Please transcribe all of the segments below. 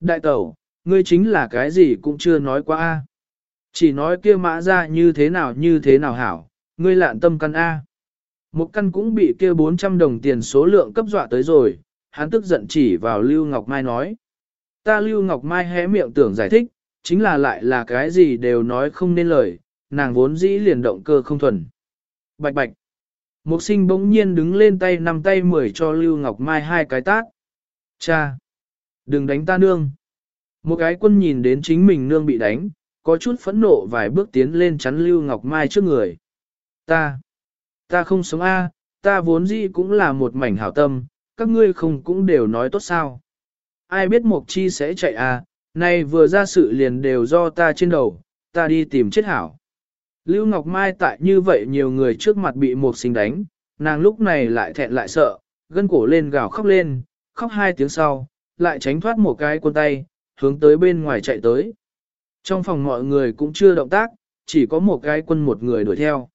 Đại tẩu, ngươi chính là cái gì cũng chưa nói qua a. Chỉ nói kia mã ra như thế nào như thế nào hảo, ngươi lạn tâm căn A. Một căn cũng bị kia 400 đồng tiền số lượng cấp dọa tới rồi, hắn tức giận chỉ vào Lưu Ngọc Mai nói. Ta Lưu Ngọc Mai hé miệng tưởng giải thích, chính là lại là cái gì đều nói không nên lời, nàng vốn dĩ liền động cơ không thuần. Bạch bạch. Một sinh bỗng nhiên đứng lên tay nắm tay mười cho Lưu Ngọc Mai hai cái tát. Cha! Đừng đánh ta nương! Một cái quân nhìn đến chính mình nương bị đánh, có chút phẫn nộ vài bước tiến lên chắn Lưu Ngọc Mai trước người. Ta! Ta không sống A, ta vốn dĩ cũng là một mảnh hảo tâm, các ngươi không cũng đều nói tốt sao. Ai biết Mộc Chi sẽ chạy A, nay vừa ra sự liền đều do ta trên đầu, ta đi tìm chết hảo. Lưu Ngọc Mai tại như vậy nhiều người trước mặt bị Mộc sinh đánh, nàng lúc này lại thẹn lại sợ, gân cổ lên gào khóc lên, khóc hai tiếng sau, lại tránh thoát một cái quân tay, hướng tới bên ngoài chạy tới. Trong phòng mọi người cũng chưa động tác, chỉ có một cái quân một người đuổi theo.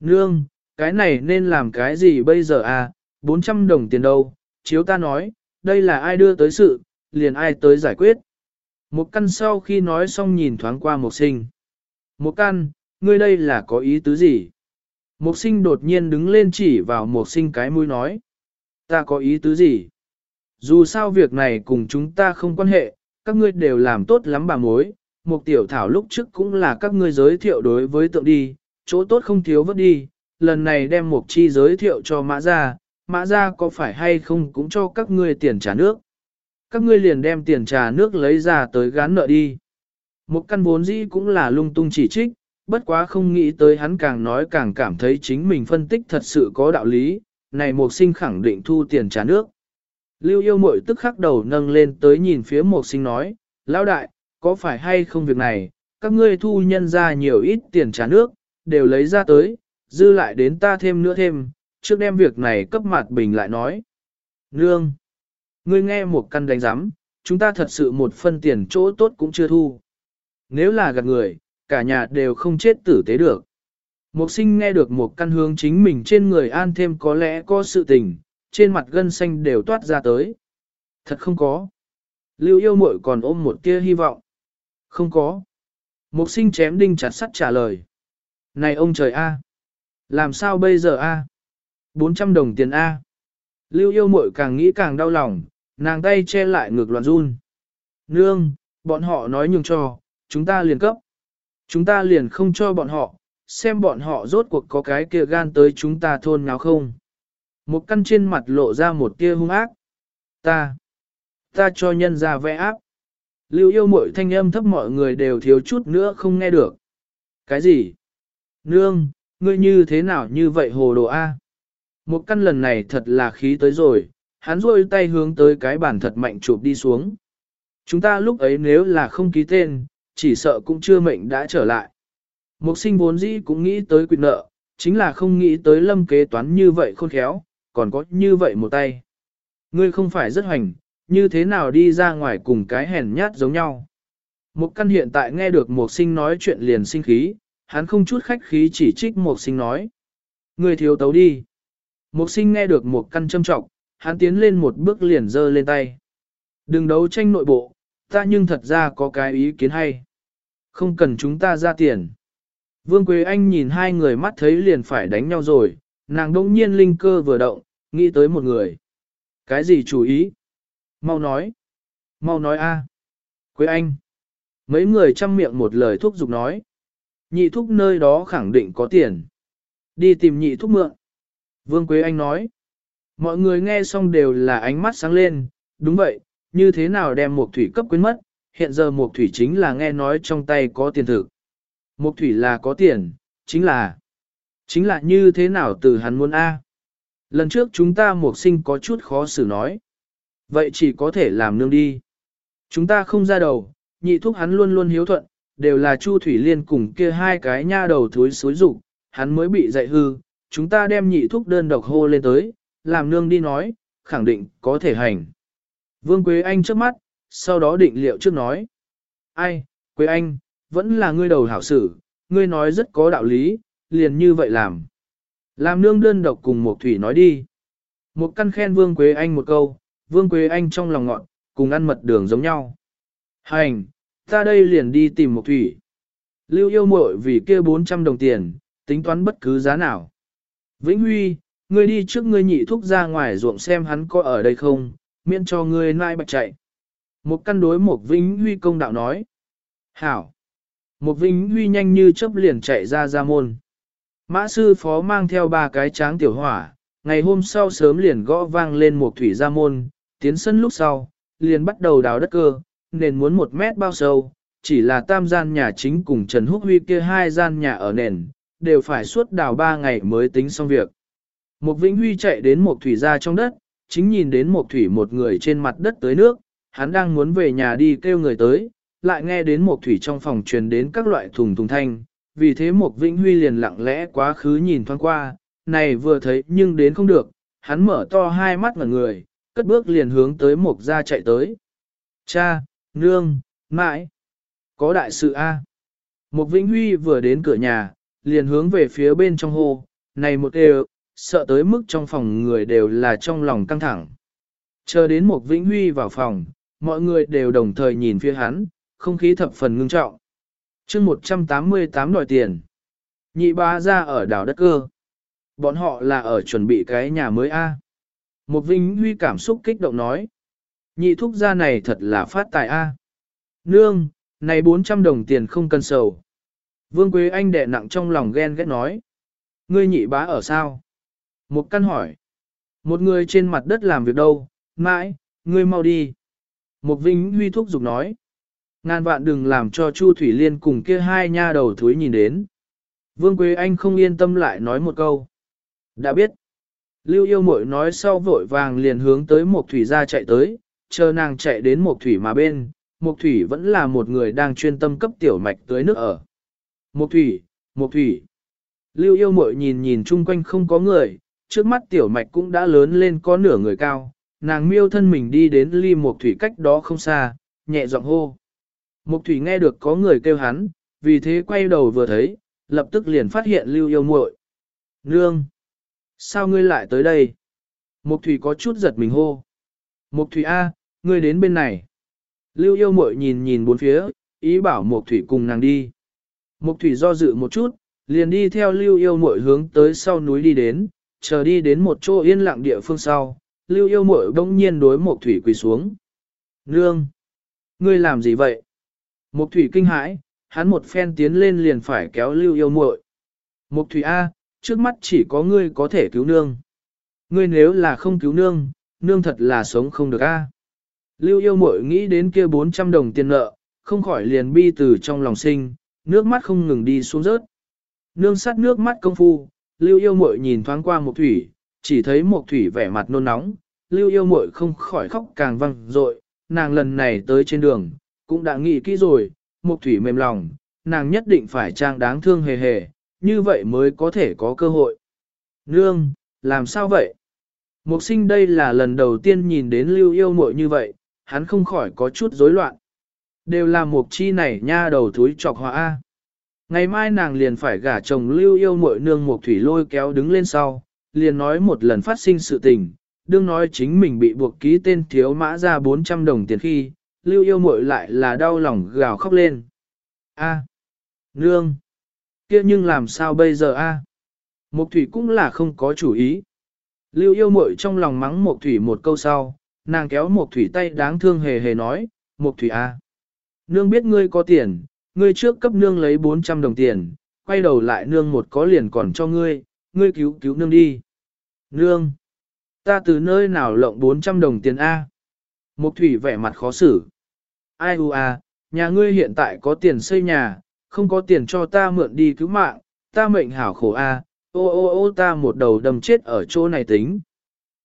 Nương, cái này nên làm cái gì bây giờ à, 400 đồng tiền đâu, chiếu ta nói, đây là ai đưa tới sự, liền ai tới giải quyết. Một căn sau khi nói xong nhìn thoáng qua một sinh. Một căn, ngươi đây là có ý tứ gì? Một sinh đột nhiên đứng lên chỉ vào một sinh cái mũi nói. Ta có ý tứ gì? Dù sao việc này cùng chúng ta không quan hệ, các ngươi đều làm tốt lắm bà mối. Một tiểu thảo lúc trước cũng là các ngươi giới thiệu đối với tượng đi, chỗ tốt không thiếu vớt đi. Lần này đem một chi giới thiệu cho mã gia, mã gia có phải hay không cũng cho các ngươi tiền trả nước. Các ngươi liền đem tiền trả nước lấy ra tới gán nợ đi. Một căn vốn dĩ cũng là lung tung chỉ trích, bất quá không nghĩ tới hắn càng nói càng cảm thấy chính mình phân tích thật sự có đạo lý, này một sinh khẳng định thu tiền trả nước. Lưu yêu mội tức khắc đầu nâng lên tới nhìn phía một sinh nói, lão đại, có phải hay không việc này, các ngươi thu nhân ra nhiều ít tiền trả nước, đều lấy ra tới, dư lại đến ta thêm nữa thêm, trước đem việc này cấp mặt bình lại nói. Nương, ngươi nghe một căn đánh giám, chúng ta thật sự một phân tiền chỗ tốt cũng chưa thu. Nếu là gạt người, cả nhà đều không chết tử tế được. Mộc sinh nghe được một căn hướng chính mình trên người an thêm có lẽ có sự tình, trên mặt gân xanh đều toát ra tới. Thật không có. Lưu yêu muội còn ôm một tia hy vọng. Không có. Mục sinh chém đinh chặt sắt trả lời. Này ông trời A. Làm sao bây giờ A? 400 đồng tiền A. Lưu yêu muội càng nghĩ càng đau lòng, nàng tay che lại ngược loạn run. Nương, bọn họ nói nhường cho, chúng ta liền cấp. Chúng ta liền không cho bọn họ, xem bọn họ rốt cuộc có cái kia gan tới chúng ta thôn nào không. Một căn trên mặt lộ ra một tia hung ác. Ta, ta cho nhân ra vẽ áp. Lưu yêu mội thanh âm thấp mọi người đều thiếu chút nữa không nghe được. Cái gì? Nương, ngươi như thế nào như vậy hồ đồ A? Một căn lần này thật là khí tới rồi, hắn rôi tay hướng tới cái bản thật mạnh chụp đi xuống. Chúng ta lúc ấy nếu là không ký tên, chỉ sợ cũng chưa mệnh đã trở lại. Mục sinh vốn dĩ cũng nghĩ tới quyền nợ, chính là không nghĩ tới lâm kế toán như vậy khôn khéo, còn có như vậy một tay. Ngươi không phải rất hoành, như thế nào đi ra ngoài cùng cái hèn nhát giống nhau. Một căn hiện tại nghe được một sinh nói chuyện liền sinh khí, hắn không chút khách khí chỉ trích một sinh nói. Ngươi thiếu tấu đi. Một sinh nghe được một căn châm trọng, hắn tiến lên một bước liền giơ lên tay. Đừng đấu tranh nội bộ, ta nhưng thật ra có cái ý kiến hay. Không cần chúng ta ra tiền. Vương Quế Anh nhìn hai người mắt thấy liền phải đánh nhau rồi, nàng đông nhiên linh cơ vừa động, nghĩ tới một người. Cái gì chủ ý? Mau nói. Mau nói a. Quế Anh. Mấy người chăm miệng một lời thúc giục nói. Nhị thúc nơi đó khẳng định có tiền. Đi tìm nhị thúc mượn. Vương Quế Anh nói. Mọi người nghe xong đều là ánh mắt sáng lên. Đúng vậy, như thế nào đem một thủy cấp quyến mất, hiện giờ một thủy chính là nghe nói trong tay có tiền thực. Một thủy là có tiền, chính là, chính là như thế nào từ hắn muốn A. Lần trước chúng ta mục sinh có chút khó xử nói. Vậy chỉ có thể làm nương đi. Chúng ta không ra đầu, nhị thúc hắn luôn luôn hiếu thuận, đều là Chu Thủy Liên cùng kia hai cái nha đầu thối xối rụng, hắn mới bị dạy hư. Chúng ta đem nhị thúc đơn độc hô lên tới, làm nương đi nói, khẳng định có thể hành. Vương Quế Anh trước mắt, sau đó định liệu trước nói. Ai, Quế Anh, vẫn là ngươi đầu hảo sử, ngươi nói rất có đạo lý, liền như vậy làm. Làm nương đơn độc cùng một thủy nói đi. Một căn khen Vương Quế Anh một câu, Vương Quế Anh trong lòng ngọn, cùng ăn mật đường giống nhau. Hành, ta đây liền đi tìm một thủy. Lưu yêu muội vì kia 400 đồng tiền, tính toán bất cứ giá nào. Vĩnh Huy, ngươi đi trước ngươi nhị thúc ra ngoài ruộng xem hắn có ở đây không, miễn cho ngươi nai bạch chạy. Một căn đối một Vĩnh Huy công đạo nói. Hảo. Một Vĩnh Huy nhanh như chớp liền chạy ra ra môn. Mã sư phó mang theo ba cái tráng tiểu hỏa, ngày hôm sau sớm liền gõ vang lên một thủy gia môn, tiến sân lúc sau, liền bắt đầu đào đất cơ, nền muốn một mét bao sâu, chỉ là tam gian nhà chính cùng Trần Húc Huy kia hai gian nhà ở nền, đều phải suốt đào ba ngày mới tính xong việc. Một Vĩnh Huy chạy đến một thủy ra trong đất, chính nhìn đến một thủy một người trên mặt đất tới nước, hắn đang muốn về nhà đi kêu người tới, lại nghe đến một thủy trong phòng truyền đến các loại thùng thùng thanh, vì thế mục Vĩnh Huy liền lặng lẽ quá khứ nhìn thoáng qua, này vừa thấy nhưng đến không được, hắn mở to hai mắt ngẩn người, cất bước liền hướng tới mục gia chạy tới. Cha, nương, mãi, có đại sự A. mục Vĩnh Huy vừa đến cửa nhà, liền hướng về phía bên trong hô, này một đều, sợ tới mức trong phòng người đều là trong lòng căng thẳng. Chờ đến mục Vĩnh Huy vào phòng, mọi người đều đồng thời nhìn phía hắn, không khí thập phần ngưng trọng chương 188 đòi tiền. Nhị ba ra ở đảo đất cơ. Bọn họ là ở chuẩn bị cái nhà mới A. Một vinh Huy cảm xúc kích động nói. Nhị thúc gia này thật là phát tài A. Nương, này 400 đồng tiền không cần sầu. Vương Quế Anh đẻ nặng trong lòng ghen ghét nói. Ngươi nhị bá ở sao? Một căn hỏi. Một người trên mặt đất làm việc đâu, mãi, ngươi mau đi. Một vinh Huy thúc giục nói. Ngàn vạn đừng làm cho Chu Thủy Liên cùng kia hai nha đầu thúi nhìn đến. Vương Quế Anh không yên tâm lại nói một câu. Đã biết. Lưu yêu mội nói sau vội vàng liền hướng tới một thủy ra chạy tới, chờ nàng chạy đến một thủy mà bên, một thủy vẫn là một người đang chuyên tâm cấp tiểu mạch tới nước ở. Một thủy, một thủy. Lưu yêu mội nhìn nhìn chung quanh không có người, trước mắt tiểu mạch cũng đã lớn lên có nửa người cao, nàng miêu thân mình đi đến ly một thủy cách đó không xa, nhẹ giọng hô. Mục thủy nghe được có người kêu hắn, vì thế quay đầu vừa thấy, lập tức liền phát hiện lưu yêu muội. Nương! Sao ngươi lại tới đây? Mục thủy có chút giật mình hô. Mục thủy A, ngươi đến bên này. Lưu yêu muội nhìn nhìn bốn phía, ý bảo mục thủy cùng nàng đi. Mục thủy do dự một chút, liền đi theo lưu yêu muội hướng tới sau núi đi đến, chờ đi đến một chỗ yên lặng địa phương sau. Lưu yêu muội bỗng nhiên đối mục thủy quỳ xuống. Nương! Ngươi làm gì vậy? Mục thủy kinh hãi, hắn một phen tiến lên liền phải kéo lưu yêu muội. Mục thủy A, trước mắt chỉ có ngươi có thể cứu nương. Ngươi nếu là không cứu nương, nương thật là sống không được a. Lưu yêu Muội nghĩ đến kia 400 đồng tiền nợ, không khỏi liền bi từ trong lòng sinh, nước mắt không ngừng đi xuống rớt. Nương sắt nước mắt công phu, lưu yêu Muội nhìn thoáng qua mục thủy, chỉ thấy mục thủy vẻ mặt nôn nóng, lưu yêu Muội không khỏi khóc càng văng rội, nàng lần này tới trên đường, cũng đã nghĩ kỹ rồi, mục thủy mềm lòng, nàng nhất định phải trang đáng thương hề hề, như vậy mới có thể có cơ hội. Nương, làm sao vậy? Mục sinh đây là lần đầu tiên nhìn đến lưu yêu muội như vậy, hắn không khỏi có chút rối loạn. Đều là mục chi này nha đầu thúi chọc hòa A. Ngày mai nàng liền phải gả chồng lưu yêu muội nương mục thủy lôi kéo đứng lên sau, liền nói một lần phát sinh sự tình, đương nói chính mình bị buộc ký tên thiếu mã ra 400 đồng tiền khi, lưu yêu muội lại là đau lòng gào khóc lên. A. Nương kia nhưng làm sao bây giờ a? Mộc thủy cũng là không có chủ ý. Lưu yêu muội trong lòng mắng Mộc thủy một câu sau, nàng kéo Mộc thủy tay đáng thương hề hề nói, Mộc thủy a, Nương biết ngươi có tiền, ngươi trước cấp nương lấy 400 đồng tiền, quay đầu lại nương một có liền còn cho ngươi, ngươi cứu cứu nương đi. Nương! Ta từ nơi nào lộng 400 đồng tiền A? Mục thủy vẻ mặt khó xử. Ai u à, nhà ngươi hiện tại có tiền xây nhà, không có tiền cho ta mượn đi cứu mạng, ta mệnh hảo khổ a, ô ô ô ta một đầu đâm chết ở chỗ này tính.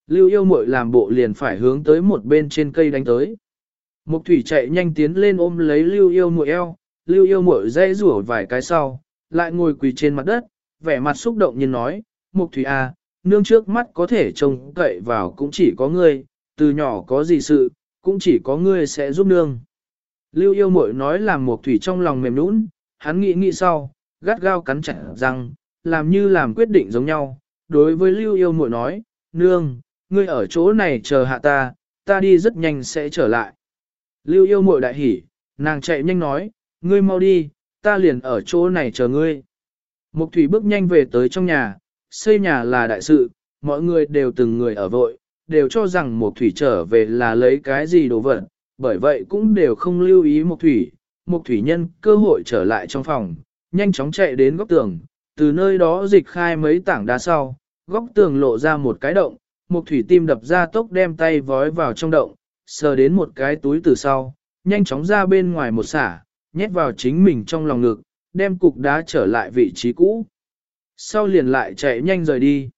Lưu yêu mội làm bộ liền phải hướng tới một bên trên cây đánh tới. Mục thủy chạy nhanh tiến lên ôm lấy lưu yêu mội eo, lưu yêu mội dây rủa vài cái sau, lại ngồi quỳ trên mặt đất, vẻ mặt xúc động nhìn nói, mục thủy a, nương trước mắt có thể trông cậy vào cũng chỉ có ngươi, từ nhỏ có gì sự, cũng chỉ có ngươi sẽ giúp nương. Lưu yêu mội nói làm mục thủy trong lòng mềm nũng, hắn nghĩ nghĩ sau, gắt gao cắn chặt răng, làm như làm quyết định giống nhau. Đối với Lưu Yêu Muội nói, nương, ngươi ở chỗ này chờ hạ ta, ta đi rất nhanh sẽ trở lại. Lưu Yêu Muội đại hỉ, nàng chạy nhanh nói, ngươi mau đi, ta liền ở chỗ này chờ ngươi. Mục thủy bước nhanh về tới trong nhà, xây nhà là đại sự, mọi người đều từng người ở vội, đều cho rằng một thủy trở về là lấy cái gì đồ vật, bởi vậy cũng đều không lưu ý một thủy. Một thủy nhân cơ hội trở lại trong phòng, nhanh chóng chạy đến góc tường, từ nơi đó dịch khai mấy tảng đá sau, góc tường lộ ra một cái động, một thủy tim đập ra tốc đem tay vói vào trong động, sờ đến một cái túi từ sau, nhanh chóng ra bên ngoài một xả, nhét vào chính mình trong lòng ngực, đem cục đá trở lại vị trí cũ. Sau liền lại chạy nhanh rời đi.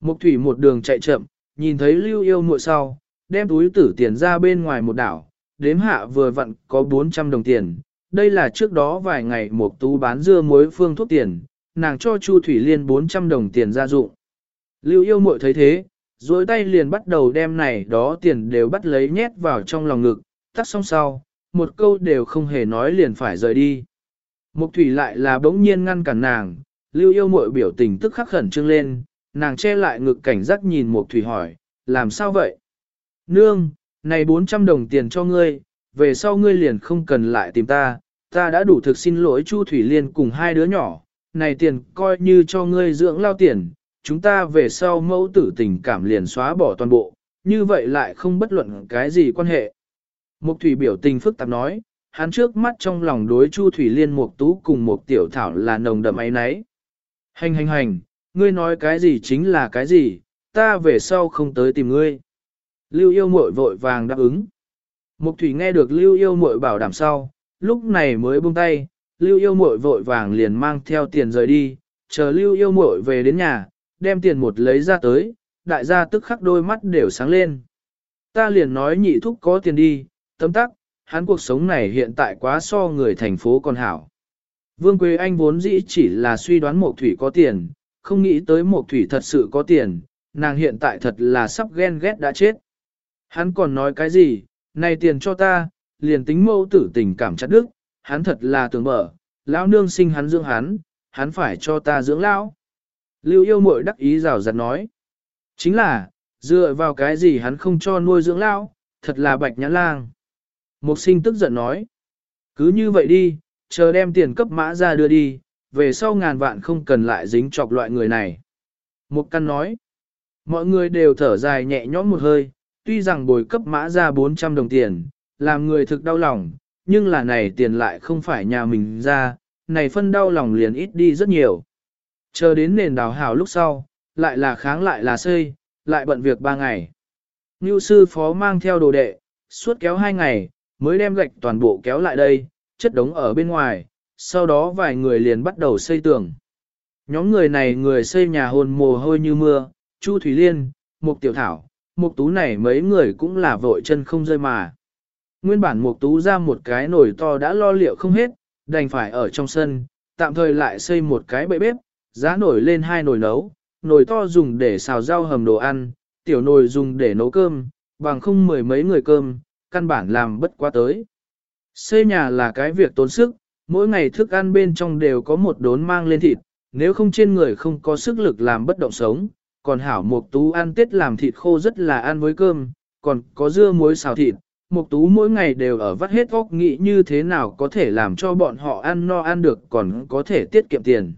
Mục thủy một đường chạy chậm, nhìn thấy lưu yêu muội sau, đem túi tử tiền ra bên ngoài một đảo, đếm hạ vừa vặn có 400 đồng tiền. Đây là trước đó vài ngày một tú bán dưa muối phương thuốc tiền, nàng cho Chu Thủy Liên 400 đồng tiền ra dụng. Lưu yêu muội thấy thế, dối tay liền bắt đầu đem này đó tiền đều bắt lấy nhét vào trong lòng ngực, tắt xong sau, một câu đều không hề nói liền phải rời đi. Mục thủy lại là bỗng nhiên ngăn cản nàng, lưu yêu muội biểu tình tức khắc khẩn trương lên, nàng che lại ngực cảnh giác nhìn mục thủy hỏi, làm sao vậy? Nương, này 400 đồng tiền cho ngươi, về sau ngươi liền không cần lại tìm ta, ta đã đủ thực xin lỗi Chu Thủy Liên cùng hai đứa nhỏ, này tiền coi như cho ngươi dưỡng lao tiền, chúng ta về sau mẫu tử tình cảm liền xóa bỏ toàn bộ, như vậy lại không bất luận cái gì quan hệ. Mục thủy biểu tình phức tạp nói, hắn trước mắt trong lòng đối Chu Thủy Liên Mục Tú cùng Mục Tiểu Thảo là nồng đậm ấy nấy. Hành hành hành, ngươi nói cái gì chính là cái gì, ta về sau không tới tìm ngươi. Lưu yêu muội vội vàng đáp ứng. Mục thủy nghe được lưu yêu muội bảo đảm sau, lúc này mới buông tay, lưu yêu muội vội vàng liền mang theo tiền rời đi, chờ lưu yêu muội về đến nhà, đem tiền một lấy ra tới, đại gia tức khắc đôi mắt đều sáng lên. Ta liền nói nhị thúc có tiền đi, tấm tắc, hắn cuộc sống này hiện tại quá so người thành phố còn hảo. Vương Quế Anh vốn dĩ chỉ là suy đoán Mộc Thủy có tiền, không nghĩ tới Mộc Thủy thật sự có tiền, nàng hiện tại thật là sắp ghen ghét đã chết. Hắn còn nói cái gì, này tiền cho ta, liền tính mâu tử tình cảm chặt đức, hắn thật là tưởng mở, lão nương sinh hắn dưỡng hắn, hắn phải cho ta dưỡng lão. Lưu yêu mội đắc ý rào rạt nói. Chính là, dựa vào cái gì hắn không cho nuôi dưỡng lão, thật là bạch nhãn lang. Mục sinh tức giận nói. Cứ như vậy đi, chờ đem tiền cấp mã ra đưa đi, về sau ngàn vạn không cần lại dính chọc loại người này. một căn nói. Mọi người đều thở dài nhẹ nhõm một hơi, tuy rằng bồi cấp mã ra 400 đồng tiền, làm người thực đau lòng, nhưng là này tiền lại không phải nhà mình ra, này phân đau lòng liền ít đi rất nhiều. Chờ đến nền đào hào lúc sau, lại là kháng lại là xây, lại bận việc ba ngày. Ngưu sư phó mang theo đồ đệ, suốt kéo hai ngày, mới đem gạch toàn bộ kéo lại đây, chất đống ở bên ngoài, sau đó vài người liền bắt đầu xây tường. Nhóm người này người xây nhà hồn mồ hôi như mưa, Chu Thủy Liên, Mục Tiểu Thảo, Mục Tú này mấy người cũng là vội chân không rơi mà. Nguyên bản Mục Tú ra một cái nồi to đã lo liệu không hết, đành phải ở trong sân, tạm thời lại xây một cái bệ bếp, giá nổi lên hai nồi nấu, nồi to dùng để xào rau hầm đồ ăn, tiểu nồi dùng để nấu cơm, bằng không mười mấy người cơm, căn bản làm bất quá tới. Xây nhà là cái việc tốn sức, mỗi ngày thức ăn bên trong đều có một đốn mang lên thịt, nếu không trên người không có sức lực làm bất động sống, còn hảo mục tú ăn tết làm thịt khô rất là ăn với cơm, còn có dưa muối xào thịt, Mục tú mỗi ngày đều ở vắt hết óc nghĩ như thế nào có thể làm cho bọn họ ăn no ăn được còn có thể tiết kiệm tiền.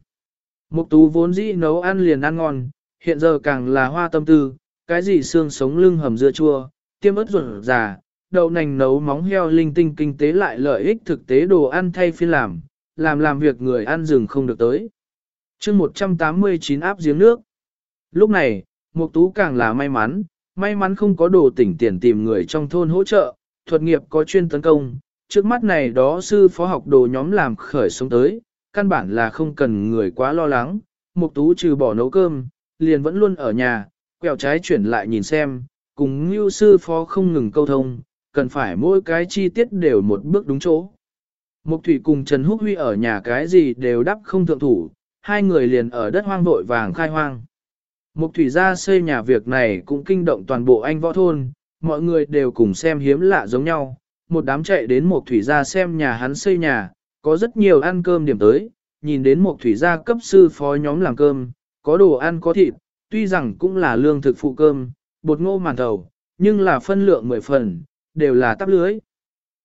Mục tú vốn dĩ nấu ăn liền ăn ngon, hiện giờ càng là hoa tâm tư, cái gì xương sống lưng hầm dưa chua, tiêm ớt ruột già, đậu nành nấu móng heo linh tinh kinh tế lại lợi ích thực tế đồ ăn thay phiên làm, làm làm việc người ăn rừng không được tới. chương 189 áp giếng nước. Lúc này, Mục Tú càng là may mắn, may mắn không có đồ tỉnh tiền tìm người trong thôn hỗ trợ, thuật nghiệp có chuyên tấn công, trước mắt này đó sư phó học đồ nhóm làm khởi sống tới, căn bản là không cần người quá lo lắng, Mục Tú trừ bỏ nấu cơm, liền vẫn luôn ở nhà, quẹo trái chuyển lại nhìn xem, cùng Ngưu sư phó không ngừng câu thông, cần phải mỗi cái chi tiết đều một bước đúng chỗ. Mục Thủy cùng Trần Húc Huy ở nhà cái gì đều đắp không thượng thủ, hai người liền ở đất hoang vội vàng khai hoang. Mục Thủy ra xây nhà việc này cũng kinh động toàn bộ anh võ thôn, mọi người đều cùng xem hiếm lạ giống nhau. Một đám chạy đến Mục Thủy ra xem nhà hắn xây nhà, có rất nhiều ăn cơm điểm tới, nhìn đến Mục Thủy ra cấp sư phó nhóm làm cơm, có đồ ăn có thịt, tuy rằng cũng là lương thực phụ cơm, bột ngô màn thầu, nhưng là phân lượng mười phần, đều là tắp lưới.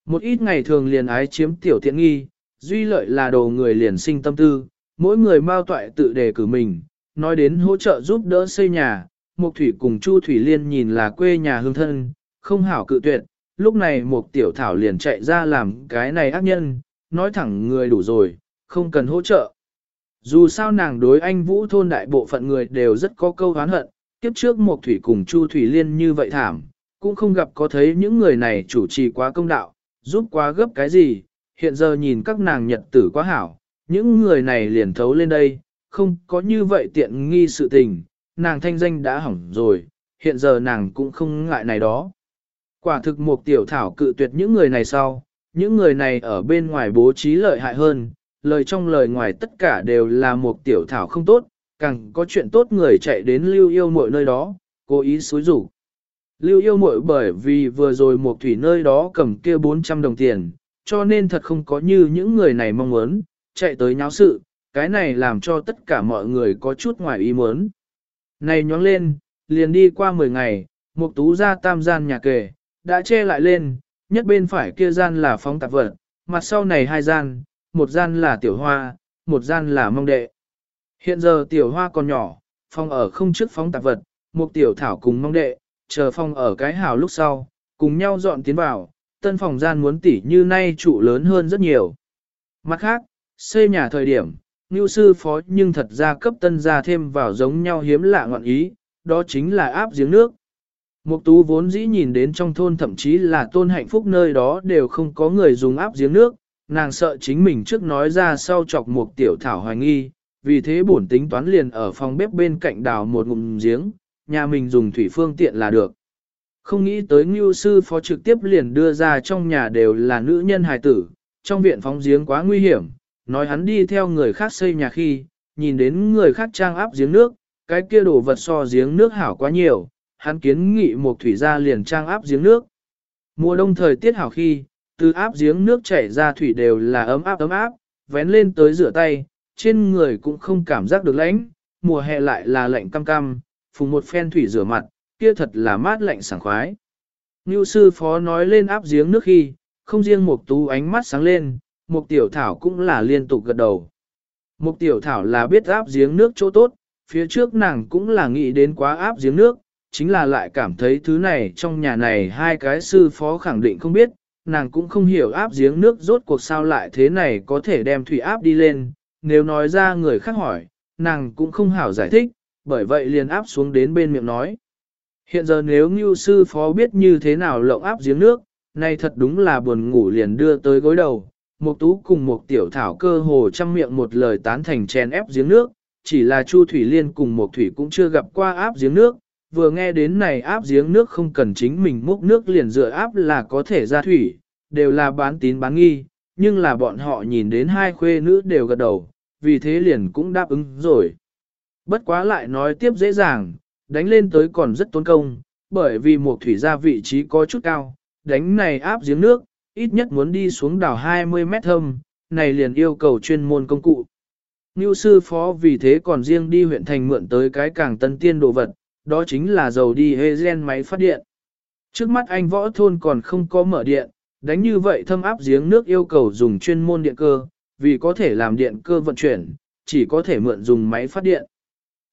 Một ít ngày thường liền ái chiếm tiểu tiện nghi, duy lợi là đồ người liền sinh tâm tư, mỗi người mau toại tự đề cử mình, nói đến hỗ trợ giúp đỡ xây nhà, Mục Thủy cùng Chu Thủy Liên nhìn là quê nhà hương thân, không hảo cự tuyệt, lúc này Mục Tiểu Thảo liền chạy ra làm cái này ác nhân, nói thẳng người đủ rồi, không cần hỗ trợ. Dù sao nàng đối anh Vũ thôn đại bộ phận người đều rất có câu hán hận, kiếp trước Mục Thủy cùng Chu Thủy Liên như vậy thảm, cũng không gặp có thấy những người này chủ trì quá công đạo, giúp quá gấp cái gì, hiện giờ nhìn các nàng nhật tử quá hảo, những người này liền thấu lên đây, không có như vậy tiện nghi sự tình, nàng thanh danh đã hỏng rồi, hiện giờ nàng cũng không ngại này đó. Quả thực một tiểu thảo cự tuyệt những người này sau, những người này ở bên ngoài bố trí lợi hại hơn, lời trong lời ngoài tất cả đều là một tiểu thảo không tốt, càng có chuyện tốt người chạy đến lưu yêu mọi nơi đó, cố ý xối rủ. Lưu yêu muội bởi vì vừa rồi một thủy nơi đó cầm kia 400 đồng tiền, cho nên thật không có như những người này mong muốn, chạy tới nháo sự, cái này làm cho tất cả mọi người có chút ngoài ý muốn. Này nhóng lên, liền đi qua 10 ngày, một tú ra tam gian nhà kề, đã che lại lên, nhất bên phải kia gian là phóng tạp vật, mặt sau này hai gian, một gian là tiểu hoa, một gian là mong đệ. Hiện giờ tiểu hoa còn nhỏ, phong ở không trước phóng tạp vật, một tiểu thảo cùng mong đệ, chờ phong ở cái hào lúc sau, cùng nhau dọn tiến vào, tân phòng gian muốn tỉ như nay trụ lớn hơn rất nhiều. Mặt khác, xây nhà thời điểm, Ngưu sư phó nhưng thật ra cấp tân gia thêm vào giống nhau hiếm lạ ngọn ý, đó chính là áp giếng nước. Mục tú vốn dĩ nhìn đến trong thôn thậm chí là tôn hạnh phúc nơi đó đều không có người dùng áp giếng nước, nàng sợ chính mình trước nói ra sau chọc một tiểu thảo hoài nghi, vì thế bổn tính toán liền ở phòng bếp bên cạnh đào một ngụm giếng, nhà mình dùng thủy phương tiện là được. Không nghĩ tới ngưu sư phó trực tiếp liền đưa ra trong nhà đều là nữ nhân hài tử, trong viện phóng giếng quá nguy hiểm, nói hắn đi theo người khác xây nhà khi, nhìn đến người khác trang áp giếng nước, cái kia đổ vật so giếng nước hảo quá nhiều, hắn kiến nghị một thủy gia liền trang áp giếng nước. Mùa đông thời tiết hảo khi, từ áp giếng nước chảy ra thủy đều là ấm áp ấm áp, vén lên tới rửa tay, trên người cũng không cảm giác được lạnh, mùa hè lại là lạnh cam cam, phùng một phen thủy rửa mặt, kia thật là mát lạnh sảng khoái. Ngưu sư phó nói lên áp giếng nước khi, không riêng một tú ánh mắt sáng lên, một tiểu thảo cũng là liên tục gật đầu. Một tiểu thảo là biết áp giếng nước chỗ tốt, phía trước nàng cũng là nghĩ đến quá áp giếng nước, chính là lại cảm thấy thứ này trong nhà này hai cái sư phó khẳng định không biết, nàng cũng không hiểu áp giếng nước rốt cuộc sao lại thế này có thể đem thủy áp đi lên, nếu nói ra người khác hỏi, nàng cũng không hảo giải thích, bởi vậy liền áp xuống đến bên miệng nói. Hiện giờ nếu Ngưu sư phó biết như thế nào lộng áp giếng nước, nay thật đúng là buồn ngủ liền đưa tới gối đầu. Một tú cùng một tiểu thảo cơ hồ trăm miệng một lời tán thành chèn ép giếng nước, chỉ là Chu Thủy Liên cùng một thủy cũng chưa gặp qua áp giếng nước, vừa nghe đến này áp giếng nước không cần chính mình múc nước liền dựa áp là có thể ra thủy, đều là bán tín bán nghi, nhưng là bọn họ nhìn đến hai khuê nữ đều gật đầu, vì thế liền cũng đáp ứng rồi. Bất quá lại nói tiếp dễ dàng, đánh lên tới còn rất tốn công, bởi vì một thủy gia vị trí có chút cao, đánh này áp giếng nước, ít nhất muốn đi xuống đảo 20 mét thâm, này liền yêu cầu chuyên môn công cụ. Ngưu sư phó vì thế còn riêng đi huyện thành mượn tới cái càng tân tiên đồ vật, đó chính là dầu đi hê gen máy phát điện. Trước mắt anh võ thôn còn không có mở điện, đánh như vậy thâm áp giếng nước yêu cầu dùng chuyên môn điện cơ, vì có thể làm điện cơ vận chuyển, chỉ có thể mượn dùng máy phát điện.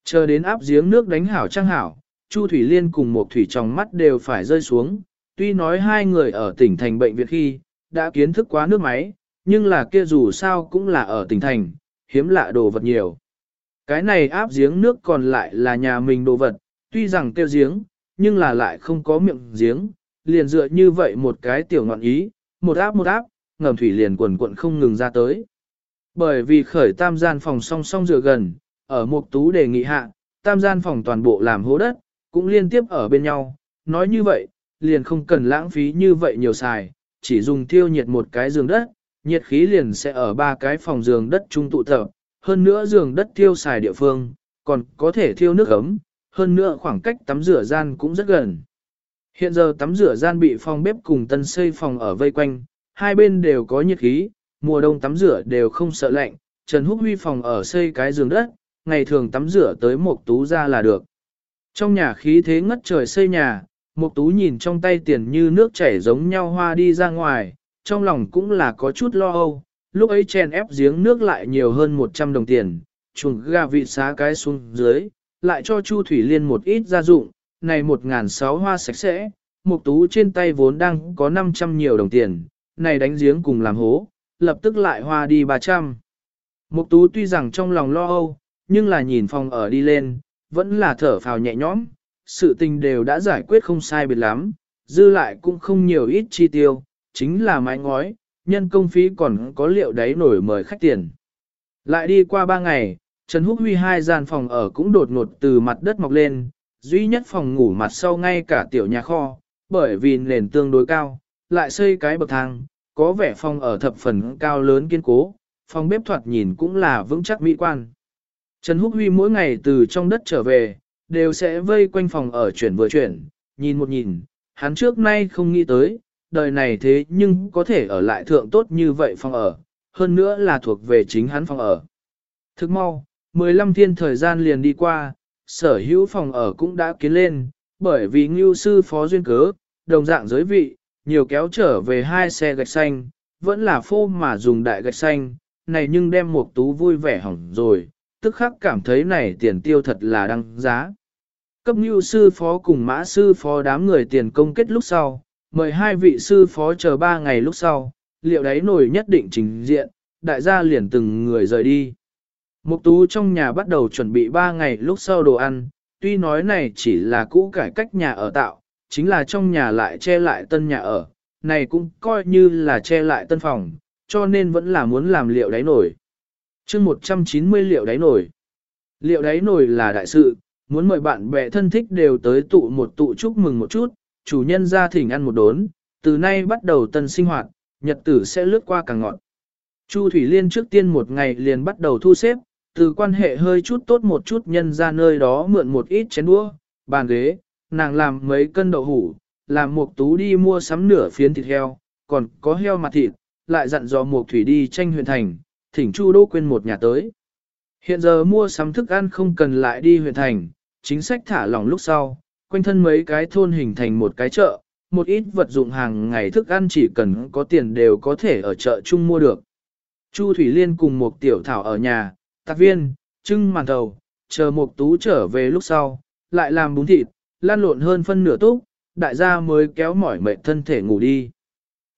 Chờ đến áp giếng nước đánh hảo trang hảo, Chu Thủy Liên cùng một thủy trong mắt đều phải rơi xuống, tuy nói hai người ở tỉnh thành bệnh viện khi, đã kiến thức quá nước máy, nhưng là kia dù sao cũng là ở tỉnh thành, hiếm lạ đồ vật nhiều. Cái này áp giếng nước còn lại là nhà mình đồ vật, tuy rằng kêu giếng, nhưng là lại không có miệng giếng, liền dựa như vậy một cái tiểu ngọn ý, một áp một áp, ngầm thủy liền quần quận không ngừng ra tới. Bởi vì khởi tam gian phòng song song dựa gần, ở một tú đề nghị hạ, tam gian phòng toàn bộ làm hố đất, cũng liên tiếp ở bên nhau, nói như vậy, liền không cần lãng phí như vậy nhiều xài, chỉ dùng thiêu nhiệt một cái giường đất, nhiệt khí liền sẽ ở ba cái phòng giường đất trung tụ tập, hơn nữa giường đất thiêu xài địa phương, còn có thể thiêu nước ấm, hơn nữa khoảng cách tắm rửa gian cũng rất gần. Hiện giờ tắm rửa gian bị phòng bếp cùng tân xây phòng ở vây quanh, hai bên đều có nhiệt khí, mùa đông tắm rửa đều không sợ lạnh, Trần Húc Huy phòng ở xây cái giường đất, ngày thường tắm rửa tới một tú ra là được. Trong nhà khí thế ngất trời xây nhà, một tú nhìn trong tay tiền như nước chảy giống nhau hoa đi ra ngoài, trong lòng cũng là có chút lo âu, lúc ấy chèn ép giếng nước lại nhiều hơn 100 đồng tiền, chuồng gà vị xá cái xuống dưới, lại cho Chu Thủy Liên một ít gia dụng, này một ngàn sáu hoa sạch sẽ, Mục Tú trên tay vốn đang có 500 nhiều đồng tiền, này đánh giếng cùng làm hố, lập tức lại hoa đi 300. Mục Tú tuy rằng trong lòng lo âu, nhưng là nhìn phòng ở đi lên, vẫn là thở phào nhẹ nhõm, sự tình đều đã giải quyết không sai biệt lắm, dư lại cũng không nhiều ít chi tiêu, chính là mái ngói, nhân công phí còn có liệu đáy nổi mời khách tiền. Lại đi qua ba ngày, Trần Húc Huy hai gian phòng ở cũng đột ngột từ mặt đất mọc lên, duy nhất phòng ngủ mặt sau ngay cả tiểu nhà kho, bởi vì nền tương đối cao, lại xây cái bậc thang, có vẻ phòng ở thập phần cao lớn kiên cố, phòng bếp thoạt nhìn cũng là vững chắc mỹ quan. Trần Húc Huy mỗi ngày từ trong đất trở về, đều sẽ vây quanh phòng ở chuyển vừa chuyển, nhìn một nhìn, hắn trước nay không nghĩ tới, đời này thế nhưng có thể ở lại thượng tốt như vậy phòng ở, hơn nữa là thuộc về chính hắn phòng ở. Thức mau, 15 thiên thời gian liền đi qua, sở hữu phòng ở cũng đã kiến lên, bởi vì ngưu sư phó duyên cớ, đồng dạng giới vị, nhiều kéo trở về hai xe gạch xanh, vẫn là phô mà dùng đại gạch xanh, này nhưng đem một tú vui vẻ hỏng rồi, tức khắc cảm thấy này tiền tiêu thật là đăng giá. Cấp như sư phó cùng mã sư phó đám người tiền công kết lúc sau, mời hai vị sư phó chờ ba ngày lúc sau, liệu đấy nổi nhất định trình diện, đại gia liền từng người rời đi. Mục tú trong nhà bắt đầu chuẩn bị ba ngày lúc sau đồ ăn, tuy nói này chỉ là cũ cải cách nhà ở tạo, chính là trong nhà lại che lại tân nhà ở, này cũng coi như là che lại tân phòng, cho nên vẫn là muốn làm liệu đáy nổi chương 190 liệu đáy nổi. Liệu đáy nổi là đại sự, muốn mời bạn bè thân thích đều tới tụ một tụ chúc mừng một chút, chủ nhân ra thỉnh ăn một đốn, từ nay bắt đầu tân sinh hoạt, nhật tử sẽ lướt qua càng ngọn. Chu Thủy Liên trước tiên một ngày liền bắt đầu thu xếp, từ quan hệ hơi chút tốt một chút nhân ra nơi đó mượn một ít chén đũa, bàn ghế, nàng làm mấy cân đậu hủ, làm một tú đi mua sắm nửa phiến thịt heo, còn có heo mặt thịt, lại dặn dò một thủy đi tranh huyện thành, thỉnh Chu Đỗ quên một nhà tới. Hiện giờ mua sắm thức ăn không cần lại đi huyện thành, chính sách thả lỏng lúc sau, quanh thân mấy cái thôn hình thành một cái chợ, một ít vật dụng hàng ngày thức ăn chỉ cần có tiền đều có thể ở chợ chung mua được. Chu Thủy Liên cùng một tiểu thảo ở nhà, tạc viên, trưng màn thầu, chờ một tú trở về lúc sau, lại làm bún thịt, lan lộn hơn phân nửa túc, đại gia mới kéo mỏi mệt thân thể ngủ đi.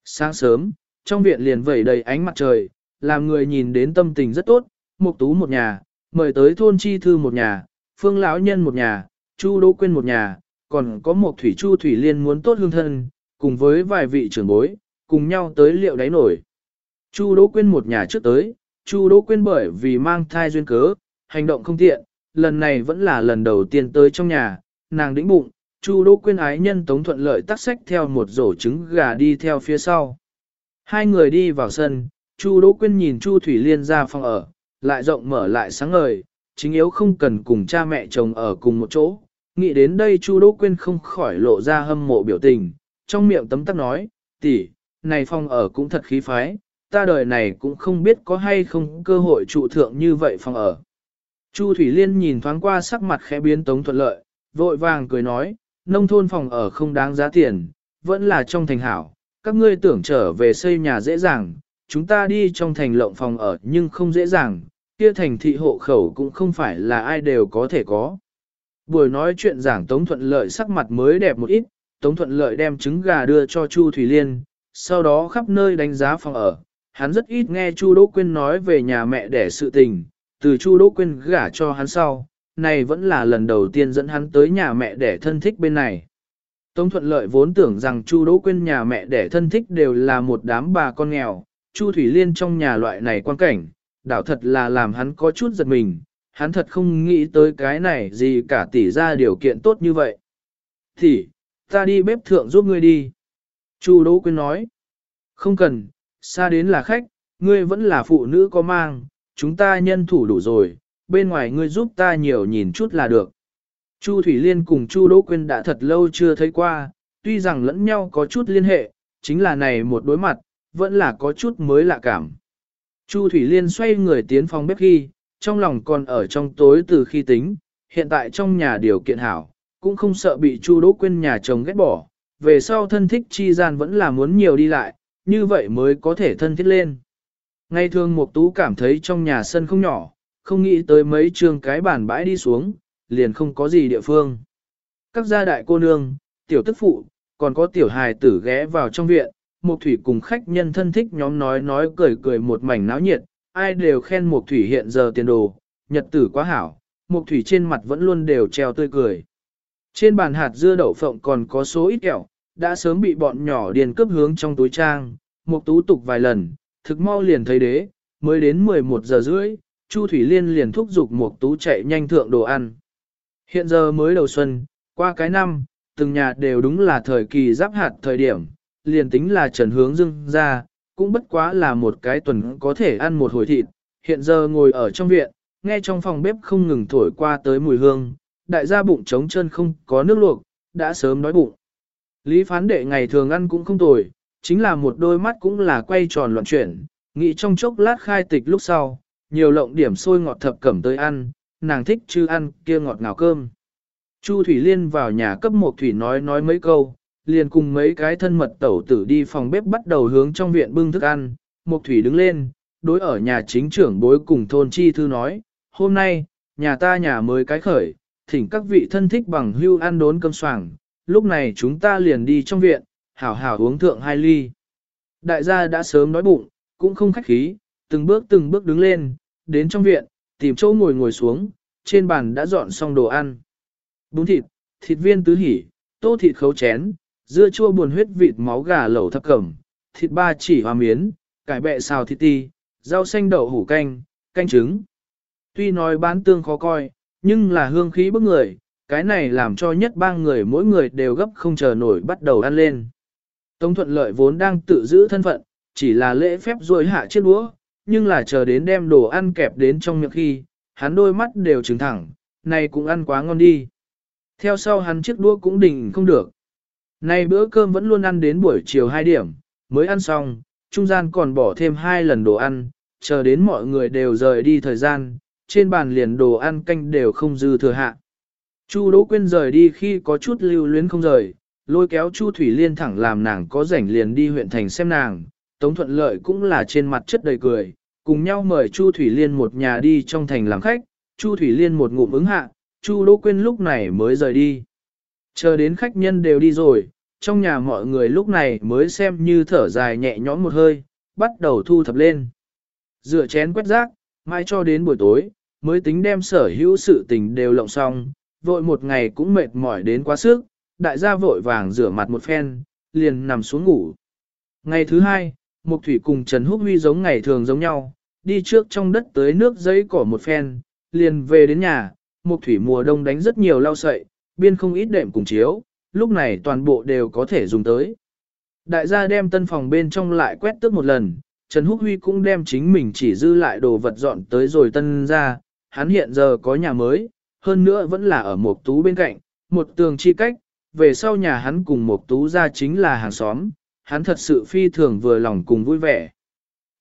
Sáng sớm, trong viện liền vẩy đầy ánh mặt trời, làm người nhìn đến tâm tình rất tốt, mục tú một nhà, mời tới thôn chi thư một nhà, phương lão nhân một nhà, chu đỗ quên một nhà, còn có một thủy chu thủy liên muốn tốt hương thân, cùng với vài vị trưởng bối, cùng nhau tới liệu đáy nổi. Chu đỗ quên một nhà trước tới, chu đỗ quên bởi vì mang thai duyên cớ, hành động không tiện, lần này vẫn là lần đầu tiên tới trong nhà, nàng đĩnh bụng, chu đỗ quên ái nhân tống thuận lợi tác sách theo một rổ trứng gà đi theo phía sau. Hai người đi vào sân, chu đỗ Quyên nhìn chu thủy liên ra phòng ở, lại rộng mở lại sáng ngời, chính yếu không cần cùng cha mẹ chồng ở cùng một chỗ, nghĩ đến đây Chu Đỗ Quyên không khỏi lộ ra hâm mộ biểu tình, trong miệng tấm tắc nói, tỷ, này phòng ở cũng thật khí phái, ta đời này cũng không biết có hay không cơ hội trụ thượng như vậy phòng ở. Chu Thủy Liên nhìn thoáng qua sắc mặt khẽ biến tống thuận lợi, vội vàng cười nói, nông thôn phòng ở không đáng giá tiền, vẫn là trong thành hảo, các ngươi tưởng trở về xây nhà dễ dàng, chúng ta đi trong thành lộng phòng ở nhưng không dễ dàng, kia thành thị hộ khẩu cũng không phải là ai đều có thể có. Buổi nói chuyện giảng Tống Thuận Lợi sắc mặt mới đẹp một ít, Tống Thuận Lợi đem trứng gà đưa cho Chu Thủy Liên, sau đó khắp nơi đánh giá phòng ở. Hắn rất ít nghe Chu Đỗ Quyên nói về nhà mẹ đẻ sự tình, từ Chu Đỗ Quyên gả cho hắn sau, này vẫn là lần đầu tiên dẫn hắn tới nhà mẹ đẻ thân thích bên này. Tống Thuận Lợi vốn tưởng rằng Chu Đỗ Quyên nhà mẹ đẻ thân thích đều là một đám bà con nghèo, Chu Thủy Liên trong nhà loại này quan cảnh, đảo thật là làm hắn có chút giật mình, hắn thật không nghĩ tới cái này gì cả tỷ ra điều kiện tốt như vậy. Thì, ta đi bếp thượng giúp ngươi đi. Chu Đỗ Quyên nói, không cần, xa đến là khách, ngươi vẫn là phụ nữ có mang, chúng ta nhân thủ đủ rồi, bên ngoài ngươi giúp ta nhiều nhìn chút là được. Chu Thủy Liên cùng Chu Đỗ Quyên đã thật lâu chưa thấy qua, tuy rằng lẫn nhau có chút liên hệ, chính là này một đối mặt, vẫn là có chút mới lạ cảm. Chu Thủy Liên xoay người tiến phòng bếp ghi, trong lòng còn ở trong tối từ khi tính, hiện tại trong nhà điều kiện hảo, cũng không sợ bị Chu Đỗ Quyên nhà chồng ghét bỏ, về sau thân thích chi gian vẫn là muốn nhiều đi lại, như vậy mới có thể thân thiết lên. Ngày thường Mục Tú cảm thấy trong nhà sân không nhỏ, không nghĩ tới mấy trường cái bàn bãi đi xuống, liền không có gì địa phương. Các gia đại cô nương, tiểu tức phụ, còn có tiểu hài tử ghé vào trong viện, Mục Thủy cùng khách nhân thân thích nhóm nói nói cười cười một mảnh náo nhiệt, ai đều khen Mục Thủy hiện giờ tiền đồ, nhật tử quá hảo, Mục Thủy trên mặt vẫn luôn đều treo tươi cười. Trên bàn hạt dưa đậu phộng còn có số ít kẹo, đã sớm bị bọn nhỏ điền cướp hướng trong túi trang, Mục Tú tục vài lần, thực mau liền thấy đế, mới đến 11 giờ rưỡi, Chu Thủy Liên liền thúc giục Mục Tú chạy nhanh thượng đồ ăn. Hiện giờ mới đầu xuân, qua cái năm, từng nhà đều đúng là thời kỳ giáp hạt thời điểm, liền tính là trần hướng dưng ra, cũng bất quá là một cái tuần có thể ăn một hồi thịt. Hiện giờ ngồi ở trong viện, nghe trong phòng bếp không ngừng thổi qua tới mùi hương, đại gia bụng trống chân không có nước luộc, đã sớm đói bụng. Lý phán đệ ngày thường ăn cũng không tồi, chính là một đôi mắt cũng là quay tròn loạn chuyển, nghĩ trong chốc lát khai tịch lúc sau, nhiều lộng điểm sôi ngọt thập cẩm tới ăn, nàng thích chứ ăn kia ngọt ngào cơm. Chu Thủy Liên vào nhà cấp một thủy nói nói mấy câu, liền cùng mấy cái thân mật tẩu tử đi phòng bếp bắt đầu hướng trong viện bưng thức ăn. Mục thủy đứng lên, đối ở nhà chính trưởng bối cùng thôn chi thư nói, hôm nay, nhà ta nhà mới cái khởi, thỉnh các vị thân thích bằng hưu ăn đốn cơm soảng, lúc này chúng ta liền đi trong viện, hảo hảo uống thượng hai ly. Đại gia đã sớm đói bụng, cũng không khách khí, từng bước từng bước đứng lên, đến trong viện, tìm chỗ ngồi ngồi xuống, trên bàn đã dọn xong đồ ăn. Bún thịt, thịt viên tứ hỉ, tô thịt khấu chén, dưa chua buồn huyết vịt máu gà lẩu thập cẩm, thịt ba chỉ hoa miến, cải bẹ xào thịt ti, rau xanh đậu hủ canh, canh trứng. Tuy nói bán tương khó coi, nhưng là hương khí bức người, cái này làm cho nhất ba người mỗi người đều gấp không chờ nổi bắt đầu ăn lên. Tống thuận lợi vốn đang tự giữ thân phận, chỉ là lễ phép rồi hạ chiếc đũa, nhưng là chờ đến đem đồ ăn kẹp đến trong miệng khi, hắn đôi mắt đều trừng thẳng, này cũng ăn quá ngon đi. Theo sau hắn chiếc đũa cũng đỉnh không được nay bữa cơm vẫn luôn ăn đến buổi chiều 2 điểm, mới ăn xong, trung gian còn bỏ thêm hai lần đồ ăn, chờ đến mọi người đều rời đi thời gian, trên bàn liền đồ ăn canh đều không dư thừa hạ. Chu Đỗ Quyên rời đi khi có chút lưu luyến không rời, lôi kéo Chu Thủy Liên thẳng làm nàng có rảnh liền đi huyện thành xem nàng, Tống Thuận Lợi cũng là trên mặt chất đầy cười, cùng nhau mời Chu Thủy Liên một nhà đi trong thành làm khách, Chu Thủy Liên một ngụm ứng hạ, Chu Đỗ Quyên lúc này mới rời đi. Chờ đến khách nhân đều đi rồi, trong nhà mọi người lúc này mới xem như thở dài nhẹ nhõm một hơi, bắt đầu thu thập lên. Rửa chén quét rác, mai cho đến buổi tối, mới tính đem sở hữu sự tình đều lộng xong, vội một ngày cũng mệt mỏi đến quá sức, đại gia vội vàng rửa mặt một phen, liền nằm xuống ngủ. Ngày thứ hai, Mục Thủy cùng Trần Húc Huy giống ngày thường giống nhau, đi trước trong đất tới nước giấy cỏ một phen, liền về đến nhà, Mục Thủy mùa đông đánh rất nhiều lau sậy, biên không ít đệm cùng chiếu, lúc này toàn bộ đều có thể dùng tới. Đại gia đem tân phòng bên trong lại quét tước một lần, Trần Húc Huy cũng đem chính mình chỉ dư lại đồ vật dọn tới rồi tân ra, hắn hiện giờ có nhà mới, hơn nữa vẫn là ở một tú bên cạnh, một tường chi cách, về sau nhà hắn cùng một tú ra chính là hàng xóm, hắn thật sự phi thường vừa lòng cùng vui vẻ.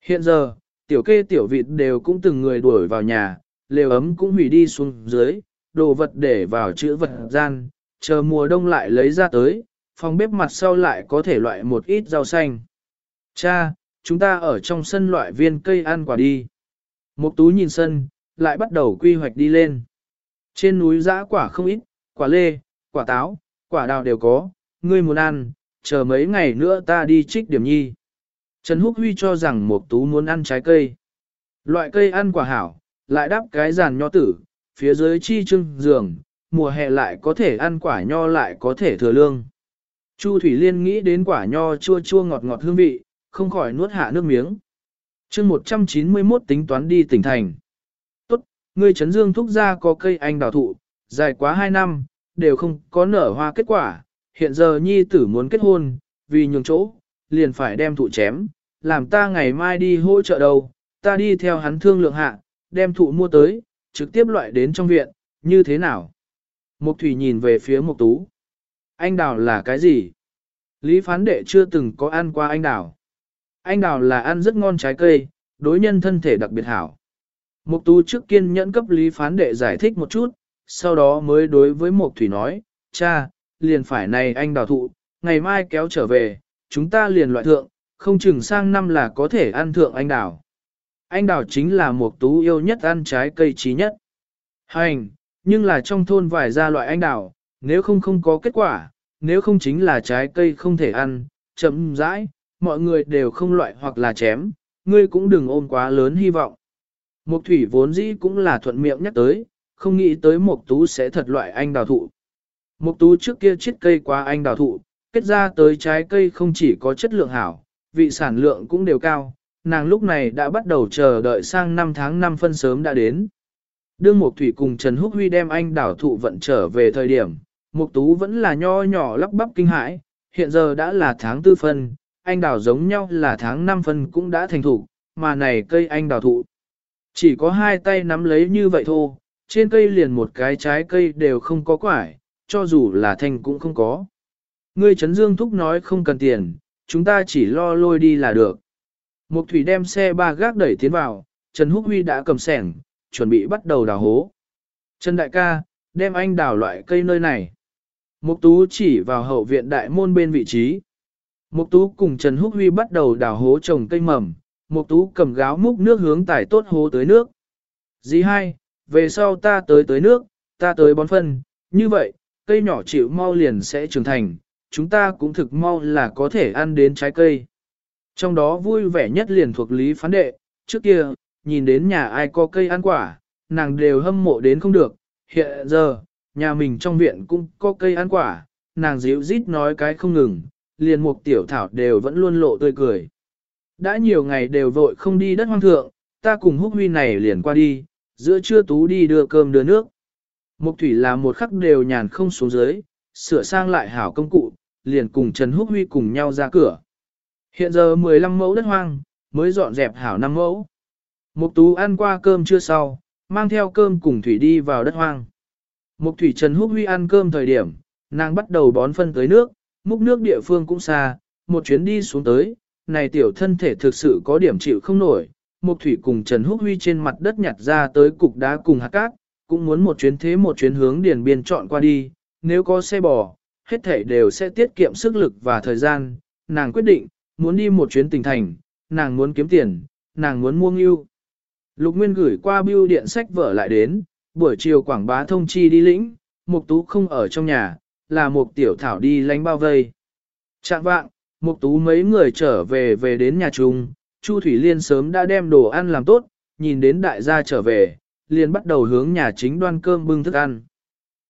Hiện giờ, tiểu kê tiểu vịt đều cũng từng người đuổi vào nhà, lều ấm cũng hủy đi xuống dưới, đồ vật để vào chữ vật gian, chờ mùa đông lại lấy ra tới, phòng bếp mặt sau lại có thể loại một ít rau xanh. Cha, chúng ta ở trong sân loại viên cây ăn quả đi. Mục tú nhìn sân, lại bắt đầu quy hoạch đi lên. Trên núi giã quả không ít, quả lê, quả táo, quả đào đều có, ngươi muốn ăn, chờ mấy ngày nữa ta đi trích điểm nhi. Trần Húc Huy cho rằng Mục tú muốn ăn trái cây. Loại cây ăn quả hảo, lại đắp cái giàn nho tử, phía dưới chi trưng giường, mùa hè lại có thể ăn quả nho lại có thể thừa lương. Chu Thủy Liên nghĩ đến quả nho chua chua ngọt ngọt hương vị, không khỏi nuốt hạ nước miếng. chương 191 tính toán đi tỉnh thành. Tốt, người Trấn Dương thúc ra có cây anh đào thụ, dài quá 2 năm, đều không có nở hoa kết quả, hiện giờ nhi tử muốn kết hôn, vì nhường chỗ, liền phải đem thụ chém, làm ta ngày mai đi hỗ trợ đầu ta đi theo hắn thương lượng hạ, đem thụ mua tới, trực tiếp loại đến trong viện, như thế nào? Mục Thủy nhìn về phía Mục Tú. Anh đào là cái gì? Lý phán đệ chưa từng có ăn qua anh đào. Anh đào là ăn rất ngon trái cây, đối nhân thân thể đặc biệt hảo. Mục Tú trước kiên nhẫn cấp Lý phán đệ giải thích một chút, sau đó mới đối với Mục Thủy nói, cha, liền phải này anh đào thụ, ngày mai kéo trở về, chúng ta liền loại thượng, không chừng sang năm là có thể ăn thượng anh đào. Anh đào chính là một tú yêu nhất ăn trái cây trí nhất. Hành, nhưng là trong thôn vài gia loại anh đào, nếu không không có kết quả, nếu không chính là trái cây không thể ăn, chậm rãi, mọi người đều không loại hoặc là chém, ngươi cũng đừng ôm quá lớn hy vọng. Mục thủy vốn dĩ cũng là thuận miệng nhắc tới, không nghĩ tới mục tú sẽ thật loại anh đào thụ. Mục tú trước kia chiết cây quá anh đào thụ, kết ra tới trái cây không chỉ có chất lượng hảo, vị sản lượng cũng đều cao, nàng lúc này đã bắt đầu chờ đợi sang năm tháng năm phân sớm đã đến. Đương Mục Thủy cùng Trần Húc Huy đem anh đảo thụ vận trở về thời điểm, Mục Tú vẫn là nho nhỏ lắp bắp kinh hãi, hiện giờ đã là tháng tư phân, anh đào giống nhau là tháng năm phân cũng đã thành thủ, mà này cây anh đào thụ. Chỉ có hai tay nắm lấy như vậy thôi, trên cây liền một cái trái cây đều không có quải, cho dù là thành cũng không có. Ngươi Trấn Dương Thúc nói không cần tiền, chúng ta chỉ lo lôi đi là được. Mục thủy đem xe ba gác đẩy tiến vào, Trần Húc Huy đã cầm sẻng, chuẩn bị bắt đầu đào hố. Trần Đại ca, đem anh đào loại cây nơi này. Mục tú chỉ vào hậu viện đại môn bên vị trí. Mục tú cùng Trần Húc Huy bắt đầu đào hố trồng cây mầm, Mục tú cầm gáo múc nước hướng tải tốt hố tới nước. Dì hai, về sau ta tới tới nước, ta tới bón phân, như vậy, cây nhỏ chịu mau liền sẽ trưởng thành, chúng ta cũng thực mau là có thể ăn đến trái cây. Trong đó vui vẻ nhất liền thuộc lý phán đệ, trước kia, nhìn đến nhà ai có cây ăn quả, nàng đều hâm mộ đến không được, hiện giờ, nhà mình trong viện cũng có cây ăn quả, nàng dịu rít nói cái không ngừng, liền mục tiểu thảo đều vẫn luôn lộ tươi cười. Đã nhiều ngày đều vội không đi đất hoang thượng, ta cùng húc huy này liền qua đi, giữa trưa tú đi đưa cơm đưa nước. Mục thủy là một khắc đều nhàn không xuống dưới, sửa sang lại hảo công cụ, liền cùng Trần Húc Huy cùng nhau ra cửa. Hiện giờ 15 mẫu đất hoang, mới dọn dẹp hảo 5 mẫu. Mục tú ăn qua cơm trưa sau, mang theo cơm cùng thủy đi vào đất hoang. Mục thủy Trần Húc Huy ăn cơm thời điểm, nàng bắt đầu bón phân tới nước, múc nước địa phương cũng xa, một chuyến đi xuống tới, này tiểu thân thể thực sự có điểm chịu không nổi. Mục thủy cùng Trần Húc Huy trên mặt đất nhặt ra tới cục đá cùng hạt cát, cũng muốn một chuyến thế một chuyến hướng điền biên chọn qua đi, nếu có xe bò, hết thảy đều sẽ tiết kiệm sức lực và thời gian, nàng quyết định, muốn đi một chuyến tỉnh thành, nàng muốn kiếm tiền, nàng muốn mua ngưu. Lục Nguyên gửi qua bưu điện sách vở lại đến, buổi chiều quảng bá thông chi đi lĩnh, Mục Tú không ở trong nhà, là Mục Tiểu Thảo đi lánh bao vây. Trạng vạng, Mục Tú mấy người trở về về đến nhà chung, Chu Thủy Liên sớm đã đem đồ ăn làm tốt, nhìn đến đại gia trở về, liền bắt đầu hướng nhà chính đoan cơm bưng thức ăn.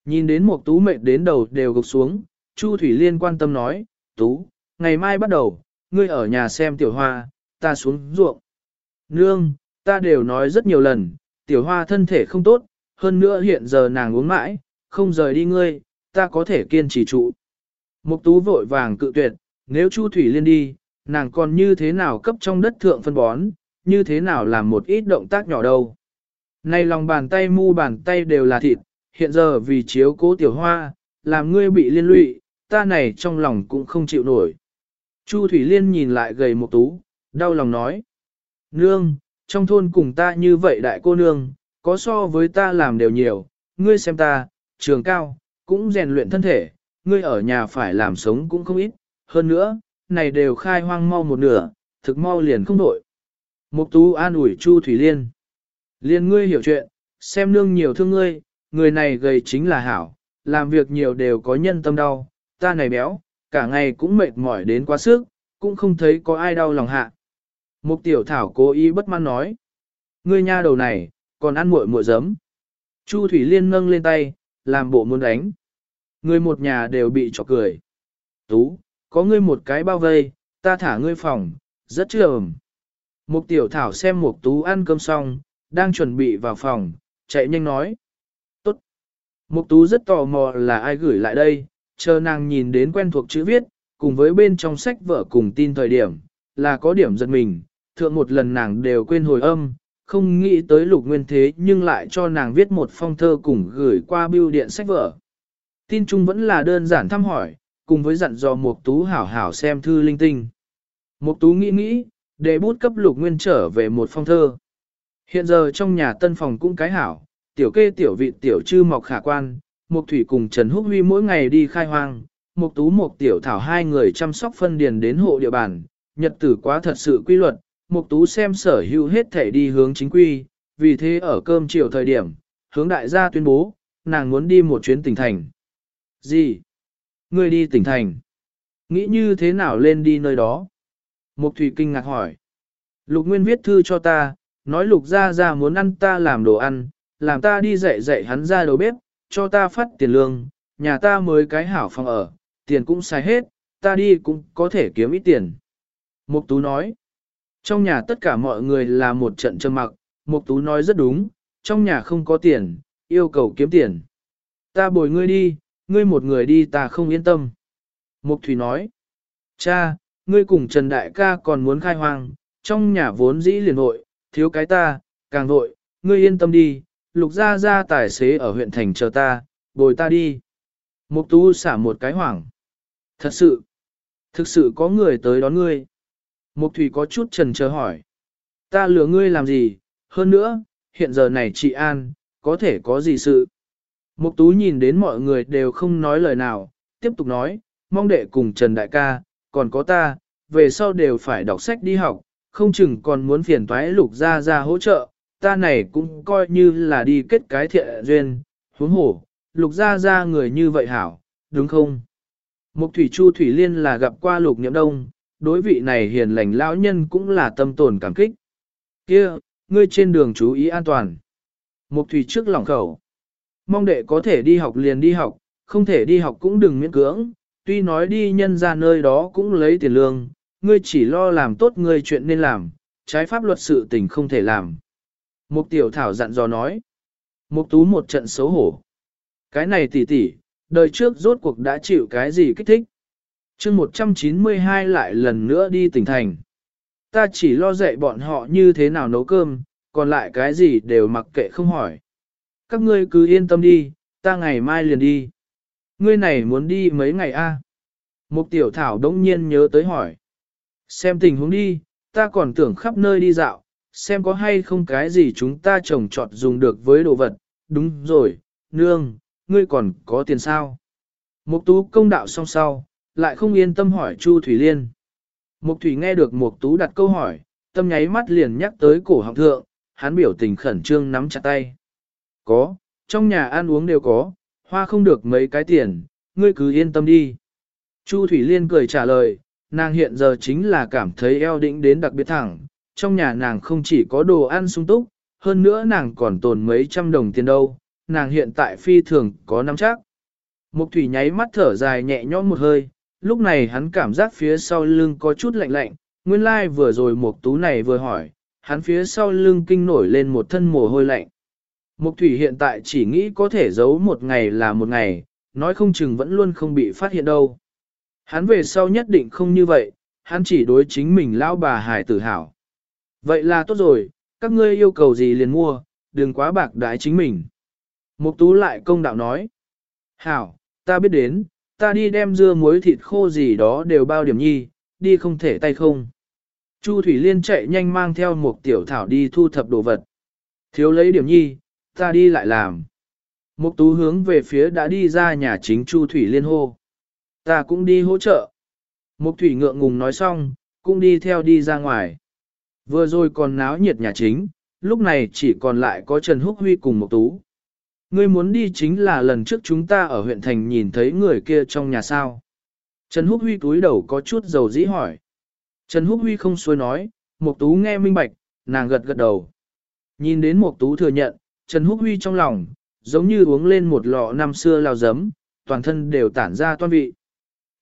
Nhìn đến Mục Tú mệt đến đầu đều gục xuống, Chu Thủy Liên quan tâm nói, Tú, ngày mai bắt đầu, ngươi ở nhà xem tiểu hoa, ta xuống ruộng. Nương, ta đều nói rất nhiều lần, tiểu hoa thân thể không tốt, hơn nữa hiện giờ nàng uống mãi, không rời đi ngươi, ta có thể kiên trì trụ. Mục tú vội vàng cự tuyệt, nếu Chu Thủy Liên đi, nàng còn như thế nào cấp trong đất thượng phân bón, như thế nào làm một ít động tác nhỏ đâu. Này lòng bàn tay mu bàn tay đều là thịt, hiện giờ vì chiếu cố tiểu hoa, làm ngươi bị liên lụy, ta này trong lòng cũng không chịu nổi. Chu Thủy Liên nhìn lại gầy một tú, đau lòng nói. Nương, trong thôn cùng ta như vậy đại cô nương, có so với ta làm đều nhiều, ngươi xem ta, trường cao, cũng rèn luyện thân thể, ngươi ở nhà phải làm sống cũng không ít, hơn nữa, này đều khai hoang mau một nửa, thực mau liền không đổi. Mục tú an ủi Chu Thủy Liên. Liên ngươi hiểu chuyện, xem nương nhiều thương ngươi, người này gầy chính là hảo, làm việc nhiều đều có nhân tâm đau, ta này béo, cả ngày cũng mệt mỏi đến quá sức, cũng không thấy có ai đau lòng hạ. Mục tiểu thảo cố ý bất mãn nói. Ngươi nha đầu này, còn ăn muội muội giấm. Chu Thủy Liên nâng lên tay, làm bộ muốn đánh. Người một nhà đều bị chọc cười. Tú, có ngươi một cái bao vây, ta thả ngươi phòng, rất trường. Mục tiểu thảo xem mục tú ăn cơm xong, đang chuẩn bị vào phòng, chạy nhanh nói. Tốt. Mục tú rất tò mò là ai gửi lại đây, chờ nàng nhìn đến quen thuộc chữ viết, cùng với bên trong sách vở cùng tin thời điểm, là có điểm giật mình, thượng một lần nàng đều quên hồi âm, không nghĩ tới lục nguyên thế nhưng lại cho nàng viết một phong thơ cùng gửi qua bưu điện sách vở. Tin chung vẫn là đơn giản thăm hỏi, cùng với dặn dò Mục Tú hảo hảo xem thư linh tinh. Mục Tú nghĩ nghĩ, để bút cấp lục nguyên trở về một phong thơ. Hiện giờ trong nhà tân phòng cũng cái hảo, tiểu kê tiểu vị tiểu trư mọc khả quan, Mục Thủy cùng Trần Húc Huy mỗi ngày đi khai hoang, Mục Tú Mục Tiểu Thảo hai người chăm sóc phân điền đến hộ địa bàn, nhật tử quá thật sự quy luật, Mục Tú xem sở hữu hết thể đi hướng chính quy, vì thế ở cơm chiều thời điểm, hướng đại gia tuyên bố, nàng muốn đi một chuyến tỉnh thành. Gì? Ngươi đi tỉnh thành? Nghĩ như thế nào lên đi nơi đó? Mục Thủy kinh ngạc hỏi. Lục Nguyên viết thư cho ta, nói Lục Gia Gia muốn ăn ta làm đồ ăn, làm ta đi dạy dạy hắn ra đầu bếp, cho ta phát tiền lương, nhà ta mới cái hảo phòng ở, tiền cũng xài hết, ta đi cũng có thể kiếm ít tiền. Mục Tú nói, trong nhà tất cả mọi người là một trận trầm mặc, Mục Tú nói rất đúng, trong nhà không có tiền, yêu cầu kiếm tiền. Ta bồi ngươi đi, ngươi một người đi ta không yên tâm. Mục Thủy nói, cha, ngươi cùng Trần Đại ca còn muốn khai hoang, trong nhà vốn dĩ liền hội, thiếu cái ta, càng vội, ngươi yên tâm đi, lục gia gia tài xế ở huyện thành chờ ta, bồi ta đi. Mục Tú xả một cái hoảng. Thật sự, thực sự có người tới đón ngươi. Mục Thủy có chút trần chờ hỏi. Ta lừa ngươi làm gì, hơn nữa, hiện giờ này chị An, có thể có gì sự. Mục Tú nhìn đến mọi người đều không nói lời nào, tiếp tục nói, mong đệ cùng Trần Đại ca, còn có ta, về sau đều phải đọc sách đi học, không chừng còn muốn phiền toái lục ra ra hỗ trợ, ta này cũng coi như là đi kết cái thiện duyên, huống hổ, lục ra ra người như vậy hảo, đúng không? Mục thủy chu thủy liên là gặp qua lục nhiễm đông, đối vị này hiền lành lão nhân cũng là tâm tồn cảm kích. kia ngươi trên đường chú ý an toàn. Mục thủy trước lòng khẩu. Mong đệ có thể đi học liền đi học, không thể đi học cũng đừng miễn cưỡng, tuy nói đi nhân ra nơi đó cũng lấy tiền lương, ngươi chỉ lo làm tốt ngươi chuyện nên làm, trái pháp luật sự tình không thể làm. Mục tiểu thảo dặn dò nói. Mục tú một trận xấu hổ. Cái này tỷ tỷ, đời trước rốt cuộc đã chịu cái gì kích thích. chương 192 lại lần nữa đi tỉnh thành. Ta chỉ lo dạy bọn họ như thế nào nấu cơm, còn lại cái gì đều mặc kệ không hỏi. Các ngươi cứ yên tâm đi, ta ngày mai liền đi. Ngươi này muốn đi mấy ngày a? Mục tiểu thảo đống nhiên nhớ tới hỏi. Xem tình huống đi, ta còn tưởng khắp nơi đi dạo, xem có hay không cái gì chúng ta trồng trọt dùng được với đồ vật. Đúng rồi, nương, ngươi còn có tiền sao? Mục tú công đạo xong sau, lại không yên tâm hỏi Chu Thủy Liên. Mục Thủy nghe được Mục tú đặt câu hỏi, tâm nháy mắt liền nhắc tới cổ họng thượng, hắn biểu tình khẩn trương nắm chặt tay. Có, trong nhà ăn uống đều có, hoa không được mấy cái tiền, ngươi cứ yên tâm đi. Chu Thủy Liên cười trả lời, nàng hiện giờ chính là cảm thấy eo định đến đặc biệt thẳng, trong nhà nàng không chỉ có đồ ăn sung túc, hơn nữa nàng còn tồn mấy trăm đồng tiền đâu, nàng hiện tại phi thường có nắm chắc. Mục thủy nháy mắt thở dài nhẹ nhõm một hơi, lúc này hắn cảm giác phía sau lưng có chút lạnh lạnh, nguyên lai like vừa rồi mục tú này vừa hỏi, hắn phía sau lưng kinh nổi lên một thân mồ hôi lạnh. Mục thủy hiện tại chỉ nghĩ có thể giấu một ngày là một ngày, nói không chừng vẫn luôn không bị phát hiện đâu. Hắn về sau nhất định không như vậy, hắn chỉ đối chính mình lão bà hài tử hảo. Vậy là tốt rồi, các ngươi yêu cầu gì liền mua, đừng quá bạc đái chính mình. Mục tú lại công đạo nói. Hảo, ta biết đến, ta đi đem dưa muối thịt khô gì đó đều bao điểm nhi, đi không thể tay không. Chu Thủy Liên chạy nhanh mang theo một tiểu thảo đi thu thập đồ vật. Thiếu lấy điểm nhi, ta đi lại làm. Mục tú hướng về phía đã đi ra nhà chính Chu Thủy Liên hô. Ta cũng đi hỗ trợ. Mục Thủy ngượng ngùng nói xong, cũng đi theo đi ra ngoài. Vừa rồi còn náo nhiệt nhà chính, lúc này chỉ còn lại có Trần Húc Huy cùng Mộc Tú. Ngươi muốn đi chính là lần trước chúng ta ở huyện thành nhìn thấy người kia trong nhà sao. Trần Húc Huy túi đầu có chút dầu dĩ hỏi. Trần Húc Huy không xuôi nói, Mộc Tú nghe minh bạch, nàng gật gật đầu. Nhìn đến Mộc Tú thừa nhận, Trần Húc Huy trong lòng, giống như uống lên một lọ năm xưa lao giấm, toàn thân đều tản ra toan vị.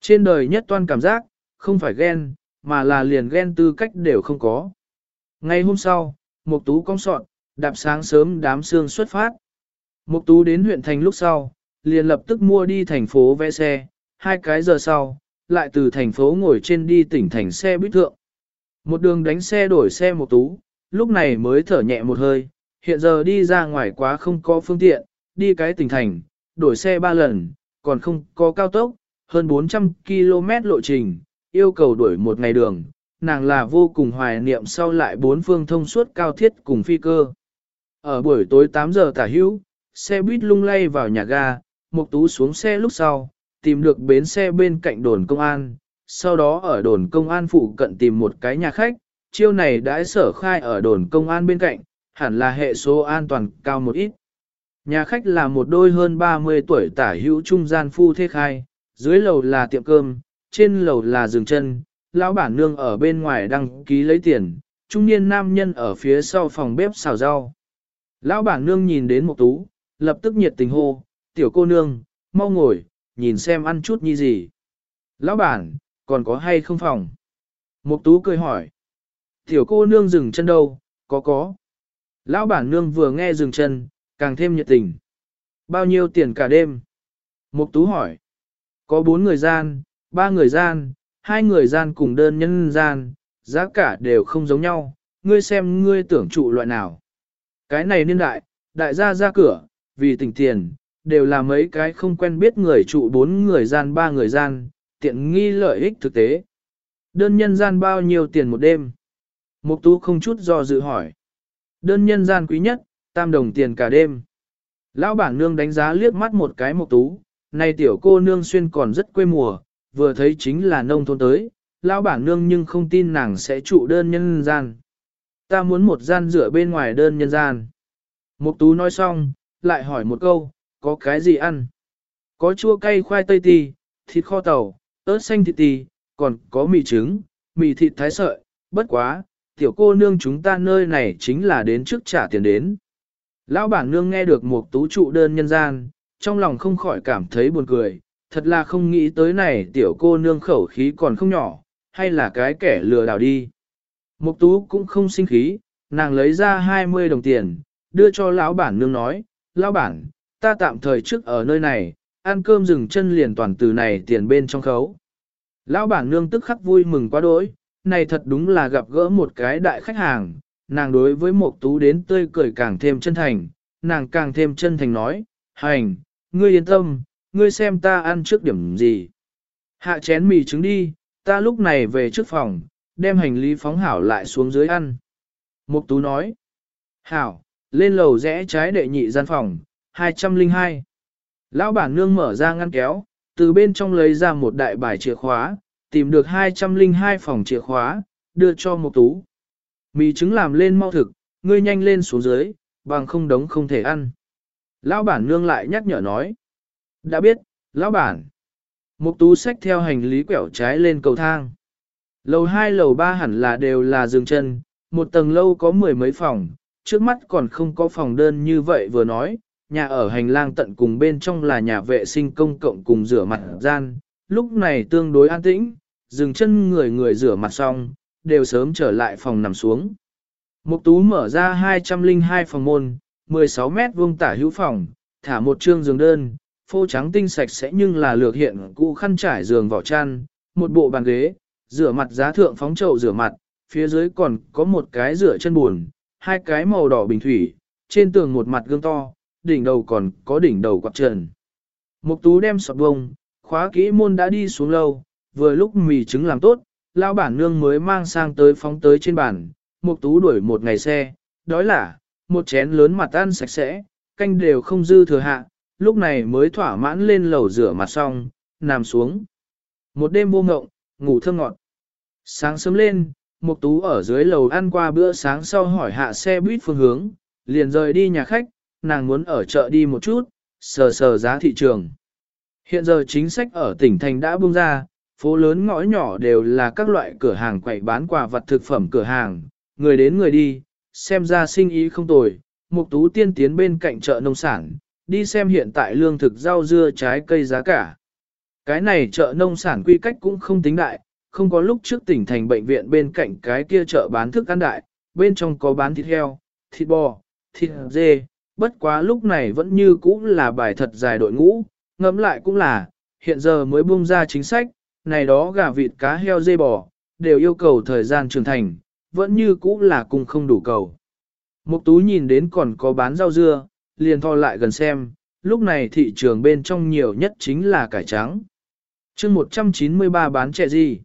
Trên đời nhất toan cảm giác, không phải ghen, mà là liền ghen tư cách đều không có. Ngay hôm sau, Mục Tú cong sọn, đạp sáng sớm đám sương xuất phát. Mục Tú đến huyện thành lúc sau, liền lập tức mua đi thành phố vé xe, hai cái giờ sau, lại từ thành phố ngồi trên đi tỉnh thành xe buýt thượng. Một đường đánh xe đổi xe Mục Tú, lúc này mới thở nhẹ một hơi, hiện giờ đi ra ngoài quá không có phương tiện, đi cái tỉnh thành, đổi xe ba lần, còn không có cao tốc, hơn 400 km lộ trình, yêu cầu đuổi một ngày đường, nàng là vô cùng hoài niệm sau lại bốn phương thông suốt cao thiết cùng phi cơ. Ở buổi tối 8 giờ tả hữu, xe buýt lung lay vào nhà ga, Mục Tú xuống xe lúc sau, tìm được bến xe bên cạnh đồn công an, sau đó ở đồn công an phụ cận tìm một cái nhà khách, chiêu này đã sở khai ở đồn công an bên cạnh, hẳn là hệ số an toàn cao một ít. Nhà khách là một đôi hơn 30 tuổi tả hữu trung gian phu thế khai, dưới lầu là tiệm cơm, trên lầu là giường chân, lão bản nương ở bên ngoài đăng ký lấy tiền, trung niên nam nhân ở phía sau phòng bếp xào rau. Lão bản nương nhìn đến mục tú, lập tức nhiệt tình hô, tiểu cô nương, mau ngồi, nhìn xem ăn chút như gì. Lão bản, còn có hay không phòng? Mục tú cười hỏi. Tiểu cô nương dừng chân đâu, có có. Lão bản nương vừa nghe dừng chân, càng thêm nhiệt tình. Bao nhiêu tiền cả đêm? Mục tú hỏi. Có bốn người gian, ba người gian, hai người gian cùng đơn nhân gian, giá cả đều không giống nhau, ngươi xem ngươi tưởng trụ loại nào. Cái này niên đại, đại gia ra cửa, vì tỉnh tiền, đều là mấy cái không quen biết người trụ bốn người gian ba người gian, tiện nghi lợi ích thực tế. Đơn nhân gian bao nhiêu tiền một đêm? Mục tú không chút do dự hỏi. Đơn nhân gian quý nhất, tam đồng tiền cả đêm. Lão bản nương đánh giá liếc mắt một cái mục tú, này tiểu cô nương xuyên còn rất quê mùa, vừa thấy chính là nông thôn tới, lão bản nương nhưng không tin nàng sẽ trụ đơn nhân gian. Ta muốn một gian rửa bên ngoài đơn nhân gian. Mục tú nói xong, lại hỏi một câu, có cái gì ăn? Có chua cay khoai tây tì, thịt kho tàu, ớt xanh thịt tì, còn có mì trứng, mì thịt thái sợi, bất quá, tiểu cô nương chúng ta nơi này chính là đến trước trả tiền đến. Lão bản nương nghe được một tú trụ đơn nhân gian, trong lòng không khỏi cảm thấy buồn cười, thật là không nghĩ tới này tiểu cô nương khẩu khí còn không nhỏ, hay là cái kẻ lừa đảo đi. Mục tú cũng không sinh khí, nàng lấy ra 20 đồng tiền, đưa cho lão bản nương nói, lão bản, ta tạm thời trước ở nơi này, ăn cơm dừng chân liền toàn từ này tiền bên trong khấu. Lão bản nương tức khắc vui mừng quá đỗi, này thật đúng là gặp gỡ một cái đại khách hàng, nàng đối với Mộc Tú đến tươi cười càng thêm chân thành, nàng càng thêm chân thành nói, hành, ngươi yên tâm, ngươi xem ta ăn trước điểm gì. Hạ chén mì trứng đi, ta lúc này về trước phòng, đem hành lý phóng hảo lại xuống dưới ăn. Mục Tú nói, hảo, lên lầu rẽ trái đệ nhị gian phòng, 202. Lão bản nương mở ra ngăn kéo, từ bên trong lấy ra một đại bài chìa khóa, tìm được 202 phòng chìa khóa, đưa cho Mục tú. Mì trứng làm lên mau thực, ngươi nhanh lên xuống dưới, bằng không đống không thể ăn. Lão bản nương lại nhắc nhở nói. Đã biết, lão bản. Mục tú xách theo hành lý quẹo trái lên cầu thang. Lầu 2 lầu 3 hẳn là đều là giường chân, một tầng lâu có mười mấy phòng, trước mắt còn không có phòng đơn như vậy vừa nói, nhà ở hành lang tận cùng bên trong là nhà vệ sinh công cộng cùng rửa mặt gian, lúc này tương đối an tĩnh, dừng chân người người rửa mặt xong, đều sớm trở lại phòng nằm xuống. Mục tú mở ra 202 phòng môn, 16 mét vuông tả hữu phòng, thả một trương giường đơn, phô trắng tinh sạch sẽ nhưng là lược hiện cũ khăn trải giường vỏ chăn, một bộ bàn ghế, rửa mặt giá thượng phóng chậu rửa mặt, phía dưới còn có một cái rửa chân buồn, hai cái màu đỏ bình thủy, trên tường một mặt gương to, đỉnh đầu còn có đỉnh đầu quạt trần. Mục tú đem sọt bông, khóa kỹ môn đã đi xuống lâu, vừa lúc mì trứng làm tốt, lão bản nương mới mang sang tới phóng tới trên bàn, mục tú đuổi một ngày xe, đói là, một chén lớn mặt ăn sạch sẽ, canh đều không dư thừa hạ, lúc này mới thỏa mãn lên lầu rửa mặt xong, nằm xuống. Một đêm vô ngộng, ngủ thơ ngọt. Sáng sớm lên, Mục Tú ở dưới lầu ăn qua bữa sáng sau hỏi hạ xe buýt phương hướng, liền rời đi nhà khách, nàng muốn ở chợ đi một chút, sờ sờ giá thị trường. Hiện giờ chính sách ở tỉnh thành đã bung ra, phố lớn ngõ nhỏ đều là các loại cửa hàng quậy bán quà vật thực phẩm cửa hàng, người đến người đi, xem ra sinh ý không tồi. Mục tú tiên tiến bên cạnh chợ nông sản, đi xem hiện tại lương thực rau dưa trái cây giá cả. Cái này chợ nông sản quy cách cũng không tính đại, không có lúc trước tỉnh thành bệnh viện bên cạnh cái kia chợ bán thức ăn đại, bên trong có bán thịt heo, thịt bò, thịt dê, bất quá lúc này vẫn như cũ là bài thật dài đội ngũ, ngẫm lại cũng là, hiện giờ mới bung ra chính sách, này đó gà vịt cá heo dê bò, đều yêu cầu thời gian trưởng thành, vẫn như cũ là cùng không đủ cầu. Mục tú nhìn đến còn có bán rau dưa, liền thò lại gần xem, lúc này thị trường bên trong nhiều nhất chính là cải trắng. chương 193 bán trẻ gì?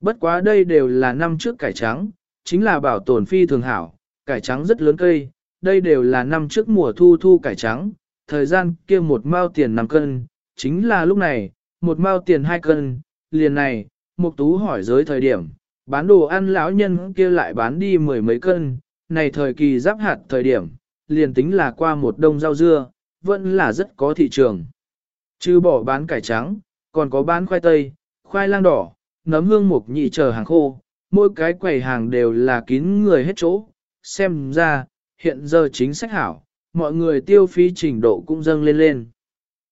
Bất quá đây đều là năm trước cải trắng, chính là bảo tồn phi thường hảo, cải trắng rất lớn cây, đây đều là năm trước mùa thu thu cải trắng, thời gian kia một mao tiền 5 cân, chính là lúc này, một mao tiền 2 cân, liền này, Mục Tú hỏi giới thời điểm, bán đồ ăn lão nhân kia lại bán đi mười mấy cân, này thời kỳ giáp hạt thời điểm, liền tính là qua một đông rau dưa, vẫn là rất có thị trường. Chứ bỏ bán cải trắng, còn có bán khoai tây, khoai lang đỏ, nấm hương mục nhị chờ hàng khô, mỗi cái quầy hàng đều là kín người hết chỗ. Xem ra, hiện giờ chính sách hảo, mọi người tiêu phí trình độ cũng dâng lên lên.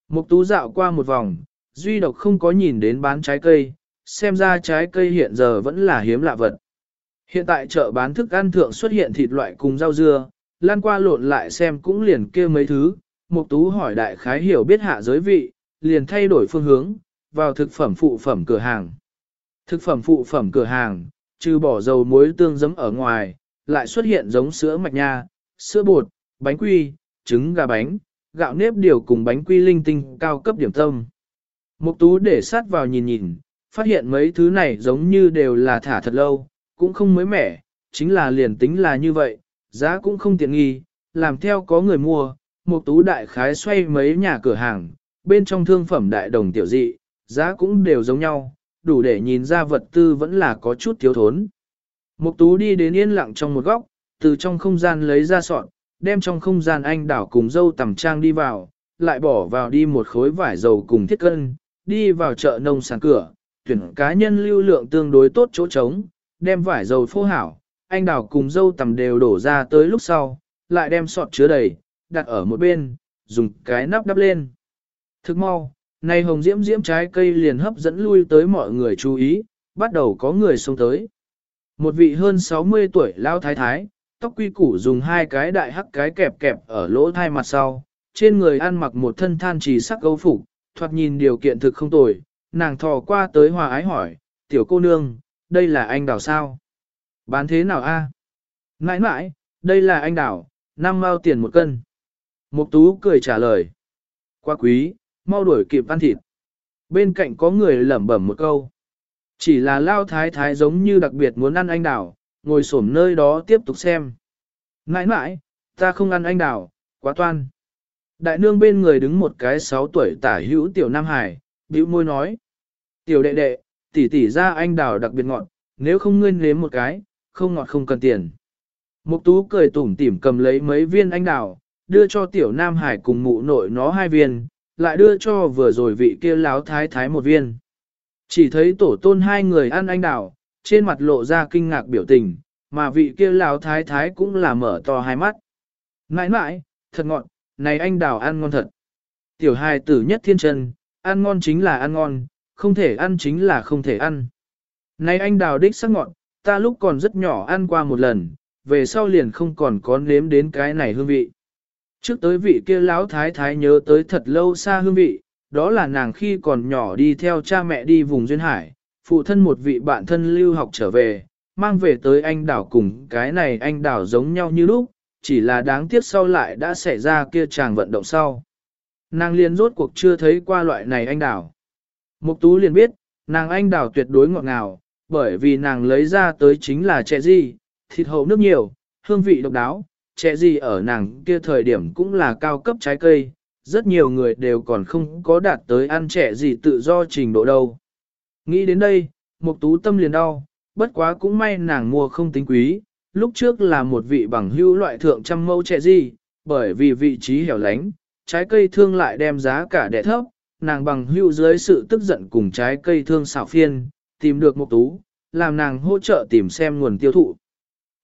Mục tú dạo qua một vòng, duy độc không có nhìn đến bán trái cây, xem ra trái cây hiện giờ vẫn là hiếm lạ vật. Hiện tại chợ bán thức ăn thượng xuất hiện thịt loại cùng rau dưa, lan qua lộn lại xem cũng liền kia mấy thứ, mục tú hỏi đại khái hiểu biết hạ giới vị, liền thay đổi phương hướng, vào thực phẩm phụ phẩm cửa hàng. Thực phẩm phụ phẩm cửa hàng, trừ bỏ dầu muối tương giấm ở ngoài, lại xuất hiện giống sữa mạch nha, sữa bột, bánh quy, trứng gà bánh, gạo nếp điều cùng bánh quy linh tinh cao cấp điểm tâm. Mục tú để sát vào nhìn nhìn, phát hiện mấy thứ này giống như đều là thả thật lâu, cũng không mới mẻ, chính là liền tính là như vậy, giá cũng không tiện nghi, làm theo có người mua, một tú đại khái xoay mấy nhà cửa hàng, bên trong thương phẩm đại đồng tiểu dị, giá cũng đều giống nhau, đủ để nhìn ra vật tư vẫn là có chút thiếu thốn. Mục tú đi đến yên lặng trong một góc, từ trong không gian lấy ra sọt, đem trong không gian anh đảo cùng dâu tầm trang đi vào, lại bỏ vào đi một khối vải dầu cùng thiết cân, đi vào chợ nông sản cửa, tuyển cá nhân lưu lượng tương đối tốt chỗ trống, đem vải dầu phô hảo, anh đào cùng dâu tầm đều đổ ra tới lúc sau, lại đem sọt chứa đầy, đặt ở một bên, dùng cái nắp đắp lên. Thức mau, này hồng diễm diễm trái cây liền hấp dẫn lui tới mọi người chú ý, bắt đầu có người xông tới. Một vị hơn 60 tuổi lao thái thái, tóc quy củ dùng hai cái đại hắc cái kẹp kẹp ở lỗ thai mặt sau, trên người ăn mặc một thân than trì sắc gấu phục, thoạt nhìn điều kiện thực không tồi, nàng thò qua tới hòa ái hỏi, tiểu cô nương, đây là anh đào sao? Bán thế nào a? À? Nãi đây là anh đảo năm mao tiền một cân. Mục tú cười trả lời. Quá quý, mau đuổi kịp ăn thịt. Bên cạnh có người lẩm bẩm một câu. Chỉ là lao thái thái giống như đặc biệt muốn ăn anh đảo ngồi xổm nơi đó tiếp tục xem. Nãi nãi, ta không ăn anh đảo quá toan. Đại nương bên người đứng một cái sáu tuổi tả hữu tiểu Nam Hải, bĩu môi nói. Tiểu đệ đệ, tỷ tỷ ra anh đào đặc biệt ngọt, nếu không ngươi nếm một cái, không ngọt không cần tiền. Mục tú cười tủm tỉm cầm lấy mấy viên anh đào, đưa cho tiểu Nam Hải cùng mụ nội nó hai viên, lại đưa cho vừa rồi vị kia láo thái thái một viên. Chỉ thấy tổ tôn hai người ăn anh đào, trên mặt lộ ra kinh ngạc biểu tình, mà vị kia láo thái thái cũng là mở to hai mắt. Nãi nãi, thật ngọt, này anh đào ăn ngon thật. Tiểu hài tử nhất thiên chân, ăn ngon chính là ăn ngon, không thể ăn chính là không thể ăn. Này anh đào đích sắc ngọt, ta lúc còn rất nhỏ ăn qua một lần, về sau liền không còn có nếm đến cái này hương vị. Trước tới vị kia lão thái thái nhớ tới thật lâu xa hương vị, đó là nàng khi còn nhỏ đi theo cha mẹ đi vùng duyên hải, phụ thân một vị bạn thân lưu học trở về, mang về tới anh đảo cùng cái này anh đảo giống nhau như lúc, chỉ là đáng tiếc sau lại đã xảy ra kia chàng vận động sau. Nàng liền rốt cuộc chưa thấy qua loại này anh đảo. Mục tú liền biết, nàng anh đảo tuyệt đối ngọt ngào, bởi vì nàng lấy ra tới chính là trẻ gì, thịt hậu nước nhiều, hương vị độc đáo, trẻ gì ở nàng kia thời điểm cũng là cao cấp trái cây, rất nhiều người đều còn không có đạt tới ăn trẻ gì tự do trình độ đâu. Nghĩ đến đây, một tú tâm liền đau, bất quá cũng may nàng mua không tính quý, lúc trước là một vị bằng hữu loại thượng trăm mẫu trẻ gì, bởi vì vị trí hẻo lánh, trái cây thương lại đem giá cả đẻ thấp, nàng bằng hữu dưới sự tức giận cùng trái cây thương xảo phiên, tìm được mục tú, làm nàng hỗ trợ tìm xem nguồn tiêu thụ.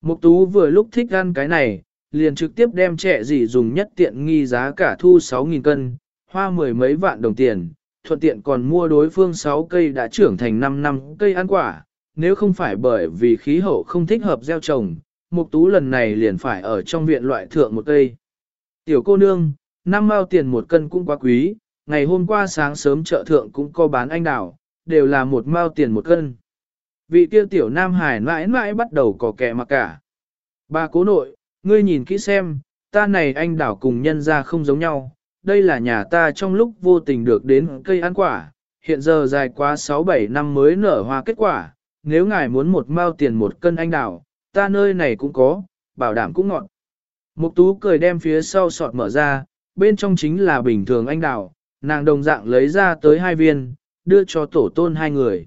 Mục tú vừa lúc thích ăn cái này, liền trực tiếp đem trẻ gì dùng nhất tiện nghi giá cả thu 6.000 cân, hoa mười mấy vạn đồng tiền, thuận tiện còn mua đối phương 6 cây đã trưởng thành 5 năm cây ăn quả, nếu không phải bởi vì khí hậu không thích hợp gieo trồng, mục tú lần này liền phải ở trong viện loại thượng một cây. Tiểu cô nương, năm mao tiền một cân cũng quá quý, ngày hôm qua sáng sớm chợ thượng cũng có bán anh đào, đều là một mao tiền một cân. Vị tiêu tiểu nam hải mãi mãi bắt đầu có kẻ mặc cả. bà cố nội, ngươi nhìn kỹ xem, ta này anh đảo cùng nhân ra không giống nhau, đây là nhà ta trong lúc vô tình được đến cây ăn quả, hiện giờ dài quá 6-7 năm mới nở hoa kết quả, nếu ngài muốn một mao tiền một cân anh đảo, ta nơi này cũng có, bảo đảm cũng ngọt. Mục tú cười đem phía sau sọt mở ra, bên trong chính là bình thường anh đảo, nàng đồng dạng lấy ra tới hai viên, đưa cho tổ tôn hai người.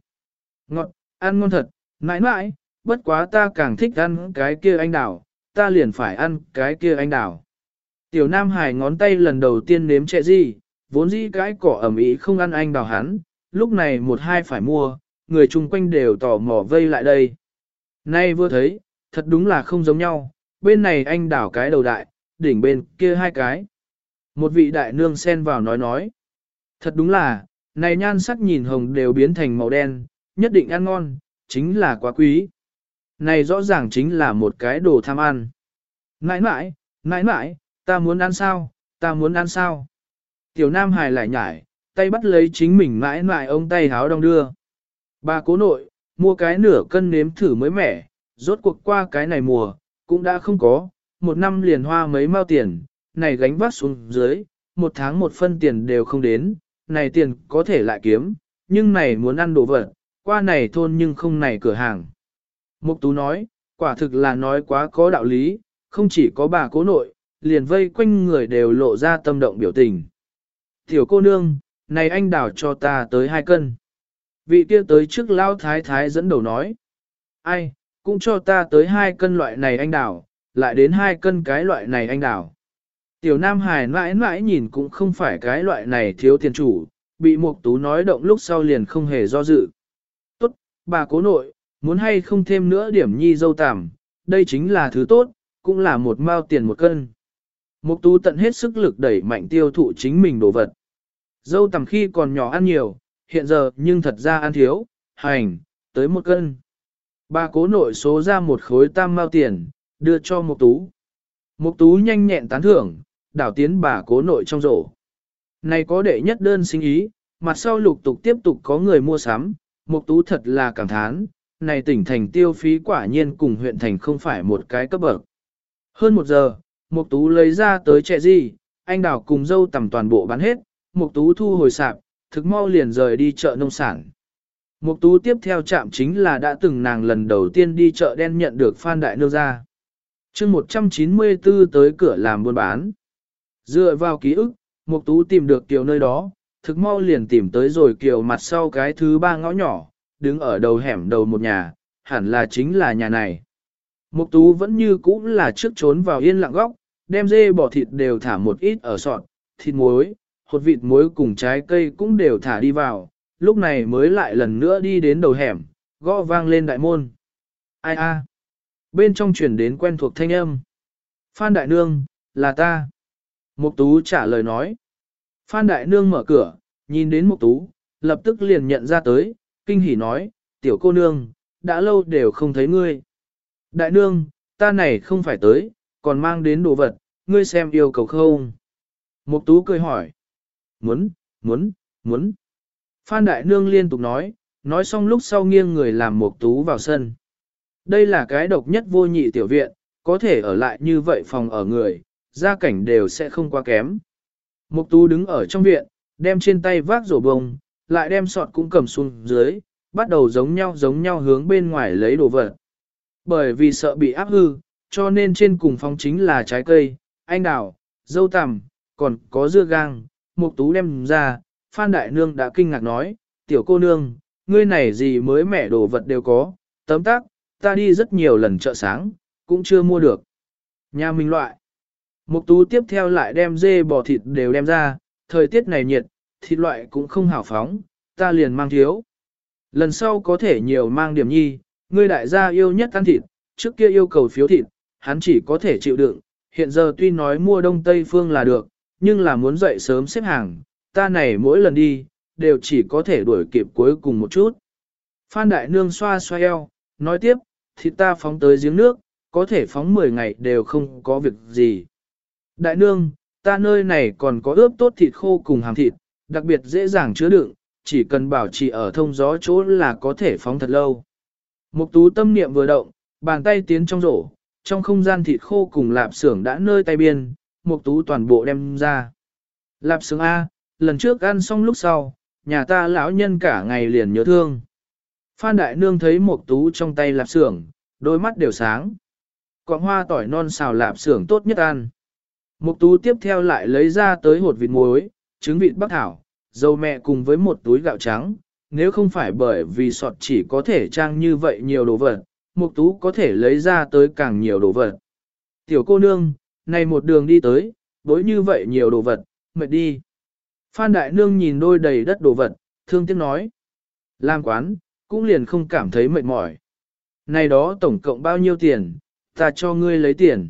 Ngọt, ăn ngon thật, mãi mãi, bất quá ta càng thích ăn cái kia anh đào, ta liền phải ăn cái kia anh đào. Tiểu Nam Hải ngón tay lần đầu tiên nếm trẻ gì, vốn dĩ cái cỏ ẩm ý không ăn anh đào hắn, lúc này một hai phải mua, người chung quanh đều tò mò vây lại đây. Nay vừa thấy, thật đúng là không giống nhau, bên này anh đảo cái đầu đại, đỉnh bên kia hai cái. Một vị đại nương xen vào nói nói. Thật đúng là, này nhan sắc nhìn hồng đều biến thành màu đen, nhất định ăn ngon, chính là quá quý. Này rõ ràng chính là một cái đồ tham ăn. Nãi nãi, nãi nãi, ta muốn ăn sao, ta muốn ăn sao. Tiểu Nam Hải lại nhải, tay bắt lấy chính mình mãi mãi ông tay háo đong đưa. Bà cố nội, mua cái nửa cân nếm thử mới mẻ, rốt cuộc qua cái này mùa, cũng đã không có, một năm liền hoa mấy mao tiền, này gánh vác xuống dưới, một tháng một phân tiền đều không đến, này tiền có thể lại kiếm, nhưng này muốn ăn đồ vật, qua này thôn nhưng không này cửa hàng. Mục Tú nói, quả thực là nói quá có đạo lý, không chỉ có bà cố nội, liền vây quanh người đều lộ ra tâm động biểu tình. Tiểu cô nương, này anh đảo cho ta tới hai cân. Vị kia tới trước lao thái thái dẫn đầu nói. Ai, cũng cho ta tới hai cân loại này anh đảo, lại đến hai cân cái loại này anh đảo. Tiểu Nam Hải mãi mãi nhìn cũng không phải cái loại này thiếu tiền chủ, bị Mục Tú nói động lúc sau liền không hề do dự. Tốt, bà cố nội, muốn hay không thêm nữa điểm nhi dâu tằm, đây chính là thứ tốt, cũng là một mao tiền một cân. Mục Tú tận hết sức lực đẩy mạnh tiêu thụ chính mình đồ vật. Dâu tằm khi còn nhỏ ăn nhiều, hiện giờ nhưng thật ra ăn thiếu, hành, tới một cân. Bà cố nội số ra một khối tam mao tiền, đưa cho Mục Tú. Mục Tú nhanh nhẹn tán thưởng, đảo tiến bà cố nội trong rổ. Này có đệ nhất đơn sinh ý, mặt sau lục tục tiếp tục có người mua sắm, Mục Tú thật là cảm thán, này tỉnh thành tiêu phí quả nhiên cùng huyện thành không phải một cái cấp bậc. Hơn một giờ, Mục Tú lấy ra tới trẻ gì, anh đảo cùng dâu tầm toàn bộ bán hết, Mục Tú thu hồi sạp, thực mau liền rời đi chợ nông sản. Mục tú tiếp theo chạm chính là đã từng nàng lần đầu tiên đi chợ đen nhận được Phan Đại Nương ra chương 194 tới cửa làm buôn bán. Dựa vào ký ức, Mục tú tìm được kiều nơi đó, thực mau liền tìm tới rồi kiều mặt sau cái thứ ba ngõ nhỏ, đứng ở đầu hẻm đầu một nhà, hẳn là chính là nhà này. Mục tú vẫn như cũ là trước trốn vào yên lặng góc, đem dê bỏ thịt đều thả một ít ở sọt, thịt muối, hột vịt muối cùng trái cây cũng đều thả đi vào, lúc này mới lại lần nữa đi đến đầu hẻm, gõ vang lên đại môn. Ai a? Bên trong chuyển đến quen thuộc thanh âm. Phan Đại Nương, là ta. Mục Tú trả lời nói. Phan Đại Nương mở cửa, nhìn đến Mục Tú, lập tức liền nhận ra tới, kinh hỉ nói, tiểu cô nương, đã lâu đều không thấy ngươi. Đại Nương, ta này không phải tới, còn mang đến đồ vật, ngươi xem yêu cầu không? Mục Tú cười hỏi. Muốn, muốn, muốn. Phan Đại Nương liên tục nói, nói xong lúc sau nghiêng người làm mục tú vào sân. Đây là cái độc nhất vô nhị tiểu viện, có thể ở lại như vậy phòng ở người, gia cảnh đều sẽ không quá kém. Mục tú đứng ở trong viện, đem trên tay vác rổ bông, lại đem sọt cũng cầm xuống dưới, bắt đầu giống nhau giống nhau hướng bên ngoài lấy đồ vật. Bởi vì sợ bị áp hư, cho nên trên cùng phòng chính là trái cây, anh đào, dâu tằm, còn có dưa gang, mục tú đem ra, Phan Đại Nương đã kinh ngạc nói, tiểu cô nương, ngươi này gì mới mẻ đồ vật đều có, tấm tắc, ta đi rất nhiều lần chợ sáng, cũng chưa mua được. Nhà mình loại. Mục tú tiếp theo lại đem dê bò thịt đều đem ra, thời tiết này nhiệt, thịt loại cũng không hảo phóng, ta liền mang thiếu. Lần sau có thể nhiều mang điểm nhi, ngươi đại gia yêu nhất ăn thịt, trước kia yêu cầu phiếu thịt, hắn chỉ có thể chịu đựng, hiện giờ tuy nói mua đông tây phương là được, nhưng là muốn dậy sớm xếp hàng, ta này mỗi lần đi, đều chỉ có thể đuổi kịp cuối cùng một chút. Phan Đại Nương xoa xoa eo, nói tiếp, thì ta phóng tới giếng nước, có thể phóng 10 ngày đều không có việc gì. Đại Nương, ta nơi này còn có ướp tốt thịt khô cùng hàm thịt, đặc biệt dễ dàng chứa đựng, chỉ cần bảo trì ở thông gió chỗ là có thể phóng thật lâu. Mục tú tâm niệm vừa động, bàn tay tiến trong rổ, trong không gian thịt khô cùng lạp xưởng đã nơi tay biên, mục tú toàn bộ đem ra. Lạp xưởng A, lần trước ăn xong lúc sau, nhà ta lão nhân cả ngày liền nhớ thương. Phan Đại Nương thấy một tú trong tay lạp xưởng, đôi mắt đều sáng. Quảng hoa tỏi non xào lạp xưởng tốt nhất ăn. Một tú tiếp theo lại lấy ra tới hột vịt muối, trứng vịt bắc thảo, dầu mẹ cùng với một túi gạo trắng, nếu không phải bởi vì sọt chỉ có thể trang như vậy nhiều đồ vật, mục tú có thể lấy ra tới càng nhiều đồ vật. Tiểu cô nương, này một đường đi tới, bối như vậy nhiều đồ vật, mệt đi. Phan Đại Nương nhìn đôi đầy đất đồ vật, thương tiếc nói. Lam quán, cũng liền không cảm thấy mệt mỏi. Này đó tổng cộng bao nhiêu tiền, ta cho ngươi lấy tiền.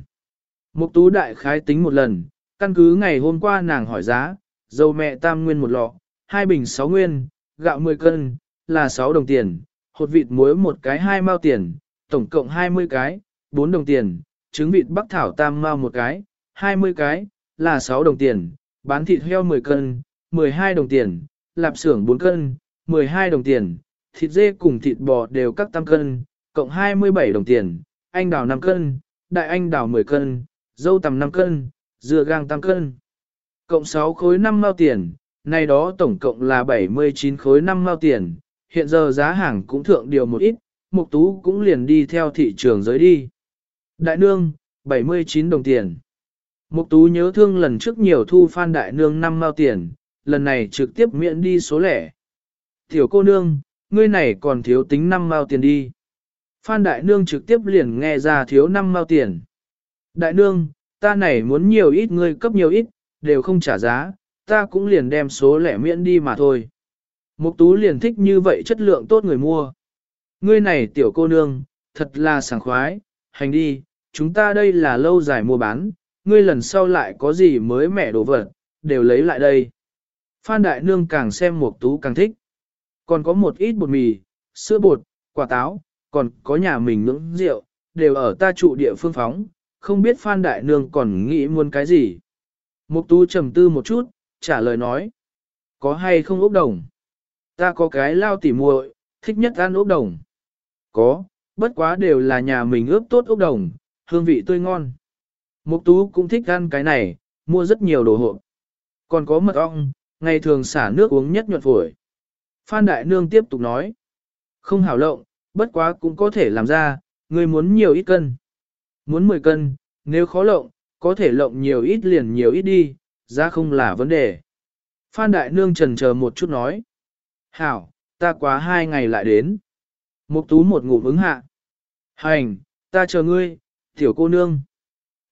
Mục tú đại khái tính một lần, căn cứ ngày hôm qua nàng hỏi giá, dầu mẹ tam nguyên một lọ, hai bình sáu nguyên, gạo 10 cân, là 6 đồng tiền, hột vịt muối một cái hai mao tiền, tổng cộng 20 cái, 4 đồng tiền, trứng vịt bắc thảo tam mao một cái, 20 cái, là 6 đồng tiền, bán thịt heo 10 cân, 12 đồng tiền, lạp xưởng 4 cân, 12 đồng tiền, thịt dê cùng thịt bò đều các tam cân, cộng 27 đồng tiền, anh đào 5 cân, đại anh đào 10 cân, dâu tầm 5 cân, dưa gang tam cân. Cộng 6 khối 5 mao tiền, này đó tổng cộng là 79 khối 5 mao tiền, hiện giờ giá hàng cũng thượng điều một ít, mục tú cũng liền đi theo thị trường giới đi. Đại nương, 79 đồng tiền. Mục tú nhớ thương lần trước nhiều thu phan đại nương 5 mao tiền, lần này trực tiếp miễn đi số lẻ. Tiểu cô nương, ngươi này còn thiếu tính 5 mao tiền đi. Phan đại nương trực tiếp liền nghe ra thiếu 5 mao tiền. Đại nương, ta này muốn nhiều ít ngươi cấp nhiều ít, đều không trả giá, ta cũng liền đem số lẻ miễn đi mà thôi. Mục tú liền thích như vậy chất lượng tốt người mua. Ngươi này tiểu cô nương, thật là sảng khoái, hành đi, chúng ta đây là lâu dài mua bán, ngươi lần sau lại có gì mới mẻ đồ vật, đều lấy lại đây. Phan Đại Nương càng xem Mục Tú càng thích. Còn có một ít bột mì, sữa bột, quả táo, còn có nhà mình nướng rượu, đều ở ta trụ địa phương phóng, không biết Phan Đại Nương còn nghĩ muốn cái gì. Mục Tú trầm tư một chút, trả lời nói. Có hay không ốc đồng? Ta có cái lao tỉ muội, thích nhất ăn ốc đồng. Có, bất quá đều là nhà mình ướp tốt ốc đồng, hương vị tươi ngon. Mục tú cũng thích ăn cái này, mua rất nhiều đồ hộp. Còn có mật ong, ngày thường xả nước uống nhất nhuận phổi. Phan Đại Nương tiếp tục nói. Không hảo lộng, bất quá cũng có thể làm ra, người muốn nhiều ít cân. Muốn 10 cân, nếu khó lộng, có thể lộng nhiều ít liền nhiều ít đi, ra không là vấn đề. Phan Đại Nương trần chờ một chút nói. Hảo, ta quá hai ngày lại đến. Mục tú một ngụm ứng hạ. Hành, ta chờ ngươi, tiểu cô nương.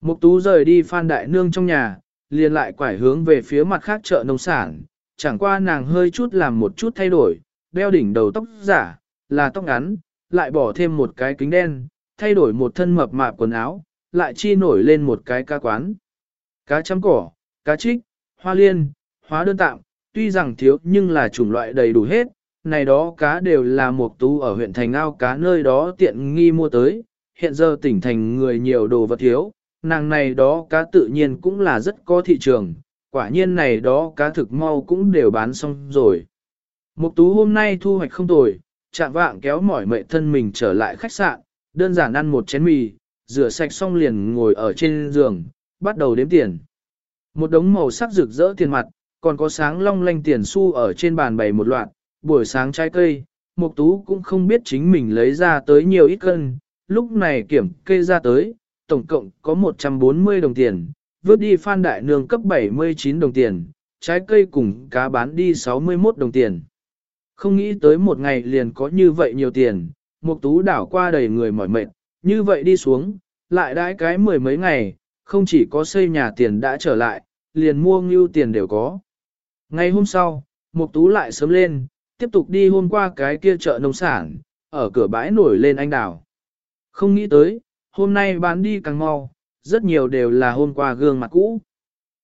Mục tú rời đi Phan Đại Nương trong nhà, liền lại quải hướng về phía mặt khác chợ nông sản. Chẳng qua nàng hơi chút làm một chút thay đổi, đeo đỉnh đầu tóc giả, là tóc ngắn, lại bỏ thêm một cái kính đen, thay đổi một thân mập mạp quần áo, lại chi nổi lên một cái ca quán. Cá chấm cỏ, cá trích, hoa liên, hóa đơn tạm, tuy rằng thiếu nhưng là chủng loại đầy đủ hết, này đó cá đều là một tú ở huyện thành ao cá nơi đó tiện nghi mua tới, hiện giờ tỉnh thành người nhiều đồ vật thiếu, nàng này đó cá tự nhiên cũng là rất có thị trường, quả nhiên này đó cá thực mau cũng đều bán xong rồi. Mục tú hôm nay thu hoạch không tồi, chạm vạng kéo mỏi mệt thân mình trở lại khách sạn, đơn giản ăn một chén mì, rửa sạch xong liền ngồi ở trên giường, bắt đầu đếm tiền. Một đống màu sắc rực rỡ tiền mặt, còn có sáng long lanh tiền xu ở trên bàn bày một loạt, buổi sáng trái cây, Mục Tú cũng không biết chính mình lấy ra tới nhiều ít cân, lúc này kiểm kê ra tới, tổng cộng có 140 đồng tiền, vớt đi Phan Đại Nương cấp 79 đồng tiền, trái cây cùng cá bán đi 61 đồng tiền. Không nghĩ tới một ngày liền có như vậy nhiều tiền, Mục Tú đảo qua đầy người mỏi mệt, như vậy đi xuống, lại đãi cái mười mấy ngày, không chỉ có xây nhà tiền đã trở lại, liền mua ngưu tiền đều có. Ngày hôm sau, Mục Tú lại sớm lên, tiếp tục đi hôm qua cái kia chợ nông sản, ở cửa bãi nổi lên anh đảo. Không nghĩ tới, hôm nay bán đi càng mau, rất nhiều đều là hôm qua gương mặt cũ.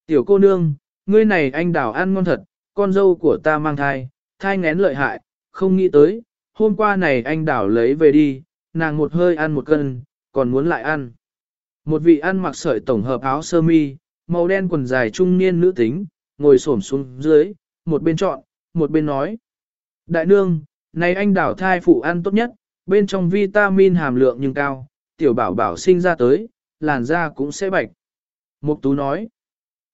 Tiểu cô nương, ngươi này anh đào ăn ngon thật, con dâu của ta mang thai, thai ngén lợi hại, không nghĩ tới, hôm qua này anh đào lấy về đi, nàng một hơi ăn một cân, còn muốn lại ăn. Một vị ăn mặc sợi tổng hợp áo sơ mi, màu đen quần dài trung niên nữ tính, ngồi xổm xuống dưới, một bên chọn, một bên nói. Đại nương, này anh đảo thai phụ ăn tốt nhất, bên trong vitamin hàm lượng nhưng cao, tiểu bảo bảo sinh ra tới, làn da cũng sẽ bạch. Mục tú nói,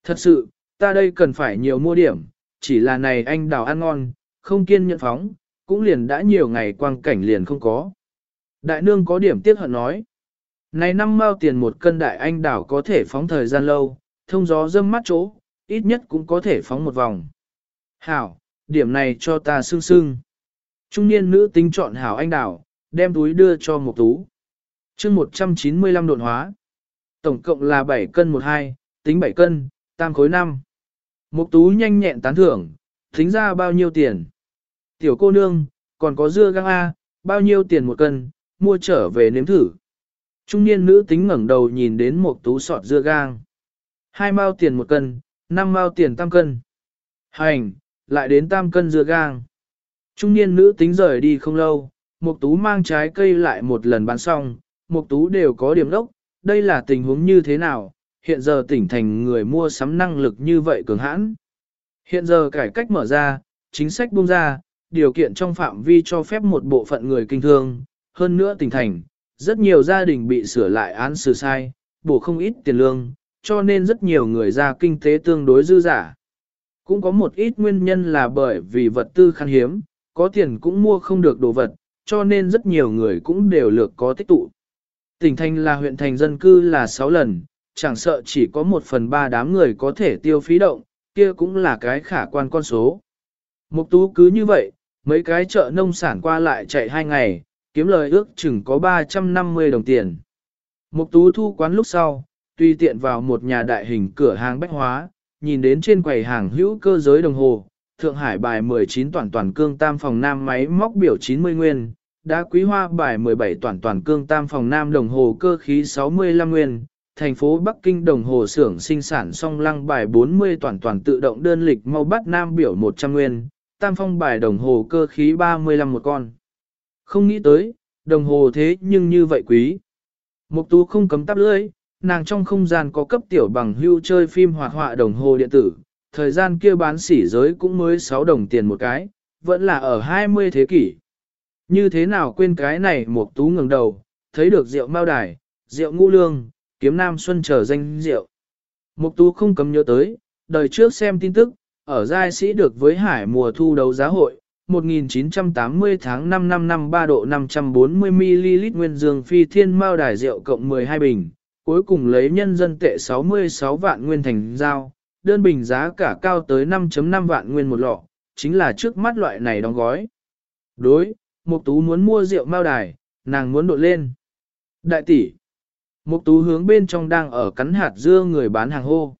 thật sự, ta đây cần phải nhiều mua điểm, chỉ là này anh đào ăn ngon, không kiên nhẫn phóng, cũng liền đã nhiều ngày quang cảnh liền không có. Đại nương có điểm tiếc hận nói, này năm mao tiền một cân đại anh đảo có thể phóng thời gian lâu, thông gió dâm mắt chỗ, ít nhất cũng có thể phóng một vòng. Hảo, điểm này cho ta sưng sưng. Trung niên nữ tính chọn hảo anh đào, đem túi đưa cho một tú. chương 195 độn hóa. Tổng cộng là 7 cân 12, tính 7 cân, tam khối 5. mục tú nhanh nhẹn tán thưởng, tính ra bao nhiêu tiền. Tiểu cô nương, còn có dưa găng A, bao nhiêu tiền một cân, mua trở về nếm thử. Trung niên nữ tính ngẩng đầu nhìn đến một tú sọt dưa gang. Hai mao tiền một cân, năm mao tiền tam cân. Hành, lại đến tam cân dưa gang. Trung niên nữ tính rời đi không lâu, một tú mang trái cây lại một lần bán xong, một tú đều có điểm đốc, đây là tình huống như thế nào, hiện giờ tỉnh thành người mua sắm năng lực như vậy cường hãn. Hiện giờ cải cách mở ra, chính sách buông ra, điều kiện trong phạm vi cho phép một bộ phận người kinh thương, hơn nữa tỉnh thành, rất nhiều gia đình bị sửa lại án xử sai, bổ không ít tiền lương, cho nên rất nhiều người ra kinh tế tương đối dư giả. Cũng có một ít nguyên nhân là bởi vì vật tư khan hiếm, có tiền cũng mua không được đồ vật, cho nên rất nhiều người cũng đều lược có tích tụ. Tỉnh thành là huyện thành dân cư là 6 lần, chẳng sợ chỉ có một phần ba đám người có thể tiêu phí động, kia cũng là cái khả quan con số. Mục tú cứ như vậy, mấy cái chợ nông sản qua lại chạy hai ngày, kiếm lời ước chừng có 350 đồng tiền. Mục tú thu quán lúc sau, tùy tiện vào một nhà đại hình cửa hàng bách hóa, nhìn đến trên quầy hàng hữu cơ giới đồng hồ, Thượng Hải bài 19 toàn toàn cương tam phòng nam máy móc biểu 90 nguyên, đã quý hoa bài 17 toàn toàn cương tam phòng nam đồng hồ cơ khí 65 nguyên, thành phố Bắc Kinh đồng hồ xưởng sinh sản song lăng bài 40 toàn toàn tự động đơn lịch mau bắt nam biểu 100 nguyên, tam phong bài đồng hồ cơ khí 35 một con. Không nghĩ tới, đồng hồ thế nhưng như vậy quý. Mục tú không cấm tắp lưỡi, nàng trong không gian có cấp tiểu bằng hưu chơi phim hoạt họa đồng hồ điện tử, thời gian kia bán sỉ giới cũng mới 6 đồng tiền một cái, vẫn là ở 20 thế kỷ. Như thế nào quên cái này một tú ngẩng đầu, thấy được rượu mao đài, rượu ngũ lương, kiếm nam xuân trở danh rượu. Mục tú không cấm nhớ tới, đời trước xem tin tức, ở giai sĩ được với hải mùa thu đấu giá hội, 1980 tháng 5 năm năm 3 độ 540ml nguyên dương phi thiên mao đài rượu cộng 12 bình, cuối cùng lấy nhân dân tệ 66 vạn nguyên thành giao, đơn bình giá cả cao tới 5.5 vạn nguyên một lọ, chính là trước mắt loại này đóng gói. Đối, Mục Tú muốn mua rượu mao đài, nàng muốn đội lên. Đại tỷ. Mục Tú hướng bên trong đang ở cắn hạt dưa người bán hàng hô.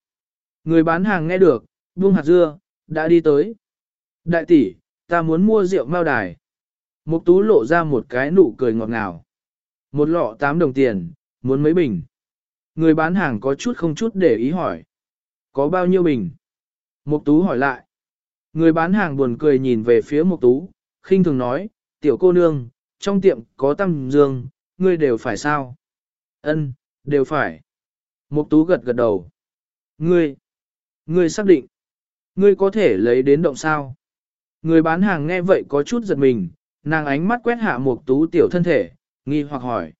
Người bán hàng nghe được, buông hạt dưa, đã đi tới. Đại tỷ, ta muốn mua rượu mao đài. Mục Tú lộ ra một cái nụ cười ngọt ngào. Một lọ 8 đồng tiền, muốn mấy bình. Người bán hàng có chút không chút để ý hỏi. Có bao nhiêu bình? Mục Tú hỏi lại. Người bán hàng buồn cười nhìn về phía Mục Tú, khinh thường nói, tiểu cô nương, trong tiệm có tăm dương, ngươi đều phải sao? Ân, đều phải. Mục Tú gật gật đầu. Ngươi, ngươi xác định, ngươi có thể lấy đến động sao? Người bán hàng nghe vậy có chút giật mình, nàng ánh mắt quét hạ Mục Tú tiểu thân thể, nghi hoặc hỏi.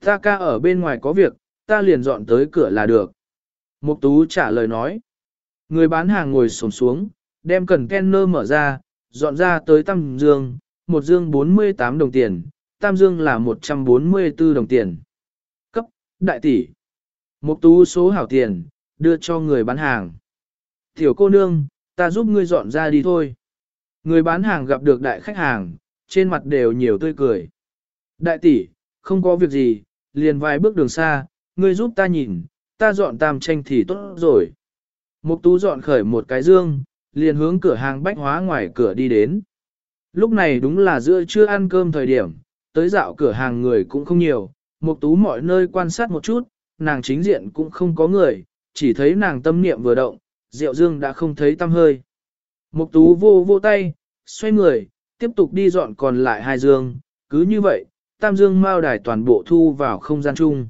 Ta ca ở bên ngoài có việc, ta liền dọn tới cửa là được. Mục tú trả lời nói. Người bán hàng ngồi xổm xuống, đem cần kenner mở ra, dọn ra tới tăm dương, một dương 48 đồng tiền, tam dương là 144 đồng tiền. Cấp, đại tỷ. một tú số hảo tiền, đưa cho người bán hàng. Tiểu cô nương, ta giúp ngươi dọn ra đi thôi. Người bán hàng gặp được đại khách hàng, trên mặt đều nhiều tươi cười. Đại tỷ, không có việc gì, liền vài bước đường xa, ngươi giúp ta nhìn, ta dọn tam tranh thì tốt rồi. Mục tú dọn khởi một cái dương, liền hướng cửa hàng bách hóa ngoài cửa đi đến. Lúc này đúng là giữa trưa ăn cơm thời điểm, tới dạo cửa hàng người cũng không nhiều, mục tú mọi nơi quan sát một chút, nàng chính diện cũng không có người, chỉ thấy nàng tâm niệm vừa động, rượu dương đã không thấy tăm hơi. Mục tú vô vô tay, xoay người, tiếp tục đi dọn còn lại hai dương, cứ như vậy, tam dương mao đài toàn bộ thu vào không gian chung.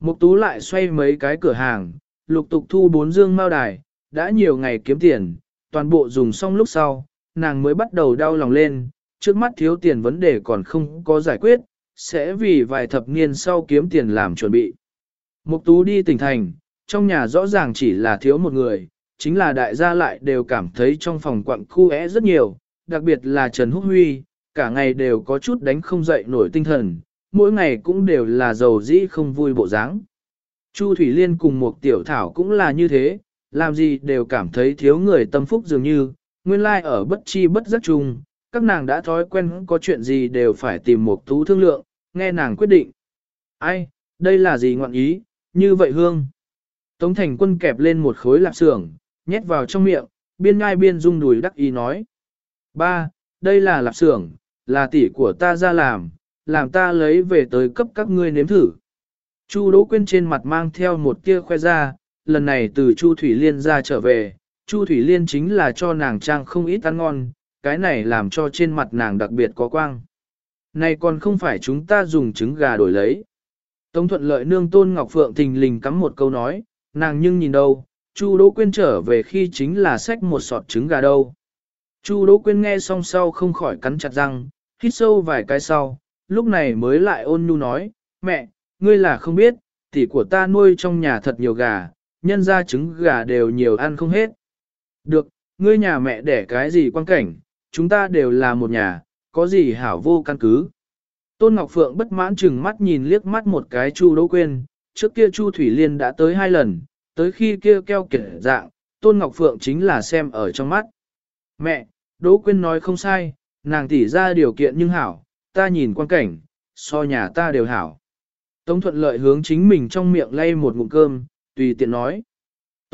Mục tú lại xoay mấy cái cửa hàng, lục tục thu bốn dương mao đài, đã nhiều ngày kiếm tiền, toàn bộ dùng xong lúc sau, nàng mới bắt đầu đau lòng lên, trước mắt thiếu tiền vấn đề còn không có giải quyết, sẽ vì vài thập niên sau kiếm tiền làm chuẩn bị. Mục tú đi tỉnh thành, trong nhà rõ ràng chỉ là thiếu một người, chính là đại gia lại đều cảm thấy trong phòng quặng khu é rất nhiều, đặc biệt là Trần Húc Huy, cả ngày đều có chút đánh không dậy nổi tinh thần, mỗi ngày cũng đều là giàu dĩ không vui bộ dáng. Chu Thủy Liên cùng một tiểu thảo cũng là như thế, làm gì đều cảm thấy thiếu người tâm phúc dường như, nguyên lai ở bất chi bất giác chung, các nàng đã thói quen có chuyện gì đều phải tìm một tú thương lượng, nghe nàng quyết định. Ai, đây là gì ngọn ý, như vậy hương. Tống thành quân kẹp lên một khối lạp xưởng, nhét vào trong miệng, biên ngai biên rung đùi đắc ý nói. Ba, đây là lạp xưởng, là tỷ của ta ra làm, làm ta lấy về tới cấp các ngươi nếm thử. Chu Đỗ Quyên trên mặt mang theo một tia khoe ra, lần này từ Chu Thủy Liên ra trở về, Chu Thủy Liên chính là cho nàng trang không ít ăn ngon, cái này làm cho trên mặt nàng đặc biệt có quang. Này còn không phải chúng ta dùng trứng gà đổi lấy. Tống thuận lợi nương tôn Ngọc Phượng thình lình cắm một câu nói, nàng nhưng nhìn đâu, Chu Đỗ Quyên trở về khi chính là xách một sọt trứng gà đâu. Chu Đỗ Quyên nghe xong sau không khỏi cắn chặt răng, hít sâu vài cái sau, lúc này mới lại ôn nhu nói, mẹ, ngươi là không biết, tỷ của ta nuôi trong nhà thật nhiều gà, nhân ra trứng gà đều nhiều ăn không hết. Được, ngươi nhà mẹ đẻ cái gì quan cảnh, chúng ta đều là một nhà, có gì hảo vô căn cứ. Tôn Ngọc Phượng bất mãn chừng mắt nhìn liếc mắt một cái Chu Đỗ Quyên, trước kia Chu Thủy Liên đã tới hai lần, tới khi kia keo kể dạng, Tôn Ngọc Phượng chính là xem ở trong mắt. Mẹ, Đỗ Quyên nói không sai, nàng tỉ ra điều kiện nhưng hảo, ta nhìn quan cảnh, so nhà ta đều hảo. Tống thuận lợi hướng chính mình trong miệng lay một ngụm cơm, tùy tiện nói.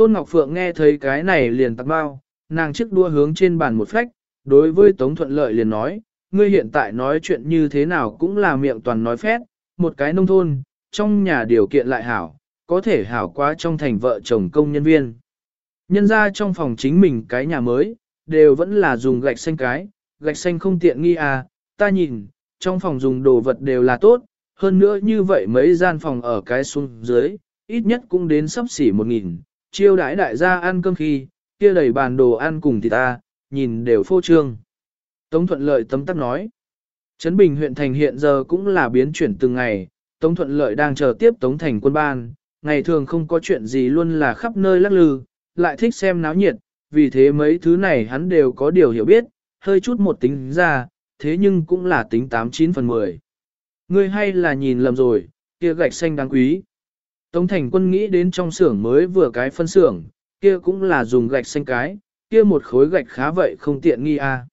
Tôn Ngọc Phượng nghe thấy cái này liền tặc bao, nàng chiếc đua hướng trên bàn một phách, đối với Tống thuận lợi liền nói, ngươi hiện tại nói chuyện như thế nào cũng là miệng toàn nói phét, một cái nông thôn, trong nhà điều kiện lại hảo, có thể hảo quá trong thành vợ chồng công nhân viên. Nhân ra trong phòng chính mình cái nhà mới, đều vẫn là dùng gạch xanh cái, gạch xanh không tiện nghi à, ta nhìn, trong phòng dùng đồ vật đều là tốt, hơn nữa như vậy mấy gian phòng ở cái xuống dưới, ít nhất cũng đến sắp xỉ một nghìn, chiêu đãi đại gia ăn cơm khi, kia đầy bàn đồ ăn cùng thì ta, nhìn đều phô trương. Tống thuận lợi tấm tắc nói, Trấn Bình huyện thành hiện giờ cũng là biến chuyển từng ngày, Tống thuận lợi đang chờ tiếp Tống thành quân ban, ngày thường không có chuyện gì luôn là khắp nơi lắc lư, lại thích xem náo nhiệt, vì thế mấy thứ này hắn đều có điều hiểu biết, hơi chút một tính ra, thế nhưng cũng là tính 89 phần 10. Ngươi hay là nhìn lầm rồi, kia gạch xanh đáng quý. Tống thành quân nghĩ đến trong xưởng mới vừa cái phân xưởng, kia cũng là dùng gạch xanh cái, kia một khối gạch khá vậy không tiện nghi a. À.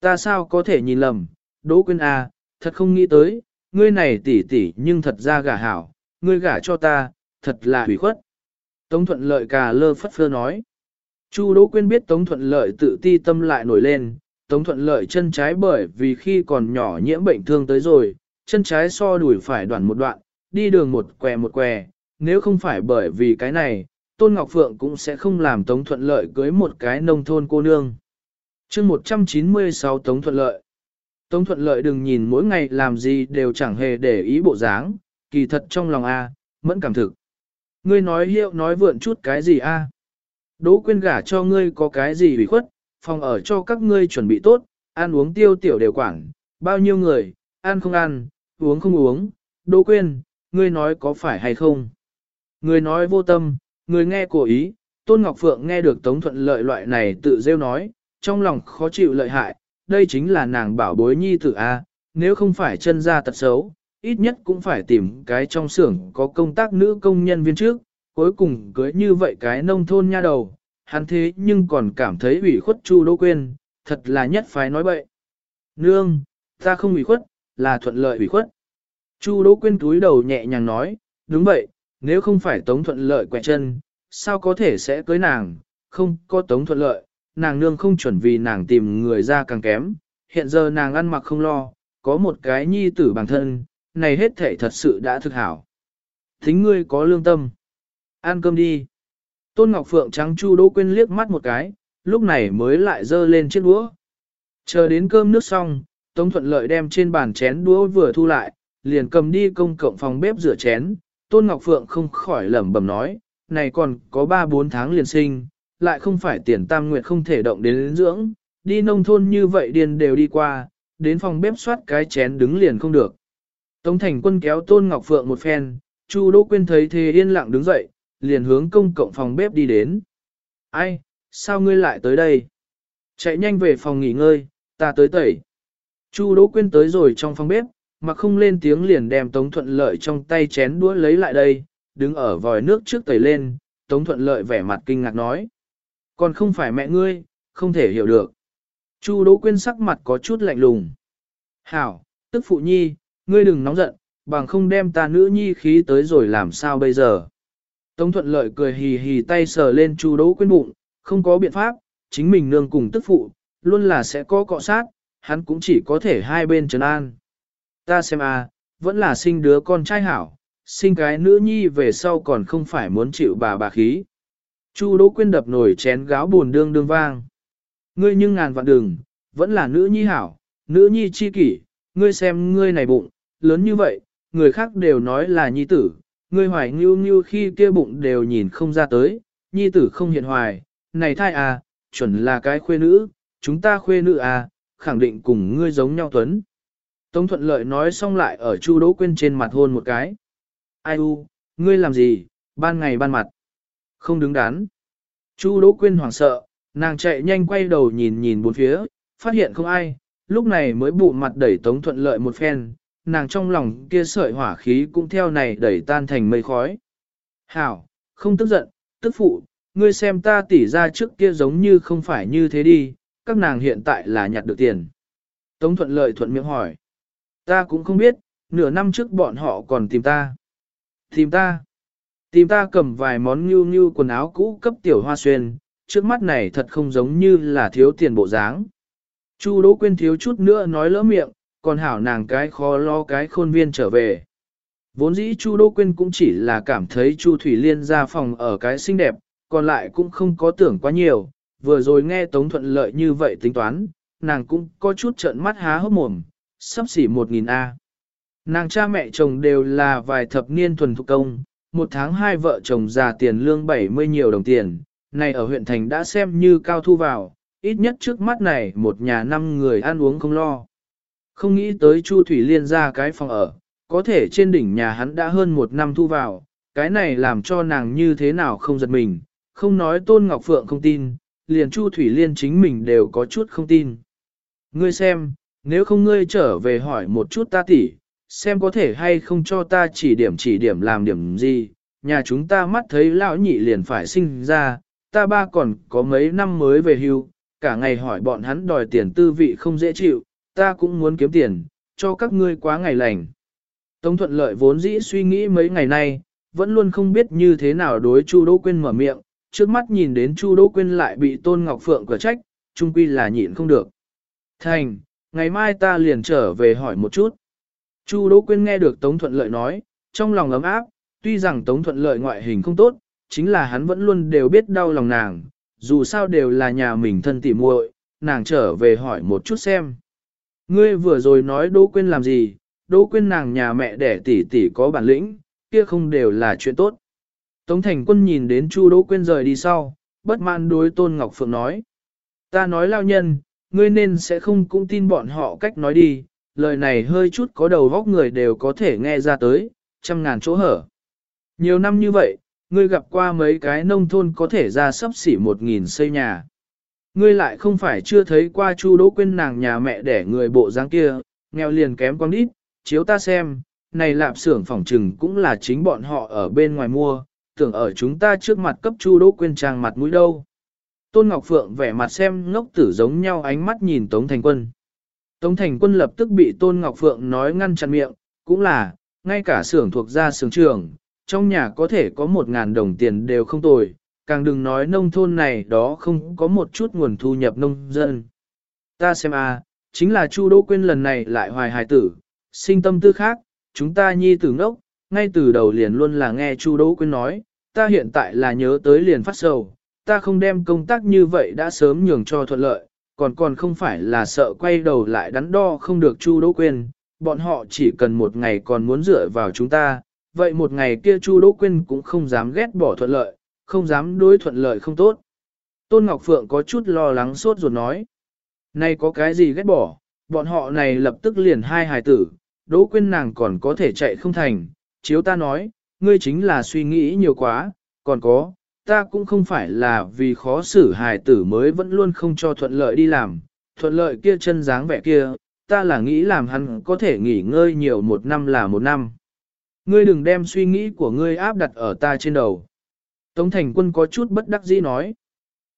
Ta sao có thể nhìn lầm, Đỗ Quyên a, à, thật không nghĩ tới, ngươi này tỉ tỉ nhưng thật ra gả hảo, ngươi gả cho ta, thật là hủy khuất. Tống thuận lợi cà lơ phất phơ nói. Chu Đỗ Quyên biết Tống thuận lợi tự ti tâm lại nổi lên, Tống thuận lợi chân trái bởi vì khi còn nhỏ nhiễm bệnh thương tới rồi, chân trái so đuổi phải đoạn một đoạn, đi đường một què một què, nếu không phải bởi vì cái này, Tôn Ngọc Phượng cũng sẽ không làm Tống thuận lợi cưới một cái nông thôn cô nương. chương 196 Tống thuận lợi Tống thuận lợi đừng nhìn mỗi ngày làm gì đều chẳng hề để ý bộ dáng, kỳ thật trong lòng A, mẫn cảm thực. Ngươi nói hiệu nói vượn chút cái gì A. Đỗ quyên gả cho ngươi có cái gì bị khuất, phòng ở cho các ngươi chuẩn bị tốt, ăn uống tiêu tiểu đều quản, bao nhiêu người, ăn không ăn, uống không uống, Đỗ quyên, ngươi nói có phải hay không? Người nói vô tâm, người nghe cổ ý, Tôn Ngọc Phượng nghe được Tống Thuận lợi loại này tự rêu nói, trong lòng khó chịu lợi hại, đây chính là nàng bảo bối nhi tử A, nếu không phải chân ra tật xấu, ít nhất cũng phải tìm cái trong xưởng có công tác nữ công nhân viên trước, cuối cùng cưới như vậy cái nông thôn nha đầu, hắn thế nhưng còn cảm thấy ủy khuất Chu Đỗ Quyên, thật là nhất phái nói bậy. Nương, ta không ủy khuất, là thuận lợi ủy khuất. Chu Đỗ Quyên túi đầu nhẹ nhàng nói, đúng vậy, nếu không phải tống thuận lợi quẹt chân, sao có thể sẽ cưới nàng, không có tống thuận lợi, nàng nương không chuẩn vì nàng tìm người ra càng kém, hiện giờ nàng ăn mặc không lo, có một cái nhi tử bản thân, này hết thể thật sự đã thực hảo. Thính ngươi có lương tâm. Ăn cơm đi. Tôn Ngọc Phượng trắng Chu Đỗ quên liếc mắt một cái, lúc này mới lại dơ lên chiếc đũa. Chờ đến cơm nước xong, Tống Thuận Lợi đem trên bàn chén đũa vừa thu lại, liền cầm đi công cộng phòng bếp rửa chén. Tôn Ngọc Phượng không khỏi lẩm bẩm nói, này còn có 3-4 tháng liền sinh, lại không phải tiền tam nguyệt không thể động đến dưỡng, đi nông thôn như vậy điền đều đi qua, đến phòng bếp soát cái chén đứng liền không được. Tống thành quân kéo Tôn Ngọc Phượng một phen, Chu Đỗ Quyên thấy thế yên lặng đứng dậy, liền hướng công cộng phòng bếp đi đến. Ai, sao ngươi lại tới đây? Chạy nhanh về phòng nghỉ ngơi, ta tới tẩy. Chu Đỗ Quyên tới rồi trong phòng bếp, mà không lên tiếng liền đem Tống Thuận Lợi trong tay chén đũa lấy lại đây, đứng ở vòi nước trước tẩy lên, Tống Thuận Lợi vẻ mặt kinh ngạc nói. Còn không phải mẹ ngươi, không thể hiểu được. Chu Đỗ Quyên sắc mặt có chút lạnh lùng. Hảo, tức phụ nhi, ngươi đừng nóng giận, bằng không đem ta nữ nhi khí tới rồi làm sao bây giờ. Tống thuận lợi cười hì hì tay sờ lên Chu Đỗ Quyên bụng, không có biện pháp, chính mình nương cùng tức phụ, luôn là sẽ có cọ sát, hắn cũng chỉ có thể hai bên trấn an. Ta xem à, vẫn là sinh đứa con trai hảo, sinh cái nữ nhi về sau còn không phải muốn chịu bà bà khí. Chu Đỗ Quyên đập nổi chén gáo buồn đương đương vang. Ngươi nhưng ngàn vạn đừng, vẫn là nữ nhi hảo, nữ nhi chi kỷ, ngươi xem ngươi này bụng, lớn như vậy, người khác đều nói là nhi tử, ngươi hoài ngưu ngưu khi kia bụng đều nhìn không ra tới, nhi tử không hiện hoài, này thai à, chuẩn là cái khuê nữ, chúng ta khuê nữ à, khẳng định cùng ngươi giống nhau tuấn. Tống thuận lợi nói xong lại ở Chu Đỗ Quyên trên mặt hôn một cái. Ai u, ngươi làm gì, ban ngày ban mặt. Không đứng đắn. Chu Đỗ Quyên hoảng sợ, nàng chạy nhanh quay đầu nhìn nhìn bốn phía, phát hiện không ai, lúc này mới bụ mặt đẩy Tống thuận lợi một phen, nàng trong lòng kia sợi hỏa khí cũng theo này đẩy tan thành mây khói. Hảo, không tức giận, tức phụ, ngươi xem ta tỉ ra trước kia giống như không phải như thế đi, các nàng hiện tại là nhặt được tiền. Tống thuận lợi thuận miệng hỏi. Ta cũng không biết, nửa năm trước bọn họ còn tìm ta. Tìm ta. Tìm ta cầm vài món như như quần áo cũ cấp tiểu hoa xuyên, trước mắt này thật không giống như là thiếu tiền bộ dáng. Chu Đỗ Quyên thiếu chút nữa nói lỡ miệng, còn hảo nàng cái khó lo cái khôn viên trở về. Vốn dĩ Chu Đỗ Quyên cũng chỉ là cảm thấy Chu Thủy Liên ra phòng ở cái xinh đẹp, còn lại cũng không có tưởng quá nhiều, vừa rồi nghe Tống Thuận Lợi như vậy tính toán, nàng cũng có chút trợn mắt há hốc mồm, sắp xỉ một nghìn A. Nàng cha mẹ chồng đều là vài thập niên thuần thục công, một tháng hai vợ chồng già tiền lương 70 nhiều đồng tiền, này ở huyện thành đã xem như cao thu vào, ít nhất trước mắt này một nhà năm người ăn uống không lo. Không nghĩ tới Chu Thủy Liên ra cái phòng ở, có thể trên đỉnh nhà hắn đã hơn một năm thu vào, cái này làm cho nàng như thế nào không giật mình, không nói Tôn Ngọc Phượng không tin, liền Chu Thủy Liên chính mình đều có chút không tin. Ngươi xem, nếu không ngươi trở về hỏi một chút ta tỉ, xem có thể hay không cho ta chỉ điểm chỉ điểm làm điểm gì, nhà chúng ta mắt thấy lão nhị liền phải sinh ra, ta ba còn có mấy năm mới về hưu, cả ngày hỏi bọn hắn đòi tiền tư vị không dễ chịu, ta cũng muốn kiếm tiền, cho các ngươi quá ngày lành. Tống thuận lợi vốn dĩ suy nghĩ mấy ngày nay, vẫn luôn không biết như thế nào đối Chu Đỗ Quyên mở miệng, trước mắt nhìn đến Chu Đỗ Quyên lại bị Tôn Ngọc Phượng cửa trách, trung quy là nhịn không được. Thành, ngày mai ta liền trở về hỏi một chút. Chu Đỗ Quyên nghe được Tống Thuận Lợi nói, trong lòng ấm áp, tuy rằng Tống Thuận Lợi ngoại hình không tốt, chính là hắn vẫn luôn đều biết đau lòng nàng, dù sao đều là nhà mình thân tỉ muội, nàng trở về hỏi một chút xem. Ngươi vừa rồi nói Đỗ Quyên làm gì, Đỗ Quyên nàng nhà mẹ đẻ tỷ tỷ có bản lĩnh, kia không đều là chuyện tốt. Tống Thành Quân nhìn đến Chu Đỗ Quyên rời đi sau, bất mãn đối Tôn Ngọc Phượng nói. Ta nói lao nhân, ngươi nên sẽ không cũng tin bọn họ cách nói đi, lời này hơi chút có đầu góc người đều có thể nghe ra tới, trăm ngàn chỗ hở. Nhiều năm như vậy, ngươi gặp qua mấy cái nông thôn có thể ra sắp xỉ một nghìn xây nhà. Ngươi lại không phải chưa thấy qua Chu Đỗ Quyên nàng nhà mẹ để người bộ dáng kia, nghèo liền kém quang đít, chiếu ta xem, này lạp xưởng phòng trừng cũng là chính bọn họ ở bên ngoài mua, tưởng ở chúng ta trước mặt cấp Chu Đỗ Quyên trang mặt mũi đâu. Tôn Ngọc Phượng vẻ mặt xem ngốc tử giống nhau ánh mắt nhìn Tống Thành Quân. Tống Thành Quân lập tức bị Tôn Ngọc Phượng nói ngăn chặn miệng, cũng là, ngay cả xưởng thuộc gia xưởng trường, trong nhà có thể có một ngàn đồng tiền đều không tồi, càng đừng nói nông thôn này đó không có một chút nguồn thu nhập nông dân. Ta xem a, à, chính là Chu Đỗ Quyên lần này lại hoài hài tử, sinh tâm tư khác, chúng ta nhi tử ngốc, ngay từ đầu liền luôn là nghe Chu Đỗ Quyên nói, ta hiện tại là nhớ tới liền phát sầu, ta không đem công tác như vậy đã sớm nhường cho thuận lợi, còn còn không phải là sợ quay đầu lại đắn đo không được Chu Đỗ Quyên, bọn họ chỉ cần một ngày còn muốn dựa vào chúng ta, vậy một ngày kia Chu Đỗ Quyên cũng không dám ghét bỏ thuận lợi, không dám đối thuận lợi không tốt. Tôn Ngọc Phượng có chút lo lắng sốt ruột nói, nay có cái gì ghét bỏ, bọn họ này lập tức liền hai hài tử, Đỗ Quyên nàng còn có thể chạy không thành, chiếu ta nói, ngươi chính là suy nghĩ nhiều quá, còn có, ta cũng không phải là vì khó xử hài tử mới vẫn luôn không cho thuận lợi đi làm, thuận lợi kia chân dáng vẻ kia, ta là nghĩ làm hắn có thể nghỉ ngơi nhiều một năm là một năm. Ngươi đừng đem suy nghĩ của ngươi áp đặt ở ta trên đầu. Tống thành quân có chút bất đắc dĩ nói.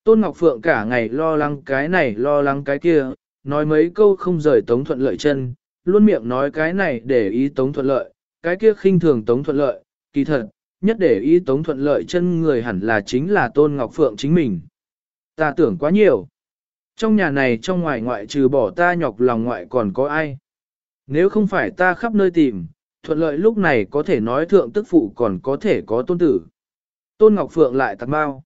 Tôn Ngọc Phượng cả ngày lo lắng cái này lo lắng cái kia, nói mấy câu không rời Tống Thuận Lợi chân, luôn miệng nói cái này để ý Tống Thuận Lợi, cái kia khinh thường Tống Thuận Lợi, kỳ thật, nhất để ý Tống Thuận Lợi chân người hẳn là chính là Tôn Ngọc Phượng chính mình. Ta tưởng quá nhiều. Trong nhà này trong ngoài ngoại trừ bỏ ta nhọc lòng ngoại còn có ai. Nếu không phải ta khắp nơi tìm, thuận lợi lúc này có thể nói thượng tức phụ còn có thể có tôn tử. Tôn Ngọc Phượng lại tặng bao.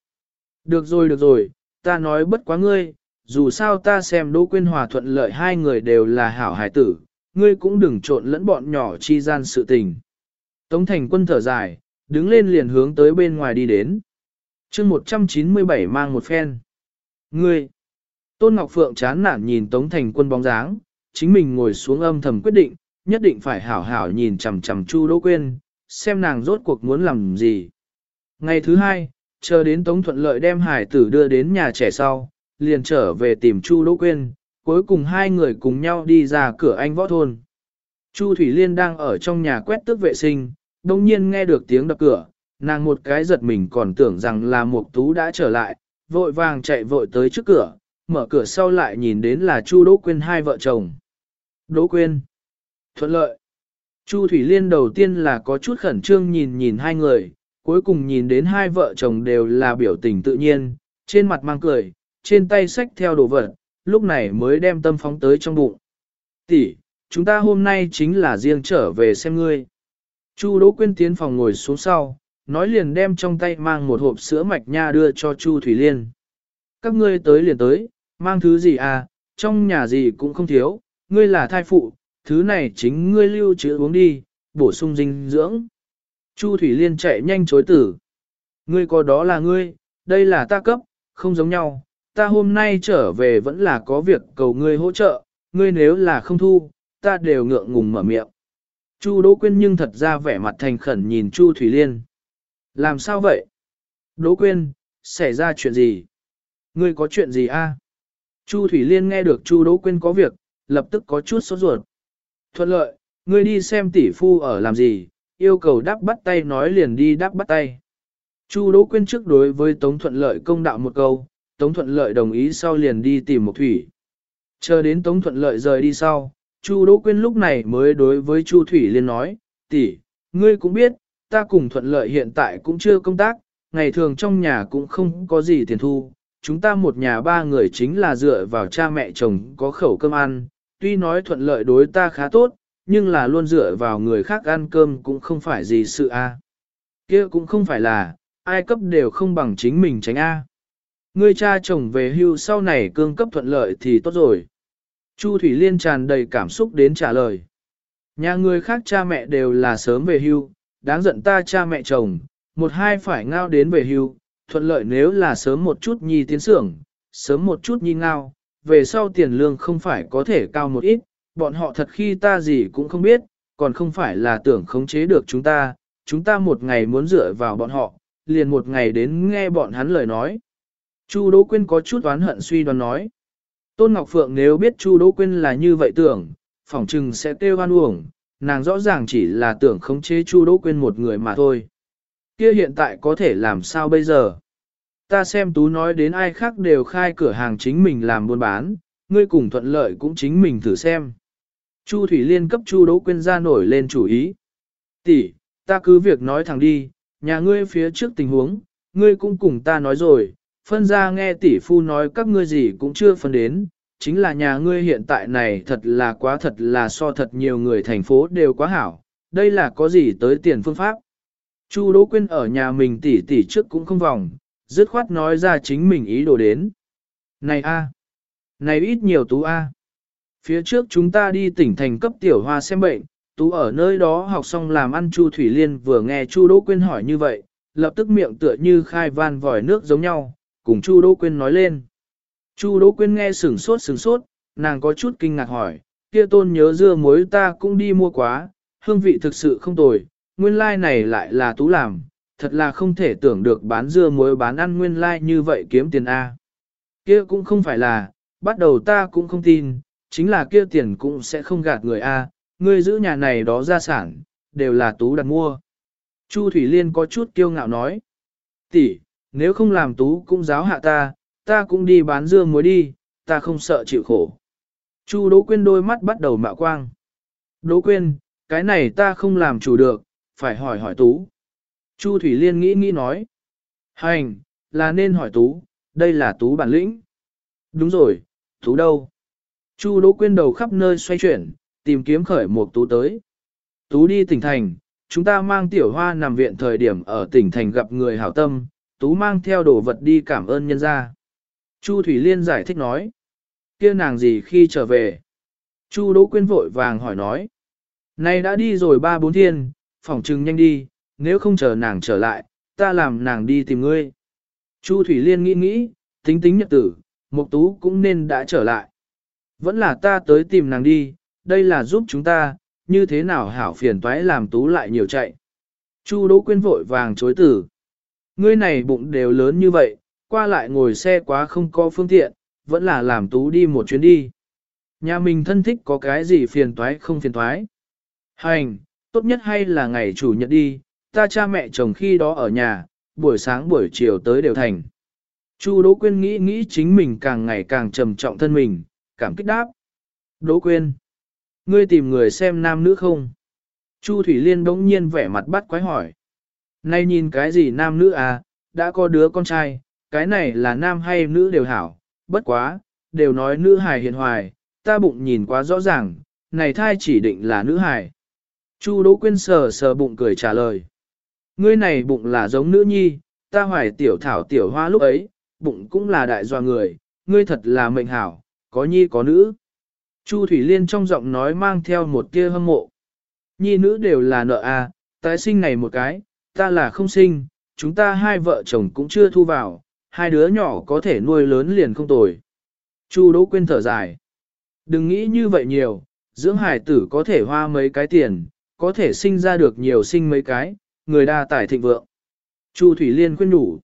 Được rồi được rồi, ta nói bất quá ngươi, dù sao ta xem Đỗ Quyên Hòa thuận lợi hai người đều là hảo hải tử, ngươi cũng đừng trộn lẫn bọn nhỏ chi gian sự tình. Tống thành quân thở dài, đứng lên liền hướng tới bên ngoài đi đến. chương 197 mang một phen. Ngươi! Tôn Ngọc Phượng chán nản nhìn Tống thành quân bóng dáng, chính mình ngồi xuống âm thầm quyết định, nhất định phải hảo hảo nhìn chằm chằm Chu Đỗ Quyên, xem nàng rốt cuộc muốn làm gì. Ngày thứ hai, chờ đến Tống Thuận Lợi đem hải tử đưa đến nhà trẻ sau, liền trở về tìm Chu Đỗ Quyên, cuối cùng hai người cùng nhau đi ra cửa anh võ thôn. Chu Thủy Liên đang ở trong nhà quét tước vệ sinh, đông nhiên nghe được tiếng đập cửa, nàng một cái giật mình còn tưởng rằng là Mục Tú đã trở lại, vội vàng chạy vội tới trước cửa, mở cửa sau lại nhìn đến là Chu Đỗ Quyên hai vợ chồng. Đỗ Quyên. Thuận lợi. Chu Thủy Liên đầu tiên là có chút khẩn trương nhìn nhìn hai người, cuối cùng nhìn đến hai vợ chồng đều là biểu tình tự nhiên, trên mặt mang cười, trên tay xách theo đồ vật, lúc này mới đem tâm phóng tới trong bụng. Tỷ, chúng ta hôm nay chính là riêng trở về xem ngươi. Chu Đỗ Quyên tiến phòng ngồi xuống sau, nói liền đem trong tay mang một hộp sữa mạch nha đưa cho Chu Thủy Liên. Các ngươi tới liền tới, mang thứ gì à, trong nhà gì cũng không thiếu, ngươi là thai phụ, thứ này chính ngươi lưu trữ uống đi, bổ sung dinh dưỡng. Chu Thủy Liên chạy nhanh chối tử. Ngươi có đó là ngươi, đây là ta cấp, không giống nhau, ta hôm nay trở về vẫn là có việc cầu ngươi hỗ trợ, ngươi nếu là không thu, ta đều ngượng ngùng mở miệng. Chu Đỗ Quyên nhưng thật ra vẻ mặt thành khẩn nhìn Chu Thủy Liên. Làm sao vậy? Đỗ Quyên, xảy ra chuyện gì? Ngươi có chuyện gì a? Chu Thủy Liên nghe được Chu Đỗ Quyên có việc, lập tức có chút sốt ruột. Thuận lợi, ngươi đi xem tỷ phu ở làm gì, yêu cầu đáp bắt tay nói liền đi đáp bắt tay. Chu Đỗ Quyên trước đối với Tống Thuận Lợi công đạo một câu, Tống Thuận Lợi đồng ý sau liền đi tìm một thủy. Chờ đến Tống Thuận Lợi rời đi sau, Chu Đỗ Quyên lúc này mới đối với Chu Thủy Liên nói, tỷ, ngươi cũng biết, ta cùng Thuận Lợi hiện tại cũng chưa công tác, ngày thường trong nhà cũng không có gì tiền thu, chúng ta một nhà ba người chính là dựa vào cha mẹ chồng có khẩu cơm ăn, tuy nói thuận lợi đối ta khá tốt, nhưng là luôn dựa vào người khác ăn cơm cũng không phải gì sự a. Kia cũng không phải là, ai cấp đều không bằng chính mình tránh a. Ngươi cha chồng về hưu sau này cương cấp thuận lợi thì tốt rồi. Chu Thủy Liên tràn đầy cảm xúc đến trả lời. Nhà người khác cha mẹ đều là sớm về hưu, đáng giận ta cha mẹ chồng, một hai phải ngao đến về hưu, thuận lợi nếu là sớm một chút nhi tiến xưởng, sớm một chút nhi ngao, về sau tiền lương không phải có thể cao một ít, bọn họ thật khi ta gì cũng không biết, còn không phải là tưởng khống chế được chúng ta, chúng ta một ngày muốn dựa vào bọn họ, liền một ngày đến nghe bọn hắn lời nói. Chu Đỗ Quyên có chút oán hận suy đoán nói. Tôn Ngọc Phượng nếu biết Chu Đỗ Quyên là như vậy tưởng, phỏng chừng sẽ kêu hoan uổng, nàng rõ ràng chỉ là tưởng khống chế Chu Đỗ Quyên một người mà thôi. Kia hiện tại có thể làm sao bây giờ? Ta xem Tú nói đến ai khác đều khai cửa hàng chính mình làm buôn bán, ngươi cùng thuận lợi cũng chính mình thử xem. Chu Thủy Liên cấp Chu Đỗ Quyên ra nổi lên chủ ý. Tỷ, ta cứ việc nói thẳng đi, nhà ngươi phía trước tình huống, ngươi cũng cùng ta nói rồi, phân ra nghe tỷ phu nói các ngươi gì cũng chưa phân đến, chính là nhà ngươi hiện tại này thật là quá thật là so thật nhiều người thành phố đều quá hảo, đây là có gì tới tiền phương pháp. Chu Đỗ Quyên ở nhà mình tỷ tỷ trước cũng không vòng, dứt khoát nói ra chính mình ý đồ đến. Này a, này ít nhiều tú a. Phía trước chúng ta đi tỉnh thành cấp tiểu hoa xem bệnh, tú ở nơi đó học xong làm ăn Chu Thủy Liên vừa nghe Chu Đỗ Quyên hỏi như vậy, lập tức miệng tựa như khai van vòi nước giống nhau, cùng Chu Đỗ Quyên nói lên. Chu Đỗ Quyên nghe sửng sốt sửng sốt, nàng có chút kinh ngạc hỏi, kia tôn nhớ dưa muối ta cũng đi mua quá, hương vị thực sự không tồi, nguyên lai like này lại là tú làm, thật là không thể tưởng được bán dưa muối bán ăn nguyên lai like như vậy kiếm tiền A. Kia cũng không phải là, bắt đầu ta cũng không tin, chính là kia tiền cũng sẽ không gạt người A, ngươi giữ nhà này đó gia sản, đều là tú đặt mua. Chu Thủy Liên có chút kiêu ngạo nói, tỷ, nếu không làm tú cũng giáo hạ ta, ta cũng đi bán dưa muối đi, ta không sợ chịu khổ. Chu Đỗ Quyên đôi mắt bắt đầu mạo quang. Đỗ Quyên, cái này ta không làm chủ được, phải hỏi hỏi Tú. Chu Thủy Liên nghĩ nghĩ nói. Hành, là nên hỏi Tú, đây là Tú bản lĩnh. Đúng rồi, Tú đâu? Chu Đỗ Quyên đầu khắp nơi xoay chuyển, tìm kiếm khởi một Tú tới. Tú đi tỉnh thành, chúng ta mang tiểu hoa nằm viện thời điểm ở tỉnh thành gặp người hảo tâm, Tú mang theo đồ vật đi cảm ơn nhân gia. Chu Thủy Liên giải thích nói. kia nàng gì khi trở về? Chu Đỗ Quyên vội vàng hỏi nói. nay đã đi rồi ba bốn thiên, phỏng trừng nhanh đi, nếu không chờ nàng trở lại, ta làm nàng đi tìm ngươi. Chu Thủy Liên nghĩ nghĩ, tính tính nhật tử, Mục Tú cũng nên đã trở lại. Vẫn là ta tới tìm nàng đi, đây là giúp chúng ta, như thế nào hảo phiền toái làm Tú lại nhiều chạy. Chu Đỗ Quyên vội vàng chối từ. Ngươi này bụng đều lớn như vậy, qua lại ngồi xe quá không có phương tiện, vẫn là làm Tú đi một chuyến đi. Nhà mình thân thích có cái gì phiền toái không phiền toái. Hành, tốt nhất hay là ngày chủ nhật đi, ta cha mẹ chồng khi đó ở nhà, buổi sáng buổi chiều tới đều thành. Chu Đỗ Quyên nghĩ nghĩ chính mình càng ngày càng trầm trọng thân mình, cảm kích đáp. Đỗ Quyên, ngươi tìm người xem nam nữ không? Chu Thủy Liên đống nhiên vẻ mặt bắt quái hỏi. Nay nhìn cái gì nam nữ à, đã có đứa con trai, cái này là nam hay nữ đều hảo, bất quá, đều nói nữ hài hiền hoài, ta bụng nhìn quá rõ ràng, này thai chỉ định là nữ hài. Chu Đỗ Quyên sờ sờ bụng cười trả lời. Ngươi này bụng là giống nữ nhi, ta hoài tiểu thảo tiểu hoa lúc ấy, bụng cũng là đại doa người, ngươi thật là mệnh hảo, có nhi có nữ. Chu Thủy Liên trong giọng nói mang theo một tia hâm mộ. Nhi nữ đều là nợ à, tái sinh này một cái, ta là không sinh, chúng ta hai vợ chồng cũng chưa thu vào, hai đứa nhỏ có thể nuôi lớn liền không tồi. Chu Đỗ Quyên thở dài. Đừng nghĩ như vậy nhiều, dưỡng hải tử có thể hoa mấy cái tiền, có thể sinh ra được nhiều sinh mấy cái, người đa tài thịnh vượng. Chu Thủy Liên khuyên đủ.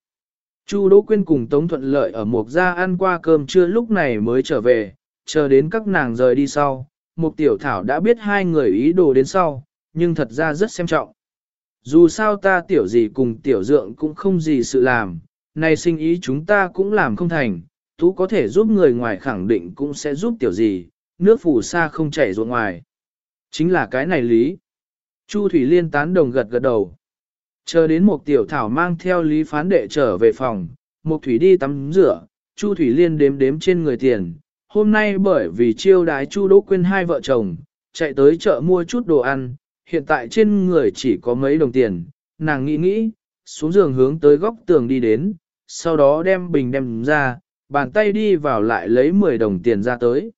Chu Đỗ Quyên cùng Tống Thuận Lợi ở Mộc Gia ăn qua cơm trưa lúc này mới trở về, chờ đến các nàng rời đi sau. Mục Tiểu Thảo đã biết hai người ý đồ đến sau, nhưng thật ra rất xem trọng. Dù sao ta tiểu gì cùng tiểu dượng cũng không gì sự làm, nay sinh ý chúng ta cũng làm không thành, tú có thể giúp người ngoài khẳng định cũng sẽ giúp tiểu gì, nước phủ xa không chảy ruộng ngoài. Chính là cái này lý. Chu Thủy Liên tán đồng gật gật đầu. Chờ đến một tiểu thảo mang theo lý phán đệ trở về phòng, một thủy đi tắm rửa, Chu Thủy Liên đếm đếm trên người tiền. Hôm nay bởi vì chiêu đái Chu Đỗ Quyên hai vợ chồng, chạy tới chợ mua chút đồ ăn, hiện tại trên người chỉ có mấy đồng tiền, nàng nghĩ nghĩ, xuống giường hướng tới góc tường đi đến, sau đó đem bình đem ra, bàn tay đi vào lại lấy 10 đồng tiền ra tới.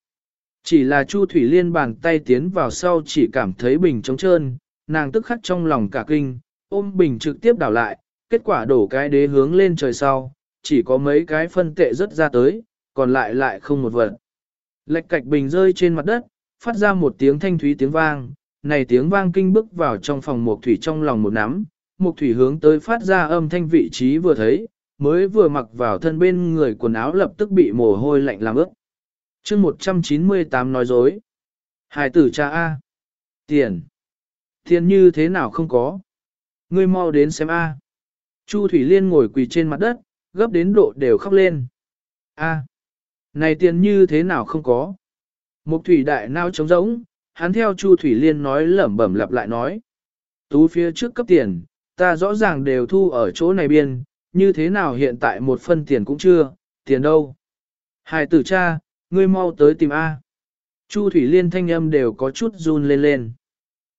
Chỉ là Chu Thủy Liên bàn tay tiến vào sau chỉ cảm thấy bình trống trơn, nàng tức khắc trong lòng cả kinh, ôm bình trực tiếp đảo lại, kết quả đổ cái đế hướng lên trời sau, chỉ có mấy cái phân tệ rớt ra tới, còn lại lại không một vật. Lệch cạch bình rơi trên mặt đất, phát ra một tiếng thanh thúy tiếng vang, này tiếng vang kinh bức vào trong phòng mục thủy trong lòng một nắm, mục thủy hướng tới phát ra âm thanh vị trí vừa thấy, mới vừa mặc vào thân bên người quần áo lập tức bị mồ hôi lạnh làm ướt. chương 198 nói dối. Hải tử cha A. Tiền. Tiền như thế nào không có. Ngươi mau đến xem A. Chu Thủy Liên ngồi quỳ trên mặt đất, gấp đến độ đều khóc lên. A. Này tiền như thế nào không có. mục thủy đại nao trống rỗng, hắn theo Chu Thủy Liên nói lẩm bẩm lặp lại nói. Tú phía trước cấp tiền, ta rõ ràng đều thu ở chỗ này biên, như thế nào hiện tại một phân tiền cũng chưa, tiền đâu. Hải tử cha, ngươi mau tới tìm A. Chu Thủy Liên thanh âm đều có chút run lên lên.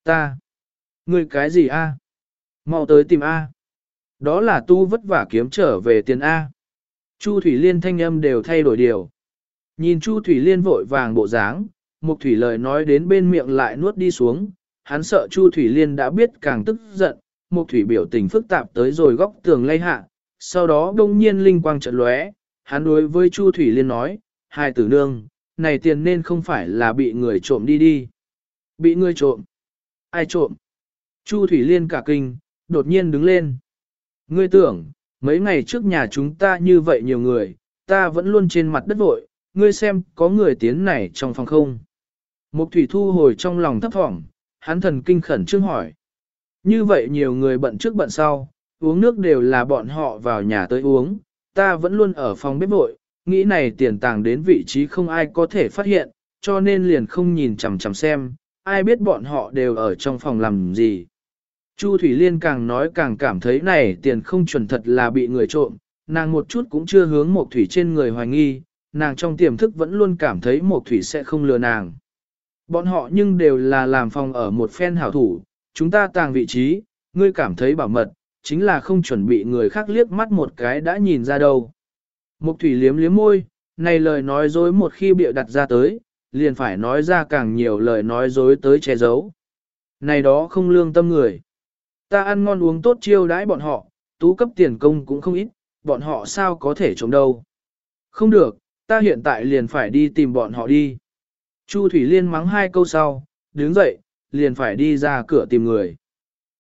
Ta. Ngươi cái gì A? Mau tới tìm A. Đó là tu vất vả kiếm trở về tiền A. Chu Thủy Liên thanh âm đều thay đổi điều. Nhìn Chu Thủy Liên vội vàng bộ dáng, Mục Thủy lời nói đến bên miệng lại nuốt đi xuống, hắn sợ Chu Thủy Liên đã biết càng tức giận, Mục Thủy biểu tình phức tạp tới rồi góc tường lay hạ, sau đó đông nhiên linh quang trận lóe, hắn đối với Chu Thủy Liên nói, hai tử nương, này tiền nên không phải là bị người trộm đi đi. Bị người trộm. Ai trộm? Chu Thủy Liên cả kinh, đột nhiên đứng lên. Ngươi tưởng, mấy ngày trước nhà chúng ta như vậy nhiều người, ta vẫn luôn trên mặt đất vội, ngươi xem có người tiến này trong phòng không. Mục Thủy thu hồi trong lòng thấp thỏm, hắn thần kinh khẩn trương hỏi. Như vậy nhiều người bận trước bận sau, uống nước đều là bọn họ vào nhà tới uống, ta vẫn luôn ở phòng bếp vội, nghĩ này tiền tàng đến vị trí không ai có thể phát hiện, cho nên liền không nhìn chằm chằm xem, ai biết bọn họ đều ở trong phòng làm gì. Chu Thủy Liên càng nói càng cảm thấy này tiền không chuẩn thật là bị người trộm, nàng một chút cũng chưa hướng Mộc thủy trên người hoài nghi, nàng trong tiềm thức vẫn luôn cảm thấy Mộc thủy sẽ không lừa nàng. Bọn họ nhưng đều là làm phòng ở một phen hảo thủ, chúng ta tàng vị trí, ngươi cảm thấy bảo mật, chính là không chuẩn bị người khác liếc mắt một cái đã nhìn ra đâu. Mục thủy liếm liếm môi, này lời nói dối một khi bịa đặt ra tới, liền phải nói ra càng nhiều lời nói dối tới che giấu. Này đó không lương tâm người. Ta ăn ngon uống tốt chiêu đãi bọn họ, tú cấp tiền công cũng không ít, bọn họ sao có thể chống đâu. Không được, ta hiện tại liền phải đi tìm bọn họ đi. Chu Thủy Liên mắng hai câu sau, đứng dậy, liền phải đi ra cửa tìm người.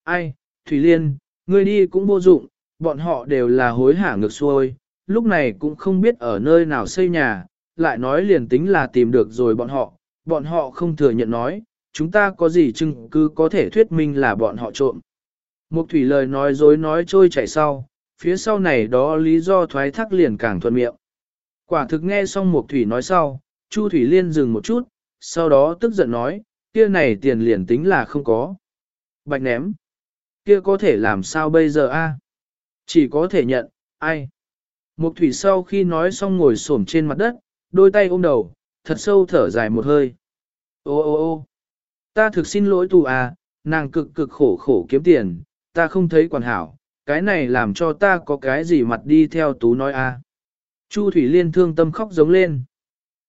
Ai, Thủy Liên, ngươi đi cũng vô dụng, bọn họ đều là hối hả ngược xuôi, lúc này cũng không biết ở nơi nào xây nhà, lại nói liền tính là tìm được rồi bọn họ, bọn họ không thừa nhận nói, chúng ta có gì chứng cứ có thể thuyết minh là bọn họ trộm. Một thủy lời nói dối nói trôi chảy sau, phía sau này đó lý do thoái thác liền càng thuận miệng. Quả thực nghe xong một thủy nói sau, Chu Thủy Liên dừng một chút, sau đó tức giận nói, kia này tiền liền tính là không có. Bạch ném. Kia có thể làm sao bây giờ a? Chỉ có thể nhận, ai? Mục thủy sau khi nói xong ngồi xổm trên mặt đất, đôi tay ôm đầu, thật sâu thở dài một hơi. Ô ô ô ta thực xin lỗi tù à, nàng cực cực khổ khổ kiếm tiền, ta không thấy quản hảo, cái này làm cho ta có cái gì mặt đi theo tú nói a. Chu Thủy Liên thương tâm khóc giống lên.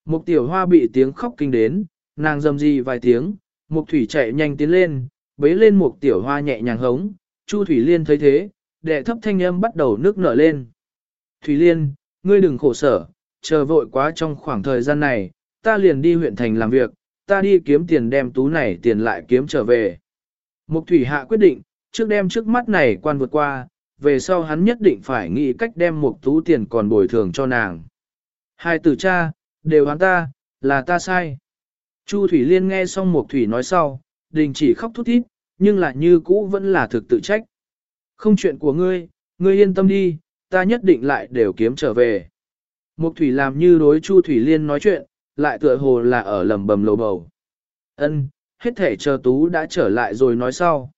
Mục tiểu hoa bị tiếng khóc kinh đến, nàng dầm gì vài tiếng, mục thủy chạy nhanh tiến lên, bế lên mục tiểu hoa nhẹ nhàng hống, Chu Thủy Liên thấy thế, đệ thấp thanh âm bắt đầu nước nở lên. Thủy Liên, ngươi đừng khổ sở, chờ vội quá trong khoảng thời gian này, ta liền đi huyện thành làm việc, ta đi kiếm tiền đem tú này tiền lại kiếm trở về. Mục Thủy Hạ quyết định, trước đem trước mắt này quan vượt qua, về sau hắn nhất định phải nghĩ cách đem một tú tiền còn bồi thường cho nàng. Hai tử cha, đều hắn ta, là ta sai. Chu Thủy Liên nghe xong Mục Thủy nói sau, đình chỉ khóc thút thít, nhưng lại như cũ vẫn là thực tự trách. Không chuyện của ngươi, ngươi yên tâm đi, ta nhất định lại đều kiếm trở về. Mục Thủy làm như đối Chu Thủy Liên nói chuyện, lại tựa hồ là ở lầm bầm lầu bầu. Ân, hết thể chờ tú đã trở lại rồi nói sau.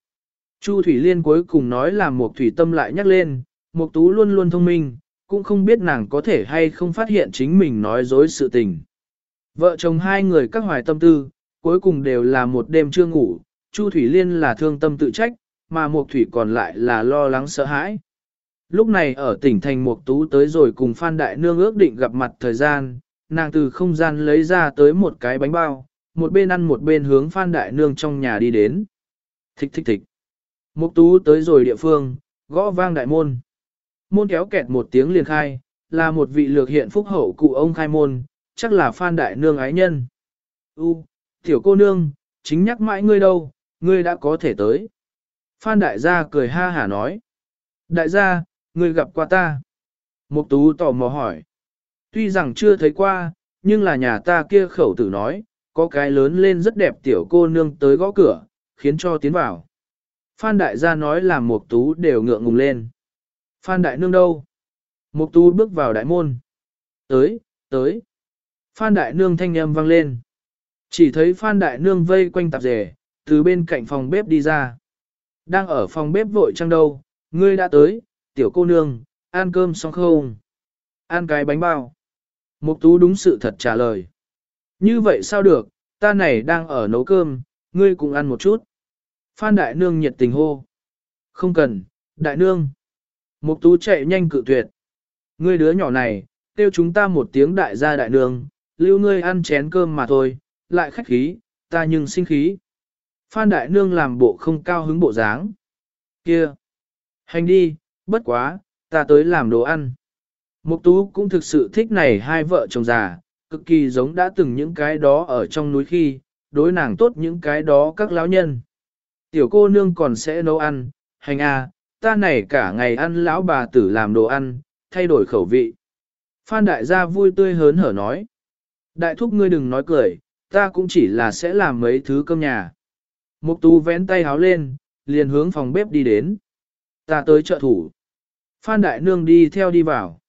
Chu Thủy Liên cuối cùng nói là Mục Thủy Tâm lại nhắc lên, Mục Tú luôn luôn thông minh, cũng không biết nàng có thể hay không phát hiện chính mình nói dối sự tình. Vợ chồng hai người các hoài tâm tư, cuối cùng đều là một đêm chưa ngủ, Chu Thủy Liên là thương tâm tự trách, mà Mục Thủy còn lại là lo lắng sợ hãi. Lúc này ở tỉnh thành Mục Tú tới rồi cùng Phan Đại Nương ước định gặp mặt thời gian, nàng từ không gian lấy ra tới một cái bánh bao, một bên ăn một bên hướng Phan Đại Nương trong nhà đi đến. Thích thích thích. Mục Tú tới rồi địa phương, gõ vang đại môn. Môn kéo kẹt một tiếng liền khai, là một vị lược hiện phúc hậu cụ ông khai môn, chắc là Phan Đại Nương ái nhân. U, tiểu cô nương, chính nhắc mãi ngươi đâu, ngươi đã có thể tới. Phan Đại gia cười ha hả nói. Đại gia, ngươi gặp qua ta. Mục Tú tò mò hỏi. Tuy rằng chưa thấy qua, nhưng là nhà ta kia khẩu tử nói, có cái lớn lên rất đẹp tiểu cô nương tới gõ cửa, khiến cho tiến vào. Phan đại gia nói là Mục Tú đều ngượng ngùng lên. Phan đại nương đâu? Mục Tú bước vào đại môn. Tới, tới. Phan đại nương thanh âm vang lên. Chỉ thấy Phan đại nương vây quanh tạp dề, từ bên cạnh phòng bếp đi ra. Đang ở phòng bếp vội trăng đâu, ngươi đã tới, tiểu cô nương, ăn cơm xong không? Ăn cái bánh bao. Mục Tú đúng sự thật trả lời. Như vậy sao được, ta này đang ở nấu cơm, ngươi cũng ăn một chút. Phan Đại Nương nhiệt tình hô. Không cần, Đại Nương. Mục Tú chạy nhanh cự tuyệt. Ngươi đứa nhỏ này, tiêu chúng ta một tiếng đại gia Đại Nương, lưu ngươi ăn chén cơm mà thôi, lại khách khí, ta nhưng sinh khí. Phan Đại Nương làm bộ không cao hứng bộ dáng. Kia! Hành đi, bất quá, ta tới làm đồ ăn. Mục Tú cũng thực sự thích này hai vợ chồng già, cực kỳ giống đã từng những cái đó ở trong núi khi, đối nàng tốt những cái đó các lão nhân. Tiểu cô nương còn sẽ nấu ăn, hành a, ta này cả ngày ăn lão bà tử làm đồ ăn, thay đổi khẩu vị. Phan đại gia vui tươi hớn hở nói. Đại thúc ngươi đừng nói cười, ta cũng chỉ là sẽ làm mấy thứ cơm nhà. Mục tú vén tay háo lên, liền hướng phòng bếp đi đến. Ta tới trợ thủ. Phan đại nương đi theo đi vào.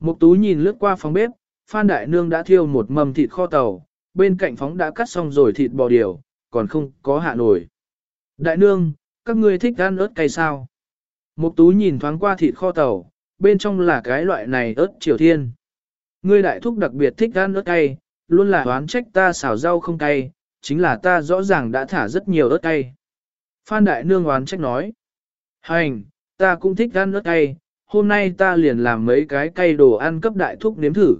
Mục tú nhìn lướt qua phòng bếp, Phan Đại Nương đã thiêu một mâm thịt kho tàu, bên cạnh phóng đã cắt xong rồi thịt bò điều, còn không có hạ nổi. Đại Nương, các ngươi thích ăn ớt cay sao? Mục tú nhìn thoáng qua thịt kho tàu, bên trong là cái loại này ớt triều thiên. Ngươi đại thúc đặc biệt thích ăn ớt cay, luôn là đoán trách ta xào rau không cay, chính là ta rõ ràng đã thả rất nhiều ớt cay. Phan Đại Nương oán trách nói. Hành, ta cũng thích ăn ớt cay, hôm nay ta liền làm mấy cái cay đồ ăn cấp đại thúc nếm thử.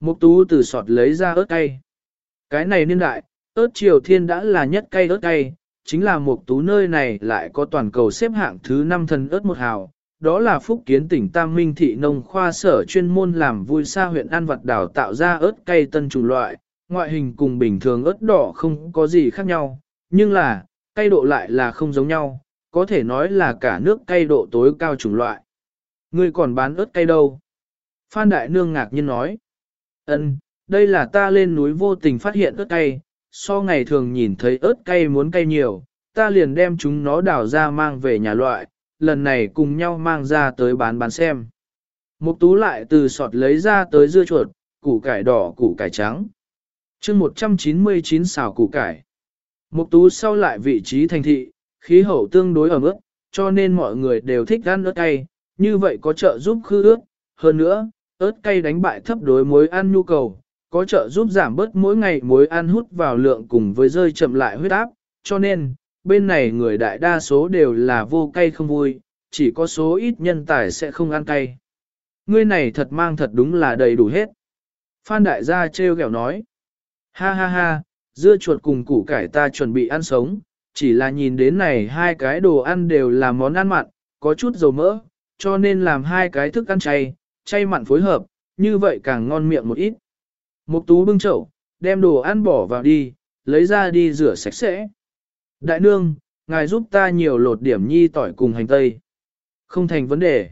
Mục tú từ sọt lấy ra ớt cay. Cái này niên đại, ớt triều thiên đã là nhất cay ớt cay, chính là một tú nơi này lại có toàn cầu xếp hạng thứ 5 thần ớt một hào. Đó là phúc kiến tỉnh Tam Minh thị nông khoa sở chuyên môn làm vui xa huyện An Vật đào tạo ra ớt cây tân chủng loại, ngoại hình cùng bình thường ớt đỏ không có gì khác nhau, nhưng là, cây độ lại là không giống nhau, có thể nói là cả nước cây độ tối cao chủng loại. Ngươi còn bán ớt cây đâu? Phan Đại Nương ngạc nhiên nói. Ân, đây là ta lên núi vô tình phát hiện ớt cây so ngày thường nhìn thấy ớt cay muốn cay nhiều, ta liền đem chúng nó đào ra mang về nhà loại, lần này cùng nhau mang ra tới bán bán xem. Mục tú lại từ sọt lấy ra tới dưa chuột, củ cải đỏ củ cải trắng. chương 199 xào củ cải. Mục tú sau lại vị trí thành thị, khí hậu tương đối ẩm ướt, cho nên mọi người đều thích ăn ớt cay, như vậy có trợ giúp khư ướt. Hơn nữa, ớt cay đánh bại thấp đối muối ăn nhu cầu, có trợ giúp giảm bớt mỗi ngày muối ăn hút vào lượng cùng với rơi chậm lại huyết áp, cho nên, bên này người đại đa số đều là vô cay không vui, chỉ có số ít nhân tài sẽ không ăn cay. Ngươi này thật mang thật đúng là đầy đủ hết. Phan đại gia trêu ghẹo nói. Ha ha ha, dưa chuột cùng củ cải ta chuẩn bị ăn sống, chỉ là nhìn đến này hai cái đồ ăn đều là món ăn mặn, có chút dầu mỡ, cho nên làm hai cái thức ăn chay, chay mặn phối hợp, như vậy càng ngon miệng một ít. Mục tú bưng chậu, đem đồ ăn bỏ vào đi, lấy ra đi rửa sạch sẽ. Đại nương, ngài giúp ta nhiều lột điểm nhi tỏi cùng hành tây. Không thành vấn đề.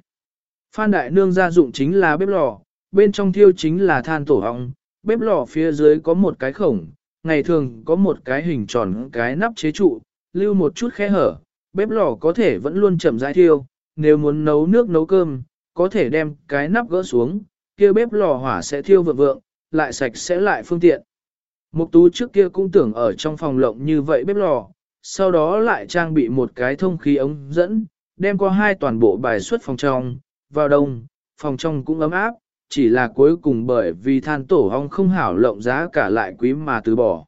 Phan đại nương gia dụng chính là bếp lò, bên trong thiêu chính là than tổ họng, bếp lò phía dưới có một cái khổng, ngày thường có một cái hình tròn cái nắp chế trụ, lưu một chút khe hở, bếp lò có thể vẫn luôn chậm rãi thiêu, nếu muốn nấu nước nấu cơm, có thể đem cái nắp gỡ xuống, kia bếp lò hỏa sẽ thiêu vượng vượng, lại sạch sẽ lại phương tiện. Mục tú trước kia cũng tưởng ở trong phòng lộng như vậy bếp lò, sau đó lại trang bị một cái thông khí ống dẫn, đem qua hai toàn bộ bài xuất phòng trong, vào đông, phòng trong cũng ấm áp, chỉ là cuối cùng bởi vì than tổ ong không hảo lộng giá cả lại quý mà từ bỏ.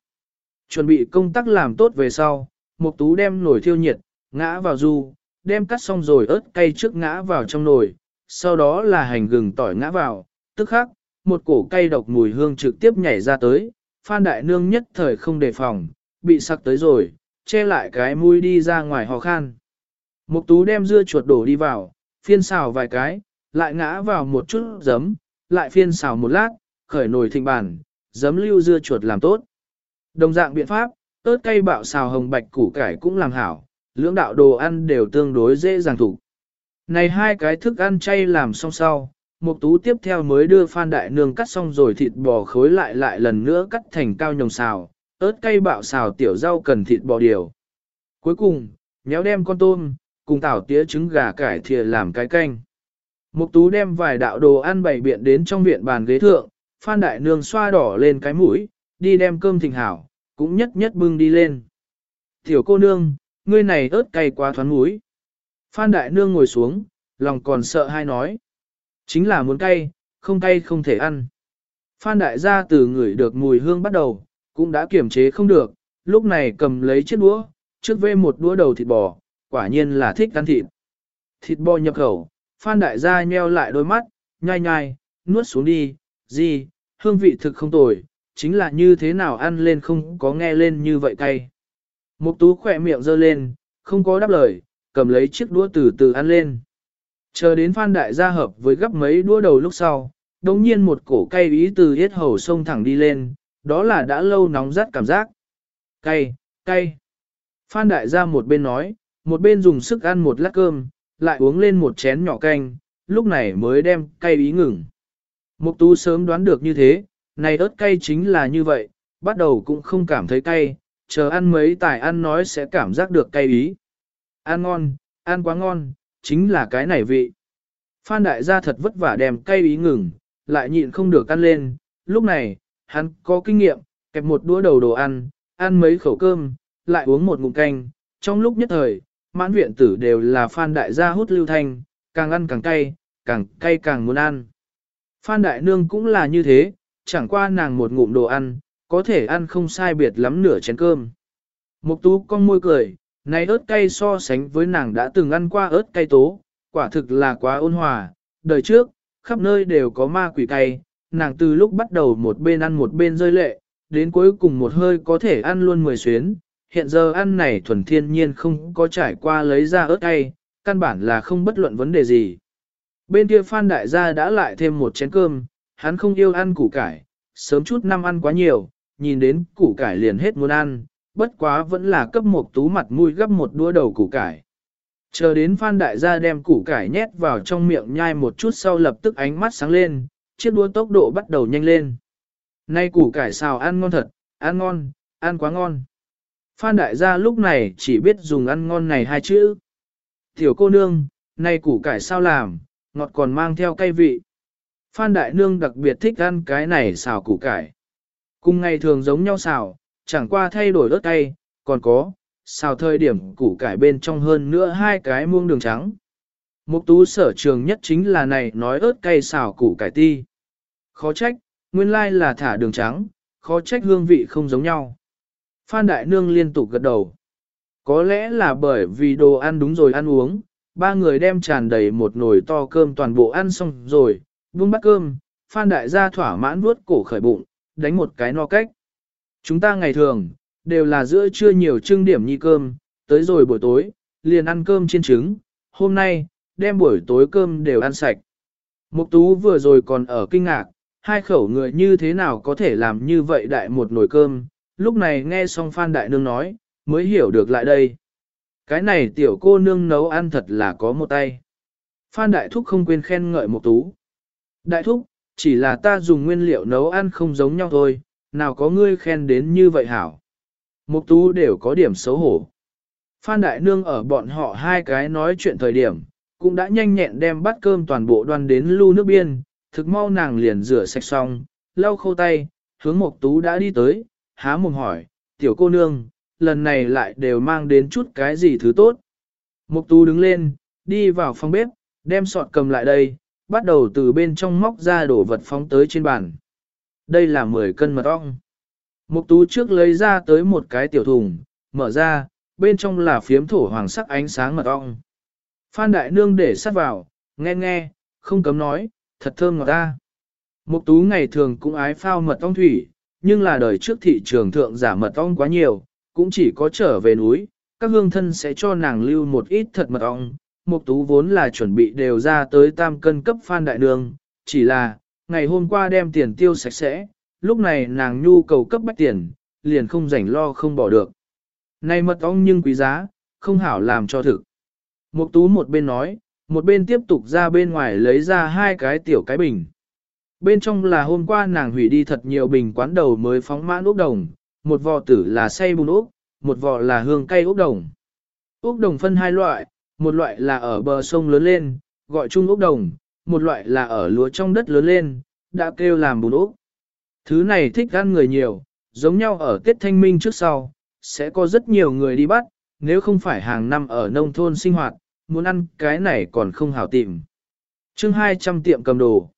Chuẩn bị công tác làm tốt về sau, Mục Tú đem nồi thiêu nhiệt, ngã vào du, đem cắt xong rồi ớt cay trước ngã vào trong nồi, sau đó là hành gừng tỏi ngã vào, tức khắc, một cổ cay độc mùi hương trực tiếp nhảy ra tới, Phan Đại Nương nhất thời không đề phòng, bị sặc tới rồi, che lại cái mũi đi ra ngoài ho khan. Mục Tú đem dưa chuột đổ đi vào, phiên xào vài cái, lại ngã vào một chút giấm, lại phiên xào một lát, khởi nồi thịnh bản, giấm lưu dưa chuột làm tốt. Đồng dạng biện pháp, ớt cay bạo xào hồng bạch củ cải cũng làm hảo, lưỡng đạo đồ ăn đều tương đối dễ dàng thủ. Này hai cái thức ăn chay làm xong sau, Mục Tú tiếp theo mới đưa Phan Đại Nương cắt xong rồi thịt bò khối lại lại lần nữa cắt thành cao nhồng xào, ớt cay bạo xào tiểu rau cần thịt bò điều. Cuối cùng, nhéo đem con tôm, cùng tảo tía trứng gà cải thìa làm cái canh. Mục Tú đem vài đạo đồ ăn bày biện đến trong viện bàn ghế thượng, Phan Đại Nương xoa đỏ lên cái mũi, đi đem cơm thịnh hảo, cũng nhất nhất bưng đi lên. Tiểu cô nương, ngươi này ớt cay quá thoáng mũi. Phan Đại Nương ngồi xuống, lòng còn sợ hai nói. Chính là muốn cay, không cay không thể ăn. Phan Đại gia từ người được mùi hương bắt đầu, cũng đã kiểm chế không được, lúc này cầm lấy chiếc đũa, trước vê một đũa đầu thịt bò, quả nhiên là thích ăn thịt. Thịt bò nhập khẩu, Phan Đại gia nheo lại đôi mắt, nhai nhai, nuốt xuống đi, gì, hương vị thực không tồi, chính là như thế nào ăn lên không có nghe lên như vậy cay. Mục tú khỏe miệng giơ lên, không có đáp lời, cầm lấy chiếc đũa từ từ ăn lên. Chờ đến Phan Đại gia hợp với gấp mấy đũa đầu lúc sau, đồng nhiên một cổ cay ý từ hết hầu sông thẳng đi lên, đó là đã lâu nóng rát cảm giác. Cay, cay. Phan Đại gia một bên nói, một bên dùng sức ăn một lát cơm, lại uống lên một chén nhỏ canh, lúc này mới đem cay ý ngừng. Mục tú sớm đoán được như thế, này ớt cay chính là như vậy, bắt đầu cũng không cảm thấy cay, chờ ăn mấy tài ăn nói sẽ cảm giác được cay ý. Ăn ngon, ăn quá ngon, chính là cái này vị. Phan đại gia thật vất vả đem cây ý ngừng, lại nhịn không được ăn lên, lúc này, hắn có kinh nghiệm, kẹp một đũa đầu đồ ăn, ăn mấy khẩu cơm, lại uống một ngụm canh, trong lúc nhất thời, mãn viện tử đều là Phan đại gia hút lưu thanh, càng ăn càng cay, càng cay càng muốn ăn. Phan đại nương cũng là như thế, chẳng qua nàng một ngụm đồ ăn, có thể ăn không sai biệt lắm nửa chén cơm. Mục tú con môi cười, này ớt cay so sánh với nàng đã từng ăn qua ớt cay tố, quả thực là quá ôn hòa, đời trước, khắp nơi đều có ma quỷ cay, nàng từ lúc bắt đầu một bên ăn một bên rơi lệ, đến cuối cùng một hơi có thể ăn luôn 10 xuyến, hiện giờ ăn này thuần thiên nhiên không có trải qua lấy ra ớt cay, căn bản là không bất luận vấn đề gì. Bên kia Phan Đại gia đã lại thêm một chén cơm, hắn không yêu ăn củ cải, sớm chút năm ăn quá nhiều, nhìn đến củ cải liền hết muốn ăn, bất quá vẫn là cấp một tú mặt mũi gấp một đũa đầu củ cải. Chờ đến Phan Đại gia đem củ cải nhét vào trong miệng nhai một chút sau lập tức ánh mắt sáng lên, chiếc đũa tốc độ bắt đầu nhanh lên. Nay củ cải xào ăn ngon thật, ăn ngon, ăn quá ngon. Phan Đại gia lúc này chỉ biết dùng ăn ngon này hai chữ. Tiểu cô nương, nay củ cải sao làm, ngọt còn mang theo cay vị. Phan Đại Nương đặc biệt thích ăn cái này xào củ cải. Cùng ngày thường giống nhau xào, chẳng qua thay đổi ớt cay, còn có, xào thời điểm củ cải bên trong hơn nữa hai cái muông đường trắng. Mục tú sở trường nhất chính là này nói ớt cay xào củ cải ti. Khó trách, nguyên lai là thả đường trắng, khó trách hương vị không giống nhau. Phan Đại Nương liên tục gật đầu. Có lẽ là bởi vì đồ ăn đúng rồi ăn uống, ba người đem tràn đầy một nồi to cơm toàn bộ ăn xong rồi, buông bát cơm, Phan Đại gia thỏa mãn nuốt cổ khởi bụng, đánh một cái no cách. Chúng ta ngày thường, đều là giữa trưa nhiều trưng điểm nhi cơm, tới rồi buổi tối, liền ăn cơm chiên trứng, hôm nay, đem buổi tối cơm đều ăn sạch. Mục tú vừa rồi còn ở kinh ngạc, hai khẩu người như thế nào có thể làm như vậy đại một nồi cơm, lúc này nghe xong Phan Đại Nương nói, mới hiểu được lại đây. Cái này tiểu cô nương nấu ăn thật là có một tay. Phan Đại Thúc không quên khen ngợi Mục Tú. Đại Thúc, chỉ là ta dùng nguyên liệu nấu ăn không giống nhau thôi, nào có ngươi khen đến như vậy hảo. Mục Tú đều có điểm xấu hổ. Phan Đại Nương ở bọn họ hai cái nói chuyện thời điểm, cũng đã nhanh nhẹn đem bát cơm toàn bộ đoan đến lu nước biên, thực mau nàng liền rửa sạch xong, lau khô tay, hướng Mục Tú đã đi tới, há mồm hỏi, tiểu cô nương, lần này lại đều mang đến chút cái gì thứ tốt. Mục tú đứng lên, đi vào phòng bếp, đem sọt cầm lại đây, bắt đầu từ bên trong móc ra đổ vật phóng tới trên bàn. Đây là 10 cân mật ong. Mục tú trước lấy ra tới một cái tiểu thùng, mở ra, bên trong là phiếm thổ hoàng sắc ánh sáng mật ong. Phan Đại Nương để sát vào, nghe nghe, không cấm nói, thật thơm ngọt ta. Mục tú ngày thường cũng ái phao mật ong thủy, nhưng là đời trước thị trường thượng giả mật ong quá nhiều, cũng chỉ có trở về núi, các hương thân sẽ cho nàng lưu một ít thật mật ong. Mục tú vốn là chuẩn bị đều ra tới tam cân cấp phan đại nương, chỉ là, ngày hôm qua đem tiền tiêu sạch sẽ, lúc này nàng nhu cầu cấp bách tiền, liền không rảnh lo không bỏ được. Này mật ong nhưng quý giá, không hảo làm cho thực. Mục tú một bên nói, một bên tiếp tục ra bên ngoài lấy ra hai cái tiểu cái bình. Bên trong là hôm qua nàng hủy đi thật nhiều bình quán đầu mới phóng mãn ốc đồng, một vò tử là say bùn ốc, một vò là hương cây ốc đồng. Ốc đồng phân hai loại, một loại là ở bờ sông lớn lên, gọi chung ốc đồng, một loại là ở lúa trong đất lớn lên, đã kêu làm bùn ốc. Thứ này thích ăn người nhiều, giống nhau ở Tết Thanh Minh trước sau, sẽ có rất nhiều người đi bắt, nếu không phải hàng năm ở nông thôn sinh hoạt, muốn ăn cái này còn không hảo tìm. chương 200 tiệm cầm đồ.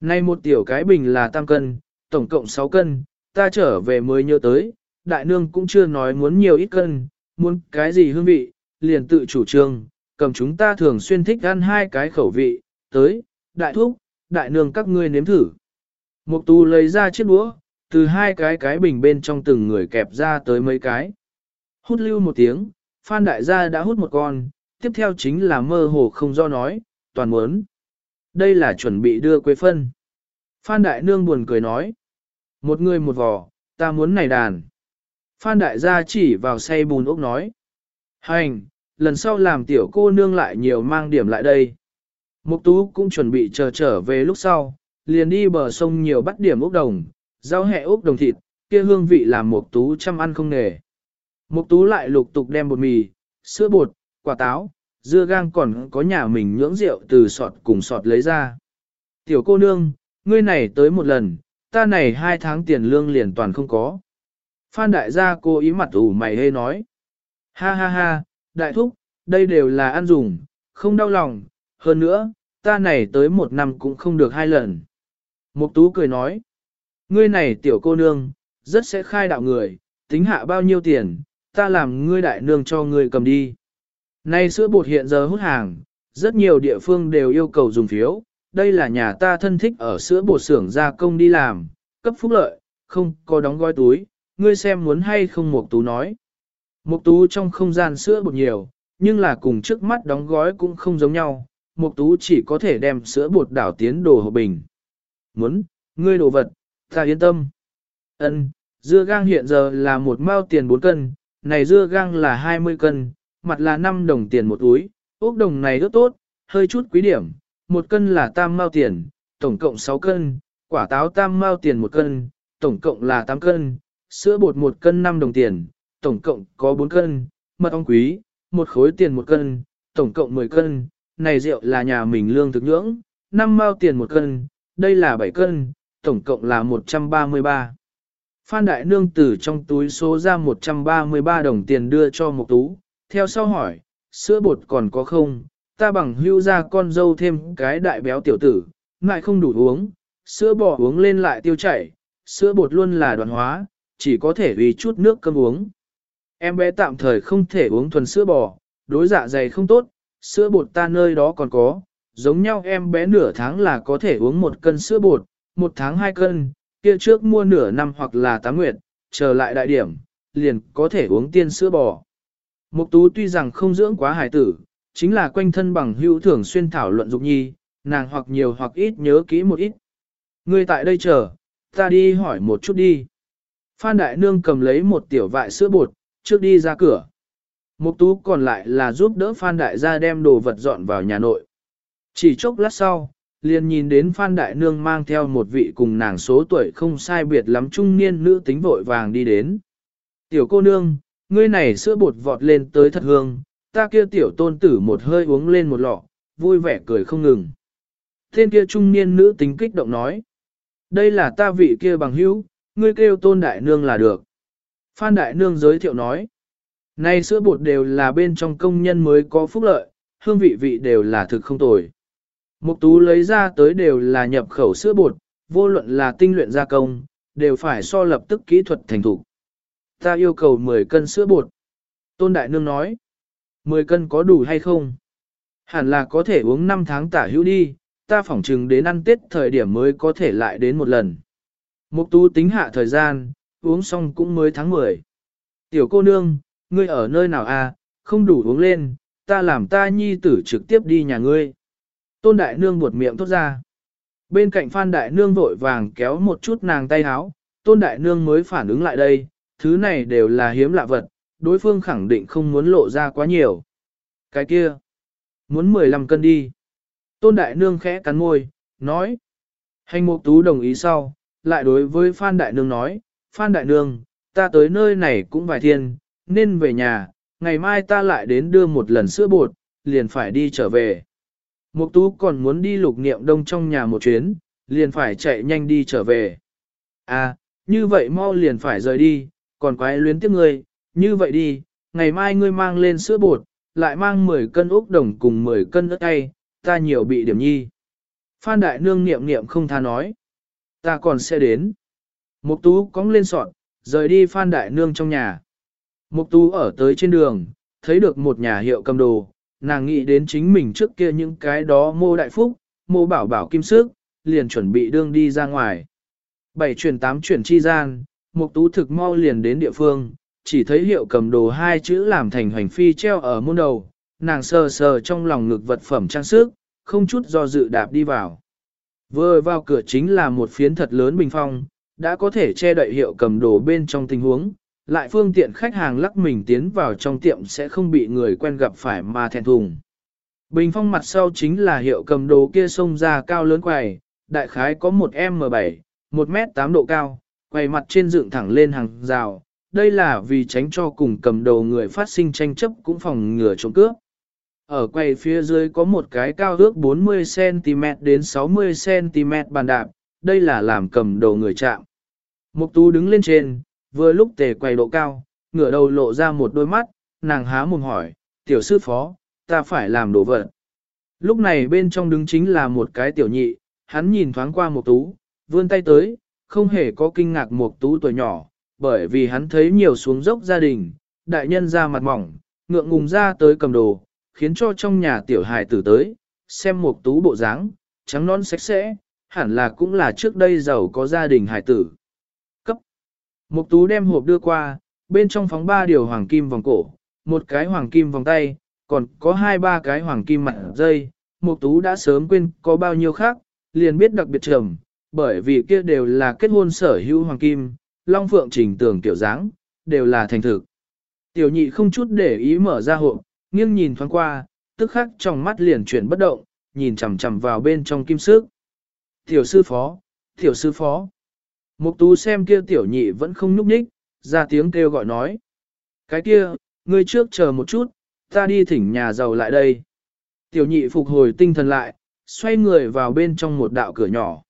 Nay một tiểu cái bình là tam cân, tổng cộng 6 cân, ta trở về mới nhớ tới, đại nương cũng chưa nói muốn nhiều ít cân, muốn cái gì hương vị, liền tự chủ trương, cầm chúng ta thường xuyên thích ăn hai cái khẩu vị, tới, đại thúc, đại nương các ngươi nếm thử. Mục tu lấy ra chiếc đũa, từ hai cái cái bình bên trong từng người kẹp ra tới mấy cái. Hút lưu một tiếng, Phan đại gia đã hút một con, tiếp theo chính là mơ hồ không do nói, toàn muốn. Đây là chuẩn bị đưa quế phân. Phan Đại Nương buồn cười nói. Một người một vò, ta muốn này đàn. Phan Đại gia chỉ vào say bùn ốc nói. Hành, lần sau làm tiểu cô nương lại nhiều mang điểm lại đây. Mục tú cũng chuẩn bị chờ trở về lúc sau, liền đi bờ sông nhiều bắt điểm ốc đồng, rau hẹ ốc đồng thịt, kia hương vị làm mục tú chăm ăn không nghề. Mục tú lại lục tục đem bột mì, sữa bột, quả táo, dưa gang còn có nhà mình nhưỡng rượu từ sọt cùng sọt lấy ra. Tiểu cô nương, ngươi này tới một lần, ta này hai tháng tiền lương liền toàn không có. Phan đại gia cô ý mặt ủ mày hê nói. Ha ha ha, đại thúc, đây đều là ăn dùng, không đau lòng, hơn nữa, ta này tới một năm cũng không được hai lần. Mục tú cười nói, ngươi này tiểu cô nương, rất sẽ khai đạo người, tính hạ bao nhiêu tiền, ta làm ngươi đại nương cho ngươi cầm đi. Nay sữa bột hiện giờ hút hàng, rất nhiều địa phương đều yêu cầu dùng phiếu, đây là nhà ta thân thích ở sữa bột xưởng gia công đi làm, cấp phúc lợi, không có đóng gói túi, ngươi xem muốn hay không Mục Tú nói. Mục Tú trong không gian sữa bột nhiều, nhưng là cùng trước mắt đóng gói cũng không giống nhau, Mục Tú chỉ có thể đem sữa bột đảo tiến đồ hộp bình. Muốn, ngươi đồ vật, ta yên tâm. Ân, dưa gang hiện giờ là một mao tiền 4 cân, này dưa gang là 20 cân, mặt là 5 đồng tiền một túi, ốc đồng này rất tốt, hơi chút quý điểm, một cân là tam mao tiền, tổng cộng 6 cân, quả táo tam mao tiền một cân, tổng cộng là 8 cân, sữa bột một cân 5 đồng tiền, tổng cộng có 4 cân, mật ong quý, một khối tiền một cân, tổng cộng 10 cân, này rượu là nhà mình lương thực nhưỡng, 5 mao tiền một cân, đây là 7 cân, tổng cộng là 133. Phan Đại Nương từ trong túi số ra 133 đồng tiền đưa cho một tú, theo sau hỏi, sữa bột còn có không, ta bằng hưu ra con dâu thêm cái đại béo tiểu tử, ngại không đủ uống, sữa bò uống lên lại tiêu chảy, sữa bột luôn là đoạn hóa, chỉ có thể uy chút nước cơm uống. Em bé tạm thời không thể uống thuần sữa bò, đối dạ dày không tốt, sữa bột ta nơi đó còn có, giống nhau em bé nửa tháng là có thể uống một cân sữa bột, một tháng hai cân, kia trước mua nửa năm hoặc là tám nguyệt, chờ lại đại điểm, liền có thể uống tiên sữa bò. Mục tú tuy rằng không dưỡng quá hải tử, chính là quanh thân bằng hữu thường xuyên thảo luận dục nhi, nàng hoặc nhiều hoặc ít nhớ kỹ một ít. Ngươi tại đây chờ, ta đi hỏi một chút đi. Phan Đại Nương cầm lấy một tiểu vại sữa bột, trước đi ra cửa. Mục tú còn lại là giúp đỡ Phan Đại gia đem đồ vật dọn vào nhà nội. Chỉ chốc lát sau, liền nhìn đến Phan Đại Nương mang theo một vị cùng nàng số tuổi không sai biệt lắm trung niên nữ tính vội vàng đi đến. Tiểu cô nương, ngươi này sữa bột vọt lên tới thật hương, ta kia tiểu tôn tử một hơi uống lên một lọ, vui vẻ cười không ngừng. Tên kia trung niên nữ tính kích động nói. Đây là ta vị kia bằng hữu, ngươi kêu tôn đại nương là được. Phan đại nương giới thiệu nói nay sữa bột đều là bên trong công nhân mới có phúc lợi, hương vị vị đều là thực không tồi. Mục tú lấy ra tới đều là nhập khẩu sữa bột, vô luận là tinh luyện gia công, đều phải so lập tức kỹ thuật thành thủ. Ta yêu cầu 10 cân sữa bột. Tôn Đại Nương nói, 10 cân có đủ hay không? Hẳn là có thể uống 5 tháng tả hữu đi, ta phỏng chừng đến ăn Tết thời điểm mới có thể lại đến một lần. Mục tú tính hạ thời gian, uống xong cũng mới tháng 10. Tiểu cô nương, ngươi ở nơi nào à, không đủ uống lên, ta làm ta nhi tử trực tiếp đi nhà ngươi. Tôn Đại Nương buột miệng thốt ra. Bên cạnh Phan Đại Nương vội vàng kéo một chút nàng tay háo, Tôn Đại Nương mới phản ứng lại đây, thứ này đều là hiếm lạ vật, đối phương khẳng định không muốn lộ ra quá nhiều. Cái kia, muốn 15 cân đi. Tôn Đại Nương khẽ cắn môi, nói. Hành Mục Tú đồng ý sau, lại đối với Phan Đại Nương nói, Phan Đại Nương, ta tới nơi này cũng vài thiên, nên về nhà, ngày mai ta lại đến đưa một lần sữa bột, liền phải đi trở về. Mục tú còn muốn đi lục niệm đông trong nhà một chuyến, liền phải chạy nhanh đi trở về. À, như vậy mau liền phải rời đi, còn quái luyến tiếp ngươi, như vậy đi, ngày mai ngươi mang lên sữa bột, lại mang 10 cân ốc đồng cùng 10 cân ớt tay, ta nhiều bị điểm nhi. Phan Đại Nương niệm niệm không tha nói, ta còn sẽ đến. Mục tú cóng lên sọt, rời đi Phan Đại Nương trong nhà. Mục tú ở tới trên đường, thấy được một nhà hiệu cầm đồ, nàng nghĩ đến chính mình trước kia những cái đó mô đại phúc, mô bảo bảo kim sức, liền chuẩn bị đương đi ra ngoài. Bảy chuyển tám chuyển chi gian, mục tú thực mau liền đến địa phương, chỉ thấy hiệu cầm đồ hai chữ làm thành hoành phi treo ở môn đầu, nàng sờ sờ trong lòng ngực vật phẩm trang sức, không chút do dự đạp đi vào. Vừa vào cửa chính là một phiến thật lớn bình phong, đã có thể che đậy hiệu cầm đồ bên trong tình huống, lại phương tiện khách hàng lắc mình tiến vào trong tiệm sẽ không bị người quen gặp phải mà thẹn thùng. Bình phong mặt sau chính là hiệu cầm đồ kia sông ra cao lớn quầy, đại khái có một M7, 1 m 8 độ cao, quầy mặt trên dựng thẳng lên hàng rào. Đây là vì tránh cho cùng cầm đầu người phát sinh tranh chấp cũng phòng ngừa trộm cướp. ở quầy phía dưới có một cái cao ước 40cm đến 60cm bàn đạp, đây là làm cầm đầu người chạm. Mục tú đứng lên trên, vừa lúc tề quay độ cao, ngửa đầu lộ ra một đôi mắt, nàng há mồm hỏi, tiểu sư phó, ta phải làm đồ vật. Lúc này bên trong đứng chính là một cái tiểu nhị, hắn nhìn thoáng qua một tú, vươn tay tới, không hề có kinh ngạc một tú tuổi nhỏ, bởi vì hắn thấy nhiều xuống dốc gia đình, đại nhân ra mặt mỏng, ngượng ngùng ra tới cầm đồ, khiến cho trong nhà tiểu hài tử tới, xem một tú bộ dáng, trắng non sạch sẽ, hẳn là cũng là trước đây giàu có gia đình hài tử. Mục tú đem hộp đưa qua, bên trong phóng ba điều hoàng kim vòng cổ, một cái hoàng kim vòng tay, còn có hai ba cái hoàng kim mặt dây. Mục tú đã sớm quên có bao nhiêu khác, liền biết đặc biệt trầm, bởi vì kia đều là kết hôn sở hữu hoàng kim, long phượng trình tường tiểu dáng, đều là thành thực. Tiểu nhị không chút để ý mở ra hộp, nghiêng nhìn thoáng qua, tức khắc trong mắt liền chuyển bất động, nhìn chằm chằm vào bên trong kim sức. Tiểu sư phó, tiểu sư phó. Mục tú xem kia tiểu nhị vẫn không nhúc nhích, ra tiếng kêu gọi nói. Cái kia, ngươi trước chờ một chút, ta đi thỉnh nhà giàu lại đây. Tiểu nhị phục hồi tinh thần lại, xoay người vào bên trong một đạo cửa nhỏ.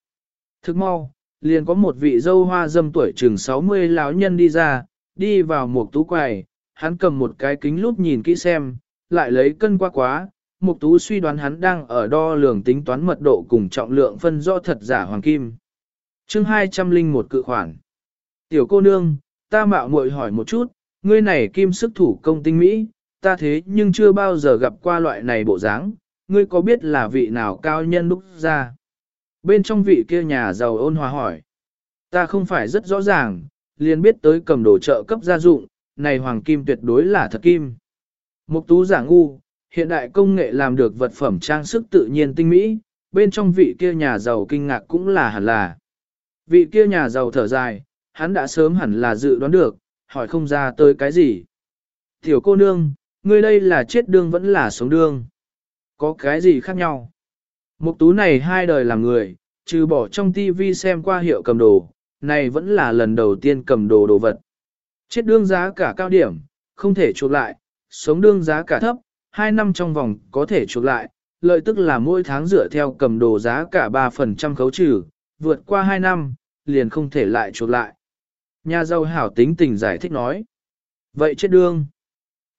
Thức mau, liền có một vị dâu hoa dâm tuổi chừng 60 lão nhân đi ra, đi vào một tú quầy, hắn cầm một cái kính lúp nhìn kỹ xem, lại lấy cân qua quá, Mục Tú suy đoán hắn đang ở đo lường tính toán mật độ cùng trọng lượng phân rõ thật giả hoàng kim. Chương 201 cự khoản. Tiểu cô nương, ta mạo muội hỏi một chút, ngươi này kim sức thủ công tinh mỹ, ta thế nhưng chưa bao giờ gặp qua loại này bộ dáng, ngươi có biết là vị nào cao nhân đúc ra? Bên trong vị kia nhà giàu ôn hòa hỏi. Ta không phải rất rõ ràng, liền biết tới cầm đồ trợ cấp gia dụng, này hoàng kim tuyệt đối là thật kim. Mục tú giả ngu, hiện đại công nghệ làm được vật phẩm trang sức tự nhiên tinh mỹ, bên trong vị kia nhà giàu kinh ngạc cũng là hẳn là. Vị kia nhà giàu thở dài, hắn đã sớm hẳn là dự đoán được, hỏi không ra tới cái gì. Tiểu cô nương, ngươi đây là chết đương vẫn là sống đương. Có cái gì khác nhau? Mục tú này hai đời làm người, trừ bỏ trong tivi xem qua hiệu cầm đồ, này vẫn là lần đầu tiên cầm đồ đồ vật. Chết đương giá cả cao điểm, không thể chuộc lại, sống đương giá cả thấp, 2 năm trong vòng có thể chuộc lại, lợi tức là mỗi tháng dựa theo cầm đồ giá cả 3% khấu trừ, vượt qua 2 năm, liền không thể lại chuộc lại. Nhà giàu hảo tính tình giải thích nói. Vậy chết đương.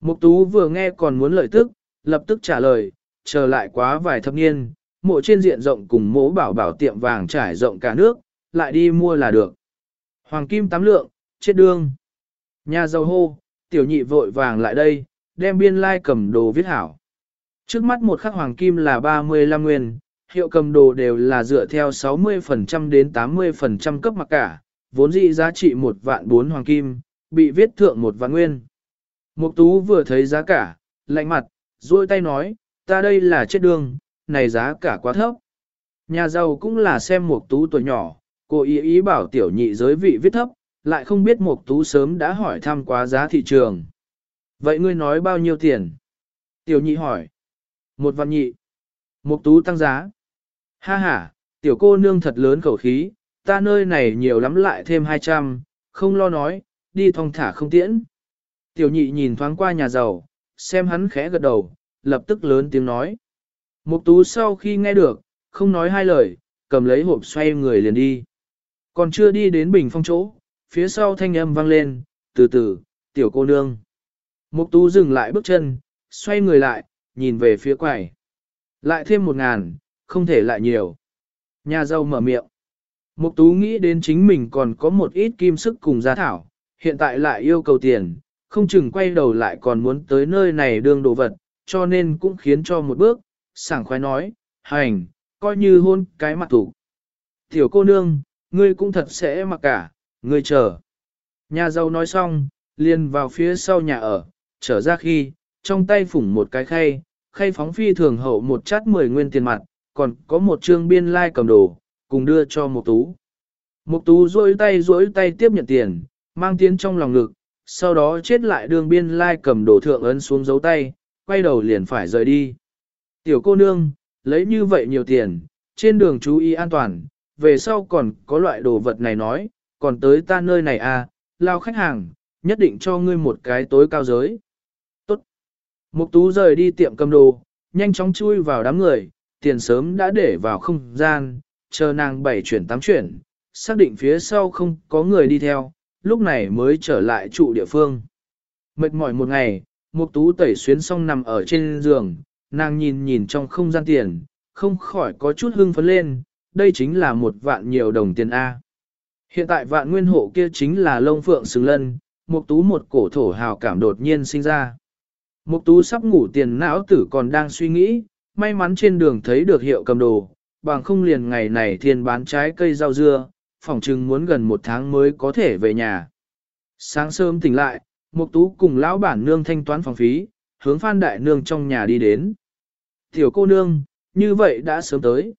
Mục tú vừa nghe còn muốn lợi tức, lập tức trả lời, chờ lại quá vài thập niên, mộ trên diện rộng cùng mố bảo bảo tiệm vàng trải rộng cả nước, lại đi mua là được. Hoàng kim tám lượng, chết đương. Nhà giàu hô, tiểu nhị vội vàng lại đây, đem biên lai like cầm đồ viết hảo. Trước mắt một khắc hoàng kim là 35 nguyên, hiệu cầm đồ đều là dựa theo 60% đến 80% cấp mặc cả, vốn dĩ giá trị một vạn bốn hoàng kim, bị viết thượng một vạn nguyên. Mục tú vừa thấy giá cả, lạnh mặt, duỗi tay nói, ta đây là chết đường, này giá cả quá thấp. Nhà giàu cũng là xem mục tú tuổi nhỏ, cô ý ý bảo tiểu nhị giới vị viết thấp, lại không biết mục tú sớm đã hỏi thăm quá giá thị trường. Vậy ngươi nói bao nhiêu tiền? Tiểu nhị hỏi. Một vạn nhị. Mục tú tăng giá. Ha ha, tiểu cô nương thật lớn khẩu khí, ta nơi này nhiều lắm lại thêm 200, không lo nói, đi thong thả không tiễn. Tiểu nhị nhìn thoáng qua nhà giàu, xem hắn khẽ gật đầu, lập tức lớn tiếng nói. Mục tú sau khi nghe được, không nói hai lời, cầm lấy hộp xoay người liền đi. Còn chưa đi đến bình phong chỗ, phía sau thanh âm vang lên, từ từ, tiểu cô nương. Mục tú dừng lại bước chân, xoay người lại, nhìn về phía quầy. Lại thêm một ngàn, không thể lại nhiều. Nhà giàu mở miệng. Mục tú nghĩ đến chính mình còn có một ít kim sức cùng gia thảo, hiện tại lại yêu cầu tiền, không chừng quay đầu lại còn muốn tới nơi này đương đồ vật, cho nên cũng khiến cho một bước, sảng khoái nói, hành, coi như hôn cái mặt thủ. Tiểu cô nương, ngươi cũng thật sẽ mặc cả, ngươi chờ. Nhà giàu nói xong, liền vào phía sau nhà ở, trở ra khi, trong tay phủng một cái khay, khay phóng phi thường hậu một chát mười nguyên tiền mặt, còn có một trương biên lai like cầm đồ, cùng đưa cho một tú. Một tú duỗi tay duỗi tay tiếp nhận tiền, mang tiến trong lòng ngực, sau đó chết lại đường biên lai like cầm đồ thượng ấn xuống dấu tay, quay đầu liền phải rời đi. Tiểu cô nương, lấy như vậy nhiều tiền, trên đường chú ý an toàn, về sau còn có loại đồ vật này nói, còn tới ta nơi này à, lao khách hàng, nhất định cho ngươi một cái tối cao giới. Tốt. Mục tú rời đi tiệm cầm đồ, nhanh chóng chui vào đám người, tiền sớm đã để vào không gian, chờ nàng bảy chuyển tám chuyển, xác định phía sau không có người đi theo, lúc này mới trở lại trụ địa phương. Mệt mỏi một ngày, Mục Tú tẩy xuyến xong nằm ở trên giường, nàng nhìn nhìn trong không gian tiền, không khỏi có chút hưng phấn lên, đây chính là một vạn nhiều đồng tiền A. Hiện tại vạn nguyên hộ kia chính là lông phượng xứng lân, Mục Tú một cổ thổ hào cảm đột nhiên sinh ra. Mục Tú sắp ngủ tiền não tử còn đang suy nghĩ, may mắn trên đường thấy được hiệu cầm đồ, bằng không liền ngày này thiên bán trái cây rau dưa, phỏng chừng muốn gần một tháng mới có thể về nhà. Sáng sớm tỉnh lại, Mục Tú cùng lão bản nương thanh toán phòng phí, hướng Phan Đại Nương trong nhà đi đến. Tiểu cô nương, như vậy đã sớm tới.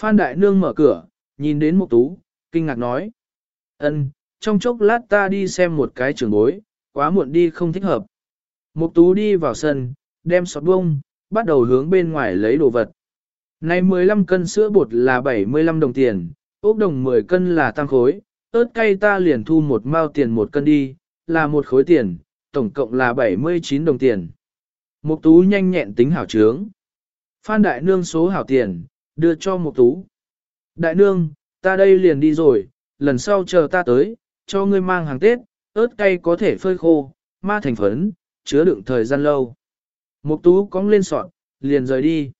Phan Đại Nương mở cửa, nhìn đến Mục Tú, kinh ngạc nói. ân, trong chốc lát ta đi xem một cái trường bối, quá muộn đi không thích hợp. Mục Tú đi vào sân, đem sọt bông, bắt đầu hướng bên ngoài lấy đồ vật. Này 15 cân sữa bột là 75 đồng tiền, ốc đồng 10 cân là tăng khối, ớt cay ta liền thu một mao tiền một cân đi, là một khối tiền, tổng cộng là 79 đồng tiền. Mục tú nhanh nhẹn tính hảo trướng. Phan đại nương số hảo tiền, đưa cho mục tú. Đại nương, ta đây liền đi rồi, lần sau chờ ta tới, cho ngươi mang hàng Tết, ớt cay có thể phơi khô, ma thành phấn, chứa đựng thời gian lâu. Mục tú cong lên sọt, liền rời đi.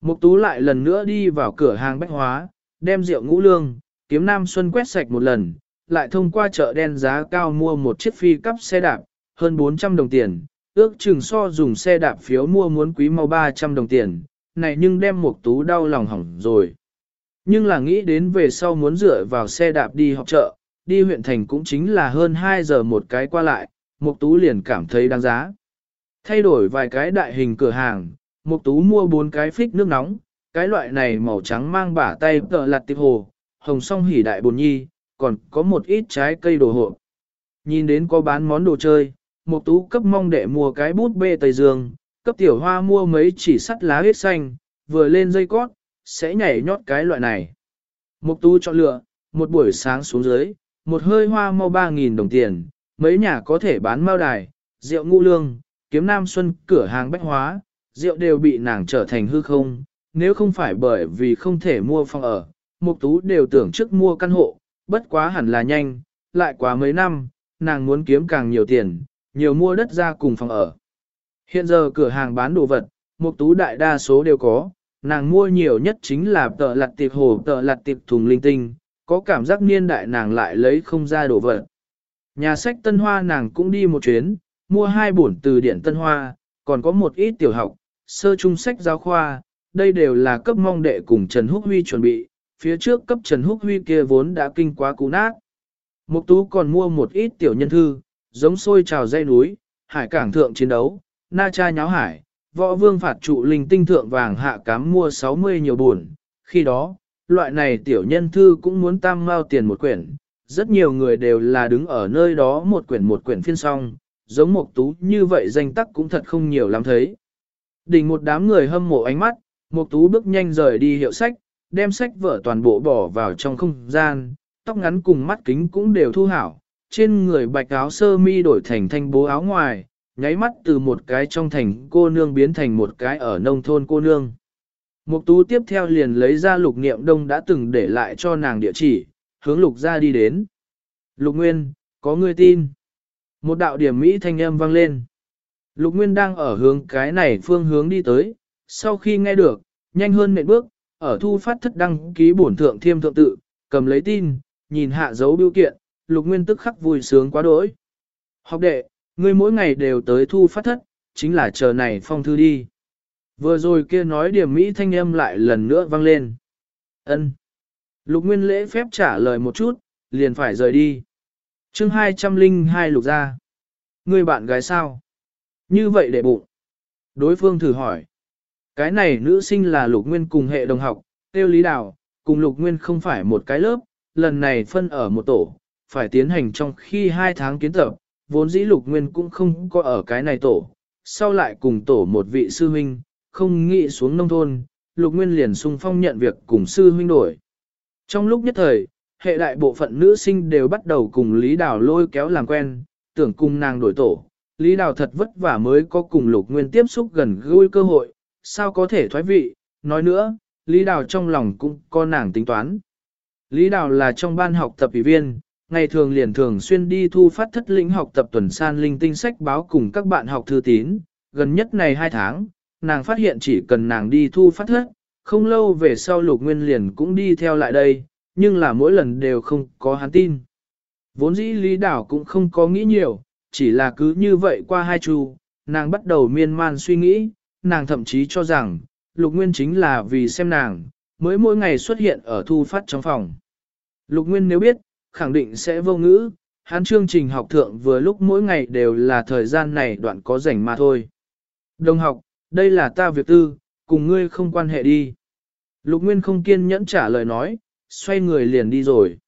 Mục tú lại lần nữa đi vào cửa hàng bách hóa, đem rượu ngũ lương, kiếm nam xuân quét sạch một lần, lại thông qua chợ đen giá cao mua một chiếc phi cấp xe đạp, hơn 400 đồng tiền, ước chừng so dùng xe đạp phiếu mua muốn quý mau 300 đồng tiền, này nhưng đem mục tú đau lòng hỏng rồi. Nhưng là nghĩ đến về sau muốn dựa vào xe đạp đi học chợ, đi huyện thành cũng chính là hơn 2 giờ một cái qua lại, Mục Tú liền cảm thấy đáng giá. Thay đổi vài cái đại hình cửa hàng, Mục Tú mua bốn cái phích nước nóng, cái loại này màu trắng mang bả tay tợ lặt tiệp hồ, hồng song hỉ đại bồn nhi, còn có một ít trái cây đồ hộp. Nhìn đến có bán món đồ chơi, Mục Tú cấp mong đệ mua cái bút bê Tây Dương, cấp tiểu hoa mua mấy chỉ sắt lá huyết xanh, vừa lên dây cót, sẽ nhảy nhót cái loại này. Mục Tú chọn lựa, một buổi sáng xuống dưới, một hơi hoa mau 3.000 đồng tiền, mấy nhà có thể bán mao đài, rượu ngũ lương, kiếm nam xuân, cửa hàng bách hóa, rượu đều bị nàng trở thành hư không, nếu không phải bởi vì không thể mua phòng ở, mục tú đều tưởng trước mua căn hộ, bất quá hẳn là nhanh, lại quá mấy năm, nàng muốn kiếm càng nhiều tiền, nhiều mua đất ra cùng phòng ở. Hiện giờ cửa hàng bán đồ vật, mục tú đại đa số đều có, nàng mua nhiều nhất chính là tờ lặt tiệp hồ tờ lặt tiệp thùng linh tinh, có cảm giác niên đại nàng lại lấy không ra đồ vật. Nhà sách Tân Hoa nàng cũng đi một chuyến, mua hai bổn từ điển Tân Hoa, còn có một ít tiểu học, sơ trung sách giáo khoa, đây đều là cấp mong đệ cùng Trần Húc Huy chuẩn bị, phía trước cấp Trần Húc Huy kia vốn đã kinh quá cú nát. Mục Tú còn mua một ít tiểu nhân thư, giống sôi trào dây núi, hải cảng thượng chiến đấu, na cha nháo hải, võ vương phạt trụ linh tinh thượng vàng hạ cám mua 60 nhiều buồn, khi đó, loại này tiểu nhân thư cũng muốn tam mao tiền một quyển, rất nhiều người đều là đứng ở nơi đó một quyển một quyển phiên song, giống một tú như vậy danh tắc cũng thật không nhiều lắm thấy. Đỉnh một đám người hâm mộ ánh mắt, một tú bước nhanh rời đi hiệu sách, đem sách vở toàn bộ bỏ vào trong không gian, tóc ngắn cùng mắt kính cũng đều thu hảo, trên người bạch áo sơ mi đổi thành thanh bố áo ngoài, nháy mắt từ một cái trong thành cô nương biến thành một cái ở nông thôn cô nương. Mục tú tiếp theo liền lấy ra lục niệm đông đã từng để lại cho nàng địa chỉ, hướng lục ra đi đến. Lục Nguyên, có người tin. Một đạo điểm Mỹ thanh âm vang lên. Lục Nguyên đang ở hướng cái này phương hướng đi tới, sau khi nghe được, nhanh hơn nệm bước, ở thu phát thất đăng ký bổn thượng thiêm thượng tự, cầm lấy tin, nhìn hạ dấu biểu kiện, Lục Nguyên tức khắc vui sướng quá đỗi. Học đệ, ngươi mỗi ngày đều tới thu phát thất, chính là chờ này phong thư đi. Vừa rồi kia nói điểm Mỹ thanh âm lại lần nữa vang lên. Ân. Lục Nguyên lễ phép trả lời một chút, liền phải rời đi chương 202 lục ra. Người bạn gái sao? Như vậy để bụng. Đối phương thử hỏi. Cái này nữ sinh là lục nguyên cùng hệ đồng học, tiêu lý đào, cùng lục nguyên không phải một cái lớp, lần này phân ở một tổ, phải tiến hành trong khi hai tháng kiến tập, vốn dĩ lục nguyên cũng không có ở cái này tổ, sau lại cùng tổ một vị sư huynh, không nghĩ xuống nông thôn, lục nguyên liền sung phong nhận việc cùng sư huynh đổi. Trong lúc nhất thời, hệ đại bộ phận nữ sinh đều bắt đầu cùng Lý Đào lôi kéo làm quen, tưởng cùng nàng đổi tổ. Lý Đào thật vất vả mới có cùng Lục Nguyên tiếp xúc gần gũi cơ hội, sao có thể thoái vị, nói nữa, Lý Đào trong lòng cũng có nàng tính toán. Lý Đào là trong ban học tập ủy viên, ngày thường liền thường xuyên đi thu phát thất lĩnh học tập tuần san linh tinh sách báo cùng các bạn học thư tín, gần nhất này 2 tháng, nàng phát hiện chỉ cần nàng đi thu phát thất, không lâu về sau lục nguyên liền cũng đi theo lại đây, nhưng là mỗi lần đều không có hắn tin. Vốn dĩ Lý Đảo cũng không có nghĩ nhiều, chỉ là cứ như vậy qua hai chu, nàng bắt đầu miên man suy nghĩ, nàng thậm chí cho rằng, lục nguyên chính là vì xem nàng, mới mỗi ngày xuất hiện ở thu phát trong phòng. Lục nguyên nếu biết, khẳng định sẽ vô ngữ, hắn chương trình học thượng vừa lúc mỗi ngày đều là thời gian này đoạn có rảnh mà thôi. Đồng học, đây là ta việc tư, cùng ngươi không quan hệ đi. Lục Nguyên không kiên nhẫn trả lời nói, xoay người liền đi rồi.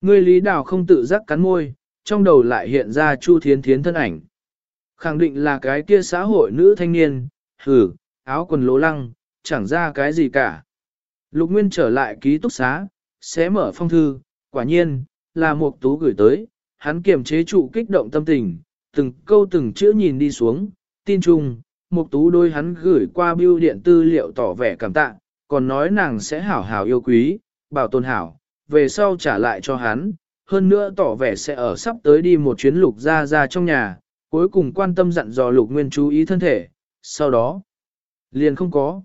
Ngươi lý đào không tự giác cắn môi, trong đầu lại hiện ra Chu Thiến Thiến thân ảnh. Khẳng định là cái kia xã hội nữ thanh niên, hử, áo quần lố lăng, chẳng ra cái gì cả. Lục Nguyên trở lại ký túc xá, xé mở phong thư, quả nhiên, là một tú gửi tới, hắn kiềm chế trụ kích động tâm tình, từng câu từng chữ nhìn đi xuống, tin chung, một tú đôi hắn gửi qua bưu điện tư liệu tỏ vẻ cảm tạ, còn nói nàng sẽ hảo hảo yêu quý, bảo tồn hảo, về sau trả lại cho hắn, hơn nữa tỏ vẻ sẽ ở sắp tới đi một chuyến lục ra ra trong nhà, cuối cùng quan tâm dặn dò lục nguyên chú ý thân thể, sau đó, liền không có.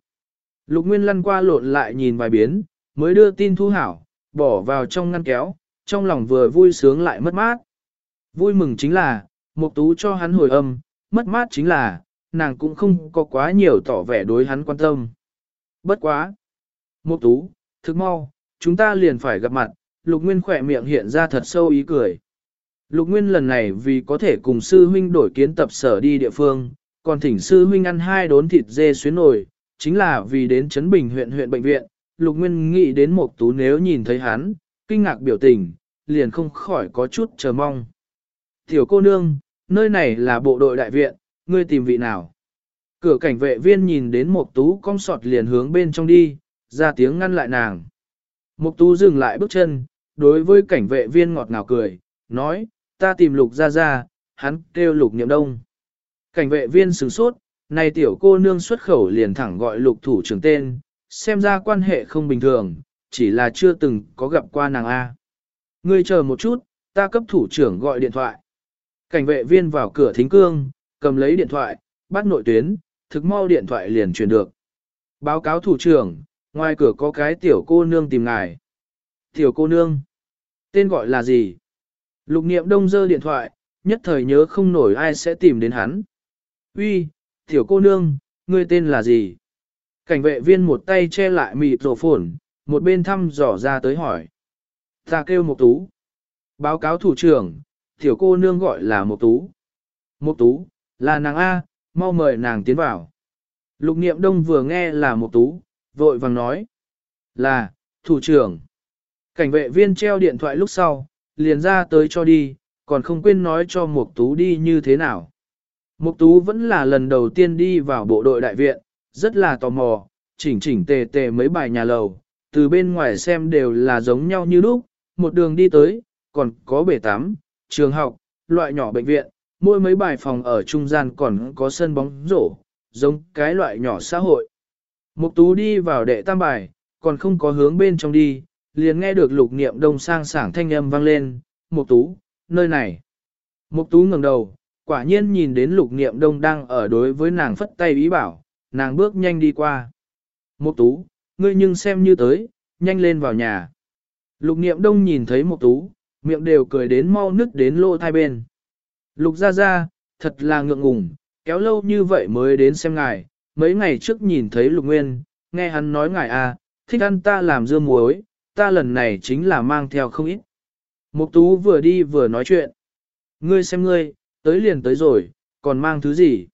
Lục nguyên lăn qua lộn lại nhìn vài biến, mới đưa tin thu hảo, bỏ vào trong ngăn kéo, trong lòng vừa vui sướng lại mất mát. Vui mừng chính là, Mục Tú cho hắn hồi âm, mất mát chính là, nàng cũng không có quá nhiều tỏ vẻ đối hắn quan tâm. Bất quá. Mục Tú, thực mau, chúng ta liền phải gặp mặt, Lục Nguyên khỏe miệng hiện ra thật sâu ý cười. Lục Nguyên lần này vì có thể cùng sư huynh đổi kiến tập sở đi địa phương, còn thỉnh sư huynh ăn hai đốn thịt dê xuyến nổi, chính là vì đến Trấn Bình huyện huyện bệnh viện, Lục Nguyên nghĩ đến Mộc Tú nếu nhìn thấy hắn, kinh ngạc biểu tình, liền không khỏi có chút chờ mong. Tiểu cô nương, nơi này là bộ đội đại viện, ngươi tìm vị nào? Cửa cảnh vệ viên nhìn đến Mộc Tú cong sọt liền hướng bên trong đi, ra tiếng ngăn lại nàng. Mộc Tú dừng lại bước chân, đối với cảnh vệ viên ngọt ngào cười, nói, ta tìm lục ra ra, hắn kêu lục niệm đông. Cảnh vệ viên sửng sốt, này tiểu cô nương xuất khẩu liền thẳng gọi lục thủ trưởng tên, xem ra quan hệ không bình thường, chỉ là chưa từng có gặp qua nàng A. Ngươi chờ một chút, ta cấp thủ trưởng gọi điện thoại. Cảnh vệ viên vào cửa thính cương, cầm lấy điện thoại, bắt nội tuyến, thực mau điện thoại liền truyền được. Báo cáo thủ trưởng, ngoài cửa có cái tiểu cô nương tìm ngài. Tiểu cô nương, tên gọi là gì? Lục niệm đông dơ điện thoại, nhất thời nhớ không nổi ai sẽ tìm đến hắn. Uy, tiểu cô nương, ngươi tên là gì? Cảnh vệ viên một tay che lại mịt rổ phổn, một bên thăm dò ra tới hỏi. Ta kêu một tú. Báo cáo thủ trưởng, tiểu cô nương gọi là một tú. Một tú, là nàng A, mau mời nàng tiến vào. Lục niệm đông vừa nghe là một tú, vội vàng nói. Là, thủ trưởng. Cảnh vệ viên treo điện thoại lúc sau, liền ra tới cho đi, còn không quên nói cho Mục Tú đi như thế nào. Mục Tú vẫn là lần đầu tiên đi vào bộ đội đại viện, rất là tò mò, chỉnh chỉnh tề tề mấy bài nhà lầu, từ bên ngoài xem đều là giống nhau như lúc, một đường đi tới, còn có bể tắm, trường học, loại nhỏ bệnh viện, mỗi mấy bài phòng ở trung gian còn có sân bóng rổ, giống cái loại nhỏ xã hội. Mục tú đi vào đệ tam bài, còn không có hướng bên trong đi, liền nghe được lục niệm đông sang sảng thanh âm vang lên, mục tú, nơi này. Mục tú ngẩng đầu, quả nhiên nhìn đến lục niệm đông đang ở đối với nàng phất tay ý bảo, nàng bước nhanh đi qua. Mục tú, ngươi nhưng xem như tới, nhanh lên vào nhà. Lục niệm đông nhìn thấy mục tú, miệng đều cười đến mau nứt đến lỗ thai bên. Lục ra ra, thật là ngượng ngùng, kéo lâu như vậy mới đến xem ngài, mấy ngày trước nhìn thấy lục nguyên, nghe hắn nói ngài à, thích ăn ta làm dưa muối, ta lần này chính là mang theo không ít. Mục tú vừa đi vừa nói chuyện. Ngươi xem ngươi, tới liền tới rồi, còn mang thứ gì?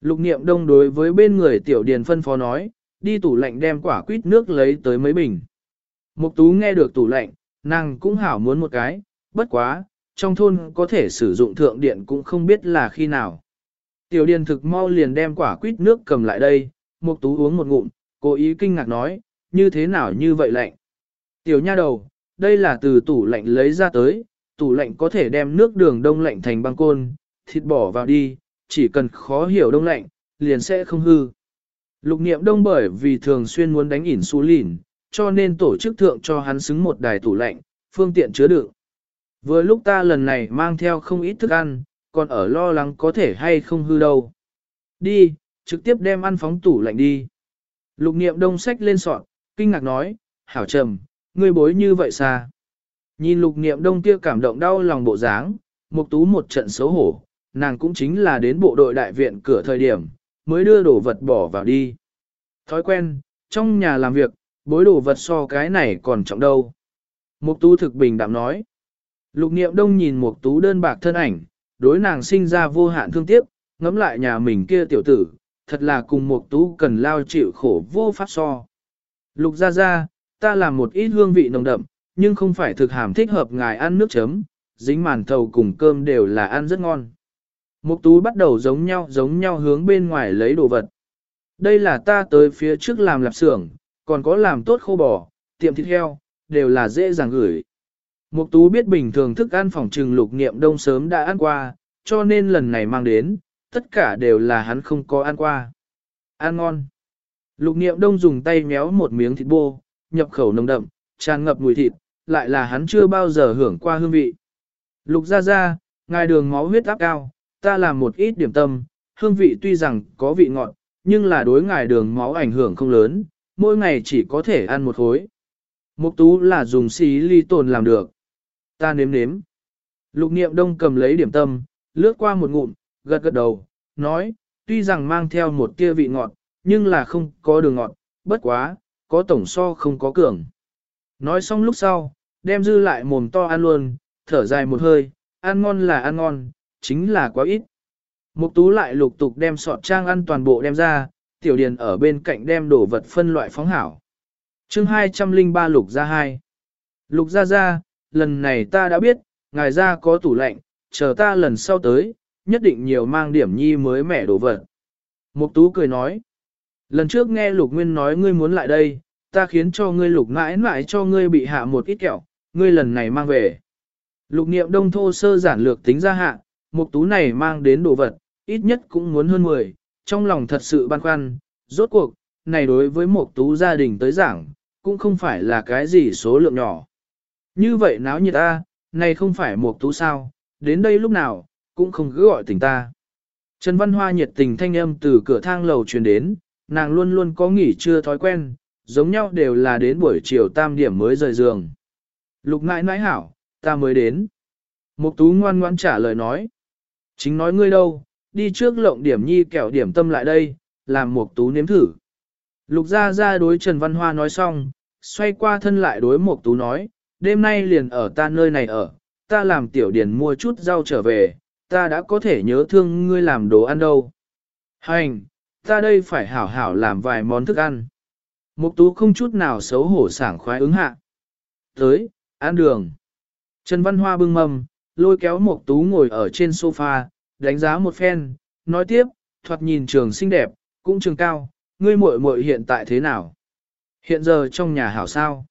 Lục niệm đông đối với bên người tiểu điền phân phó nói, đi tủ lạnh đem quả quýt nước lấy tới mấy bình. Mục tú nghe được tủ lạnh, nàng cũng hảo muốn một cái, bất quá, trong thôn có thể sử dụng thượng điện cũng không biết là khi nào. Tiểu điền thực mau liền đem quả quýt nước cầm lại đây, mục tú uống một ngụm, cố ý kinh ngạc nói, như thế nào như vậy lạnh. Tiểu nha đầu, đây là từ tủ lạnh lấy ra tới, tủ lạnh có thể đem nước đường đông lạnh thành băng côn, thịt bỏ vào đi, chỉ cần khó hiểu đông lạnh, liền sẽ không hư. Lục niệm đông bởi vì thường xuyên muốn đánh ỉn su lìn, cho nên tổ chức thượng cho hắn xứng một đài tủ lạnh, phương tiện chứa đựng. Vừa lúc ta lần này mang theo không ít thức ăn, còn ở lo lắng có thể hay không hư đâu. Đi, trực tiếp đem ăn phóng tủ lạnh đi. Lục niệm đông sách lên sọn, kinh ngạc nói, hảo trầm, ngươi bối như vậy xa. Nhìn lục niệm đông kia cảm động đau lòng bộ dáng, mục tú một trận xấu hổ, nàng cũng chính là đến bộ đội đại viện cửa thời điểm, mới đưa đồ vật bỏ vào đi. Thói quen, trong nhà làm việc, bối đồ vật so cái này còn trọng đâu. Mục tú thực bình đạm nói. Lục niệm đông nhìn mục tú đơn bạc thân ảnh, đối nàng sinh ra vô hạn thương tiếc, ngắm lại nhà mình kia tiểu tử, thật là cùng một tú cần lao chịu khổ vô pháp so. Lục ra ra, ta làm một ít hương vị nồng đậm, nhưng không phải thực hàm thích hợp ngài ăn nước chấm, dính màn thầu cùng cơm đều là ăn rất ngon. Mục tú bắt đầu giống nhau giống nhau hướng bên ngoài lấy đồ vật. Đây là ta tới phía trước làm lạp xưởng, còn có làm tốt khô bò, tiệm thịt heo, đều là dễ dàng gửi. Mục tú biết bình thường thức ăn phòng trừng lục niệm đông sớm đã ăn qua, cho nên lần này mang đến, tất cả đều là hắn không có ăn qua. Ăn ngon. Lục niệm đông dùng tay méo một miếng thịt bô, nhập khẩu nồng đậm, tràn ngập mùi thịt, lại là hắn chưa bao giờ hưởng qua hương vị. Lục ra ra, ngài đường máu huyết áp cao, ta làm một ít điểm tâm, hương vị tuy rằng có vị ngọt, nhưng là đối ngài đường máu ảnh hưởng không lớn, mỗi ngày chỉ có thể ăn một khối. Mục tú là dùng xí ly tồn làm được. Ta nếm nếm. Lục niệm đông cầm lấy điểm tâm, lướt qua một ngụm, gật gật đầu, nói, tuy rằng mang theo một tia vị ngọt, nhưng là không có đường ngọt, bất quá, có tổng so không có cường. Nói xong lúc sau, đem dư lại mồm to ăn luôn, thở dài một hơi, ăn ngon là ăn ngon, chính là quá ít. Mục tú lại lục tục đem sọt trang ăn toàn bộ đem ra, tiểu điền ở bên cạnh đem đồ vật phân loại phóng hảo. Chương 203 lục ra hai. Lục ra ra, lần này ta đã biết, ngài ra có tủ lạnh, chờ ta lần sau tới, nhất định nhiều mang điểm nhi mới mẻ đồ vật. Mục tú cười nói. Lần trước nghe lục nguyên nói ngươi muốn lại đây, ta khiến cho ngươi lục mãi mãi cho ngươi bị hạ một ít kẹo, ngươi lần này mang về. Lục niệm đông thô sơ giản lược tính ra hạ, mục tú này mang đến đồ vật, ít nhất cũng muốn hơn 10, trong lòng thật sự băn khoăn, rốt cuộc, này đối với mục tú gia đình tới giảng, cũng không phải là cái gì số lượng nhỏ. Như vậy náo nhiệt ta, này không phải một tú sao, đến đây lúc nào, cũng không cứ gọi tình ta. Trần Văn Hoa nhiệt tình thanh âm từ cửa thang lầu truyền đến, nàng luôn luôn có nghỉ trưa thói quen, giống nhau đều là đến buổi chiều tam điểm mới rời giường. Lục nãi nãi hảo, ta mới đến. Mục tú ngoan ngoãn trả lời nói. Chính nói ngươi đâu, đi trước lộng điểm nhi kẹo điểm tâm lại đây, làm mục tú nếm thử. Lục ra ra đối Trần Văn Hoa nói xong, xoay qua thân lại đối mục tú nói, đêm nay liền ở ta nơi này ở, ta làm tiểu điển mua chút rau trở về, ta đã có thể nhớ thương ngươi làm đồ ăn đâu. Hành, ta đây phải hảo hảo làm vài món thức ăn. Mục tú không chút nào xấu hổ sảng khoái ứng hạ. Tới, ăn đường. Trần Văn Hoa bưng mâm, lôi kéo Mục tú ngồi ở trên sofa, đánh giá một phen, nói tiếp, thoạt nhìn trường xinh đẹp, cũng trường cao, ngươi muội muội hiện tại thế nào? Hiện giờ trong nhà hảo sao?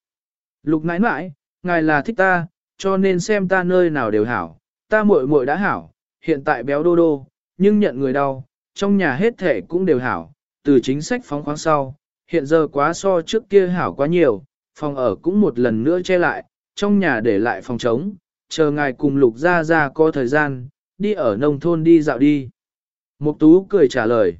Lục nãi nãi, ngài là thích ta, cho nên xem ta nơi nào đều hảo, ta muội muội đã hảo, hiện tại béo đô đô, nhưng nhận người đau, trong nhà hết thể cũng đều hảo, từ chính sách phóng khoáng sau, hiện giờ quá so trước kia hảo quá nhiều, phòng ở cũng một lần nữa che lại, trong nhà để lại phòng trống, chờ ngài cùng lục ra ra có thời gian, đi ở nông thôn đi dạo đi. Mục tú cười trả lời.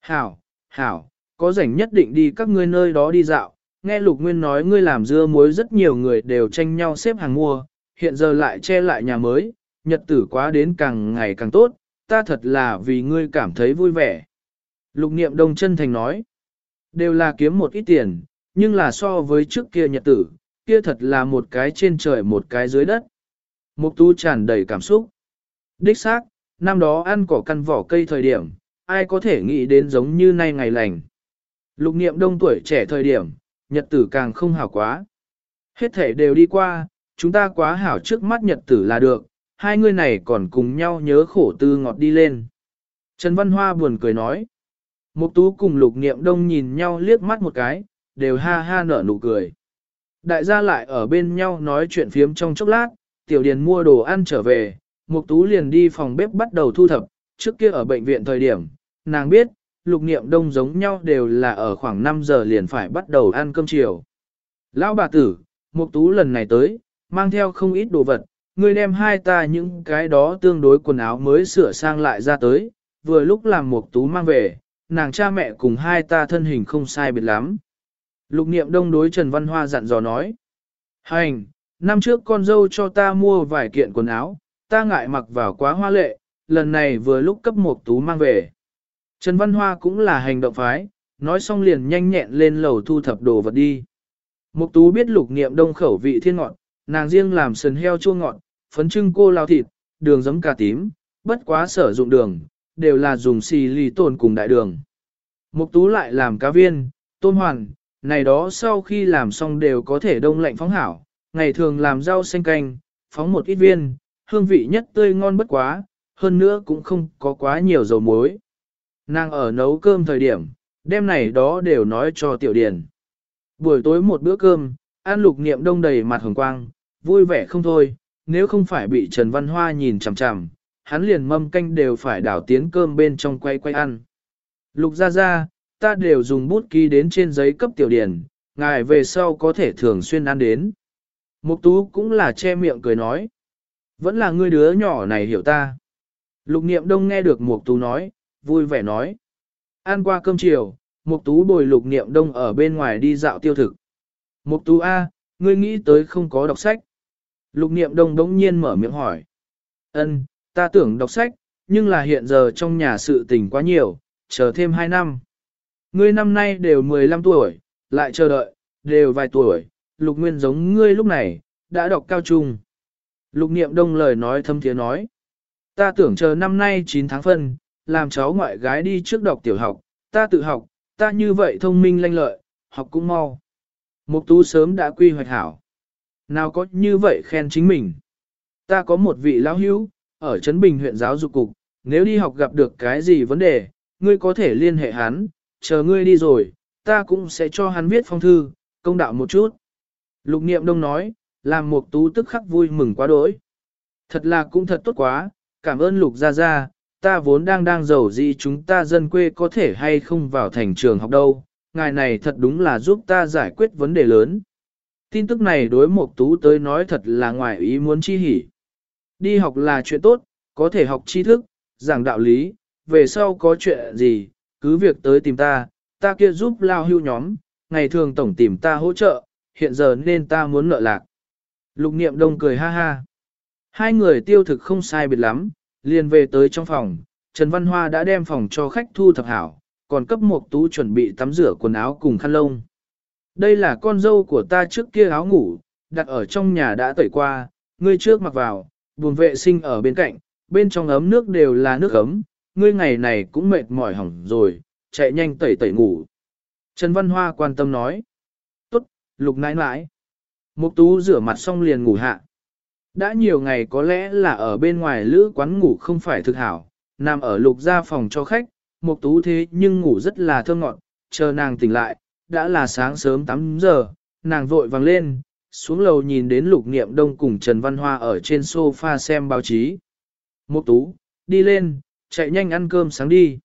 Hảo, hảo, có rảnh nhất định đi các ngươi nơi đó đi dạo, nghe lục nguyên nói ngươi làm dưa muối rất nhiều người đều tranh nhau xếp hàng mua, hiện giờ lại che lại nhà mới, nhật tử quá đến càng ngày càng tốt, ta thật là vì ngươi cảm thấy vui vẻ. Lục niệm đông chân thành nói, đều là kiếm một ít tiền, nhưng là so với trước kia nhật tử, kia thật là một cái trên trời một cái dưới đất. Mục tu tràn đầy cảm xúc. Đích xác, năm đó ăn cỏ căn vỏ cây thời điểm, ai có thể nghĩ đến giống như nay ngày lành. Lục niệm đông tuổi trẻ thời điểm, nhật tử càng không hảo quá. Hết thể đều đi qua, chúng ta quá hảo trước mắt nhật tử là được, hai người này còn cùng nhau nhớ khổ tư ngọt đi lên. Trần Văn Hoa buồn cười nói. Mục tú cùng lục niệm đông nhìn nhau liếc mắt một cái, đều ha ha nở nụ cười. Đại gia lại ở bên nhau nói chuyện phiếm trong chốc lát, tiểu điền mua đồ ăn trở về, mục tú liền đi phòng bếp bắt đầu thu thập, trước kia ở bệnh viện thời điểm, nàng biết, lục niệm đông giống nhau đều là ở khoảng 5 giờ liền phải bắt đầu ăn cơm chiều. Lão bà tử, Mục Tú lần này tới, mang theo không ít đồ vật, ngươi đem hai ta những cái đó tương đối quần áo mới sửa sang lại ra tới, vừa lúc làm Mục Tú mang về, nàng cha mẹ cùng hai ta thân hình không sai biệt lắm. Lục niệm đông đối Trần Văn Hoa dặn dò nói. Hành, năm trước con dâu cho ta mua vài kiện quần áo, ta ngại mặc vào quá hoa lệ, lần này vừa lúc cấp một tú mang về. Trần Văn Hoa cũng là hành động phái, nói xong liền nhanh nhẹn lên lầu thu thập đồ vật đi. Mục tú biết lục niệm đông khẩu vị thiên ngọt, nàng riêng làm sườn heo chua ngọt, phấn trưng cô lao thịt, đường giấm cà tím, bất quá sở dụng đường, đều là dùng xì lì tồn cùng đại đường. Mục tú lại làm cá viên, tôm hoàn, này đó sau khi làm xong đều có thể đông lạnh phóng hảo, ngày thường làm rau xanh canh, phóng một ít viên, hương vị nhất tươi ngon bất quá, hơn nữa cũng không có quá nhiều dầu muối. Nàng ở nấu cơm thời điểm, đêm này đó đều nói cho tiểu điền. Buổi tối một bữa cơm, An Lục Niệm đông đầy mặt hồng quang, vui vẻ không thôi, nếu không phải bị Trần Văn Hoa nhìn chằm chằm, hắn liền mâm canh đều phải đảo tiến cơm bên trong quay quay ăn. Lục ra ra, ta đều dùng bút ký đến trên giấy cấp tiểu điển, ngài về sau có thể thường xuyên ăn đến. Mục tú cũng là che miệng cười nói. Vẫn là ngươi đứa nhỏ này hiểu ta. Lục niệm đông nghe được mục tú nói, vui vẻ nói. Ăn qua cơm chiều, mục tú bồi lục niệm đông ở bên ngoài đi dạo tiêu thực. Mục tú A, ngươi nghĩ tới không có đọc sách. Lục niệm đông đống nhiên mở miệng hỏi. Ân, ta tưởng đọc sách, nhưng là hiện giờ trong nhà sự tình quá nhiều, chờ thêm 2 năm. Ngươi năm nay đều 15 tuổi, lại chờ đợi, đều vài tuổi, lục nguyên giống ngươi lúc này, đã đọc cao trung. Lục niệm đông lời nói thâm thiế nói. Ta tưởng chờ năm nay 9 tháng phân, làm cháu ngoại gái đi trước đọc tiểu học, ta tự học, ta như vậy thông minh lanh lợi, học cũng mau. Mục tú sớm đã quy hoạch hảo. Nào có như vậy khen chính mình. Ta có một vị lão hữu, ở Trấn Bình huyện giáo dục cục, nếu đi học gặp được cái gì vấn đề, ngươi có thể liên hệ hắn, chờ ngươi đi rồi, ta cũng sẽ cho hắn viết phong thư, công đạo một chút. Lục niệm đông nói, làm mục tú tức khắc vui mừng quá đỗi. Thật là cũng thật tốt quá, cảm ơn lục gia gia, ta vốn đang đang giàu gì chúng ta dân quê có thể hay không vào thành trường học đâu, ngài này thật đúng là giúp ta giải quyết vấn đề lớn. Tin tức này đối Mộc tú tới nói thật là ngoài ý muốn chi hỉ. Đi học là chuyện tốt, có thể học tri thức, giảng đạo lý, về sau có chuyện gì, cứ việc tới tìm ta, ta kia giúp lao hưu nhóm, ngày thường tổng tìm ta hỗ trợ, hiện giờ nên ta muốn nợ lạc. Lục niệm đông cười ha ha. Hai người tiêu thực không sai biệt lắm, liền về tới trong phòng, Trần Văn Hoa đã đem phòng cho khách thu thập hảo, còn cấp một tú chuẩn bị tắm rửa quần áo cùng khăn lông. Đây là con dâu của ta trước kia áo ngủ, đặt ở trong nhà đã tẩy qua, ngươi trước mặc vào, buồn vệ sinh ở bên cạnh, bên trong ấm nước đều là nước ấm, ngươi ngày này cũng mệt mỏi hỏng rồi, chạy nhanh tẩy tẩy ngủ. Trần Văn Hoa quan tâm nói. Tốt, lục nãi nãi. Mục tú rửa mặt xong liền ngủ hạ. Đã nhiều ngày có lẽ là ở bên ngoài lữ quán ngủ không phải thực hảo, nằm ở lục gia phòng cho khách, mục tú thế nhưng ngủ rất là thơ ngọt, chờ nàng tỉnh lại, đã là sáng sớm 8 giờ, nàng vội vàng lên, xuống lầu nhìn đến lục niệm đông cùng Trần Văn Hoa ở trên sofa xem báo chí. Mục tú, đi lên, chạy nhanh ăn cơm sáng đi.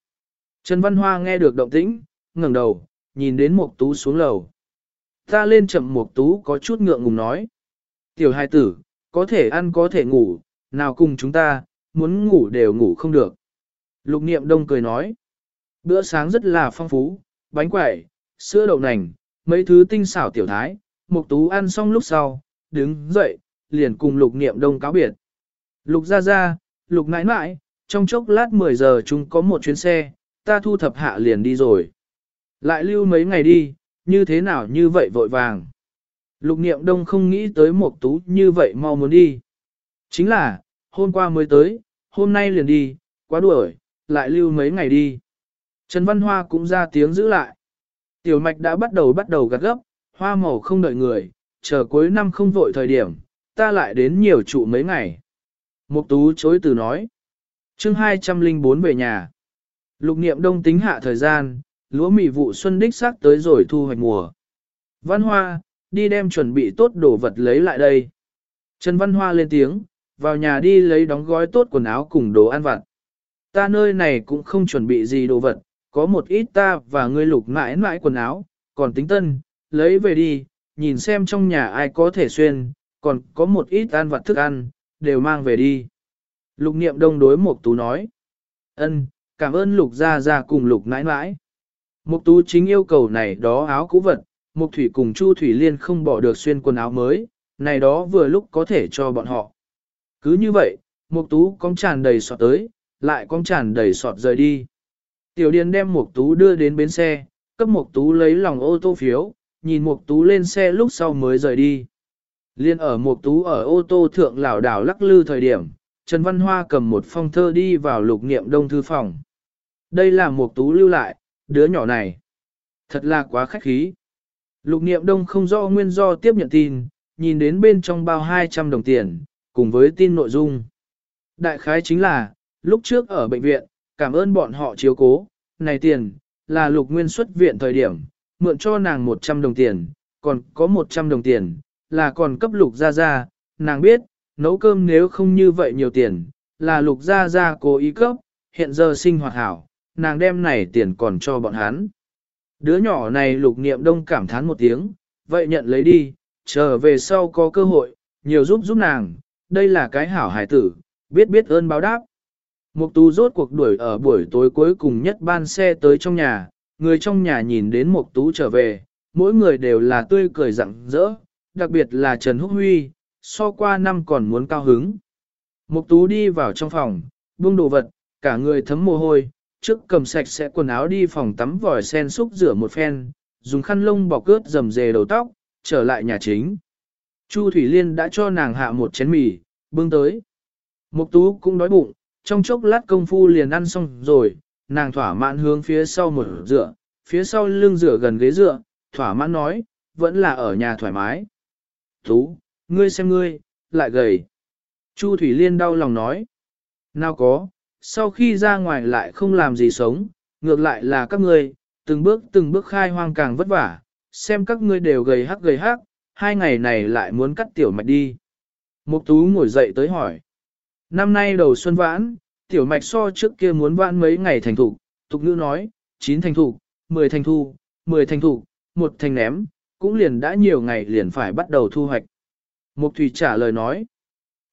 Trần Văn Hoa nghe được động tĩnh, ngẩng đầu, nhìn đến Mục Tú xuống lầu. Ta lên chậm Mục Tú có chút ngượng ngùng nói. Tiểu hai tử, có thể ăn có thể ngủ, nào cùng chúng ta, muốn ngủ đều ngủ không được. Lục Niệm Đông cười nói. Bữa sáng rất là phong phú, bánh quẩy, sữa đậu nành, mấy thứ tinh xảo tiểu thái. Mục Tú ăn xong lúc sau, đứng dậy, liền cùng Lục Niệm Đông cáo biệt. Lục gia gia, Lục nãi nãi, trong chốc lát 10 giờ chúng có một chuyến xe, ta thu thập hạ liền đi rồi. Lại lưu mấy ngày đi, như thế nào như vậy vội vàng. Lục niệm đông không nghĩ tới một tú như vậy mau muốn đi. Chính là, hôm qua mới tới, hôm nay liền đi, quá đuổi, lại lưu mấy ngày đi. Trần Văn Hoa cũng ra tiếng giữ lại. Tiểu mạch đã bắt đầu bắt đầu gạt gấp, hoa màu không đợi người, chờ cuối năm không vội thời điểm, ta lại đến nhiều trụ mấy ngày. Mục tú chối từ nói. chương 204 về nhà. Lục niệm đông tính hạ thời gian, lúa mì vụ xuân đích xác tới rồi thu hoạch mùa. Văn Hoa, đi đem chuẩn bị tốt đồ vật lấy lại đây. Trần Văn Hoa lên tiếng, vào nhà đi lấy đóng gói tốt quần áo cùng đồ ăn vặt. Ta nơi này cũng không chuẩn bị gì đồ vật, có một ít ta và ngươi lục mãi mãi quần áo, còn tính tân, lấy về đi, nhìn xem trong nhà ai có thể xuyên, còn có một ít ăn vặt thức ăn, đều mang về đi. Lục niệm đông đối Mục Tú nói. ân, cảm ơn lục gia gia cùng lục nãi nãi. Mục Tú chính yêu cầu này đó áo cũ vật, Mục Thủy cùng Chu Thủy Liên không bỏ được xuyên quần áo mới, này đó vừa lúc có thể cho bọn họ. Cứ như vậy, Mục Tú cong tràn đầy sọt tới, lại cong tràn đầy sọt rời đi. Tiểu Điền đem Mục Tú đưa đến bến xe, cấp Mục Tú lấy lòng ô tô phiếu, nhìn Mục Tú lên xe lúc sau mới rời đi. Liên ở Mục Tú ở ô tô thượng lảo đảo lắc lư thời điểm, Trần Văn Hoa cầm một phong thơ đi vào lục niệm đông thư phòng. Đây là Mục Tú lưu lại, đứa nhỏ này. Thật là quá khách khí. Lục niệm đông không rõ nguyên do tiếp nhận tin, nhìn đến bên trong bao 200 đồng tiền, cùng với tin nội dung. Đại khái chính là, lúc trước ở bệnh viện, cảm ơn bọn họ chiếu cố, này tiền, là lục nguyên xuất viện thời điểm, mượn cho nàng 100 đồng tiền, còn có 100 đồng tiền, là còn cấp lục ra ra, nàng biết, nấu cơm nếu không như vậy nhiều tiền, là lục ra ra cố ý cấp, hiện giờ sinh hoạt hảo, nàng đem này tiền còn cho bọn hắn. Đứa nhỏ này lục niệm đông cảm thán một tiếng, vậy nhận lấy đi, trở về sau có cơ hội, nhiều giúp giúp nàng, đây là cái hảo hải tử, biết biết ơn báo đáp. Mục tú rốt cuộc đuổi ở buổi tối cuối cùng nhất ban xe tới trong nhà, người trong nhà nhìn đến mục tú trở về, mỗi người đều là tươi cười rạng rỡ, đặc biệt là Trần Húc Huy, so qua năm còn muốn cao hứng. Mục tú đi vào trong phòng, buông đồ vật, cả người thấm mồ hôi, trước cầm sạch sẽ quần áo đi phòng tắm vòi sen xúc rửa một phen, dùng khăn lông bọc cướp dầm dề đầu tóc, trở lại nhà chính. Chu Thủy Liên đã cho nàng hạ một chén mì, bưng tới. Mục tú cũng đói bụng, trong chốc lát công phu liền ăn xong rồi, nàng thỏa mãn hướng phía sau một dựa, phía sau lưng dựa gần ghế dựa, thỏa mãn nói, vẫn là ở nhà thoải mái. Tú, ngươi xem ngươi, lại gầy. Chu Thủy Liên đau lòng nói. Nào có, sau khi ra ngoài lại không làm gì sống, ngược lại là các ngươi, từng bước từng bước khai hoang càng vất vả, xem các ngươi đều gầy hắc gầy hắc, hai ngày này lại muốn cắt tiểu mạch đi. Mục Tú ngồi dậy tới hỏi. Năm nay đầu xuân vãn, tiểu mạch so trước kia muốn vãn mấy ngày thành thủ, tục ngữ nói, 9 thành thủ, 10 thành thu, 10 thành thủ, một thành ném, cũng liền đã nhiều ngày liền phải bắt đầu thu hoạch. Mục Thủy trả lời nói,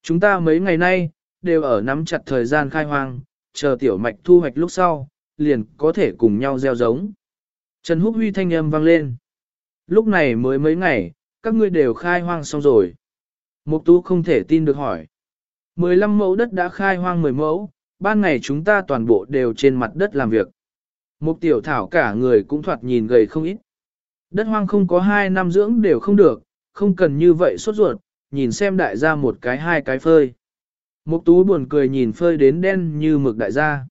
chúng ta mấy ngày nay, đều ở nắm chặt thời gian khai hoang, chờ tiểu mạch thu hoạch lúc sau, liền có thể cùng nhau gieo giống. Trần Húc Huy thanh âm vang lên. Lúc này mới mấy ngày, các ngươi đều khai hoang xong rồi. Mục Tú không thể tin được hỏi. 15 mẫu đất đã khai hoang 10 mẫu, ban ngày chúng ta toàn bộ đều trên mặt đất làm việc. Mục tiểu thảo cả người cũng thoạt nhìn gầy không ít. Đất hoang không có 2 năm dưỡng đều không được, không cần như vậy sốt ruột, nhìn xem đại gia một cái hai cái phơi. Mục tú buồn cười nhìn phơi đến đen như mực đại gia.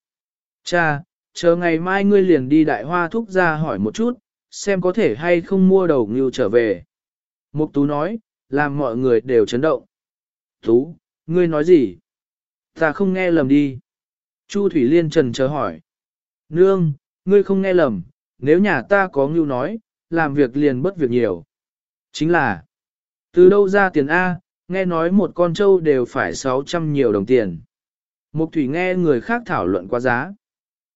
Cha, chờ ngày mai ngươi liền đi đại hoa thúc ra hỏi một chút, xem có thể hay không mua đầu ngưu trở về. Mục tú nói, làm mọi người đều chấn động. Tú, ngươi nói gì? Ta không nghe lầm đi. Chu Thủy Liên trần chờ hỏi. Nương, ngươi không nghe lầm, nếu nhà ta có ngưu nói, làm việc liền bất việc nhiều. Chính là, từ đâu ra tiền A, nghe nói một con trâu đều phải 600 nhiều đồng tiền. Mục Thủy nghe người khác thảo luận qua giá.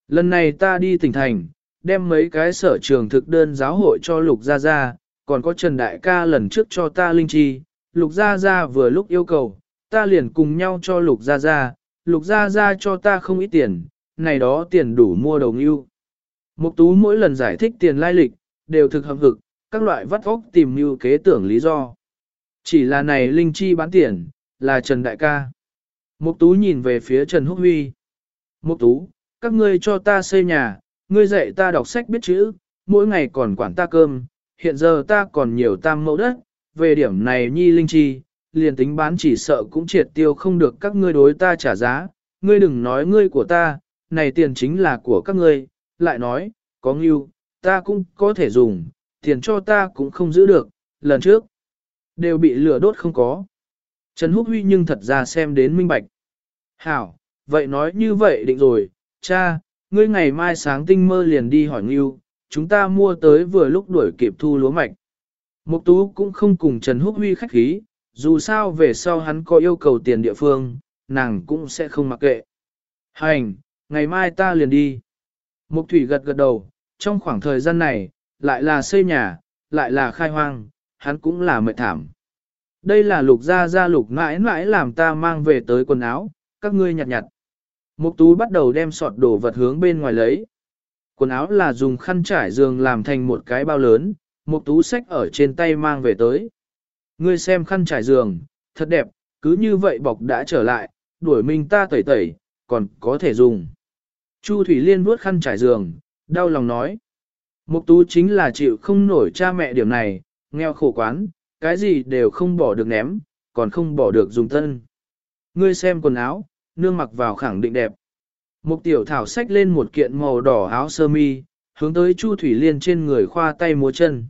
Lần này ta đi tỉnh thành, đem mấy cái sở trường thực đơn giáo hội cho Lục Gia Gia, còn có Trần Đại ca lần trước cho ta linh chi, Lục Gia Gia vừa lúc yêu cầu, ta liền cùng nhau cho Lục Gia Gia, Lục Gia Gia cho ta không ít tiền, này đó tiền đủ mua đầu ngưu. Mục Tú mỗi lần giải thích tiền lai lịch, đều thực hợp hực, các loại vắt óc tìm mưu kế tưởng lý do. Chỉ là này linh chi bán tiền, là Trần Đại ca. Mục Tú nhìn về phía Trần Húc Huy. Mục Tú, các ngươi cho ta xây nhà, ngươi dạy ta đọc sách biết chữ, mỗi ngày còn quản ta cơm, hiện giờ ta còn nhiều tam mẫu đất, về điểm này nhi linh chi, liền tính bán chỉ sợ cũng triệt tiêu không được các ngươi đối ta trả giá, ngươi đừng nói ngươi của ta, này tiền chính là của các ngươi, lại nói, có ngưu, ta cũng có thể dùng, tiền cho ta cũng không giữ được, lần trước, đều bị lửa đốt không có. Trần Húc Huy nhưng thật ra xem đến minh bạch. Hảo, vậy nói như vậy định rồi, cha, ngươi ngày mai sáng tinh mơ liền đi hỏi ngưu, chúng ta mua tới vừa lúc đuổi kịp thu lúa mạch. Mục Tú cũng không cùng Trần Húc Huy khách khí, dù sao về sau hắn có yêu cầu tiền địa phương, nàng cũng sẽ không mặc kệ. Hành, ngày mai ta liền đi. Mục thủy gật gật đầu, trong khoảng thời gian này, lại là xây nhà, lại là khai hoang, hắn cũng là mệt thảm. Đây là lục gia gia lục mãi mãi làm ta mang về tới quần áo, các ngươi nhặt nhặt. Mục tú bắt đầu đem sọt đồ vật hướng bên ngoài lấy. Quần áo là dùng khăn trải giường làm thành một cái bao lớn, mục tú xách ở trên tay mang về tới. Ngươi xem khăn trải giường, thật đẹp, cứ như vậy bọc đã trở lại, đuổi mình ta tẩy tẩy, còn có thể dùng. Chu Thủy Liên vuốt khăn trải giường, đau lòng nói. Mục tú chính là chịu không nổi cha mẹ điểm này, nghèo khổ quán, cái gì đều không bỏ được ném, còn không bỏ được dùng thân. Ngươi xem quần áo, nương mặc vào khẳng định đẹp. Mục tiểu thảo xách lên một kiện màu đỏ áo sơ mi, hướng tới Chu Thủy Liên trên người khoa tay múa chân.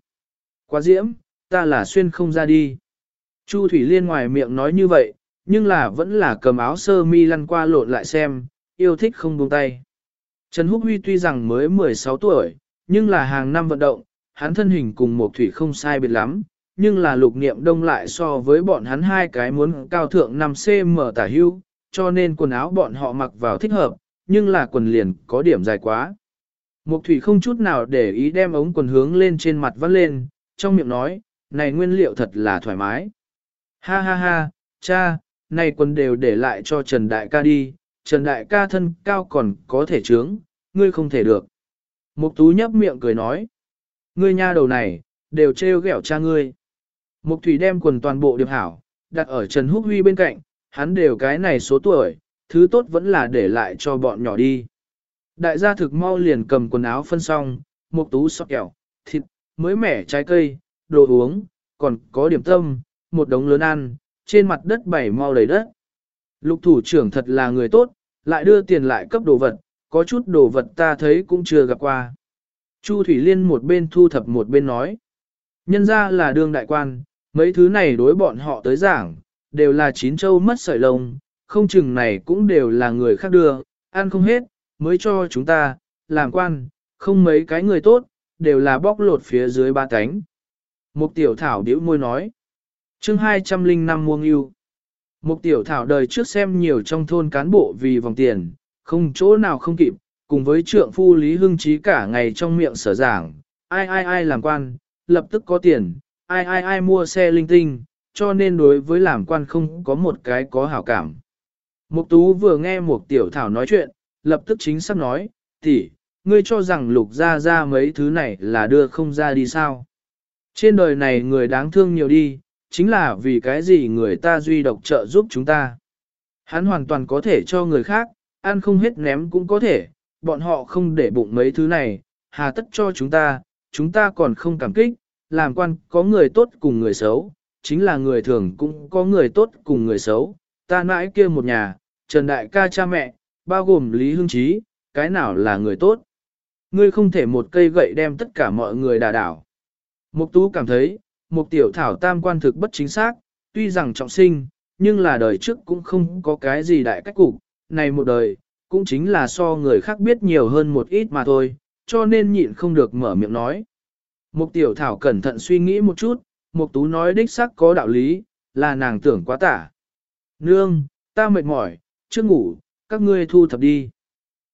Quá diễm, ta là xuyên không ra đi. Chu Thủy Liên ngoài miệng nói như vậy, nhưng là vẫn là cầm áo sơ mi lăn qua lộn lại xem, yêu thích không buông tay. Trần Húc Huy tuy rằng mới 16 tuổi, nhưng là hàng năm vận động, hắn thân hình cùng một thủy không sai biệt lắm, nhưng là lục niệm đông lại so với bọn hắn hai cái muốn cao thượng 5cm tả hưu, cho nên quần áo bọn họ mặc vào thích hợp, nhưng là quần liền có điểm dài quá. Mục thủy không chút nào để ý đem ống quần hướng lên trên mặt vắt lên, trong miệng nói, này nguyên liệu thật là thoải mái. Ha ha ha, cha, này quần đều để lại cho Trần Đại ca đi, Trần Đại ca thân cao còn có thể trướng, ngươi không thể được. Mục tú nhấp miệng cười nói, ngươi nha đầu này, đều trêu ghẹo cha ngươi. Mục thủy đem quần toàn bộ điệp hảo, đặt ở Trần Húc Huy bên cạnh, hắn đều cái này số tuổi, thứ tốt vẫn là để lại cho bọn nhỏ đi. Đại gia thực mau liền cầm quần áo phân xong, mục tú sọt kẹo, thịt, mới mẻ trái cây, đồ uống, còn có điểm tâm, một đống lớn ăn, trên mặt đất bảy mau đầy đất. Lục thủ trưởng thật là người tốt, lại đưa tiền lại cấp đồ vật, có chút đồ vật ta thấy cũng chưa gặp qua. Chu Thủy Liên một bên thu thập một bên nói. Nhân ra là đương đại quan, mấy thứ này đối bọn họ tới giảng, đều là chín châu mất sợi lông, không chừng này cũng đều là người khác đưa, ăn không hết, mới cho chúng ta, làm quan, không mấy cái người tốt, đều là bóc lột phía dưới ba cánh. Mục tiểu thảo điếu môi nói. chương 205 muông yêu. Mục tiểu thảo đời trước xem nhiều trong thôn cán bộ vì vòng tiền, không chỗ nào không kịp, cùng với trượng phu Lý Hưng Chí cả ngày trong miệng sở giảng, ai ai ai làm quan, lập tức có tiền, ai ai ai mua xe linh tinh, cho nên đối với làm quan không có một cái có hảo cảm. Mục tú vừa nghe một tiểu thảo nói chuyện, lập tức chính xác nói, tỷ, ngươi cho rằng lục ra ra mấy thứ này là đưa không ra đi sao. Trên đời này người đáng thương nhiều đi, chính là vì cái gì người ta duy độc trợ giúp chúng ta. Hắn hoàn toàn có thể cho người khác, ăn không hết ném cũng có thể, bọn họ không để bụng mấy thứ này, hà tất cho chúng ta, chúng ta còn không cảm kích, làm quan có người tốt cùng người xấu, chính là người thường cũng có người tốt cùng người xấu, ta mãi kia một nhà, Trần Đại ca cha mẹ, bao gồm Lý Hưng trí, cái nào là người tốt. Ngươi không thể một cây gậy đem tất cả mọi người đà đảo. Mục Tú cảm thấy, Mục Tiểu Thảo tam quan thực bất chính xác, tuy rằng trọng sinh, nhưng là đời trước cũng không có cái gì đại cách cục, này một đời, cũng chính là so người khác biết nhiều hơn một ít mà thôi, cho nên nhịn không được mở miệng nói. Mục Tiểu Thảo cẩn thận suy nghĩ một chút, Mục Tú nói đích xác có đạo lý, là nàng tưởng quá tả. Nương, ta mệt mỏi, chưa ngủ, các ngươi thu thập đi.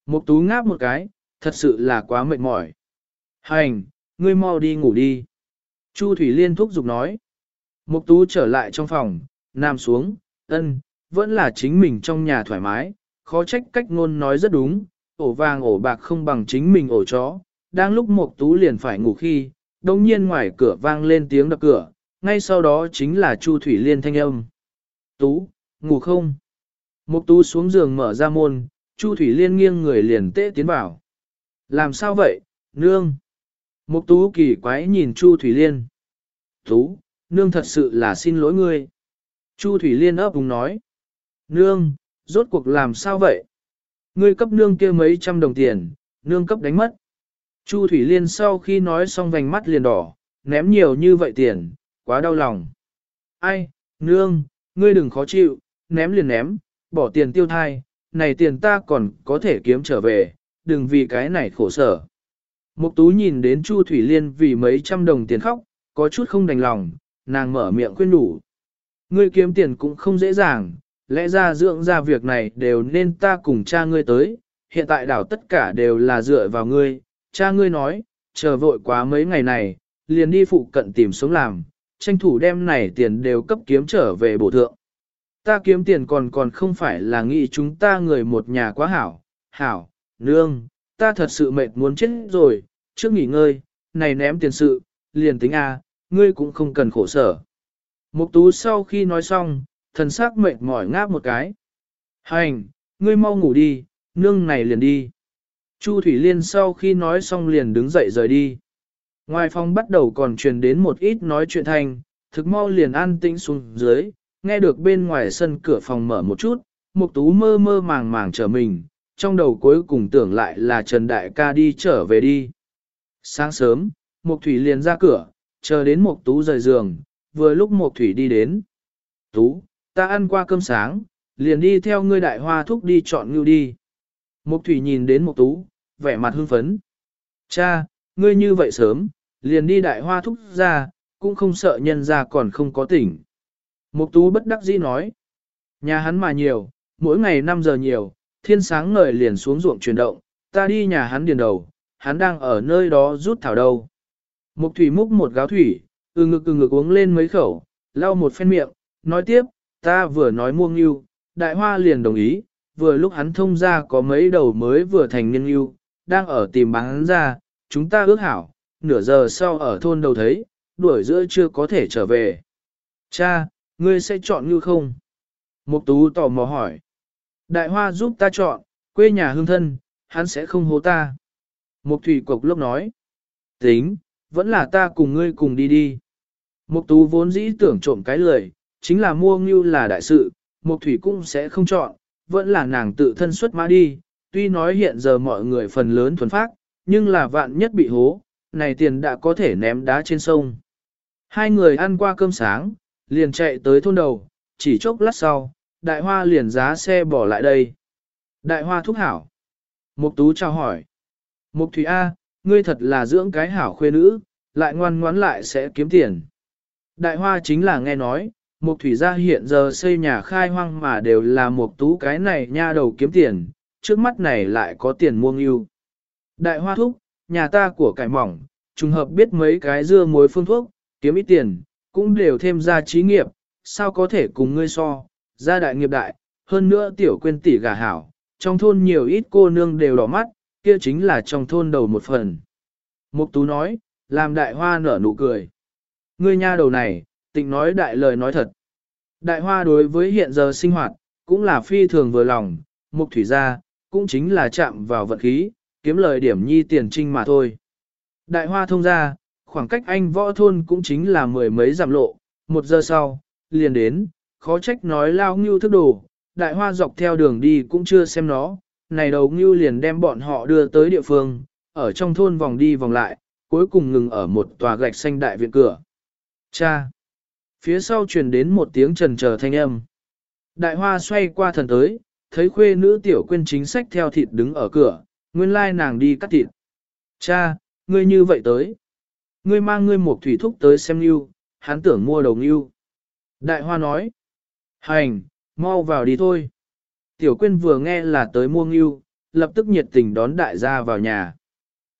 Mục Tú ngáp một cái, thật sự là quá mệt mỏi. Hành, ngươi mau đi ngủ đi. Chu Thủy Liên thúc giục nói. Mục Tú trở lại trong phòng, nằm xuống, ân, vẫn là chính mình trong nhà thoải mái, khó trách cách ngôn nói rất đúng, ổ vàng ổ bạc không bằng chính mình ổ chó. Đang lúc Mục Tú liền phải ngủ khi, đồng nhiên ngoài cửa vang lên tiếng đập cửa, ngay sau đó chính là Chu Thủy Liên thanh âm. Tú, ngủ không? Mục Tú xuống giường mở ra môn, Chu Thủy Liên nghiêng người liền tê tiến vào. Làm sao vậy, nương? Mục Tú kỳ quái nhìn Chu Thủy Liên. Tú, nương thật sự là xin lỗi ngươi. Chu Thủy Liên ấp úng nói. Nương, rốt cuộc làm sao vậy? Ngươi cấp nương kia mấy trăm đồng tiền, nương cấp đánh mất. Chu Thủy Liên sau khi nói xong vành mắt liền đỏ, ném nhiều như vậy tiền, quá đau lòng. Ai, nương, ngươi đừng khó chịu, ném liền ném, bỏ tiền tiêu thai, này tiền ta còn có thể kiếm trở về, đừng vì cái này khổ sở. Mục tú nhìn đến Chu Thủy Liên vì mấy trăm đồng tiền khóc, có chút không đành lòng, nàng mở miệng khuyên đủ. Ngươi kiếm tiền cũng không dễ dàng, lẽ ra dưỡng ra việc này đều nên ta cùng cha ngươi tới, hiện tại đảo tất cả đều là dựa vào ngươi, cha ngươi nói, chờ vội quá mấy ngày này, liền đi phụ cận tìm sống làm, tranh thủ đem này tiền đều cấp kiếm trở về bổ thượng. Ta kiếm tiền còn còn không phải là nghĩ chúng ta người một nhà quá hảo, hảo, nương, ta thật sự mệt muốn chết rồi, trước nghỉ ngơi, này ném tiền sự, liền tính a, à, ngươi cũng không cần khổ sở. Mục tú sau khi nói xong, thần sắc mệt mỏi ngáp một cái. Hành, ngươi mau ngủ đi, nương này liền đi. Chu Thủy Liên sau khi nói xong liền đứng dậy rời đi. Ngoài phòng bắt đầu còn truyền đến một ít nói chuyện thành, thực mau liền an tĩnh xuống dưới, nghe được bên ngoài sân cửa phòng mở một chút, Mục Tú mơ mơ màng màng trở mình, trong đầu cuối cùng tưởng lại là Trần Đại ca đi trở về đi. Sáng sớm, Mục Thủy liền ra cửa, chờ đến Mục Tú rời giường, vừa lúc Mục Thủy đi đến. Tú, ta ăn qua cơm sáng, liền đi theo ngươi đại hoa thúc đi chọn ngưu đi. Mục Thủy nhìn đến Mục Tú, vẻ mặt hưng phấn. Cha, ngươi như vậy sớm, liền đi đại hoa thúc ra, cũng không sợ nhân ra còn không có tỉnh. Mục Tú bất đắc dĩ nói. Nhà hắn mà nhiều, mỗi ngày 5 giờ nhiều, thiên sáng ngời liền xuống ruộng chuyển động, ta đi nhà hắn điền đầu, hắn đang ở nơi đó rút thảo đầu Mục thủy múc một gáo thủy, từ ngực từ ngực uống lên mấy khẩu, lau một phen miệng, nói tiếp, ta vừa nói mua ngưu, đại hoa liền đồng ý, vừa lúc hắn thông ra có mấy đầu mới vừa thành niên ngưu, đang ở tìm bán ra, chúng ta ước hảo, nửa giờ sau ở thôn đầu thấy, đuổi giữa chưa có thể trở về. Cha, ngươi sẽ chọn ngưu không? Mục tú tò mò hỏi. Đại hoa giúp ta chọn, quê nhà hương thân, hắn sẽ không hố ta. Mục thủy cục lốc nói. Tính, vẫn là ta cùng ngươi cùng đi đi. Mục tú vốn dĩ tưởng trộm cái lời, chính là mua ngưu là đại sự, mục thủy cũng sẽ không chọn, vẫn là nàng tự thân xuất mã đi. Tuy nói hiện giờ mọi người phần lớn thuần phát, nhưng là vạn nhất bị hố, này tiền đã có thể ném đá trên sông. Hai người ăn qua cơm sáng, liền chạy tới thôn đầu, chỉ chốc lát sau, đại hoa liền giá xe bỏ lại đây. Đại hoa thúc hảo. Mục tú chào hỏi. Mục thủy A, ngươi thật là dưỡng cái hảo khuê nữ, lại ngoan ngoãn lại sẽ kiếm tiền. Đại hoa chính là nghe nói, mục thủy gia hiện giờ xây nhà khai hoang mà đều là mục tú cái này nha đầu kiếm tiền, trước mắt này lại có tiền mua ngưu. Đại hoa thúc, nhà ta của cải mỏng, trùng hợp biết mấy cái dưa muối phương thuốc, kiếm ít tiền, cũng đều thêm ra trí nghiệp, sao có thể cùng ngươi so, gia đại nghiệp đại, hơn nữa tiểu quên tỷ gà hảo, trong thôn nhiều ít cô nương đều đỏ mắt, kia chính là trong thôn đầu một phần. Mục tú nói, làm đại hoa nở nụ cười. Ngươi nha đầu này, tịnh nói đại lời nói thật. Đại hoa đối với hiện giờ sinh hoạt, cũng là phi thường vừa lòng, mục thủy gia, cũng chính là chạm vào vận khí, kiếm lời điểm nhi tiền trinh mà thôi. Đại hoa thông ra, khoảng cách anh võ thôn cũng chính là mười mấy dặm lộ, một giờ sau, liền đến, khó trách nói lao ngưu thức đồ, đại hoa dọc theo đường đi cũng chưa xem nó, này đầu ngưu liền đem bọn họ đưa tới địa phương, ở trong thôn vòng đi vòng lại, cuối cùng ngừng ở một tòa gạch xanh đại viện cửa. Cha! Phía sau truyền đến một tiếng trần chờ thanh âm. Đại hoa xoay qua thần tới, thấy khuê nữ tiểu quên chính sách theo thịt đứng ở cửa, nguyên lai nàng đi cắt thịt. Cha, ngươi như vậy tới. Ngươi mang ngươi một thủy thúc tới xem yêu, hắn tưởng mua đầu yêu. Đại hoa nói. Hành, mau vào đi thôi. Tiểu quyên vừa nghe là tới mua ngưu, lập tức nhiệt tình đón đại gia vào nhà.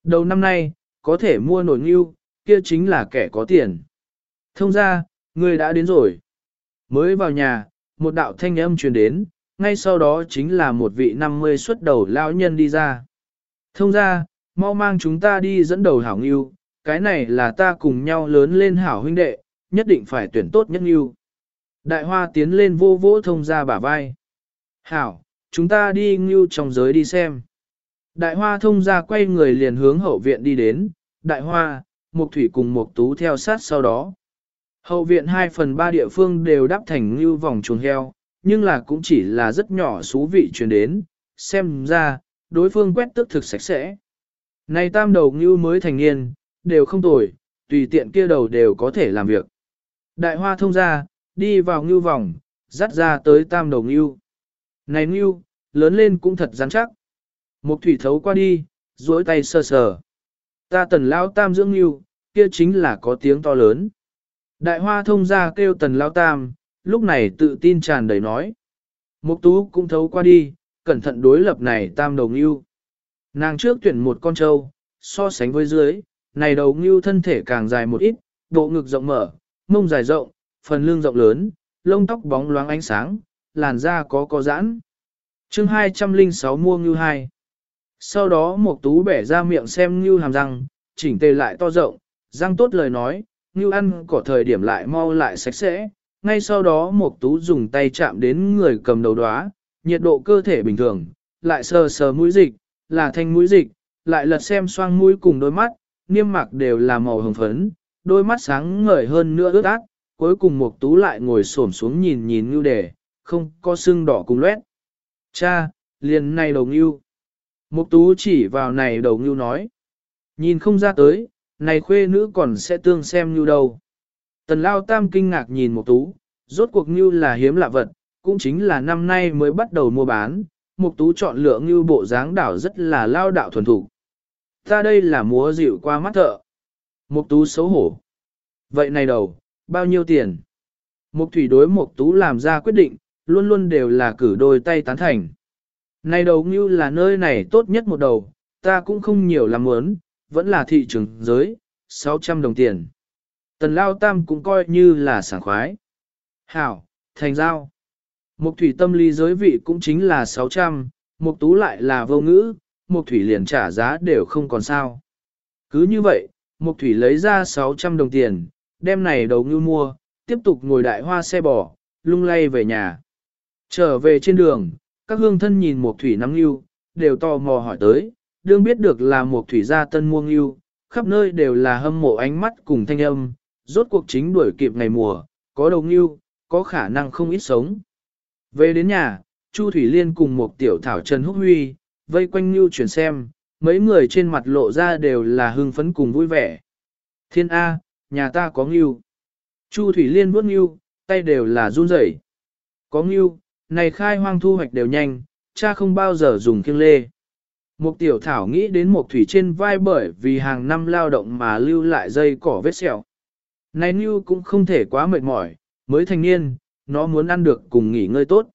Đầu năm nay, có thể mua nổi ngưu, kia chính là kẻ có tiền. Thông ra, người đã đến rồi. Mới vào nhà, một đạo thanh âm truyền đến, ngay sau đó chính là một vị 50 xuất đầu lão nhân đi ra. Thông ra, mau mang chúng ta đi dẫn đầu hảo nghiêu, cái này là ta cùng nhau lớn lên hảo huynh đệ, nhất định phải tuyển tốt nhất nghiêu. Đại hoa tiến lên vô vỗ thông ra bả vai. Hảo, chúng ta đi nghiêu trong giới đi xem. Đại hoa thông ra quay người liền hướng hậu viện đi đến, đại hoa, mục thủy cùng mục tú theo sát sau đó. Hậu viện 2 phần 3 địa phương đều đắp thành như vòng chuồng heo, nhưng là cũng chỉ là rất nhỏ xú vị truyền đến, xem ra, đối phương quét tức thực sạch sẽ. Này tam đầu như mới thành niên, đều không tồi, tùy tiện kia đầu đều có thể làm việc. Đại hoa thông ra, đi vào ngưu vòng, dắt ra tới tam đầu ngưu. Này ngưu, lớn lên cũng thật rắn chắc. Một thủy thấu qua đi, duỗi tay sờ sờ. Ta tần lao tam dưỡng ngưu, kia chính là có tiếng to lớn. Đại hoa thông ra kêu tần lao tam, lúc này tự tin tràn đầy nói. Mục tú cũng thấu qua đi, cẩn thận đối lập này tam đầu ngưu. Nàng trước tuyển một con trâu, so sánh với dưới, này đầu ngưu thân thể càng dài một ít, bộ ngực rộng mở, mông dài rộng, phần lưng rộng lớn, lông tóc bóng loáng ánh sáng, làn da có có giãn. chương 206 mua ngưu 2. Sau đó Mộc tú bẻ ra miệng xem ngưu hàm răng, chỉnh tề lại to rộng, răng tốt lời nói, như ăn cỏ thời điểm lại mau lại sạch sẽ. Ngay sau đó một tú dùng tay chạm đến người cầm đầu đóa, nhiệt độ cơ thể bình thường, lại sờ sờ mũi dịch, là thanh mũi dịch, lại lật xem xoang mũi cùng đôi mắt, niêm mạc đều là màu hồng phấn, đôi mắt sáng ngời hơn nữa ướt át, cuối cùng một tú lại ngồi xổm xuống nhìn nhìn ngưu đề, không có sưng đỏ cùng loét. Cha, liền này đầu ngưu. Mục tú chỉ vào này đầu ngưu nói. Nhìn không ra tới, này khuê nữ còn sẽ tương xem như đâu. Tần lao tam kinh ngạc nhìn mục tú, rốt cuộc ngưu là hiếm lạ vật, cũng chính là năm nay mới bắt đầu mua bán. Mục tú chọn lựa ngưu bộ dáng đảo rất là lao đạo thuần thủ. Ta đây là múa dịu qua mắt thợ. Mục tú xấu hổ. Vậy này đầu, bao nhiêu tiền? Mục thủy đối mục tú làm ra quyết định, luôn luôn đều là cử đôi tay tán thành. Này đầu như là nơi này tốt nhất một đầu, ta cũng không nhiều làm muốn, vẫn là thị trường giới, 600 đồng tiền. Tần Lao Tam cũng coi như là sảng khoái. Hảo, thành giao. Mục thủy tâm lý giới vị cũng chính là 600, mục tú lại là vô ngữ, mục thủy liền trả giá đều không còn sao. Cứ như vậy, mục thủy lấy ra 600 đồng tiền, đem này đầu ngư mua, tiếp tục ngồi đại hoa xe bò, lung lay về nhà. Trở về trên đường, các hương thân nhìn một thủy nắm ngưu, đều tò mò hỏi tới, đương biết được là một thủy gia tân muông yêu, khắp nơi đều là hâm mộ ánh mắt cùng thanh âm, rốt cuộc chính đuổi kịp ngày mùa, có đồng yêu, có khả năng không ít sống. Về đến nhà, Chu Thủy Liên cùng một tiểu thảo Trần Húc Huy, vây quanh ngưu chuyển xem, mấy người trên mặt lộ ra đều là hưng phấn cùng vui vẻ. Thiên A, nhà ta có ngưu. Chu Thủy Liên bước ngưu, tay đều là run rẩy. Có ngưu, này khai hoang thu hoạch đều nhanh, cha không bao giờ dùng kiêng lê. Mục tiểu thảo nghĩ đến một thủy trên vai bởi vì hàng năm lao động mà lưu lại dây cỏ vết sẹo. Này như cũng không thể quá mệt mỏi, mới thành niên, nó muốn ăn được cùng nghỉ ngơi tốt.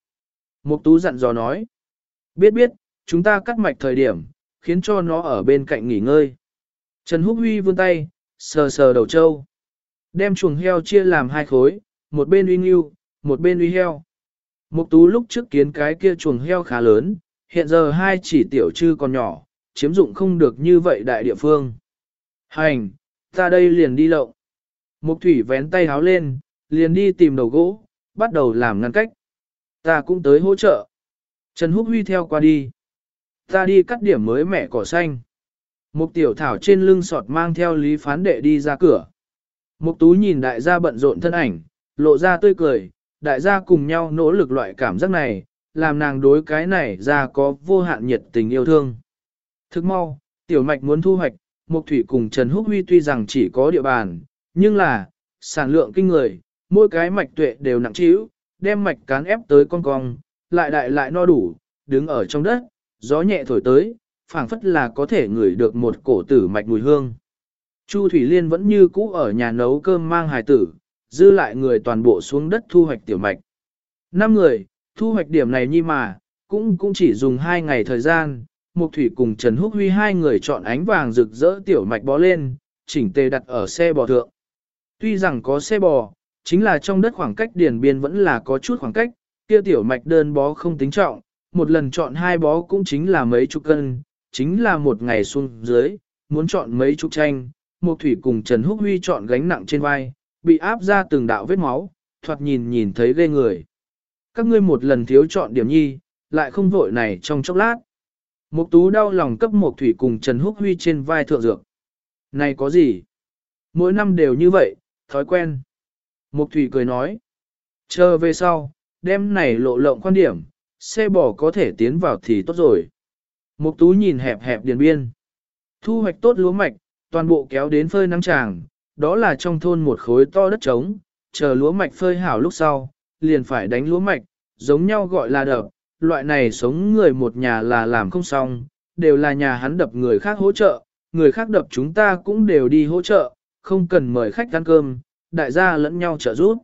Mục tú dặn dò nói. Biết biết, chúng ta cắt mạch thời điểm, khiến cho nó ở bên cạnh nghỉ ngơi. Trần Húc Huy vươn tay, sờ sờ đầu trâu. Đem chuồng heo chia làm hai khối, một bên uy ngưu, một bên uy heo. Mục tú lúc trước kiến cái kia chuồng heo khá lớn, hiện giờ hai chỉ tiểu trư còn nhỏ, chiếm dụng không được như vậy đại địa phương. Hành, ta đây liền đi lộng. Mục thủy vén tay háo lên, liền đi tìm đầu gỗ, bắt đầu làm ngăn cách. Ta cũng tới hỗ trợ. Trần Húc Huy theo qua đi. Ta đi cắt điểm mới mẻ cỏ xanh. Mục tiểu thảo trên lưng sọt mang theo lý phán đệ đi ra cửa. Mục tú nhìn đại gia bận rộn thân ảnh, lộ ra tươi cười, đại gia cùng nhau nỗ lực loại cảm giác này, làm nàng đối cái này ra có vô hạn nhiệt tình yêu thương. Thức mau, tiểu mạch muốn thu hoạch, Mục Thủy cùng Trần Húc Huy tuy rằng chỉ có địa bàn, nhưng là, sản lượng kinh người, mỗi cái mạch tuệ đều nặng trĩu, đem mạch cán ép tới con cong, lại đại lại no đủ, đứng ở trong đất, gió nhẹ thổi tới, phảng phất là có thể ngửi được một cổ tử mạch mùi hương. Chu Thủy Liên vẫn như cũ ở nhà nấu cơm mang hài tử, dư lại người toàn bộ xuống đất thu hoạch tiểu mạch. Năm người, thu hoạch điểm này nhi mà, cũng cũng chỉ dùng hai ngày thời gian, Mục Thủy cùng Trần Húc Huy hai người chọn ánh vàng rực rỡ tiểu mạch bó lên, chỉnh tề đặt ở xe bò thượng. Tuy rằng có xe bò, chính là trong đất khoảng cách điền biên vẫn là có chút khoảng cách, kia tiểu mạch đơn bó không tính trọng, một lần chọn hai bó cũng chính là mấy chục cân, chính là một ngày xuống dưới, muốn chọn mấy chục tranh, Mục Thủy cùng Trần Húc Huy chọn gánh nặng trên vai, bị áp ra từng đạo vết máu, thoạt nhìn nhìn thấy ghê người. Các ngươi một lần thiếu chọn điểm nhi, lại không vội này trong chốc lát. Mục tú đau lòng cấp một thủy cùng Trần Húc Huy trên vai thượng dược. Này có gì? Mỗi năm đều như vậy, thói quen. Mục thủy cười nói. Chờ về sau, đêm này lộ lộng quan điểm, xe bò có thể tiến vào thì tốt rồi. Mục tú nhìn hẹp hẹp điền biên. Thu hoạch tốt lúa mạch, toàn bộ kéo đến phơi nắng tràng, đó là trong thôn một khối to đất trống, chờ lúa mạch phơi hảo lúc sau, liền phải đánh lúa mạch, giống nhau gọi là đập, loại này sống người một nhà là làm không xong, đều là nhà hắn đập người khác hỗ trợ, người khác đập chúng ta cũng đều đi hỗ trợ, không cần mời khách ăn cơm, đại gia lẫn nhau trợ giúp.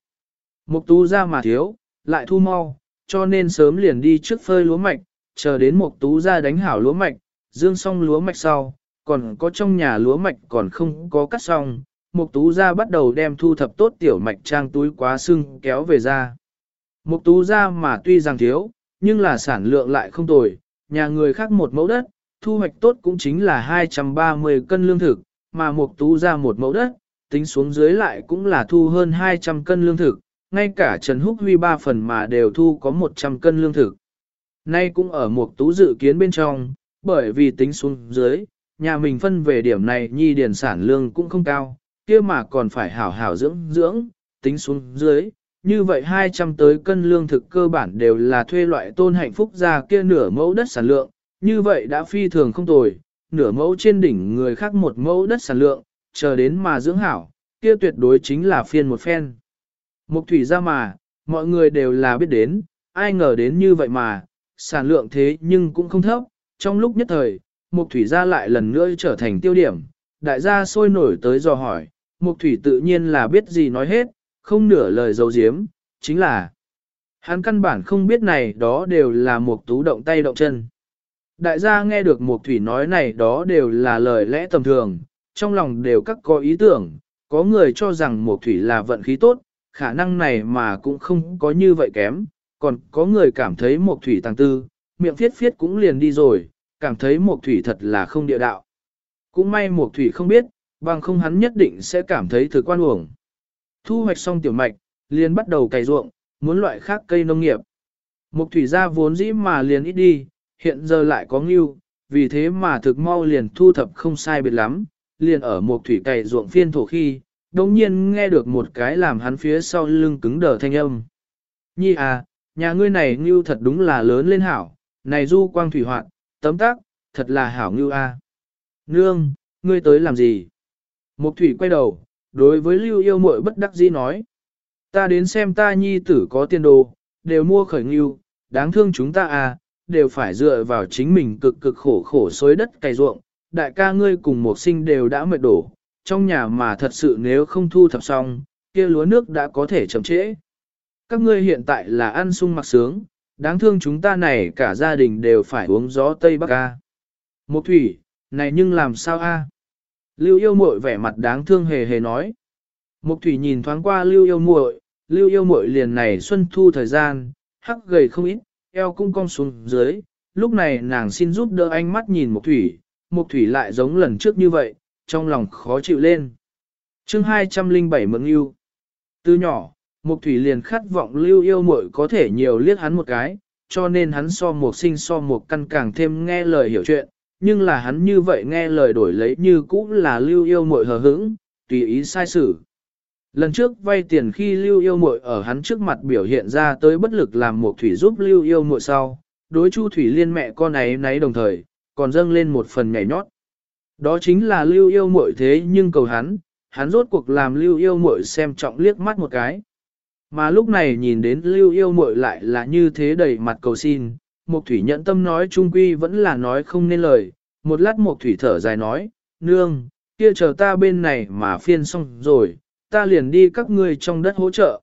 Mục tú ra mà thiếu, lại thu mau, cho nên sớm liền đi trước phơi lúa mạch, chờ đến một tú ra đánh hảo lúa mạch, dương xong lúa mạch sau, còn có trong nhà lúa mạch còn không có cắt xong, một tú ra bắt đầu đem thu thập tốt tiểu mạch trang túi quá sưng kéo về ra. Mục tú ra mà tuy rằng thiếu, nhưng là sản lượng lại không tồi, nhà người khác một mẫu đất, thu hoạch tốt cũng chính là 230 cân lương thực, mà mục tú ra một mẫu đất, tính xuống dưới lại cũng là thu hơn 200 cân lương thực, ngay cả Trần Húc Huy ba phần mà đều thu có 100 cân lương thực. Nay cũng ở mục tú dự kiến bên trong, bởi vì tính xuống dưới, nhà mình phân về điểm này nhi điển sản lương cũng không cao, kia mà còn phải hảo hảo dưỡng dưỡng, tính xuống dưới. Như vậy 200 tới cân lương thực cơ bản đều là thuê loại tôn hạnh phúc ra kia nửa mẫu đất sản lượng, như vậy đã phi thường không tồi, nửa mẫu trên đỉnh người khác một mẫu đất sản lượng, chờ đến mà dưỡng hảo, kia tuyệt đối chính là phiên một phen. Mục thủy ra mà, mọi người đều là biết đến, ai ngờ đến như vậy mà, sản lượng thế nhưng cũng không thấp, trong lúc nhất thời, mục thủy ra lại lần nữa trở thành tiêu điểm, đại gia sôi nổi tới dò hỏi, mục thủy tự nhiên là biết gì nói hết, không nửa lời dấu diếm, chính là hắn căn bản không biết này đó đều là một tú động tay động chân. Đại gia nghe được một thủy nói này đó đều là lời lẽ tầm thường, trong lòng đều các có ý tưởng, có người cho rằng một thủy là vận khí tốt, khả năng này mà cũng không có như vậy kém, còn có người cảm thấy một thủy tăng tư, miệng phiết phiết cũng liền đi rồi, cảm thấy một thủy thật là không địa đạo. Cũng may một thủy không biết, bằng không hắn nhất định sẽ cảm thấy thực quan uổng. Thu hoạch xong tiểu mạch, liền bắt đầu cày ruộng, muốn loại khác cây nông nghiệp. Mục thủy gia vốn dĩ mà liền ít đi, hiện giờ lại có ngưu, vì thế mà thực mau liền thu thập không sai biệt lắm, liền ở Mục thủy cày ruộng phiên thổ khi, đồng nhiên nghe được một cái làm hắn phía sau lưng cứng đờ thanh âm. Nhi à, nhà ngươi này ngưu thật đúng là lớn lên hảo, này du quang thủy hoạn, tấm tác, thật là hảo ngưu a. À. Nương, ngươi tới làm gì? Mục thủy quay đầu, đối với lưu yêu muội bất đắc dĩ nói. Ta đến xem ta nhi tử có tiền đồ, đều mua khởi nghiêu, đáng thương chúng ta à, đều phải dựa vào chính mình cực cực khổ khổ xối đất cày ruộng, đại ca ngươi cùng một sinh đều đã mệt đổ, trong nhà mà thật sự nếu không thu thập xong, kia lúa nước đã có thể chậm trễ. Các ngươi hiện tại là ăn sung mặc sướng, đáng thương chúng ta này cả gia đình đều phải uống gió Tây Bắc ca. Một thủy, này nhưng làm sao a? Lưu yêu muội vẻ mặt đáng thương hề hề nói. Mục thủy nhìn thoáng qua lưu yêu muội, lưu yêu muội liền này xuân thu thời gian, hắc gầy không ít, eo cũng cong xuống dưới, lúc này nàng xin giúp đỡ anh mắt nhìn Mục Thủy, Mục Thủy lại giống lần trước như vậy, trong lòng khó chịu lên. chương 207 Mượn Yêu Từ nhỏ, Mục Thủy liền khát vọng lưu yêu muội có thể nhiều liếc hắn một cái, cho nên hắn so một sinh so một căn càng thêm nghe lời hiểu chuyện, nhưng là hắn như vậy nghe lời đổi lấy như cũng là lưu yêu muội hờ hững, tùy ý sai xử. Lần trước vay tiền khi Lưu Yêu Muội ở hắn trước mặt biểu hiện ra tới bất lực làm một thủy giúp Lưu Yêu Muội sau, đối Chu Thủy Liên mẹ con ấy nấy đồng thời, còn dâng lên một phần nhảy nhót. Đó chính là Lưu Yêu Muội thế nhưng cầu hắn, hắn rốt cuộc làm Lưu Yêu Muội xem trọng liếc mắt một cái. Mà lúc này nhìn đến Lưu Yêu Muội lại là như thế đầy mặt cầu xin, Mục Thủy nhận tâm nói trung quy vẫn là nói không nên lời, một lát Mục Thủy thở dài nói, nương, kia chờ ta bên này mà phiên xong rồi, ta liền đi các ngươi trong đất hỗ trợ.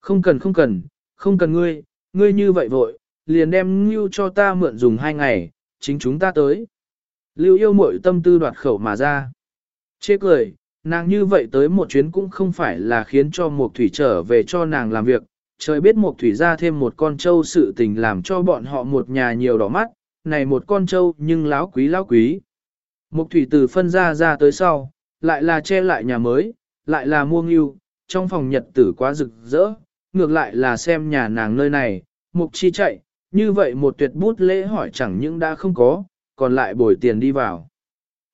Không cần không cần, không cần ngươi, ngươi như vậy vội, liền đem ngưu cho ta mượn dùng hai ngày, chính chúng ta tới. Lưu yêu mội tâm tư đoạt khẩu mà ra. Chê cười, nàng như vậy tới một chuyến cũng không phải là khiến cho một thủy trở về cho nàng làm việc, trời biết một thủy ra thêm một con trâu sự tình làm cho bọn họ một nhà nhiều đỏ mắt, này một con trâu nhưng láo quý láo quý. Một thủy từ phân ra ra tới sau, lại là che lại nhà mới, lại là mua ngưu, trong phòng nhật tử quá rực rỡ, ngược lại là xem nhà nàng nơi này, mục chi chạy, như vậy một tuyệt bút lễ hỏi chẳng những đã không có, còn lại bồi tiền đi vào.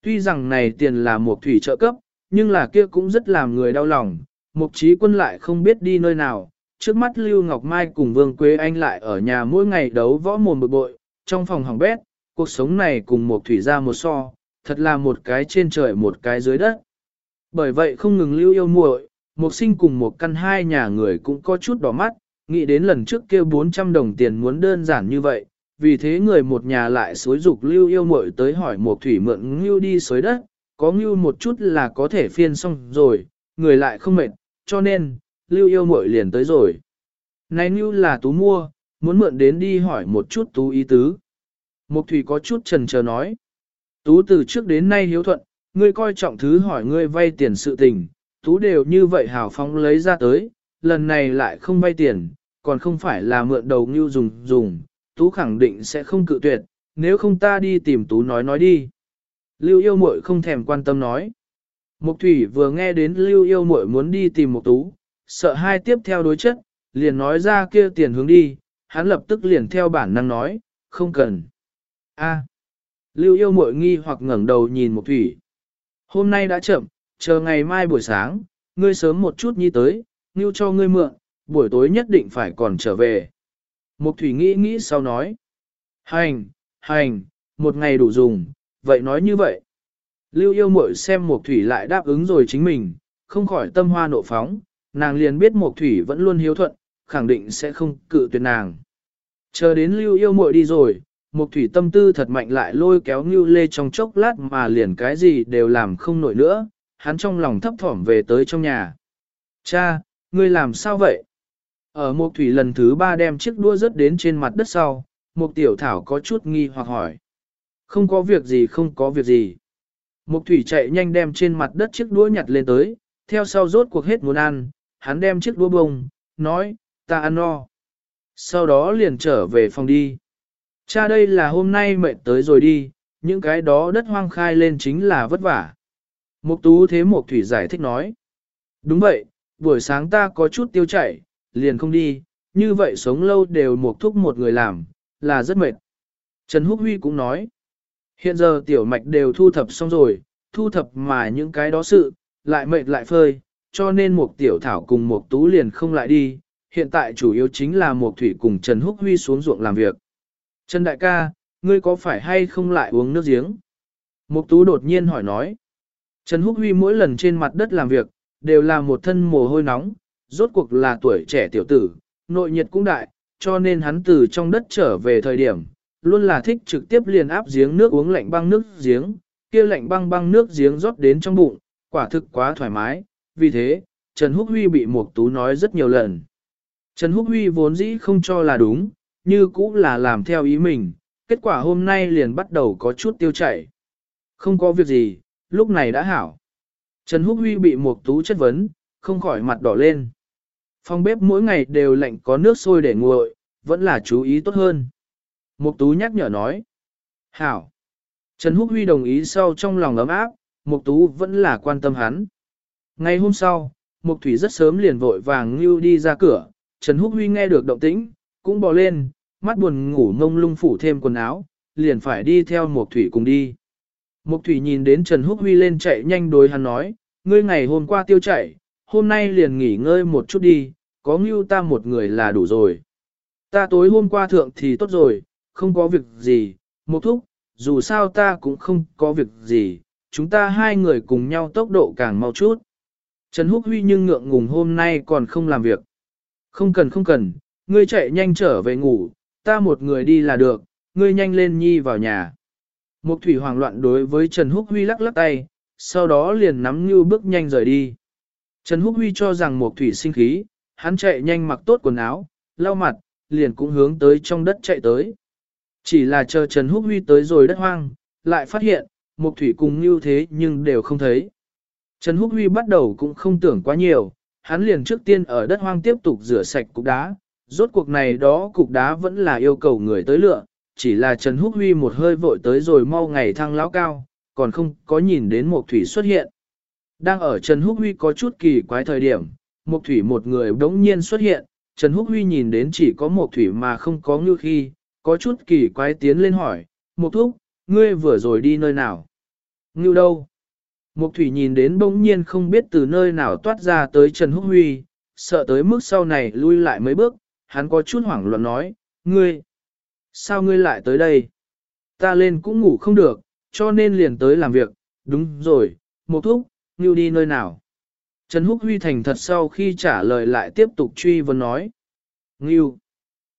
Tuy rằng này tiền là một thủy trợ cấp, nhưng là kia cũng rất làm người đau lòng, mục trí quân lại không biết đi nơi nào, trước mắt Lưu Ngọc Mai cùng Vương Quế Anh lại ở nhà mỗi ngày đấu võ mồm bực bội, trong phòng hỏng bét, cuộc sống này cùng một thủy ra một so, thật là một cái trên trời một cái dưới đất. Bởi vậy không ngừng lưu yêu muội, một sinh cùng một căn hai nhà người cũng có chút đỏ mắt, nghĩ đến lần trước kia 400 đồng tiền muốn đơn giản như vậy, vì thế người một nhà lại xối dục lưu yêu muội tới hỏi một thủy mượn Lưu đi xới đất, có lưu một chút là có thể phiên xong rồi, người lại không mệt, cho nên, lưu yêu muội liền tới rồi. Này như là tú mua, muốn mượn đến đi hỏi một chút tú ý tứ. Mục thủy có chút trần chờ nói. Tú từ trước đến nay hiếu thuận, ngươi coi trọng thứ hỏi ngươi vay tiền sự tình, tú đều như vậy hào phóng lấy ra tới, lần này lại không vay tiền, còn không phải là mượn đầu như dùng dùng, tú khẳng định sẽ không cự tuyệt, nếu không ta đi tìm tú nói nói đi. Lưu yêu muội không thèm quan tâm nói. Mục thủy vừa nghe đến lưu yêu muội muốn đi tìm một tú, sợ hai tiếp theo đối chất, liền nói ra kia tiền hướng đi, hắn lập tức liền theo bản năng nói, không cần. A. Lưu yêu muội nghi hoặc ngẩng đầu nhìn một thủy. Hôm nay đã chậm, chờ ngày mai buổi sáng, ngươi sớm một chút nhi tới, ngưu cho ngươi mượn, buổi tối nhất định phải còn trở về. Mục thủy nghĩ nghĩ sau nói. Hành, hành, một ngày đủ dùng, vậy nói như vậy. Lưu yêu muội xem Mục thủy lại đáp ứng rồi chính mình, không khỏi tâm hoa nộ phóng, nàng liền biết Mục thủy vẫn luôn hiếu thuận, khẳng định sẽ không cự tuyệt nàng. Chờ đến lưu yêu muội đi rồi, Mục thủy tâm tư thật mạnh lại lôi kéo Ngưu Lê trong chốc lát mà liền cái gì đều làm không nổi nữa, hắn trong lòng thấp thỏm về tới trong nhà. Cha, ngươi làm sao vậy? Ở Mục thủy lần thứ ba đem chiếc đua rớt đến trên mặt đất sau, Mục tiểu thảo có chút nghi hoặc hỏi. Không có việc gì không có việc gì. Mục thủy chạy nhanh đem trên mặt đất chiếc đũa nhặt lên tới, theo sau rốt cuộc hết muốn ăn, hắn đem chiếc đũa bông, nói, ta ăn no. Sau đó liền trở về phòng đi. Cha đây là hôm nay mệt tới rồi đi, những cái đó đất hoang khai lên chính là vất vả. Mục tú thế mục thủy giải thích nói. Đúng vậy, buổi sáng ta có chút tiêu chảy, liền không đi, như vậy sống lâu đều mục thúc một người làm, là rất mệt. Trần Húc Huy cũng nói. Hiện giờ tiểu mạch đều thu thập xong rồi, thu thập mà những cái đó sự, lại mệt lại phơi, cho nên một tiểu thảo cùng một tú liền không lại đi, hiện tại chủ yếu chính là một thủy cùng Trần Húc Huy xuống ruộng làm việc. Trần đại ca, ngươi có phải hay không lại uống nước giếng? Mục tú đột nhiên hỏi nói. Trần Húc Huy mỗi lần trên mặt đất làm việc, đều là một thân mồ hôi nóng, rốt cuộc là tuổi trẻ tiểu tử, nội nhiệt cũng đại, cho nên hắn từ trong đất trở về thời điểm, luôn là thích trực tiếp liền áp giếng nước uống lạnh băng nước giếng, kia lạnh băng băng nước giếng rót đến trong bụng, quả thực quá thoải mái, vì thế, Trần Húc Huy bị Mục Tú nói rất nhiều lần. Trần Húc Huy vốn dĩ không cho là đúng, như cũng là làm theo ý mình, kết quả hôm nay liền bắt đầu có chút tiêu chảy. Không có việc gì, lúc này đã hảo. Trần Húc Huy bị Mục Tú chất vấn, không khỏi mặt đỏ lên. Phòng bếp mỗi ngày đều lạnh có nước sôi để nguội, vẫn là chú ý tốt hơn. Mục Tú nhắc nhở nói. Hảo. Trần Húc Huy đồng ý sau trong lòng ấm áp, Mục Tú vẫn là quan tâm hắn. Ngày hôm sau, Mục Thủy rất sớm liền vội vàng lưu đi ra cửa, Trần Húc Huy nghe được động tĩnh, cũng bò lên, mắt buồn ngủ ngông lung phủ thêm quần áo, liền phải đi theo Mục Thủy cùng đi. Mục Thủy nhìn đến Trần Húc Huy lên chạy nhanh đối hắn nói, ngươi ngày hôm qua tiêu chạy, hôm nay liền nghỉ ngơi một chút đi, có ngưu ta một người là đủ rồi. Ta tối hôm qua thượng thì tốt rồi, không có việc gì, Mục Thúc, dù sao ta cũng không có việc gì, chúng ta hai người cùng nhau tốc độ càng mau chút. Trần Húc Huy nhưng ngượng ngùng hôm nay còn không làm việc. Không cần không cần, ngươi chạy nhanh trở về ngủ, ta một người đi là được, ngươi nhanh lên nhi vào nhà. Mục thủy hoảng loạn đối với Trần Húc Huy lắc lắc tay, sau đó liền nắm như bước nhanh rời đi. Trần Húc Huy cho rằng Mục thủy sinh khí, hắn chạy nhanh mặc tốt quần áo, lau mặt, liền cũng hướng tới trong đất chạy tới. Chỉ là chờ Trần Húc Huy tới rồi đất hoang, lại phát hiện, Mục Thủy cùng như thế nhưng đều không thấy. Trần Húc Huy bắt đầu cũng không tưởng quá nhiều, hắn liền trước tiên ở đất hoang tiếp tục rửa sạch cục đá. Rốt cuộc này đó cục đá vẫn là yêu cầu người tới lựa, chỉ là Trần Húc Huy một hơi vội tới rồi mau ngày thăng lão cao, còn không có nhìn đến Mộc Thủy xuất hiện. Đang ở Trần Húc Huy có chút kỳ quái thời điểm, Mộc Thủy một người đống nhiên xuất hiện, Trần Húc Huy nhìn đến chỉ có Mộc Thủy mà không có như khi, có chút kỳ quái tiến lên hỏi, Mộc Thúc, ngươi vừa rồi đi nơi nào? Ngưu đâu? Mục Thủy nhìn đến bỗng nhiên không biết từ nơi nào toát ra tới Trần Húc Huy, sợ tới mức sau này lui lại mấy bước, hắn có chút hoảng loạn nói, ngươi, sao ngươi lại tới đây? Ta lên cũng ngủ không được, cho nên liền tới làm việc, đúng rồi, Mục Thúc, Ngưu đi nơi nào? Trần Húc Huy thành thật sau khi trả lời lại tiếp tục truy vấn nói, Ngưu,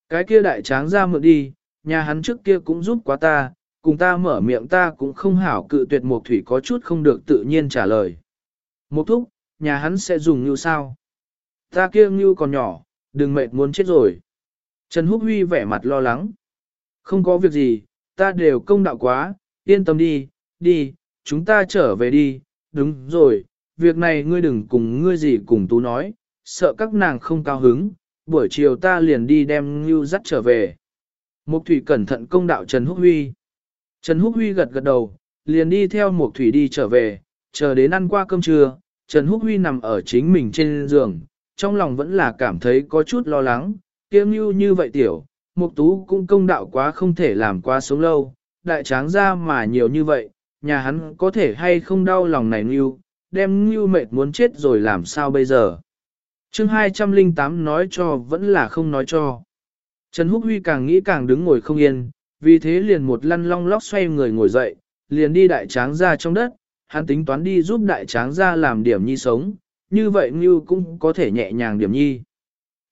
cái kia đại tráng ra mượn đi, nhà hắn trước kia cũng giúp quá ta, cùng ta mở miệng ta cũng không hảo cự tuyệt một thủy có chút không được tự nhiên trả lời. Một thúc, nhà hắn sẽ dùng như sao? Ta kia như còn nhỏ, đừng mệt muốn chết rồi. Trần Húc Huy vẻ mặt lo lắng. Không có việc gì, ta đều công đạo quá, yên tâm đi, đi, chúng ta trở về đi, đúng rồi, việc này ngươi đừng cùng ngươi gì cùng tú nói, sợ các nàng không cao hứng, buổi chiều ta liền đi đem Ngưu dắt trở về. Mục Thủy cẩn thận công đạo Trần Húc Huy. Trần Húc Huy gật gật đầu, liền đi theo Mục Thủy đi trở về, chờ đến ăn qua cơm trưa, Trần Húc Huy nằm ở chính mình trên giường, trong lòng vẫn là cảm thấy có chút lo lắng, kiêm như như vậy tiểu, Mục Tú cũng công đạo quá không thể làm quá sống lâu, đại tráng ra mà nhiều như vậy, nhà hắn có thể hay không đau lòng này như, đem như mệt muốn chết rồi làm sao bây giờ. Chương 208 nói cho vẫn là không nói cho. Trần Húc Huy càng nghĩ càng đứng ngồi không yên, vì thế liền một lăn long lóc xoay người ngồi dậy, liền đi đại tráng ra trong đất, hắn tính toán đi giúp đại tráng ra làm điểm nhi sống, như vậy Ngưu cũng có thể nhẹ nhàng điểm nhi.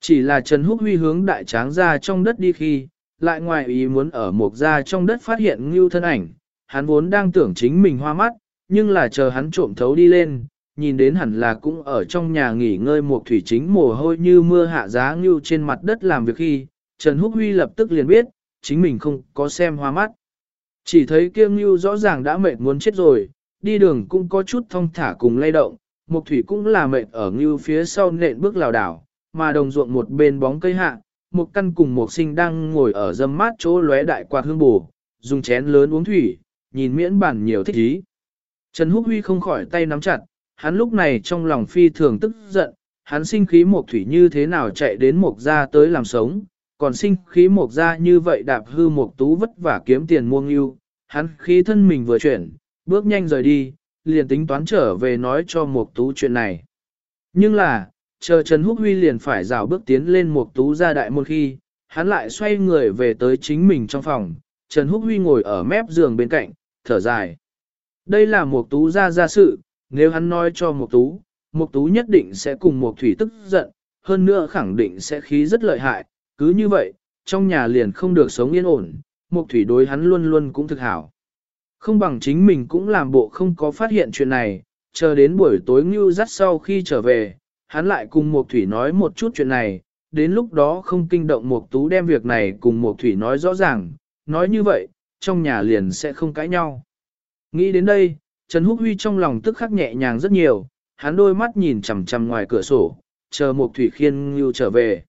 Chỉ là Trần Húc Huy hướng đại tráng ra trong đất đi khi, lại ngoài ý muốn ở một ra trong đất phát hiện Ngưu thân ảnh, hắn vốn đang tưởng chính mình hoa mắt, nhưng là chờ hắn trộm thấu đi lên, nhìn đến hẳn là cũng ở trong nhà nghỉ ngơi một thủy chính mồ hôi như mưa hạ giá Ngưu trên mặt đất làm việc khi, Trần Húc Huy lập tức liền biết, chính mình không có xem hoa mắt. Chỉ thấy kiêng như rõ ràng đã mệt muốn chết rồi, đi đường cũng có chút thông thả cùng lay động, Mục thủy cũng là mệt ở như phía sau nện bước lào đảo, mà đồng ruộng một bên bóng cây hạ, một căn cùng một sinh đang ngồi ở dâm mát chỗ lóe đại quạt hương bù, dùng chén lớn uống thủy, nhìn miễn bản nhiều thích ý. Trần Húc Huy không khỏi tay nắm chặt, hắn lúc này trong lòng phi thường tức giận, hắn sinh khí một thủy như thế nào chạy đến một gia tới làm sống, còn sinh khí mộc gia như vậy đạp hư mộc tú vất vả kiếm tiền muông yêu, hắn khí thân mình vừa chuyển, bước nhanh rời đi, liền tính toán trở về nói cho mộc tú chuyện này. Nhưng là, chờ Trần Húc Huy liền phải rào bước tiến lên mộc tú ra đại môn khi, hắn lại xoay người về tới chính mình trong phòng, Trần Húc Huy ngồi ở mép giường bên cạnh, thở dài. Đây là mộc tú ra ra sự, nếu hắn nói cho mộc tú, mộc tú nhất định sẽ cùng mộc thủy tức giận, hơn nữa khẳng định sẽ khí rất lợi hại, cứ như vậy, trong nhà liền không được sống yên ổn, Mục thủy đối hắn luôn luôn cũng thực hảo. Không bằng chính mình cũng làm bộ không có phát hiện chuyện này, chờ đến buổi tối ngưu dắt sau khi trở về, hắn lại cùng Mục thủy nói một chút chuyện này, đến lúc đó không kinh động Mục tú đem việc này cùng Mục thủy nói rõ ràng, nói như vậy, trong nhà liền sẽ không cãi nhau. Nghĩ đến đây, Trần Húc Huy trong lòng tức khắc nhẹ nhàng rất nhiều, hắn đôi mắt nhìn chằm chằm ngoài cửa sổ, chờ Mục thủy khiên ngưu trở về.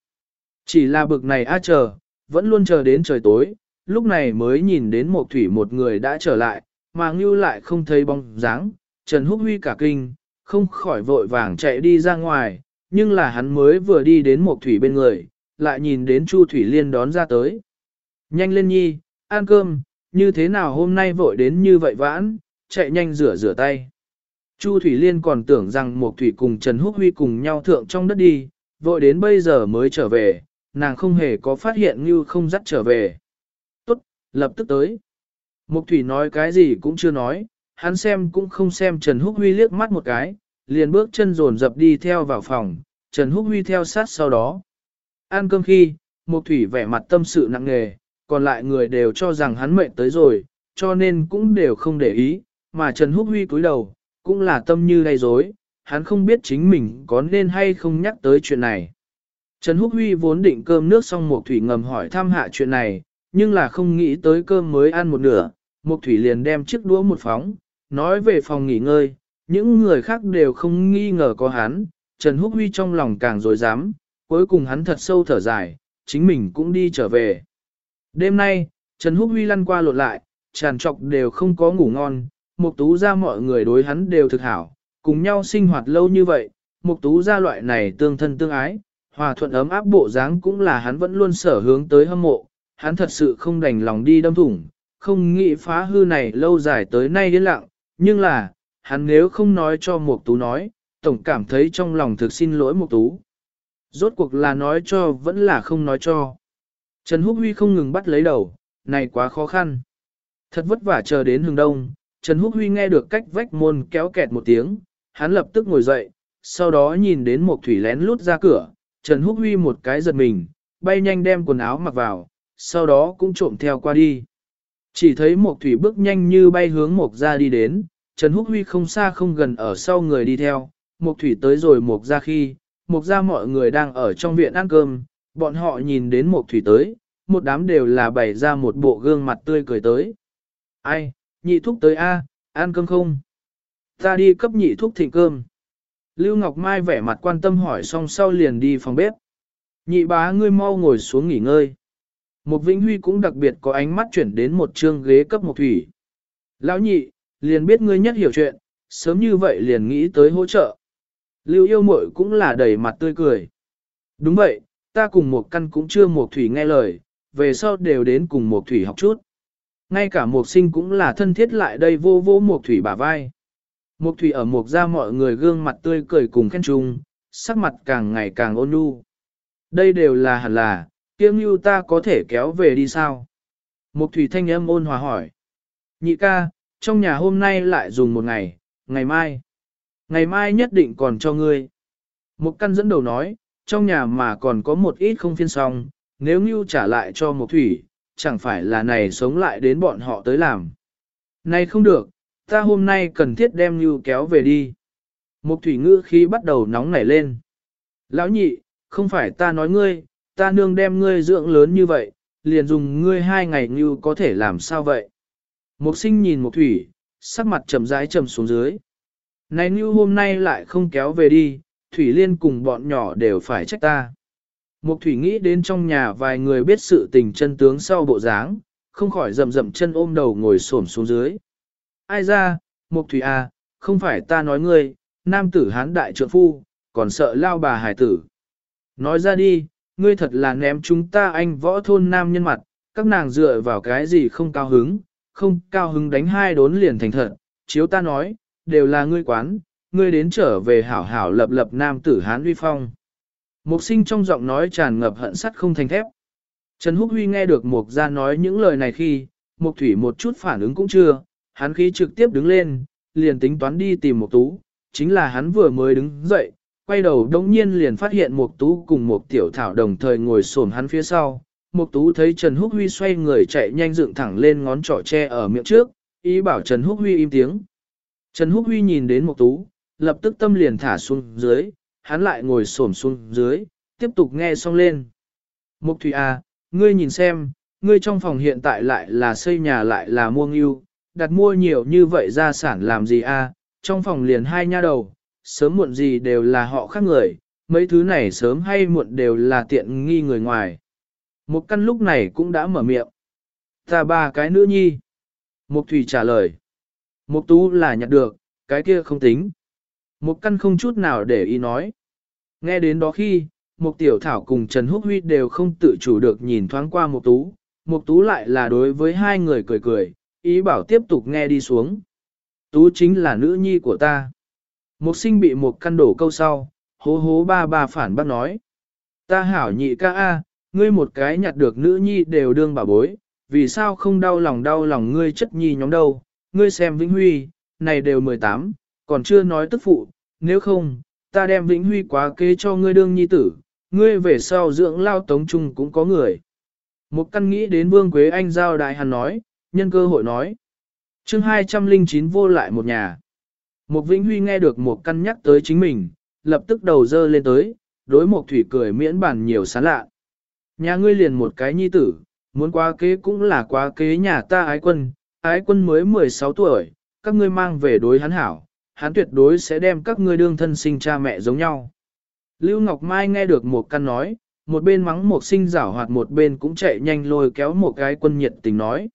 Chỉ là bực này a chờ, vẫn luôn chờ đến trời tối, lúc này mới nhìn đến một thủy một người đã trở lại, mà ngưu lại không thấy bóng dáng, Trần Húc Huy cả kinh, không khỏi vội vàng chạy đi ra ngoài, nhưng là hắn mới vừa đi đến một thủy bên người, lại nhìn đến Chu Thủy Liên đón ra tới. Nhanh lên nhi, ăn cơm, như thế nào hôm nay vội đến như vậy vãn, chạy nhanh rửa rửa tay. Chu Thủy Liên còn tưởng rằng một thủy cùng Trần Húc Huy cùng nhau thượng trong đất đi, vội đến bây giờ mới trở về, nàng không hề có phát hiện như không dắt trở về. Tốt, lập tức tới. Mục Thủy nói cái gì cũng chưa nói, hắn xem cũng không xem Trần Húc Huy liếc mắt một cái, liền bước chân dồn dập đi theo vào phòng, Trần Húc Huy theo sát sau đó. Ăn cơm khi, Mục Thủy vẻ mặt tâm sự nặng nề, còn lại người đều cho rằng hắn mệt tới rồi, cho nên cũng đều không để ý, mà Trần Húc Huy cúi đầu, cũng là tâm như đầy rối, hắn không biết chính mình có nên hay không nhắc tới chuyện này. Trần Húc Huy vốn định cơm nước xong Mục Thủy ngầm hỏi thăm hạ chuyện này, nhưng là không nghĩ tới cơm mới ăn một nửa, Mục Thủy liền đem chiếc đũa một phóng, nói về phòng nghỉ ngơi, những người khác đều không nghi ngờ có hắn, Trần Húc Huy trong lòng càng dối dám, cuối cùng hắn thật sâu thở dài, chính mình cũng đi trở về. Đêm nay, Trần Húc Huy lăn qua lột lại, tràn trọc đều không có ngủ ngon, Mục Tú ra mọi người đối hắn đều thực hảo, cùng nhau sinh hoạt lâu như vậy, Mục Tú ra loại này tương thân tương ái, hòa thuận ấm áp bộ dáng cũng là hắn vẫn luôn sở hướng tới hâm mộ, hắn thật sự không đành lòng đi đâm thủng, không nghĩ phá hư này lâu dài tới nay yên lặng, nhưng là, hắn nếu không nói cho Mục Tú nói, tổng cảm thấy trong lòng thực xin lỗi Mục Tú. Rốt cuộc là nói cho vẫn là không nói cho. Trần Húc Huy không ngừng bắt lấy đầu, này quá khó khăn. Thật vất vả chờ đến hừng đông, Trần Húc Huy nghe được cách vách môn kéo kẹt một tiếng, hắn lập tức ngồi dậy, sau đó nhìn đến một thủy lén lút ra cửa, Trần Húc Huy một cái giật mình, bay nhanh đem quần áo mặc vào, sau đó cũng trộm theo qua đi. Chỉ thấy một thủy bước nhanh như bay hướng một ra đi đến, Trần Húc Huy không xa không gần ở sau người đi theo, một thủy tới rồi một ra khi, một ra mọi người đang ở trong viện ăn cơm, bọn họ nhìn đến một thủy tới, một đám đều là bày ra một bộ gương mặt tươi cười tới. Ai, nhị thúc tới A, ăn cơm không? Ta đi cấp nhị thúc thịnh cơm. Lưu Ngọc Mai vẻ mặt quan tâm hỏi xong sau liền đi phòng bếp. Nhị bá ngươi mau ngồi xuống nghỉ ngơi. Một Vĩnh Huy cũng đặc biệt có ánh mắt chuyển đến một trương ghế cấp một thủy. Lão nhị, liền biết ngươi nhất hiểu chuyện, sớm như vậy liền nghĩ tới hỗ trợ. Lưu yêu mội cũng là đầy mặt tươi cười. Đúng vậy, ta cùng một căn cũng chưa một thủy nghe lời, về sau đều đến cùng một thủy học chút. Ngay cả một sinh cũng là thân thiết lại đây vô vô một thủy bả vai. Mục thủy ở mục ra mọi người gương mặt tươi cười cùng khen chung, sắc mặt càng ngày càng ôn nhu. Đây đều là hẳn là, kiêm như ta có thể kéo về đi sao? Mục thủy thanh âm ôn hòa hỏi. Nhị ca, trong nhà hôm nay lại dùng một ngày, ngày mai. Ngày mai nhất định còn cho ngươi. Mục căn dẫn đầu nói, trong nhà mà còn có một ít không phiên xong, nếu như trả lại cho mục thủy, chẳng phải là này sống lại đến bọn họ tới làm. Này không được, ta hôm nay cần thiết đem như kéo về đi. Mục thủy ngữ khí bắt đầu nóng nảy lên. Lão nhị, không phải ta nói ngươi, ta nương đem ngươi dưỡng lớn như vậy, liền dùng ngươi hai ngày như có thể làm sao vậy? Mục sinh nhìn mục thủy, sắc mặt trầm rãi trầm xuống dưới. Này như hôm nay lại không kéo về đi, Thủy Liên cùng bọn nhỏ đều phải trách ta. Mục Thủy nghĩ đến trong nhà vài người biết sự tình chân tướng sau bộ dáng, không khỏi rầm rầm chân ôm đầu ngồi xổm xuống dưới. Ai ra, Mục Thủy à, không phải ta nói ngươi, nam tử hán đại trượng phu, còn sợ lao bà hải tử. Nói ra đi, ngươi thật là ném chúng ta anh võ thôn nam nhân mặt, các nàng dựa vào cái gì không cao hứng, không cao hứng đánh hai đốn liền thành thật, chiếu ta nói, đều là ngươi quán, ngươi đến trở về hảo hảo lập lập nam tử hán uy phong. Mục sinh trong giọng nói tràn ngập hận sắt không thành thép. Trần Húc Huy nghe được Mục ra nói những lời này khi, Mục Thủy một chút phản ứng cũng chưa, hắn khí trực tiếp đứng lên, liền tính toán đi tìm Mục Tú, chính là hắn vừa mới đứng dậy, quay đầu đống nhiên liền phát hiện Mục Tú cùng Mục Tiểu Thảo đồng thời ngồi xổm hắn phía sau. Mục Tú thấy Trần Húc Huy xoay người chạy nhanh dựng thẳng lên ngón trỏ che ở miệng trước, ý bảo Trần Húc Huy im tiếng. Trần Húc Huy nhìn đến Mục Tú, lập tức tâm liền thả xuống dưới, hắn lại ngồi xổm xuống dưới, tiếp tục nghe xong lên. Mục Thủy à, ngươi nhìn xem, ngươi trong phòng hiện tại lại là xây nhà lại là mua ngưu, đặt mua nhiều như vậy gia sản làm gì à, trong phòng liền hai nha đầu, sớm muộn gì đều là họ khác người, mấy thứ này sớm hay muộn đều là tiện nghi người ngoài. Một căn lúc này cũng đã mở miệng. Ta ba cái nữ nhi. Mục Thủy trả lời. Mục Tú là nhặt được, cái kia không tính. Mục căn không chút nào để ý nói. Nghe đến đó khi, mục tiểu thảo cùng Trần Húc Huy đều không tự chủ được nhìn thoáng qua mục tú, mục tú lại là đối với hai người cười cười, ý bảo tiếp tục nghe đi xuống. Tú chính là nữ nhi của ta. Một sinh bị một căn đổ câu sau, hố hố ba ba phản bác nói. Ta hảo nhị ca a, ngươi một cái nhặt được nữ nhi đều đương bà bối, vì sao không đau lòng đau lòng ngươi chất nhi nhóm đâu, ngươi xem Vĩnh Huy, này đều 18, còn chưa nói tức phụ, nếu không, ta đem Vĩnh Huy quá kế cho ngươi đương nhi tử, ngươi về sau dưỡng lao tống trung cũng có người. Một căn nghĩ đến Vương Quế Anh giao đại hắn nói, nhân cơ hội nói. chương 209 vô lại một nhà. Một Vĩnh Huy nghe được một căn nhắc tới chính mình, lập tức đầu dơ lên tới, đối một thủy cười miễn bàn nhiều sán lạ. Nhà ngươi liền một cái nhi tử, muốn quá kế cũng là quá kế nhà ta ái quân, ái quân mới 16 tuổi, các ngươi mang về đối hắn hảo, hắn tuyệt đối sẽ đem các ngươi đương thân sinh cha mẹ giống nhau. Lưu Ngọc Mai nghe được một căn nói, một bên mắng một sinh giảo hoạt một bên cũng chạy nhanh lôi kéo một cái quân nhiệt tình nói.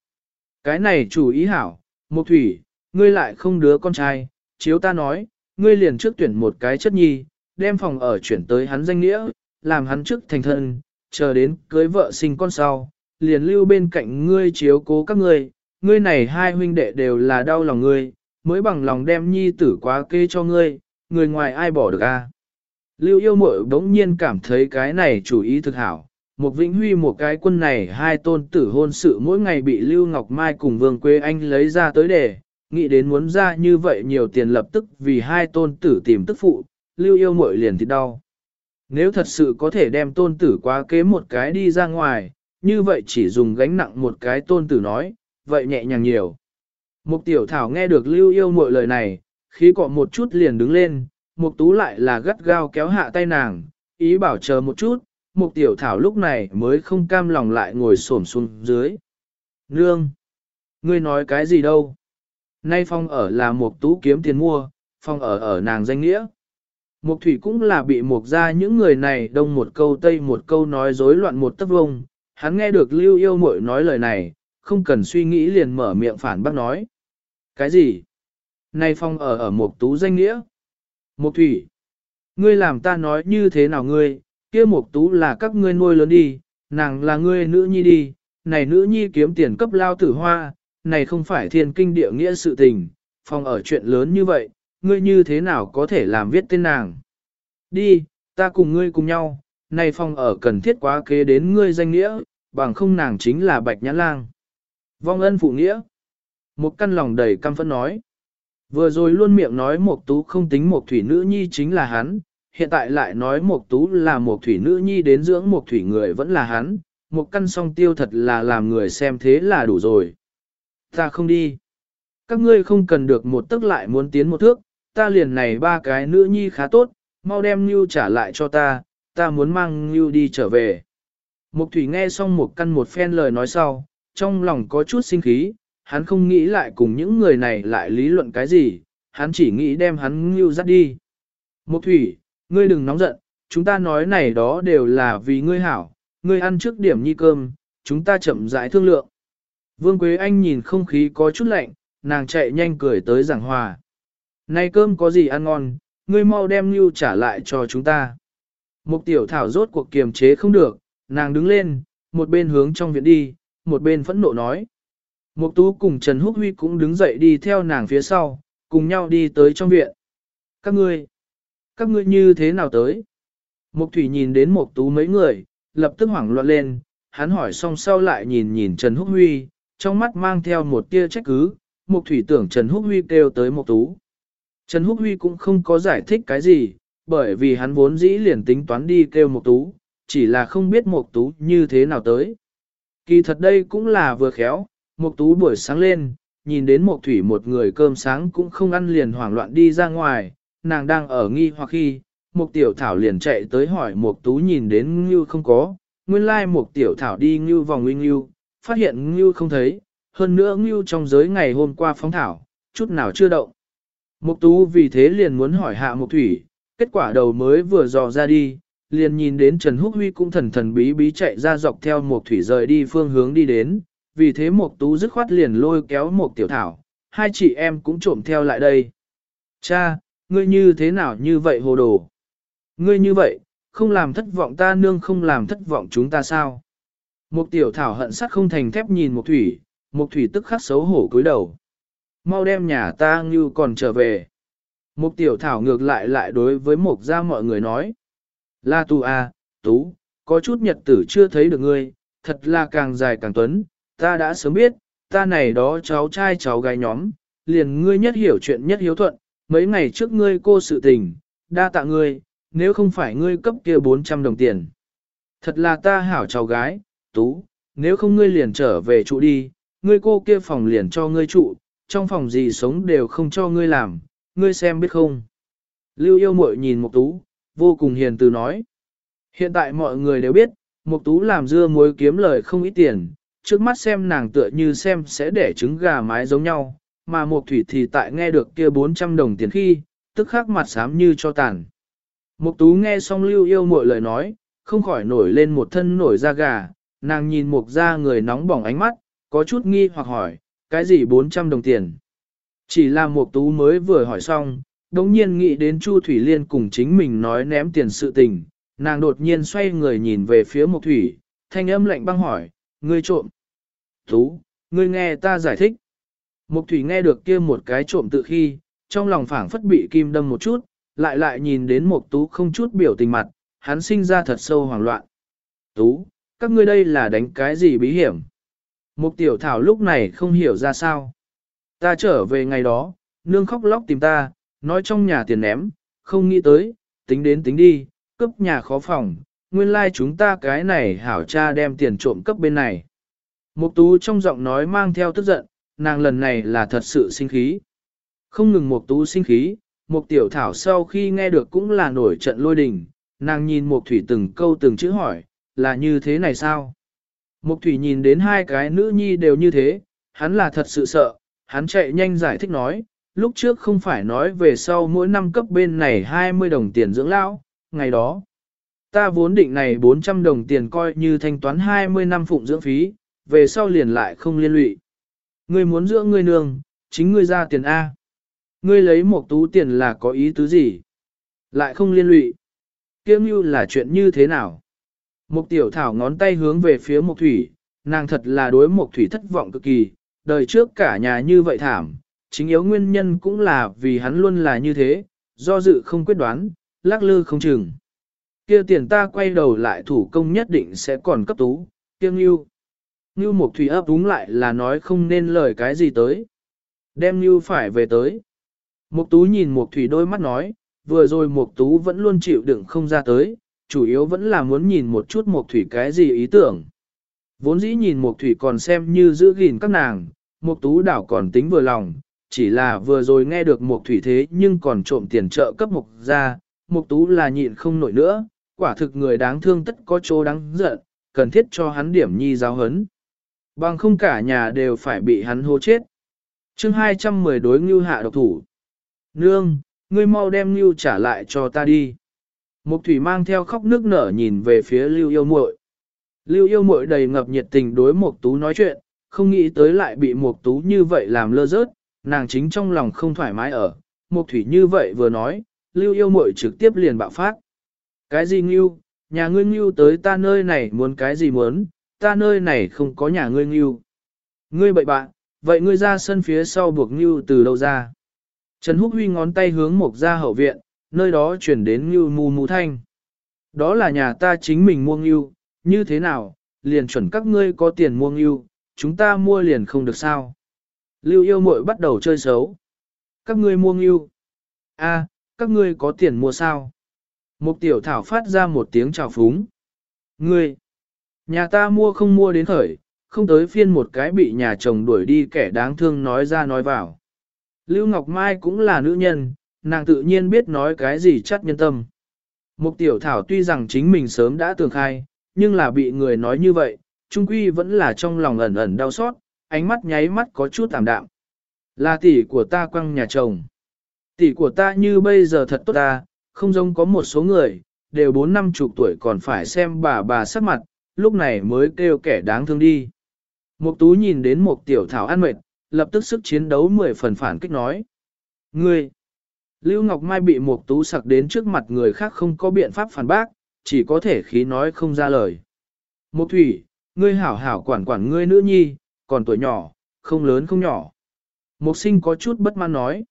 Cái này chủ ý hảo, Mục thủy, ngươi lại không đứa con trai, chiếu ta nói, ngươi liền trước tuyển một cái chất nhi, đem phòng ở chuyển tới hắn danh nghĩa, làm hắn trước thành thân, chờ đến cưới vợ sinh con sau, liền lưu bên cạnh ngươi chiếu cố các ngươi, ngươi này hai huynh đệ đều là đau lòng ngươi, mới bằng lòng đem nhi tử quá kê cho ngươi, người ngoài ai bỏ được a? Lưu yêu mội đống nhiên cảm thấy cái này chủ ý thực hảo. Một Vĩnh Huy một cái quân này hai tôn tử hôn sự mỗi ngày bị Lưu Ngọc Mai cùng Vương Quế Anh lấy ra tới để, nghĩ đến muốn ra như vậy nhiều tiền lập tức vì hai tôn tử tìm tức phụ, Lưu yêu mội liền thì đau. Nếu thật sự có thể đem tôn tử quá kế một cái đi ra ngoài, như vậy chỉ dùng gánh nặng một cái tôn tử nói, vậy nhẹ nhàng nhiều. Mục tiểu thảo nghe được lưu yêu mọi lời này, khí cọ một chút liền đứng lên, mục tú lại là gắt gao kéo hạ tay nàng, ý bảo chờ một chút, một tiểu thảo lúc này mới không cam lòng lại ngồi xổm xuống dưới. Nương! Ngươi nói cái gì đâu? Nay phong ở là một tú kiếm tiền mua, phong ở ở nàng danh nghĩa. Mục thủy cũng là bị mục ra những người này đông một câu tây một câu nói rối loạn một tấc vông. Hắn nghe được lưu yêu mội nói lời này, không cần suy nghĩ liền mở miệng phản bác nói. Cái gì? Nay phong ở ở mục tú danh nghĩa. Mục thủy. Ngươi làm ta nói như thế nào ngươi, kia mục tú là các ngươi nuôi lớn đi, nàng là ngươi nữ nhi đi, này nữ nhi kiếm tiền cấp lao tử hoa, này không phải thiên kinh địa nghĩa sự tình, phong ở chuyện lớn như vậy, ngươi như thế nào có thể làm viết tên nàng. Đi, ta cùng ngươi cùng nhau, này phong ở cần thiết quá kế đến ngươi danh nghĩa, bằng không nàng chính là bạch nhãn lang. Vong ân phụ nghĩa. Một căn lòng đầy căm phẫn nói. Vừa rồi luôn miệng nói một tú không tính một thủy nữ nhi chính là hắn, hiện tại lại nói một tú là một thủy nữ nhi đến dưỡng một thủy người vẫn là hắn, một căn song tiêu thật là làm người xem thế là đủ rồi. Ta không đi. Các ngươi không cần được một tức lại muốn tiến một thước, ta liền này ba cái nữ nhi khá tốt, mau đem Ngưu trả lại cho ta, ta muốn mang Ngưu đi trở về. Mục thủy nghe xong một căn một phen lời nói sau, trong lòng có chút sinh khí, hắn không nghĩ lại cùng những người này lại lý luận cái gì, hắn chỉ nghĩ đem hắn Ngưu dắt đi. Mục thủy, ngươi đừng nóng giận, chúng ta nói này đó đều là vì ngươi hảo, ngươi ăn trước điểm nhi cơm, chúng ta chậm rãi thương lượng. Vương Quế Anh nhìn không khí có chút lạnh, nàng chạy nhanh cười tới giảng hòa. Này cơm có gì ăn ngon, ngươi mau đem lưu trả lại cho chúng ta. Mục tiểu thảo rốt cuộc kiềm chế không được, nàng đứng lên, một bên hướng trong viện đi, một bên phẫn nộ nói. Mục tú cùng Trần Húc Huy cũng đứng dậy đi theo nàng phía sau, cùng nhau đi tới trong viện. Các ngươi, các ngươi như thế nào tới? Mục thủy nhìn đến mục tú mấy người, lập tức hoảng loạn lên, hắn hỏi xong sau lại nhìn nhìn Trần Húc Huy, trong mắt mang theo một tia trách cứ, mục thủy tưởng Trần Húc Huy kêu tới mục tú. Trần Húc Huy cũng không có giải thích cái gì, bởi vì hắn vốn dĩ liền tính toán đi kêu mục Tú, chỉ là không biết mục Tú như thế nào tới. Kỳ thật đây cũng là vừa khéo, mục Tú buổi sáng lên, nhìn đến mục Thủy một người cơm sáng cũng không ăn liền hoảng loạn đi ra ngoài, nàng đang ở nghi hoặc khi, một Tiểu Thảo liền chạy tới hỏi mục Tú nhìn đến Ngưu không có, nguyên lai một Tiểu Thảo đi Ngưu vòng nguyên Ngưu, phát hiện Ngưu không thấy, hơn nữa Ngưu trong giới ngày hôm qua phóng thảo, chút nào chưa động. Mục tú vì thế liền muốn hỏi hạ mục thủy, kết quả đầu mới vừa dò ra đi, liền nhìn đến Trần Húc Huy cũng thần thần bí bí chạy ra dọc theo mục thủy rời đi phương hướng đi đến, vì thế mục tú dứt khoát liền lôi kéo mục tiểu thảo, hai chị em cũng trộm theo lại đây. Cha, ngươi như thế nào như vậy hồ đồ? Ngươi như vậy, không làm thất vọng ta nương không làm thất vọng chúng ta sao? Mục tiểu thảo hận sắt không thành thép nhìn mục thủy, mục thủy tức khắc xấu hổ cúi đầu mau đem nhà ta như còn trở về. Mục tiểu thảo ngược lại lại đối với mục gia mọi người nói. La tu a, tú, có chút nhật tử chưa thấy được ngươi, thật là càng dài càng tuấn, ta đã sớm biết, ta này đó cháu trai cháu gái nhóm, liền ngươi nhất hiểu chuyện nhất hiếu thuận, mấy ngày trước ngươi cô sự tình, đa tạ ngươi, nếu không phải ngươi cấp kia 400 đồng tiền. Thật là ta hảo cháu gái, tú, nếu không ngươi liền trở về trụ đi, ngươi cô kia phòng liền cho ngươi trụ, trong phòng gì sống đều không cho ngươi làm, ngươi xem biết không. Lưu yêu mội nhìn Mục Tú, vô cùng hiền từ nói. Hiện tại mọi người đều biết, Mục Tú làm dưa muối kiếm lời không ít tiền, trước mắt xem nàng tựa như xem sẽ để trứng gà mái giống nhau, mà Mục Thủy thì tại nghe được kia 400 đồng tiền khi, tức khắc mặt xám như cho tàn. Mục Tú nghe xong Lưu yêu muội lời nói, không khỏi nổi lên một thân nổi da gà, nàng nhìn Mục gia người nóng bỏng ánh mắt, có chút nghi hoặc hỏi, cái gì 400 đồng tiền? Chỉ là Mộc tú mới vừa hỏi xong, đống nhiên nghĩ đến Chu Thủy Liên cùng chính mình nói ném tiền sự tình, nàng đột nhiên xoay người nhìn về phía Mộc Thủy, thanh âm lạnh băng hỏi, ngươi trộm. Tú, ngươi nghe ta giải thích. Mộc Thủy nghe được kia một cái trộm tự khi, trong lòng phảng phất bị kim đâm một chút, lại lại nhìn đến Mộc Tú không chút biểu tình mặt, hắn sinh ra thật sâu hoảng loạn. Tú, các ngươi đây là đánh cái gì bí hiểm? Mục tiểu thảo lúc này không hiểu ra sao. Ta trở về ngày đó, nương khóc lóc tìm ta, nói trong nhà tiền ném, không nghĩ tới, tính đến tính đi, cấp nhà khó phòng, nguyên lai like chúng ta cái này hảo cha đem tiền trộm cấp bên này. Mục tú trong giọng nói mang theo tức giận, nàng lần này là thật sự sinh khí. Không ngừng mục tú sinh khí, mục tiểu thảo sau khi nghe được cũng là nổi trận lôi đình, nàng nhìn Mục Thủy từng câu từng chữ hỏi, là như thế này sao? Mục Thủy nhìn đến hai cái nữ nhi đều như thế, hắn là thật sự sợ, hắn chạy nhanh giải thích nói, lúc trước không phải nói về sau mỗi năm cấp bên này 20 đồng tiền dưỡng lão, ngày đó. Ta vốn định này 400 đồng tiền coi như thanh toán 20 năm phụng dưỡng phí, về sau liền lại không liên lụy. Ngươi muốn dưỡng ngươi nương, chính ngươi ra tiền A. Ngươi lấy một tú tiền là có ý tứ gì? Lại không liên lụy. Kiếm như là chuyện như thế nào? Mục tiểu thảo ngón tay hướng về phía mục thủy, nàng thật là đối mục thủy thất vọng cực kỳ, đời trước cả nhà như vậy thảm, chính yếu nguyên nhân cũng là vì hắn luôn là như thế, do dự không quyết đoán, lắc lư không chừng. Kia tiền ta quay đầu lại thủ công nhất định sẽ còn cấp tú, kiêng yêu. Như Mục Thủy ấp đúng lại là nói không nên lời cái gì tới. Đem Như phải về tới. Mục Tú nhìn Mục Thủy đôi mắt nói, vừa rồi Mục Tú vẫn luôn chịu đựng không ra tới, chủ yếu vẫn là muốn nhìn một chút Mục Thủy cái gì ý tưởng. Vốn dĩ nhìn Mục Thủy còn xem như giữ gìn các nàng, Mục Tú đảo còn tính vừa lòng, chỉ là vừa rồi nghe được Mục Thủy thế nhưng còn trộm tiền trợ cấp Mục ra, Mục Tú là nhịn không nổi nữa, quả thực người đáng thương tất có chỗ đáng giận, cần thiết cho hắn điểm nhi giáo huấn. Bằng không cả nhà đều phải bị hắn hô chết. chương 210 đối ngưu hạ độc thủ. Nương, ngươi mau đem ngưu trả lại cho ta đi. Mục thủy mang theo khóc nước nở nhìn về phía lưu yêu muội. Lưu yêu muội đầy ngập nhiệt tình đối mục tú nói chuyện, không nghĩ tới lại bị mục tú như vậy làm lơ rớt, nàng chính trong lòng không thoải mái ở. Mục thủy như vậy vừa nói, lưu yêu muội trực tiếp liền bạo phát. Cái gì ngưu, nhà ngươi ngưu tới ta nơi này muốn cái gì muốn, ta nơi này không có nhà ngươi ngưu. Ngươi bậy bạn, vậy ngươi ra sân phía sau buộc ngưu từ đâu ra? Trần Húc Huy ngón tay hướng mộc ra hậu viện, nơi đó chuyển đến ngưu mù mù thanh. Đó là nhà ta chính mình mua ngưu, như thế nào, liền chuẩn các ngươi có tiền mua ngưu, chúng ta mua liền không được sao. Lưu yêu muội bắt đầu chơi xấu. Các ngươi mua ngưu. a các ngươi có tiền mua sao? Mục tiểu thảo phát ra một tiếng chào phúng. Ngươi, nhà ta mua không mua đến khởi, không tới phiên một cái bị nhà chồng đuổi đi kẻ đáng thương nói ra nói vào. Lưu Ngọc Mai cũng là nữ nhân, nàng tự nhiên biết nói cái gì chắc nhân tâm. Mục tiểu thảo tuy rằng chính mình sớm đã tường khai, nhưng là bị người nói như vậy, trung quy vẫn là trong lòng ẩn ẩn đau xót, ánh mắt nháy mắt có chút tạm đạm. Là tỷ của ta quăng nhà chồng. Tỷ của ta như bây giờ thật tốt ta, không giống có một số người, đều bốn năm chục tuổi còn phải xem bà bà sắc mặt, lúc này mới kêu kẻ đáng thương đi. Mục tú nhìn đến một tiểu thảo ăn mệt, lập tức sức chiến đấu mười phần phản kích nói. Ngươi! Lưu Ngọc Mai bị mục tú sặc đến trước mặt người khác không có biện pháp phản bác, chỉ có thể khí nói không ra lời. Mục thủy, ngươi hảo hảo quản quản ngươi nữ nhi, còn tuổi nhỏ, không lớn không nhỏ. Mục sinh có chút bất mãn nói.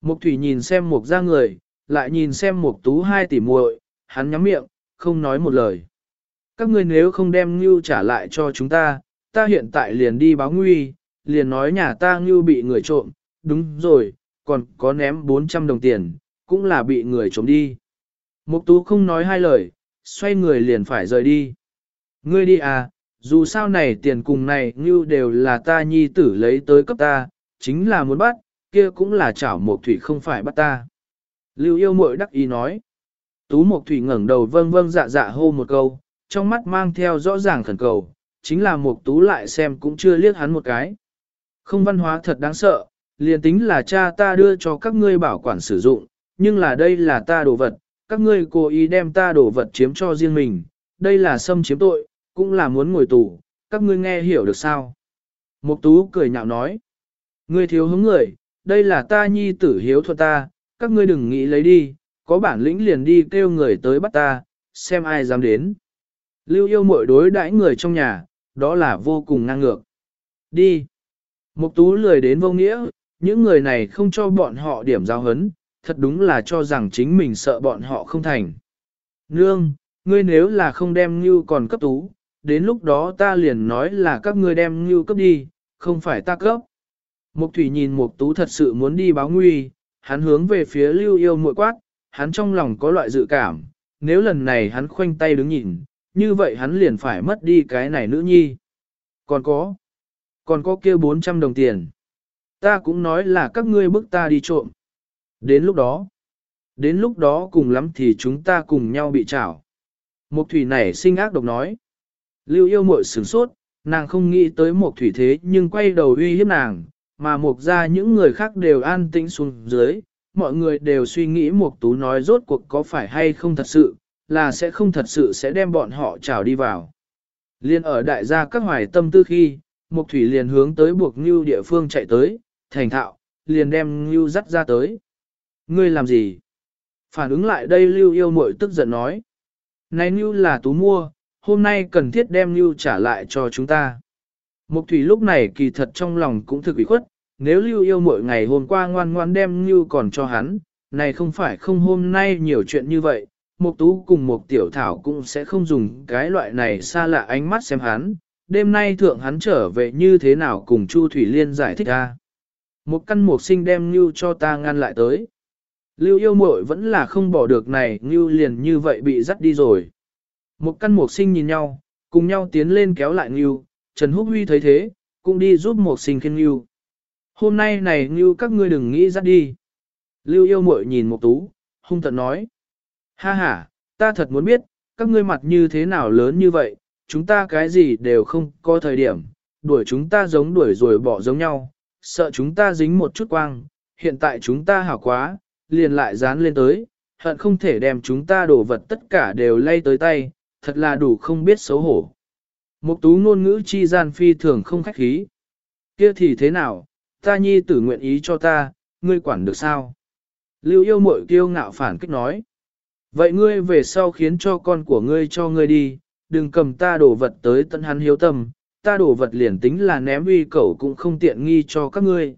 Mục thủy nhìn xem mục ra người, lại nhìn xem mục tú hai tỷ muội, hắn nhắm miệng, không nói một lời. Các ngươi nếu không đem Ngưu trả lại cho chúng ta, ta hiện tại liền đi báo nguy, liền nói nhà ta Ngưu bị người trộm, đúng rồi, còn có ném 400 đồng tiền, cũng là bị người trộm đi. Mục tú không nói hai lời, xoay người liền phải rời đi. Ngươi đi à, dù sao này tiền cùng này Ngưu đều là ta nhi tử lấy tới cấp ta, chính là muốn bắt, kia cũng là chảo mục thủy không phải bắt ta. Lưu yêu mội đắc ý nói. Tú Mộc Thủy ngẩng đầu vâng vâng dạ dạ hô một câu, trong mắt mang theo rõ ràng khẩn cầu, chính là mục Tú lại xem cũng chưa liếc hắn một cái. Không văn hóa thật đáng sợ, liền tính là cha ta đưa cho các ngươi bảo quản sử dụng, nhưng là đây là ta đồ vật, các ngươi cố ý đem ta đồ vật chiếm cho riêng mình, đây là xâm chiếm tội, cũng là muốn ngồi tù, các ngươi nghe hiểu được sao? Mục Tú cười nhạo nói, ngươi thiếu hứng người, đây là ta nhi tử hiếu thuận ta, các ngươi đừng nghĩ lấy đi, có bản lĩnh liền đi kêu người tới bắt ta, xem ai dám đến. Lưu yêu mội đối đãi người trong nhà, đó là vô cùng ngang ngược. Đi. Mục tú lười đến vô nghĩa, những người này không cho bọn họ điểm giao hấn, thật đúng là cho rằng chính mình sợ bọn họ không thành. Nương, ngươi nếu là không đem như còn cấp tú, đến lúc đó ta liền nói là các ngươi đem như cấp đi, không phải ta cấp. Mục thủy nhìn mục tú thật sự muốn đi báo nguy, hắn hướng về phía lưu yêu muội quát, hắn trong lòng có loại dự cảm, nếu lần này hắn khoanh tay đứng nhìn, như vậy hắn liền phải mất đi cái này nữ nhi. Còn có, còn có kia 400 đồng tiền. Ta cũng nói là các ngươi bức ta đi trộm. Đến lúc đó, Đến lúc đó cùng lắm thì chúng ta cùng nhau bị trảo. Mộc thủy nảy sinh ác độc nói. Lưu yêu mội sửng sốt, nàng không nghĩ tới Mộc thủy thế nhưng quay đầu uy hiếp nàng, mà Mộc ra những người khác đều an tĩnh xuống dưới, mọi người đều suy nghĩ Mộc tú nói rốt cuộc có phải hay không thật sự, là sẽ không thật sự sẽ đem bọn họ trào đi vào. Liên ở đại gia các hoài tâm tư khi, mục thủy liền hướng tới buộc ngưu địa phương chạy tới, thành thạo, liền đem ngưu dắt ra tới. Ngươi làm gì? Phản ứng lại đây lưu yêu mội tức giận nói. Này ngưu là tú mua, hôm nay cần thiết đem ngưu trả lại cho chúng ta. Mục thủy lúc này kỳ thật trong lòng cũng thực ủy khuất, nếu lưu yêu muội ngày hôm qua ngoan ngoan đem ngưu còn cho hắn, này không phải không hôm nay nhiều chuyện như vậy, Mục tú cùng Mộc tiểu thảo cũng sẽ không dùng cái loại này xa lạ ánh mắt xem hắn, đêm nay thượng hắn trở về như thế nào cùng Chu Thủy Liên giải thích a. Một căn mục sinh đem Nưu cho ta ngăn lại tới. Lưu yêu muội vẫn là không bỏ được này Nưu liền như vậy bị dắt đi rồi. Một căn mục sinh nhìn nhau, cùng nhau tiến lên kéo lại Nưu, Trần Húc Huy thấy thế, cũng đi giúp mục sinh khiêng Nưu. Hôm nay này Nưu các ngươi đừng nghĩ dắt đi. Lưu yêu muội nhìn Mộc tú, hung tợn nói. Ha ha, ta thật muốn biết, các ngươi mặt như thế nào lớn như vậy, chúng ta cái gì đều không có thời điểm, đuổi chúng ta giống đuổi rồi bỏ giống nhau, sợ chúng ta dính một chút quang, hiện tại chúng ta hảo quá, liền lại dán lên tới, hận không thể đem chúng ta đổ vật tất cả đều lay tới tay, thật là đủ không biết xấu hổ. Mục tú ngôn ngữ chi gian phi thường không khách khí. Kia thì thế nào, ta nhi tử nguyện ý cho ta, ngươi quản được sao? Lưu yêu mội kiêu ngạo phản kích nói. Vậy ngươi về sau khiến cho con của ngươi cho ngươi đi, đừng cầm ta đổ vật tới tận hắn hiếu tâm, ta đổ vật liền tính là ném uy cẩu cũng không tiện nghi cho các ngươi.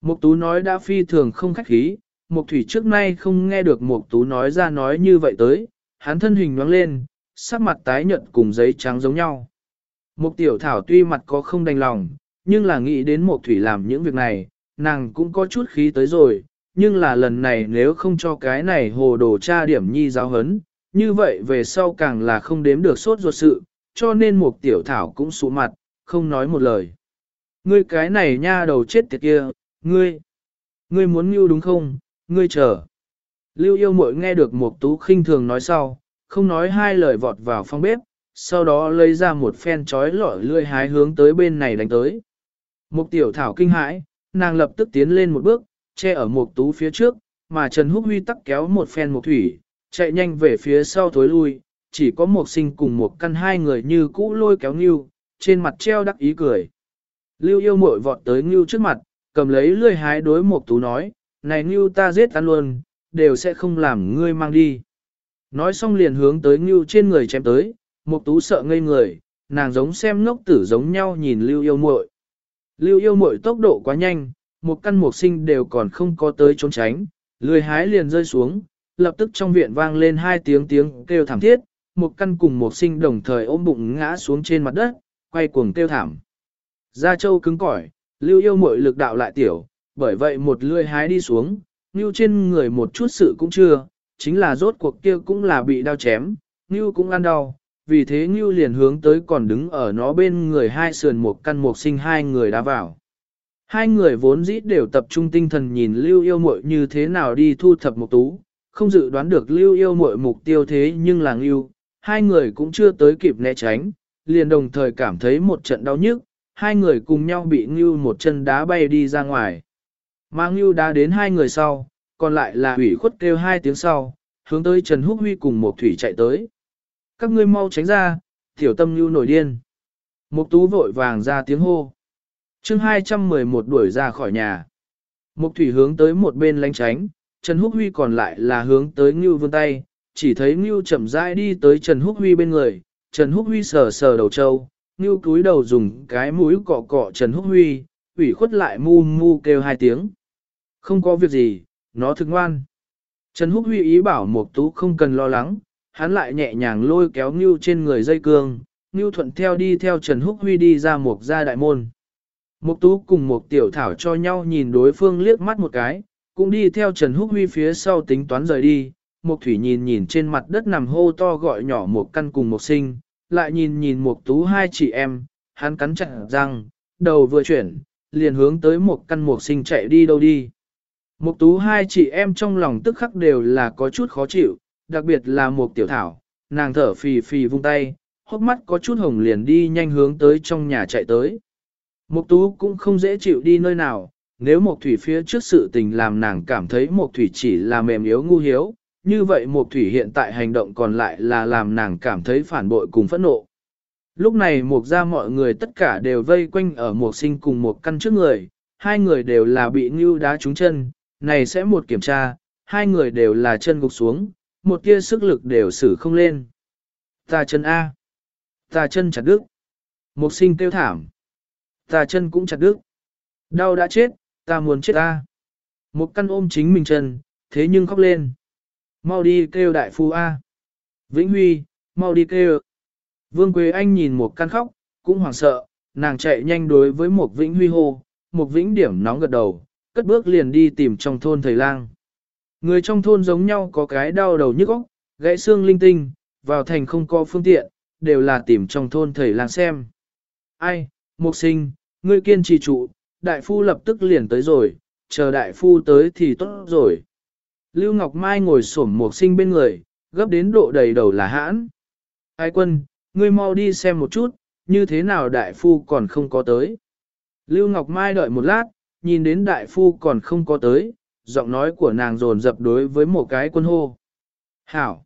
Mục tú nói đã phi thường không khách khí, mục thủy trước nay không nghe được mục tú nói ra nói như vậy tới, hắn thân hình nhoáng lên, sắc mặt tái nhợt cùng giấy trắng giống nhau. Mục tiểu thảo tuy mặt có không đành lòng, nhưng là nghĩ đến mục thủy làm những việc này, nàng cũng có chút khí tới rồi, nhưng là lần này nếu không cho cái này hồ đồ cha điểm nhi giáo hấn, như vậy về sau càng là không đếm được sốt ruột sự, cho nên một tiểu thảo cũng sụ mặt, không nói một lời. Ngươi cái này nha đầu chết tiệt kia, ngươi, ngươi muốn mưu đúng không, ngươi chờ. Lưu yêu mội nghe được một tú khinh thường nói sau, không nói hai lời vọt vào phòng bếp, sau đó lấy ra một phen chói lọi lươi hái hướng tới bên này đánh tới. Một tiểu thảo kinh hãi, nàng lập tức tiến lên một bước, che ở một tú phía trước, mà Trần Húc Huy tắc kéo một phen một thủy, chạy nhanh về phía sau thối lui, chỉ có một sinh cùng một căn hai người như cũ lôi kéo Ngưu, trên mặt treo đắc ý cười. Lưu yêu mội vọt tới Ngưu trước mặt, cầm lấy lưỡi hái đối một tú nói, này Ngưu ta giết ăn luôn, đều sẽ không làm ngươi mang đi. Nói xong liền hướng tới Ngưu trên người chém tới, một tú sợ ngây người, nàng giống xem ngốc tử giống nhau nhìn lưu yêu muội. Lưu yêu muội tốc độ quá nhanh, một căn mục sinh đều còn không có tới trốn tránh, lười hái liền rơi xuống, lập tức trong viện vang lên hai tiếng tiếng kêu thảm thiết, một căn cùng một sinh đồng thời ôm bụng ngã xuống trên mặt đất, quay cuồng kêu thảm. Gia châu cứng cỏi, lưu yêu muội lực đạo lại tiểu, bởi vậy một lươi hái đi xuống, lưu trên người một chút sự cũng chưa, chính là rốt cuộc kia cũng là bị đau chém, lưu cũng ăn đau, vì thế lưu liền hướng tới còn đứng ở nó bên người hai sườn một căn một sinh hai người đã vào. Hai người vốn dĩ đều tập trung tinh thần nhìn lưu yêu muội như thế nào đi thu thập mục tú, không dự đoán được lưu yêu muội mục tiêu thế nhưng là lưu, hai người cũng chưa tới kịp né tránh, liền đồng thời cảm thấy một trận đau nhức, hai người cùng nhau bị lưu một chân đá bay đi ra ngoài. Mà lưu đá đến hai người sau, còn lại là hủy khuất kêu hai tiếng sau, hướng tới Trần Húc Huy cùng một thủy chạy tới. Các ngươi mau tránh ra, tiểu tâm lưu nổi điên. Mục tú vội vàng ra tiếng hô chương 211 đuổi ra khỏi nhà. Mục thủy hướng tới một bên lánh tránh, Trần Húc Huy còn lại là hướng tới Ngưu vươn tay, chỉ thấy Ngưu chậm rãi đi tới Trần Húc Huy bên người, Trần Húc Huy sờ sờ đầu trâu, Ngưu cúi đầu dùng cái mũi cọ cọ Trần Húc Huy, ủy khuất lại mu mu kêu hai tiếng. Không có việc gì, nó thức ngoan. Trần Húc Huy ý bảo Mục Tú không cần lo lắng, hắn lại nhẹ nhàng lôi kéo Ngưu trên người dây cương, Ngưu thuận theo đi theo Trần Húc Huy đi ra Mục gia đại môn. Mục tú cùng một tiểu thảo cho nhau nhìn đối phương liếc mắt một cái, cũng đi theo Trần Húc Huy phía sau tính toán rời đi. Mục thủy nhìn nhìn trên mặt đất nằm hô to gọi nhỏ một căn cùng một sinh, lại nhìn nhìn mục tú hai chị em, hắn cắn chặt răng, đầu vừa chuyển, liền hướng tới một căn mục sinh chạy đi đâu đi. Mục tú hai chị em trong lòng tức khắc đều là có chút khó chịu, đặc biệt là mục tiểu thảo, nàng thở phì phì vung tay, hốc mắt có chút hồng liền đi nhanh hướng tới trong nhà chạy tới. Mục tú cũng không dễ chịu đi nơi nào, nếu Mộc thủy phía trước sự tình làm nàng cảm thấy Mộc thủy chỉ là mềm yếu ngu hiếu, như vậy Mộc thủy hiện tại hành động còn lại là làm nàng cảm thấy phản bội cùng phẫn nộ. Lúc này Mộc ra mọi người tất cả đều vây quanh ở Mộc sinh cùng một căn trước người, hai người đều là bị ngưu đá trúng chân, này sẽ một kiểm tra, hai người đều là chân gục xuống, một tia sức lực đều xử không lên. Ta chân A. Ta chân chặt đứt. Mộc sinh kêu thảm. Ta chân cũng chặt đứt. Đau đã chết, ta muốn chết ta. Một căn ôm chính mình chân, thế nhưng khóc lên. Mau đi kêu đại phu A. Vĩnh Huy, mau đi kêu. Vương Quế Anh nhìn một căn khóc, cũng hoảng sợ, nàng chạy nhanh đối với một Vĩnh Huy hô, một Vĩnh điểm nóng gật đầu, cất bước liền đi tìm trong thôn thầy lang. Người trong thôn giống nhau có cái đau đầu nhức óc, gãy xương linh tinh, vào thành không có phương tiện, đều là tìm trong thôn thầy lang xem. Ai, mục sinh, ngươi kiên trì trụ, đại phu lập tức liền tới rồi, chờ đại phu tới thì tốt rồi. Lưu Ngọc Mai ngồi xổm một sinh bên người, gấp đến độ đầy đầu là hãn. Ai quân, ngươi mau đi xem một chút, như thế nào đại phu còn không có tới. Lưu Ngọc Mai đợi một lát, nhìn đến đại phu còn không có tới, giọng nói của nàng dồn dập đối với một cái quân hô. Hảo!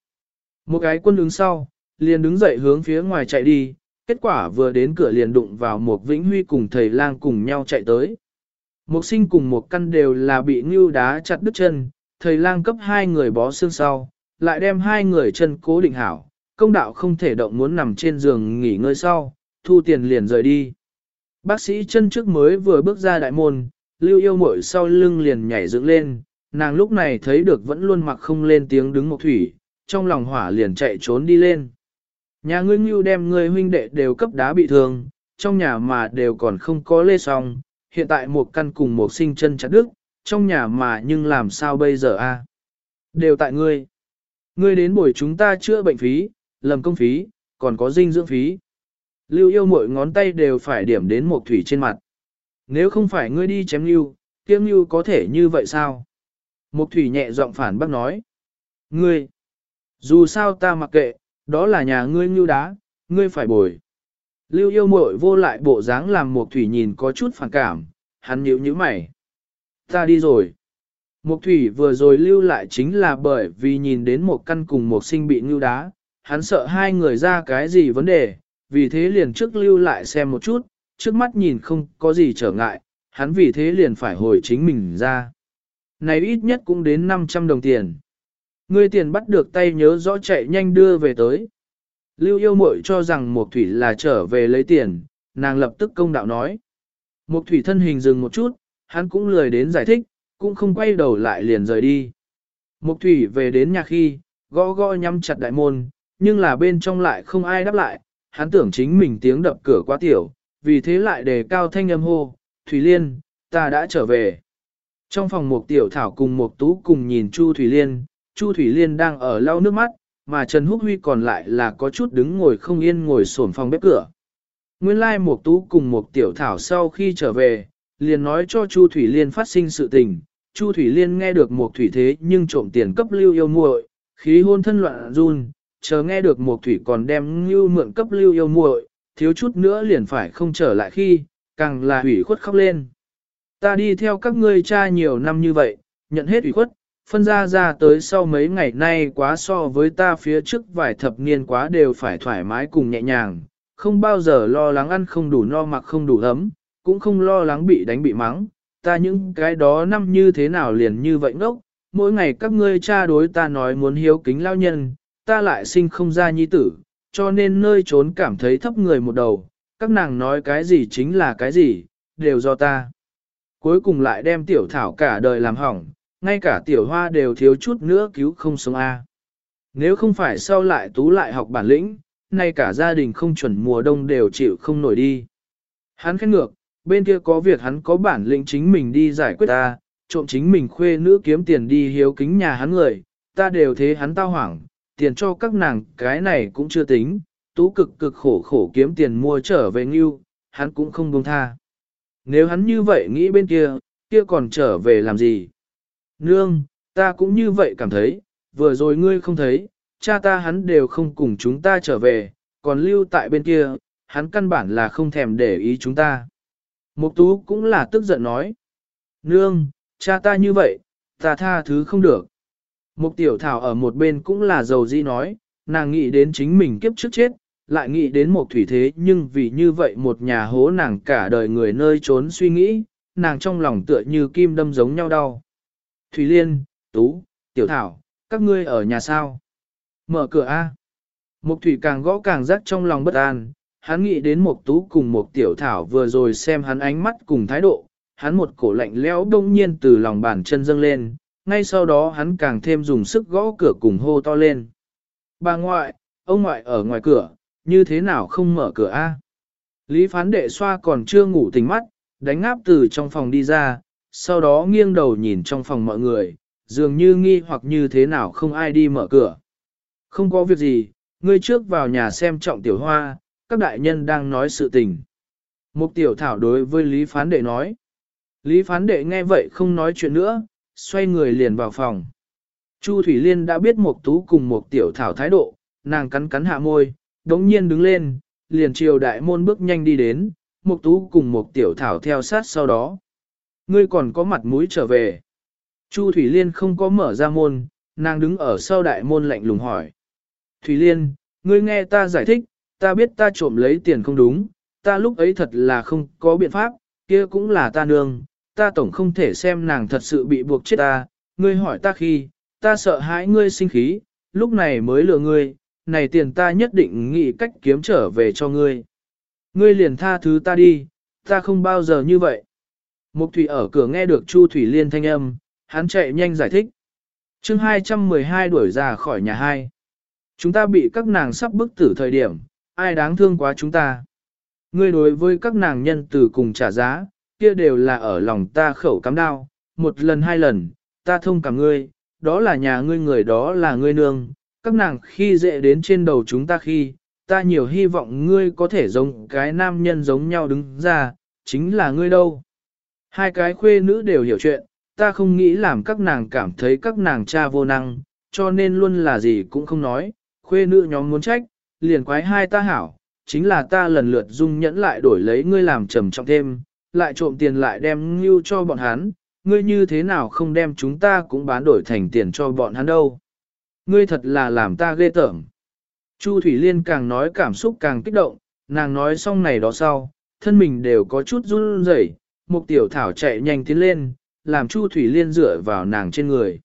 Một cái quân đứng sau, liền đứng dậy hướng phía ngoài chạy đi, kết quả vừa đến cửa liền đụng vào một Vĩnh Huy cùng thầy lang cùng nhau chạy tới. Một sinh cùng một căn đều là bị ngưu đá chặt đứt chân, thầy lang cấp hai người bó xương sau, lại đem hai người chân cố định hảo, công đạo không thể động muốn nằm trên giường nghỉ ngơi sau, thu tiền liền rời đi. Bác sĩ chân trước mới vừa bước ra đại môn, lưu yêu mội sau lưng liền nhảy dựng lên, nàng lúc này thấy được vẫn luôn mặc không lên tiếng đứng một thủy, trong lòng hỏa liền chạy trốn đi lên. Nhà ngươi ngưu đem ngươi huynh đệ đều cấp đá bị thương, trong nhà mà đều còn không có lê song. hiện tại một căn cùng một sinh chân chặt đức, trong nhà mà nhưng làm sao bây giờ a? Đều tại ngươi. Ngươi đến buổi chúng ta chữa bệnh phí, lầm công phí, còn có dinh dưỡng phí. Lưu yêu mỗi ngón tay đều phải điểm đến một thủy trên mặt. Nếu không phải ngươi đi chém lưu, tiêm lưu có thể như vậy sao? Một thủy nhẹ giọng phản bác nói. Ngươi, dù sao ta mặc kệ, đó là nhà ngươi ngưu đá, ngươi phải bồi. Lưu yêu mội vô lại bộ dáng làm Mục thủy nhìn có chút phản cảm, hắn nhíu nhíu mày. Ta đi rồi. Mục thủy vừa rồi lưu lại chính là bởi vì nhìn đến một căn cùng một sinh bị ngưu đá, hắn sợ hai người ra cái gì vấn đề, vì thế liền trước lưu lại xem một chút, trước mắt nhìn không có gì trở ngại, hắn vì thế liền phải hồi chính mình ra. Này ít nhất cũng đến 500 đồng tiền. Ngươi tiền bắt được tay nhớ rõ chạy nhanh đưa về tới. Lưu yêu muội cho rằng Mục Thủy là trở về lấy tiền, nàng lập tức công đạo nói. Mục Thủy thân hình dừng một chút, hắn cũng lười đến giải thích, cũng không quay đầu lại liền rời đi. Mục Thủy về đến nhà khi, gõ gõ nhắm chặt đại môn, nhưng là bên trong lại không ai đáp lại, hắn tưởng chính mình tiếng đập cửa quá tiểu, vì thế lại đề cao thanh âm hô, Thủy Liên, ta đã trở về. Trong phòng Mục tiểu thảo cùng Mục tú cùng nhìn Chu Thủy Liên, Chu Thủy Liên đang ở lau nước mắt, mà Trần Húc Huy còn lại là có chút đứng ngồi không yên ngồi sổn phòng bếp cửa. Nguyên lai like một tú cùng một tiểu thảo sau khi trở về, liền nói cho Chu Thủy Liên phát sinh sự tình. Chu Thủy Liên nghe được một thủy thế nhưng trộm tiền cấp lưu yêu muội, khí hôn thân loạn run, chờ nghe được một thủy còn đem lưu mượn cấp lưu yêu muội, thiếu chút nữa liền phải không trở lại khi, càng là ủy khuất khóc lên. Ta đi theo các ngươi cha nhiều năm như vậy, nhận hết ủy khuất, phân ra ra tới sau mấy ngày nay quá so với ta phía trước vài thập niên quá đều phải thoải mái cùng nhẹ nhàng, không bao giờ lo lắng ăn không đủ no mặc không đủ ấm, cũng không lo lắng bị đánh bị mắng, ta những cái đó năm như thế nào liền như vậy ngốc, mỗi ngày các ngươi cha đối ta nói muốn hiếu kính lao nhân, ta lại sinh không ra nhi tử, cho nên nơi trốn cảm thấy thấp người một đầu, các nàng nói cái gì chính là cái gì, đều do ta. Cuối cùng lại đem tiểu thảo cả đời làm hỏng, ngay cả tiểu hoa đều thiếu chút nữa cứu không sống A. Nếu không phải sau lại tú lại học bản lĩnh, nay cả gia đình không chuẩn mùa đông đều chịu không nổi đi. Hắn khét ngược, bên kia có việc hắn có bản lĩnh chính mình đi giải quyết ta, trộm chính mình khuê nữ kiếm tiền đi hiếu kính nhà hắn người, ta đều thế hắn tao hoảng, tiền cho các nàng cái này cũng chưa tính, tú cực cực khổ khổ kiếm tiền mua trở về ngưu, hắn cũng không buông tha. Nếu hắn như vậy nghĩ bên kia, kia còn trở về làm gì? Nương, ta cũng như vậy cảm thấy, vừa rồi ngươi không thấy, cha ta hắn đều không cùng chúng ta trở về, còn lưu tại bên kia, hắn căn bản là không thèm để ý chúng ta. Mục tú cũng là tức giận nói. Nương, cha ta như vậy, ta tha thứ không được. Mục tiểu thảo ở một bên cũng là dầu di nói, nàng nghĩ đến chính mình kiếp trước chết, lại nghĩ đến một thủy thế nhưng vì như vậy một nhà hố nàng cả đời người nơi trốn suy nghĩ, nàng trong lòng tựa như kim đâm giống nhau đau. Thủy Liên, Tú, Tiểu Thảo, các ngươi ở nhà sao? Mở cửa A. Mục thủy càng gõ càng rắc trong lòng bất an, hắn nghĩ đến Mục tú cùng Mục tiểu thảo vừa rồi xem hắn ánh mắt cùng thái độ, hắn một cổ lạnh lẽo đông nhiên từ lòng bàn chân dâng lên, ngay sau đó hắn càng thêm dùng sức gõ cửa cùng hô to lên. Bà ngoại, ông ngoại ở ngoài cửa, như thế nào không mở cửa a? Lý phán đệ xoa còn chưa ngủ tỉnh mắt, đánh ngáp từ trong phòng đi ra, sau đó nghiêng đầu nhìn trong phòng mọi người, dường như nghi hoặc như thế nào không ai đi mở cửa. Không có việc gì, ngươi trước vào nhà xem trọng tiểu hoa, các đại nhân đang nói sự tình. Mục tiểu thảo đối với Lý phán đệ nói. Lý phán đệ nghe vậy không nói chuyện nữa, xoay người liền vào phòng. Chu Thủy Liên đã biết Mục Tú cùng Mục Tiểu Thảo thái độ, nàng cắn cắn hạ môi, đống nhiên đứng lên, liền chiều đại môn bước nhanh đi đến, Mục Tú cùng Mục Tiểu Thảo theo sát sau đó. Ngươi còn có mặt mũi trở về. Chu Thủy Liên không có mở ra môn, nàng đứng ở sau đại môn lạnh lùng hỏi. Thủy Liên, ngươi nghe ta giải thích, ta biết ta trộm lấy tiền không đúng, ta lúc ấy thật là không có biện pháp, kia cũng là ta nương, ta tổng không thể xem nàng thật sự bị buộc chết ta, ngươi hỏi ta khi, ta sợ hãi ngươi sinh khí, lúc này mới lừa ngươi, này tiền ta nhất định nghĩ cách kiếm trở về cho ngươi. Ngươi liền tha thứ ta đi, ta không bao giờ như vậy. Mục Thủy ở cửa nghe được Chu Thủy Liên thanh âm, hắn chạy nhanh giải thích. chương 212 đuổi ra khỏi nhà hai. Chúng ta bị các nàng sắp bức tử thời điểm, ai đáng thương quá chúng ta. Ngươi đối với các nàng nhân từ cùng trả giá, kia đều là ở lòng ta khẩu cắm đao, một lần hai lần, ta thông cảm ngươi, đó là nhà ngươi người đó là ngươi nương, các nàng khi dễ đến trên đầu chúng ta khi, ta nhiều hy vọng ngươi có thể giống cái nam nhân giống nhau đứng ra, chính là ngươi đâu. Hai cái khuê nữ đều hiểu chuyện, ta không nghĩ làm các nàng cảm thấy các nàng cha vô năng, cho nên luôn là gì cũng không nói, khuê nữ nhóm muốn trách, liền quái hai ta hảo, chính là ta lần lượt dung nhẫn lại đổi lấy ngươi làm trầm trọng thêm, lại trộm tiền lại đem ngưu cho bọn hắn, ngươi như thế nào không đem chúng ta cũng bán đổi thành tiền cho bọn hắn đâu. Ngươi thật là làm ta ghê tởm. Chu Thủy Liên càng nói cảm xúc càng kích động, nàng nói xong này đó sau, thân mình đều có chút run rẩy. Mục tiểu thảo chạy nhanh tiến lên, làm Chu Thủy Liên dựa vào nàng trên người.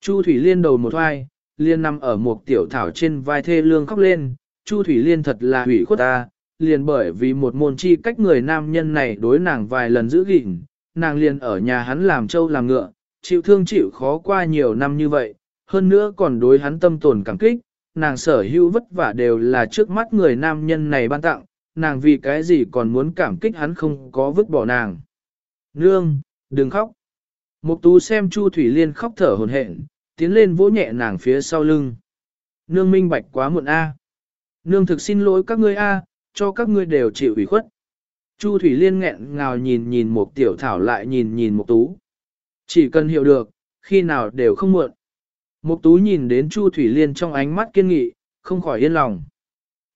Chu Thủy Liên đầu một hoai, liên nằm ở một tiểu thảo trên vai thê lương khóc lên, Chu Thủy Liên thật là hủy khuất ta, liền bởi vì một môn chi cách người nam nhân này đối nàng vài lần giữ gìn, nàng liền ở nhà hắn làm trâu làm ngựa, chịu thương chịu khó qua nhiều năm như vậy, hơn nữa còn đối hắn tâm tồn cảm kích, nàng sở hữu vất vả đều là trước mắt người nam nhân này ban tặng, nàng vì cái gì còn muốn cảm kích hắn không có vứt bỏ nàng. Nương, đừng khóc. Mục tú xem Chu Thủy Liên khóc thở hổn hển, tiến lên vỗ nhẹ nàng phía sau lưng. Nương minh bạch quá muộn a. Nương thực xin lỗi các ngươi a, cho các ngươi đều chịu ủy khuất. Chu Thủy Liên nghẹn ngào nhìn nhìn một tiểu thảo lại nhìn nhìn Mục tú. Chỉ cần hiểu được, khi nào đều không muộn. Mục tú nhìn đến Chu Thủy Liên trong ánh mắt kiên nghị, không khỏi yên lòng.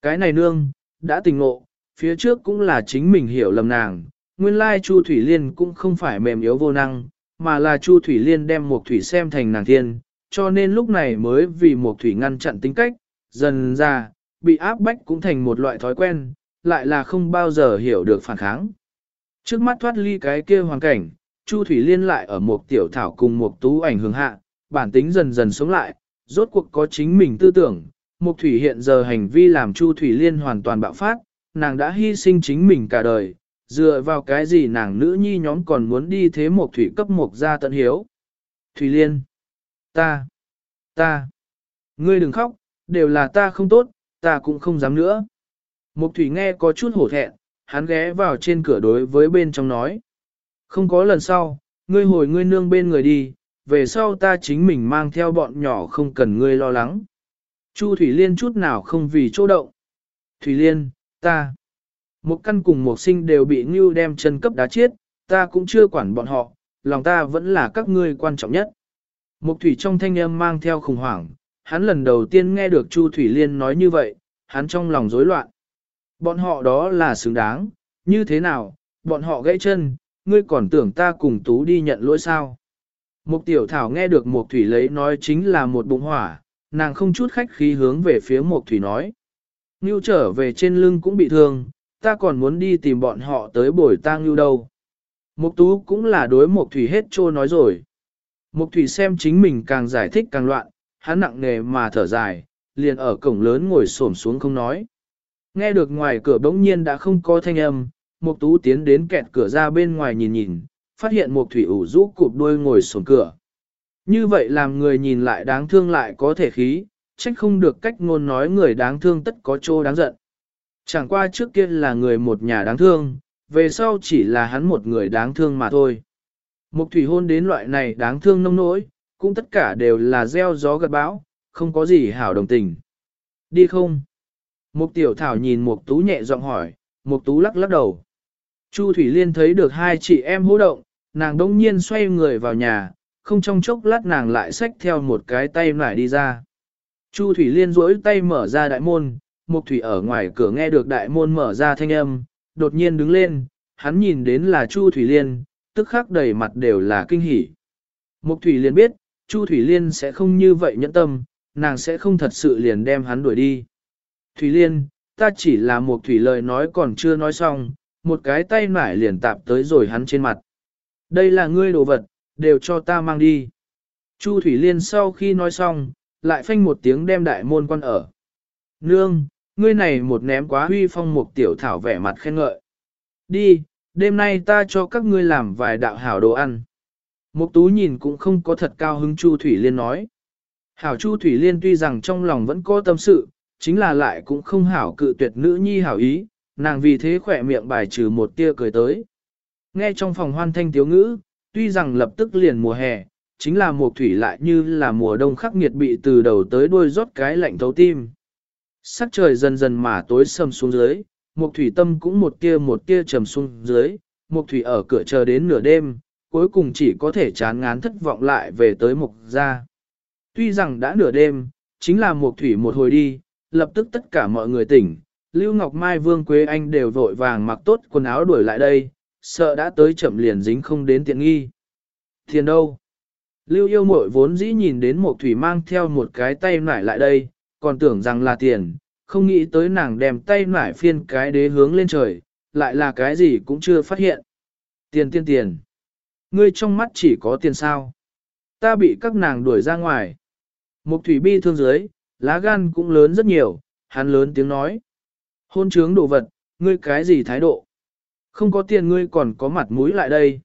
Cái này nương, đã tình ngộ, phía trước cũng là chính mình hiểu lầm nàng. Nguyên lai Chu Thủy Liên cũng không phải mềm yếu vô năng, mà là Chu Thủy Liên đem Mộc thủy xem thành nàng thiên, cho nên lúc này mới vì Mộc thủy ngăn chặn tính cách, dần ra, bị áp bách cũng thành một loại thói quen, lại là không bao giờ hiểu được phản kháng. Trước mắt thoát ly cái kia hoàn cảnh, Chu Thủy Liên lại ở một tiểu thảo cùng một tú ảnh hưởng hạ, bản tính dần dần sống lại, rốt cuộc có chính mình tư tưởng. Mộc Thủy hiện giờ hành vi làm Chu Thủy Liên hoàn toàn bạo phát, nàng đã hy sinh chính mình cả đời, dựa vào cái gì nàng nữ nhi nhóm còn muốn đi thế một Thủy cấp một ra tận hiếu. Thủy Liên, ta, ta, ngươi đừng khóc, đều là ta không tốt, ta cũng không dám nữa. Mục thủy nghe có chút hổ thẹn, hắn ghé vào trên cửa đối với bên trong nói. Không có lần sau, ngươi hồi ngươi nương bên người đi, về sau ta chính mình mang theo bọn nhỏ không cần ngươi lo lắng. Chu Thủy Liên chút nào không vì chỗ động. Thủy Liên, ta. Một căn cùng một sinh đều bị Ngưu đem chân cấp đá chết, ta cũng chưa quản bọn họ, lòng ta vẫn là các ngươi quan trọng nhất. Mục thủy trong thanh âm mang theo khủng hoảng, hắn lần đầu tiên nghe được Chu Thủy Liên nói như vậy, hắn trong lòng rối loạn. Bọn họ đó là xứng đáng, như thế nào, bọn họ gãy chân, ngươi còn tưởng ta cùng Tú đi nhận lỗi sao. Mục tiểu thảo nghe được Mục thủy lấy nói chính là một bụng hỏa, nàng không chút khách khí hướng về phía Mục thủy nói. Ngưu trở về trên lưng cũng bị thương, ta còn muốn đi tìm bọn họ tới bồi ta ngưu đâu. Mục tú cũng là đối Mục thủy hết trô nói rồi. Mục thủy xem chính mình càng giải thích càng loạn, hắn nặng nề mà thở dài, liền ở cổng lớn ngồi xổm xuống không nói. Nghe được ngoài cửa bỗng nhiên đã không có thanh âm, Mục Tú tiến đến kẹt cửa ra bên ngoài nhìn nhìn, phát hiện Mục Thủy ủ rũ cụp đuôi ngồi xổm cửa. Như vậy làm người nhìn lại đáng thương lại có thể khí, trách không được cách ngôn nói người đáng thương tất có chỗ đáng giận. Chẳng qua trước kia là người một nhà đáng thương, về sau chỉ là hắn một người đáng thương mà thôi. Mục thủy hôn đến loại này đáng thương nông nỗi, cũng tất cả đều là gieo gió gật bão, không có gì hảo đồng tình. Đi không? Mục tiểu thảo nhìn mục tú nhẹ giọng hỏi, mục tú lắc lắc đầu. Chu Thủy Liên thấy được hai chị em hô động, nàng đông nhiên xoay người vào nhà, không trong chốc lát nàng lại xách theo một cái tay lại đi ra. Chu Thủy Liên duỗi tay mở ra đại môn, Mục Thủy ở ngoài cửa nghe được đại môn mở ra thanh âm, đột nhiên đứng lên, hắn nhìn đến là Chu Thủy Liên, tức khắc đầy mặt đều là kinh hỉ. Mục Thủy Liên biết, Chu Thủy Liên sẽ không như vậy nhẫn tâm, nàng sẽ không thật sự liền đem hắn đuổi đi. Thủy Liên, ta chỉ là một thủy lời nói còn chưa nói xong, một cái tay nải liền tạp tới rồi hắn trên mặt. Đây là ngươi đồ vật, đều cho ta mang đi. Chu Thủy Liên sau khi nói xong, lại phanh một tiếng đem đại môn quan ở. Nương, ngươi này một ném quá huy phong một tiểu thảo vẻ mặt khen ngợi. Đi, đêm nay ta cho các ngươi làm vài đạo hảo đồ ăn. Mục tú nhìn cũng không có thật cao hứng Chu Thủy Liên nói. Hảo Chu Thủy Liên tuy rằng trong lòng vẫn có tâm sự, chính là lại cũng không hảo cự tuyệt nữ nhi hảo ý, nàng vì thế khỏe miệng bài trừ một tia cười tới. Nghe trong phòng hoan thanh tiếu ngữ, tuy rằng lập tức liền mùa hè, chính là mùa thủy lại như là mùa đông khắc nghiệt bị từ đầu tới đuôi rót cái lạnh thấu tim. Sắc trời dần dần mà tối sầm xuống dưới, mục thủy tâm cũng một tia một tia trầm xuống dưới, mục thủy ở cửa chờ đến nửa đêm, cuối cùng chỉ có thể chán ngán thất vọng lại về tới mục gia. Tuy rằng đã nửa đêm, chính là mục thủy một hồi đi, lập tức tất cả mọi người tỉnh, Lưu Ngọc Mai Vương Quế Anh đều vội vàng mặc tốt quần áo đuổi lại đây, sợ đã tới chậm liền dính không đến tiện nghi. Thiền đâu? Lưu yêu mội vốn dĩ nhìn đến một thủy mang theo một cái tay nải lại đây, còn tưởng rằng là tiền, không nghĩ tới nàng đem tay nải phiên cái đế hướng lên trời, lại là cái gì cũng chưa phát hiện. Tiền tiền tiền. Ngươi trong mắt chỉ có tiền sao. Ta bị các nàng đuổi ra ngoài. Một thủy bi thương dưới, lá gan cũng lớn rất nhiều, hắn lớn tiếng nói. Hôn trướng đồ vật, ngươi cái gì thái độ? Không có tiền ngươi còn có mặt mũi lại đây.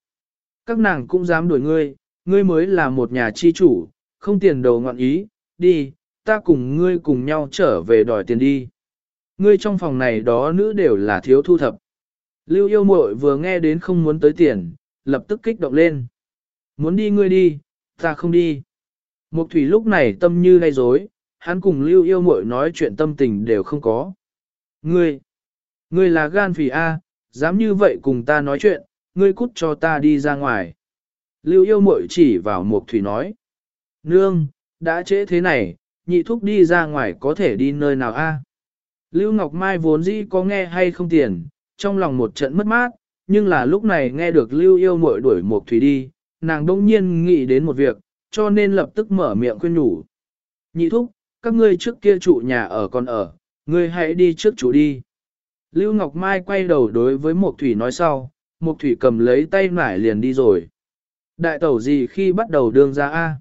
Các nàng cũng dám đuổi ngươi, ngươi mới là một nhà chi chủ, không tiền đầu ngọn ý, đi, ta cùng ngươi cùng nhau trở về đòi tiền đi. Ngươi trong phòng này đó nữ đều là thiếu thu thập. Lưu yêu muội vừa nghe đến không muốn tới tiền, lập tức kích động lên. Muốn đi ngươi đi, ta không đi. Mục thủy lúc này tâm như gây rối, hắn cùng lưu yêu muội nói chuyện tâm tình đều không có. Ngươi, ngươi là gan phì A, dám như vậy cùng ta nói chuyện, ngươi cút cho ta đi ra ngoài. Lưu yêu muội chỉ vào mục thủy nói. Nương, đã trễ thế này, nhị thúc đi ra ngoài có thể đi nơi nào a? Lưu Ngọc Mai vốn dĩ có nghe hay không tiền, trong lòng một trận mất mát, nhưng là lúc này nghe được Lưu yêu muội đuổi Mộc thủy đi, nàng đông nhiên nghĩ đến một việc, cho nên lập tức mở miệng khuyên nhủ. Nhị thúc, các ngươi trước kia trụ nhà ở còn ở, ngươi hãy đi trước trụ đi. Lưu Ngọc Mai quay đầu đối với Mộc Thủy nói sau, Mộc Thủy cầm lấy tay nải liền đi rồi. Đại tẩu gì khi bắt đầu đương ra A?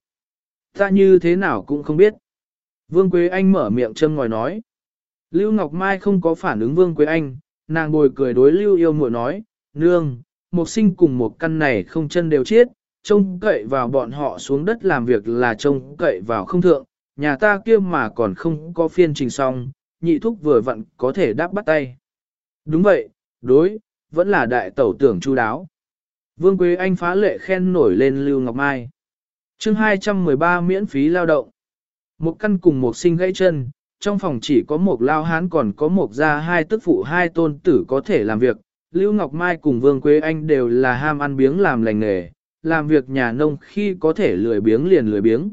Ta như thế nào cũng không biết. Vương Quế Anh mở miệng châm ngòi nói. Lưu Ngọc Mai không có phản ứng Vương Quế Anh, nàng bồi cười đối Lưu yêu muội nói, nương, một sinh cùng một căn này không chân đều chết, trông cậy vào bọn họ xuống đất làm việc là trông cậy vào không thượng, nhà ta kia mà còn không có phiên trình xong, nhị thúc vừa vặn có thể đáp bắt tay. Đúng vậy, đối, vẫn là đại tẩu tưởng chu đáo. Vương Quế Anh phá lệ khen nổi lên Lưu Ngọc Mai. chương 213 miễn phí lao động. Một căn cùng một sinh gãy chân, trong phòng chỉ có một lao hán còn có một gia hai tức phụ hai tôn tử có thể làm việc. Lưu Ngọc Mai cùng Vương Quế Anh đều là ham ăn biếng làm lành nghề, làm việc nhà nông khi có thể lười biếng liền lười biếng.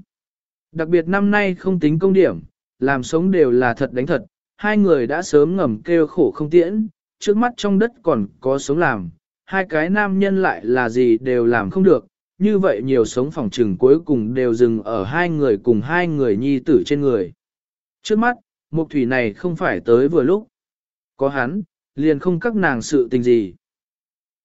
Đặc biệt năm nay không tính công điểm, làm sống đều là thật đánh thật, hai người đã sớm ngầm kêu khổ không tiễn, trước mắt trong đất còn có sống làm, hai cái nam nhân lại là gì đều làm không được, như vậy nhiều sống phòng trừng cuối cùng đều dừng ở hai người cùng hai người nhi tử trên người. Trước mắt, mục thủy này không phải tới vừa lúc. Có hắn, liền không các nàng sự tình gì.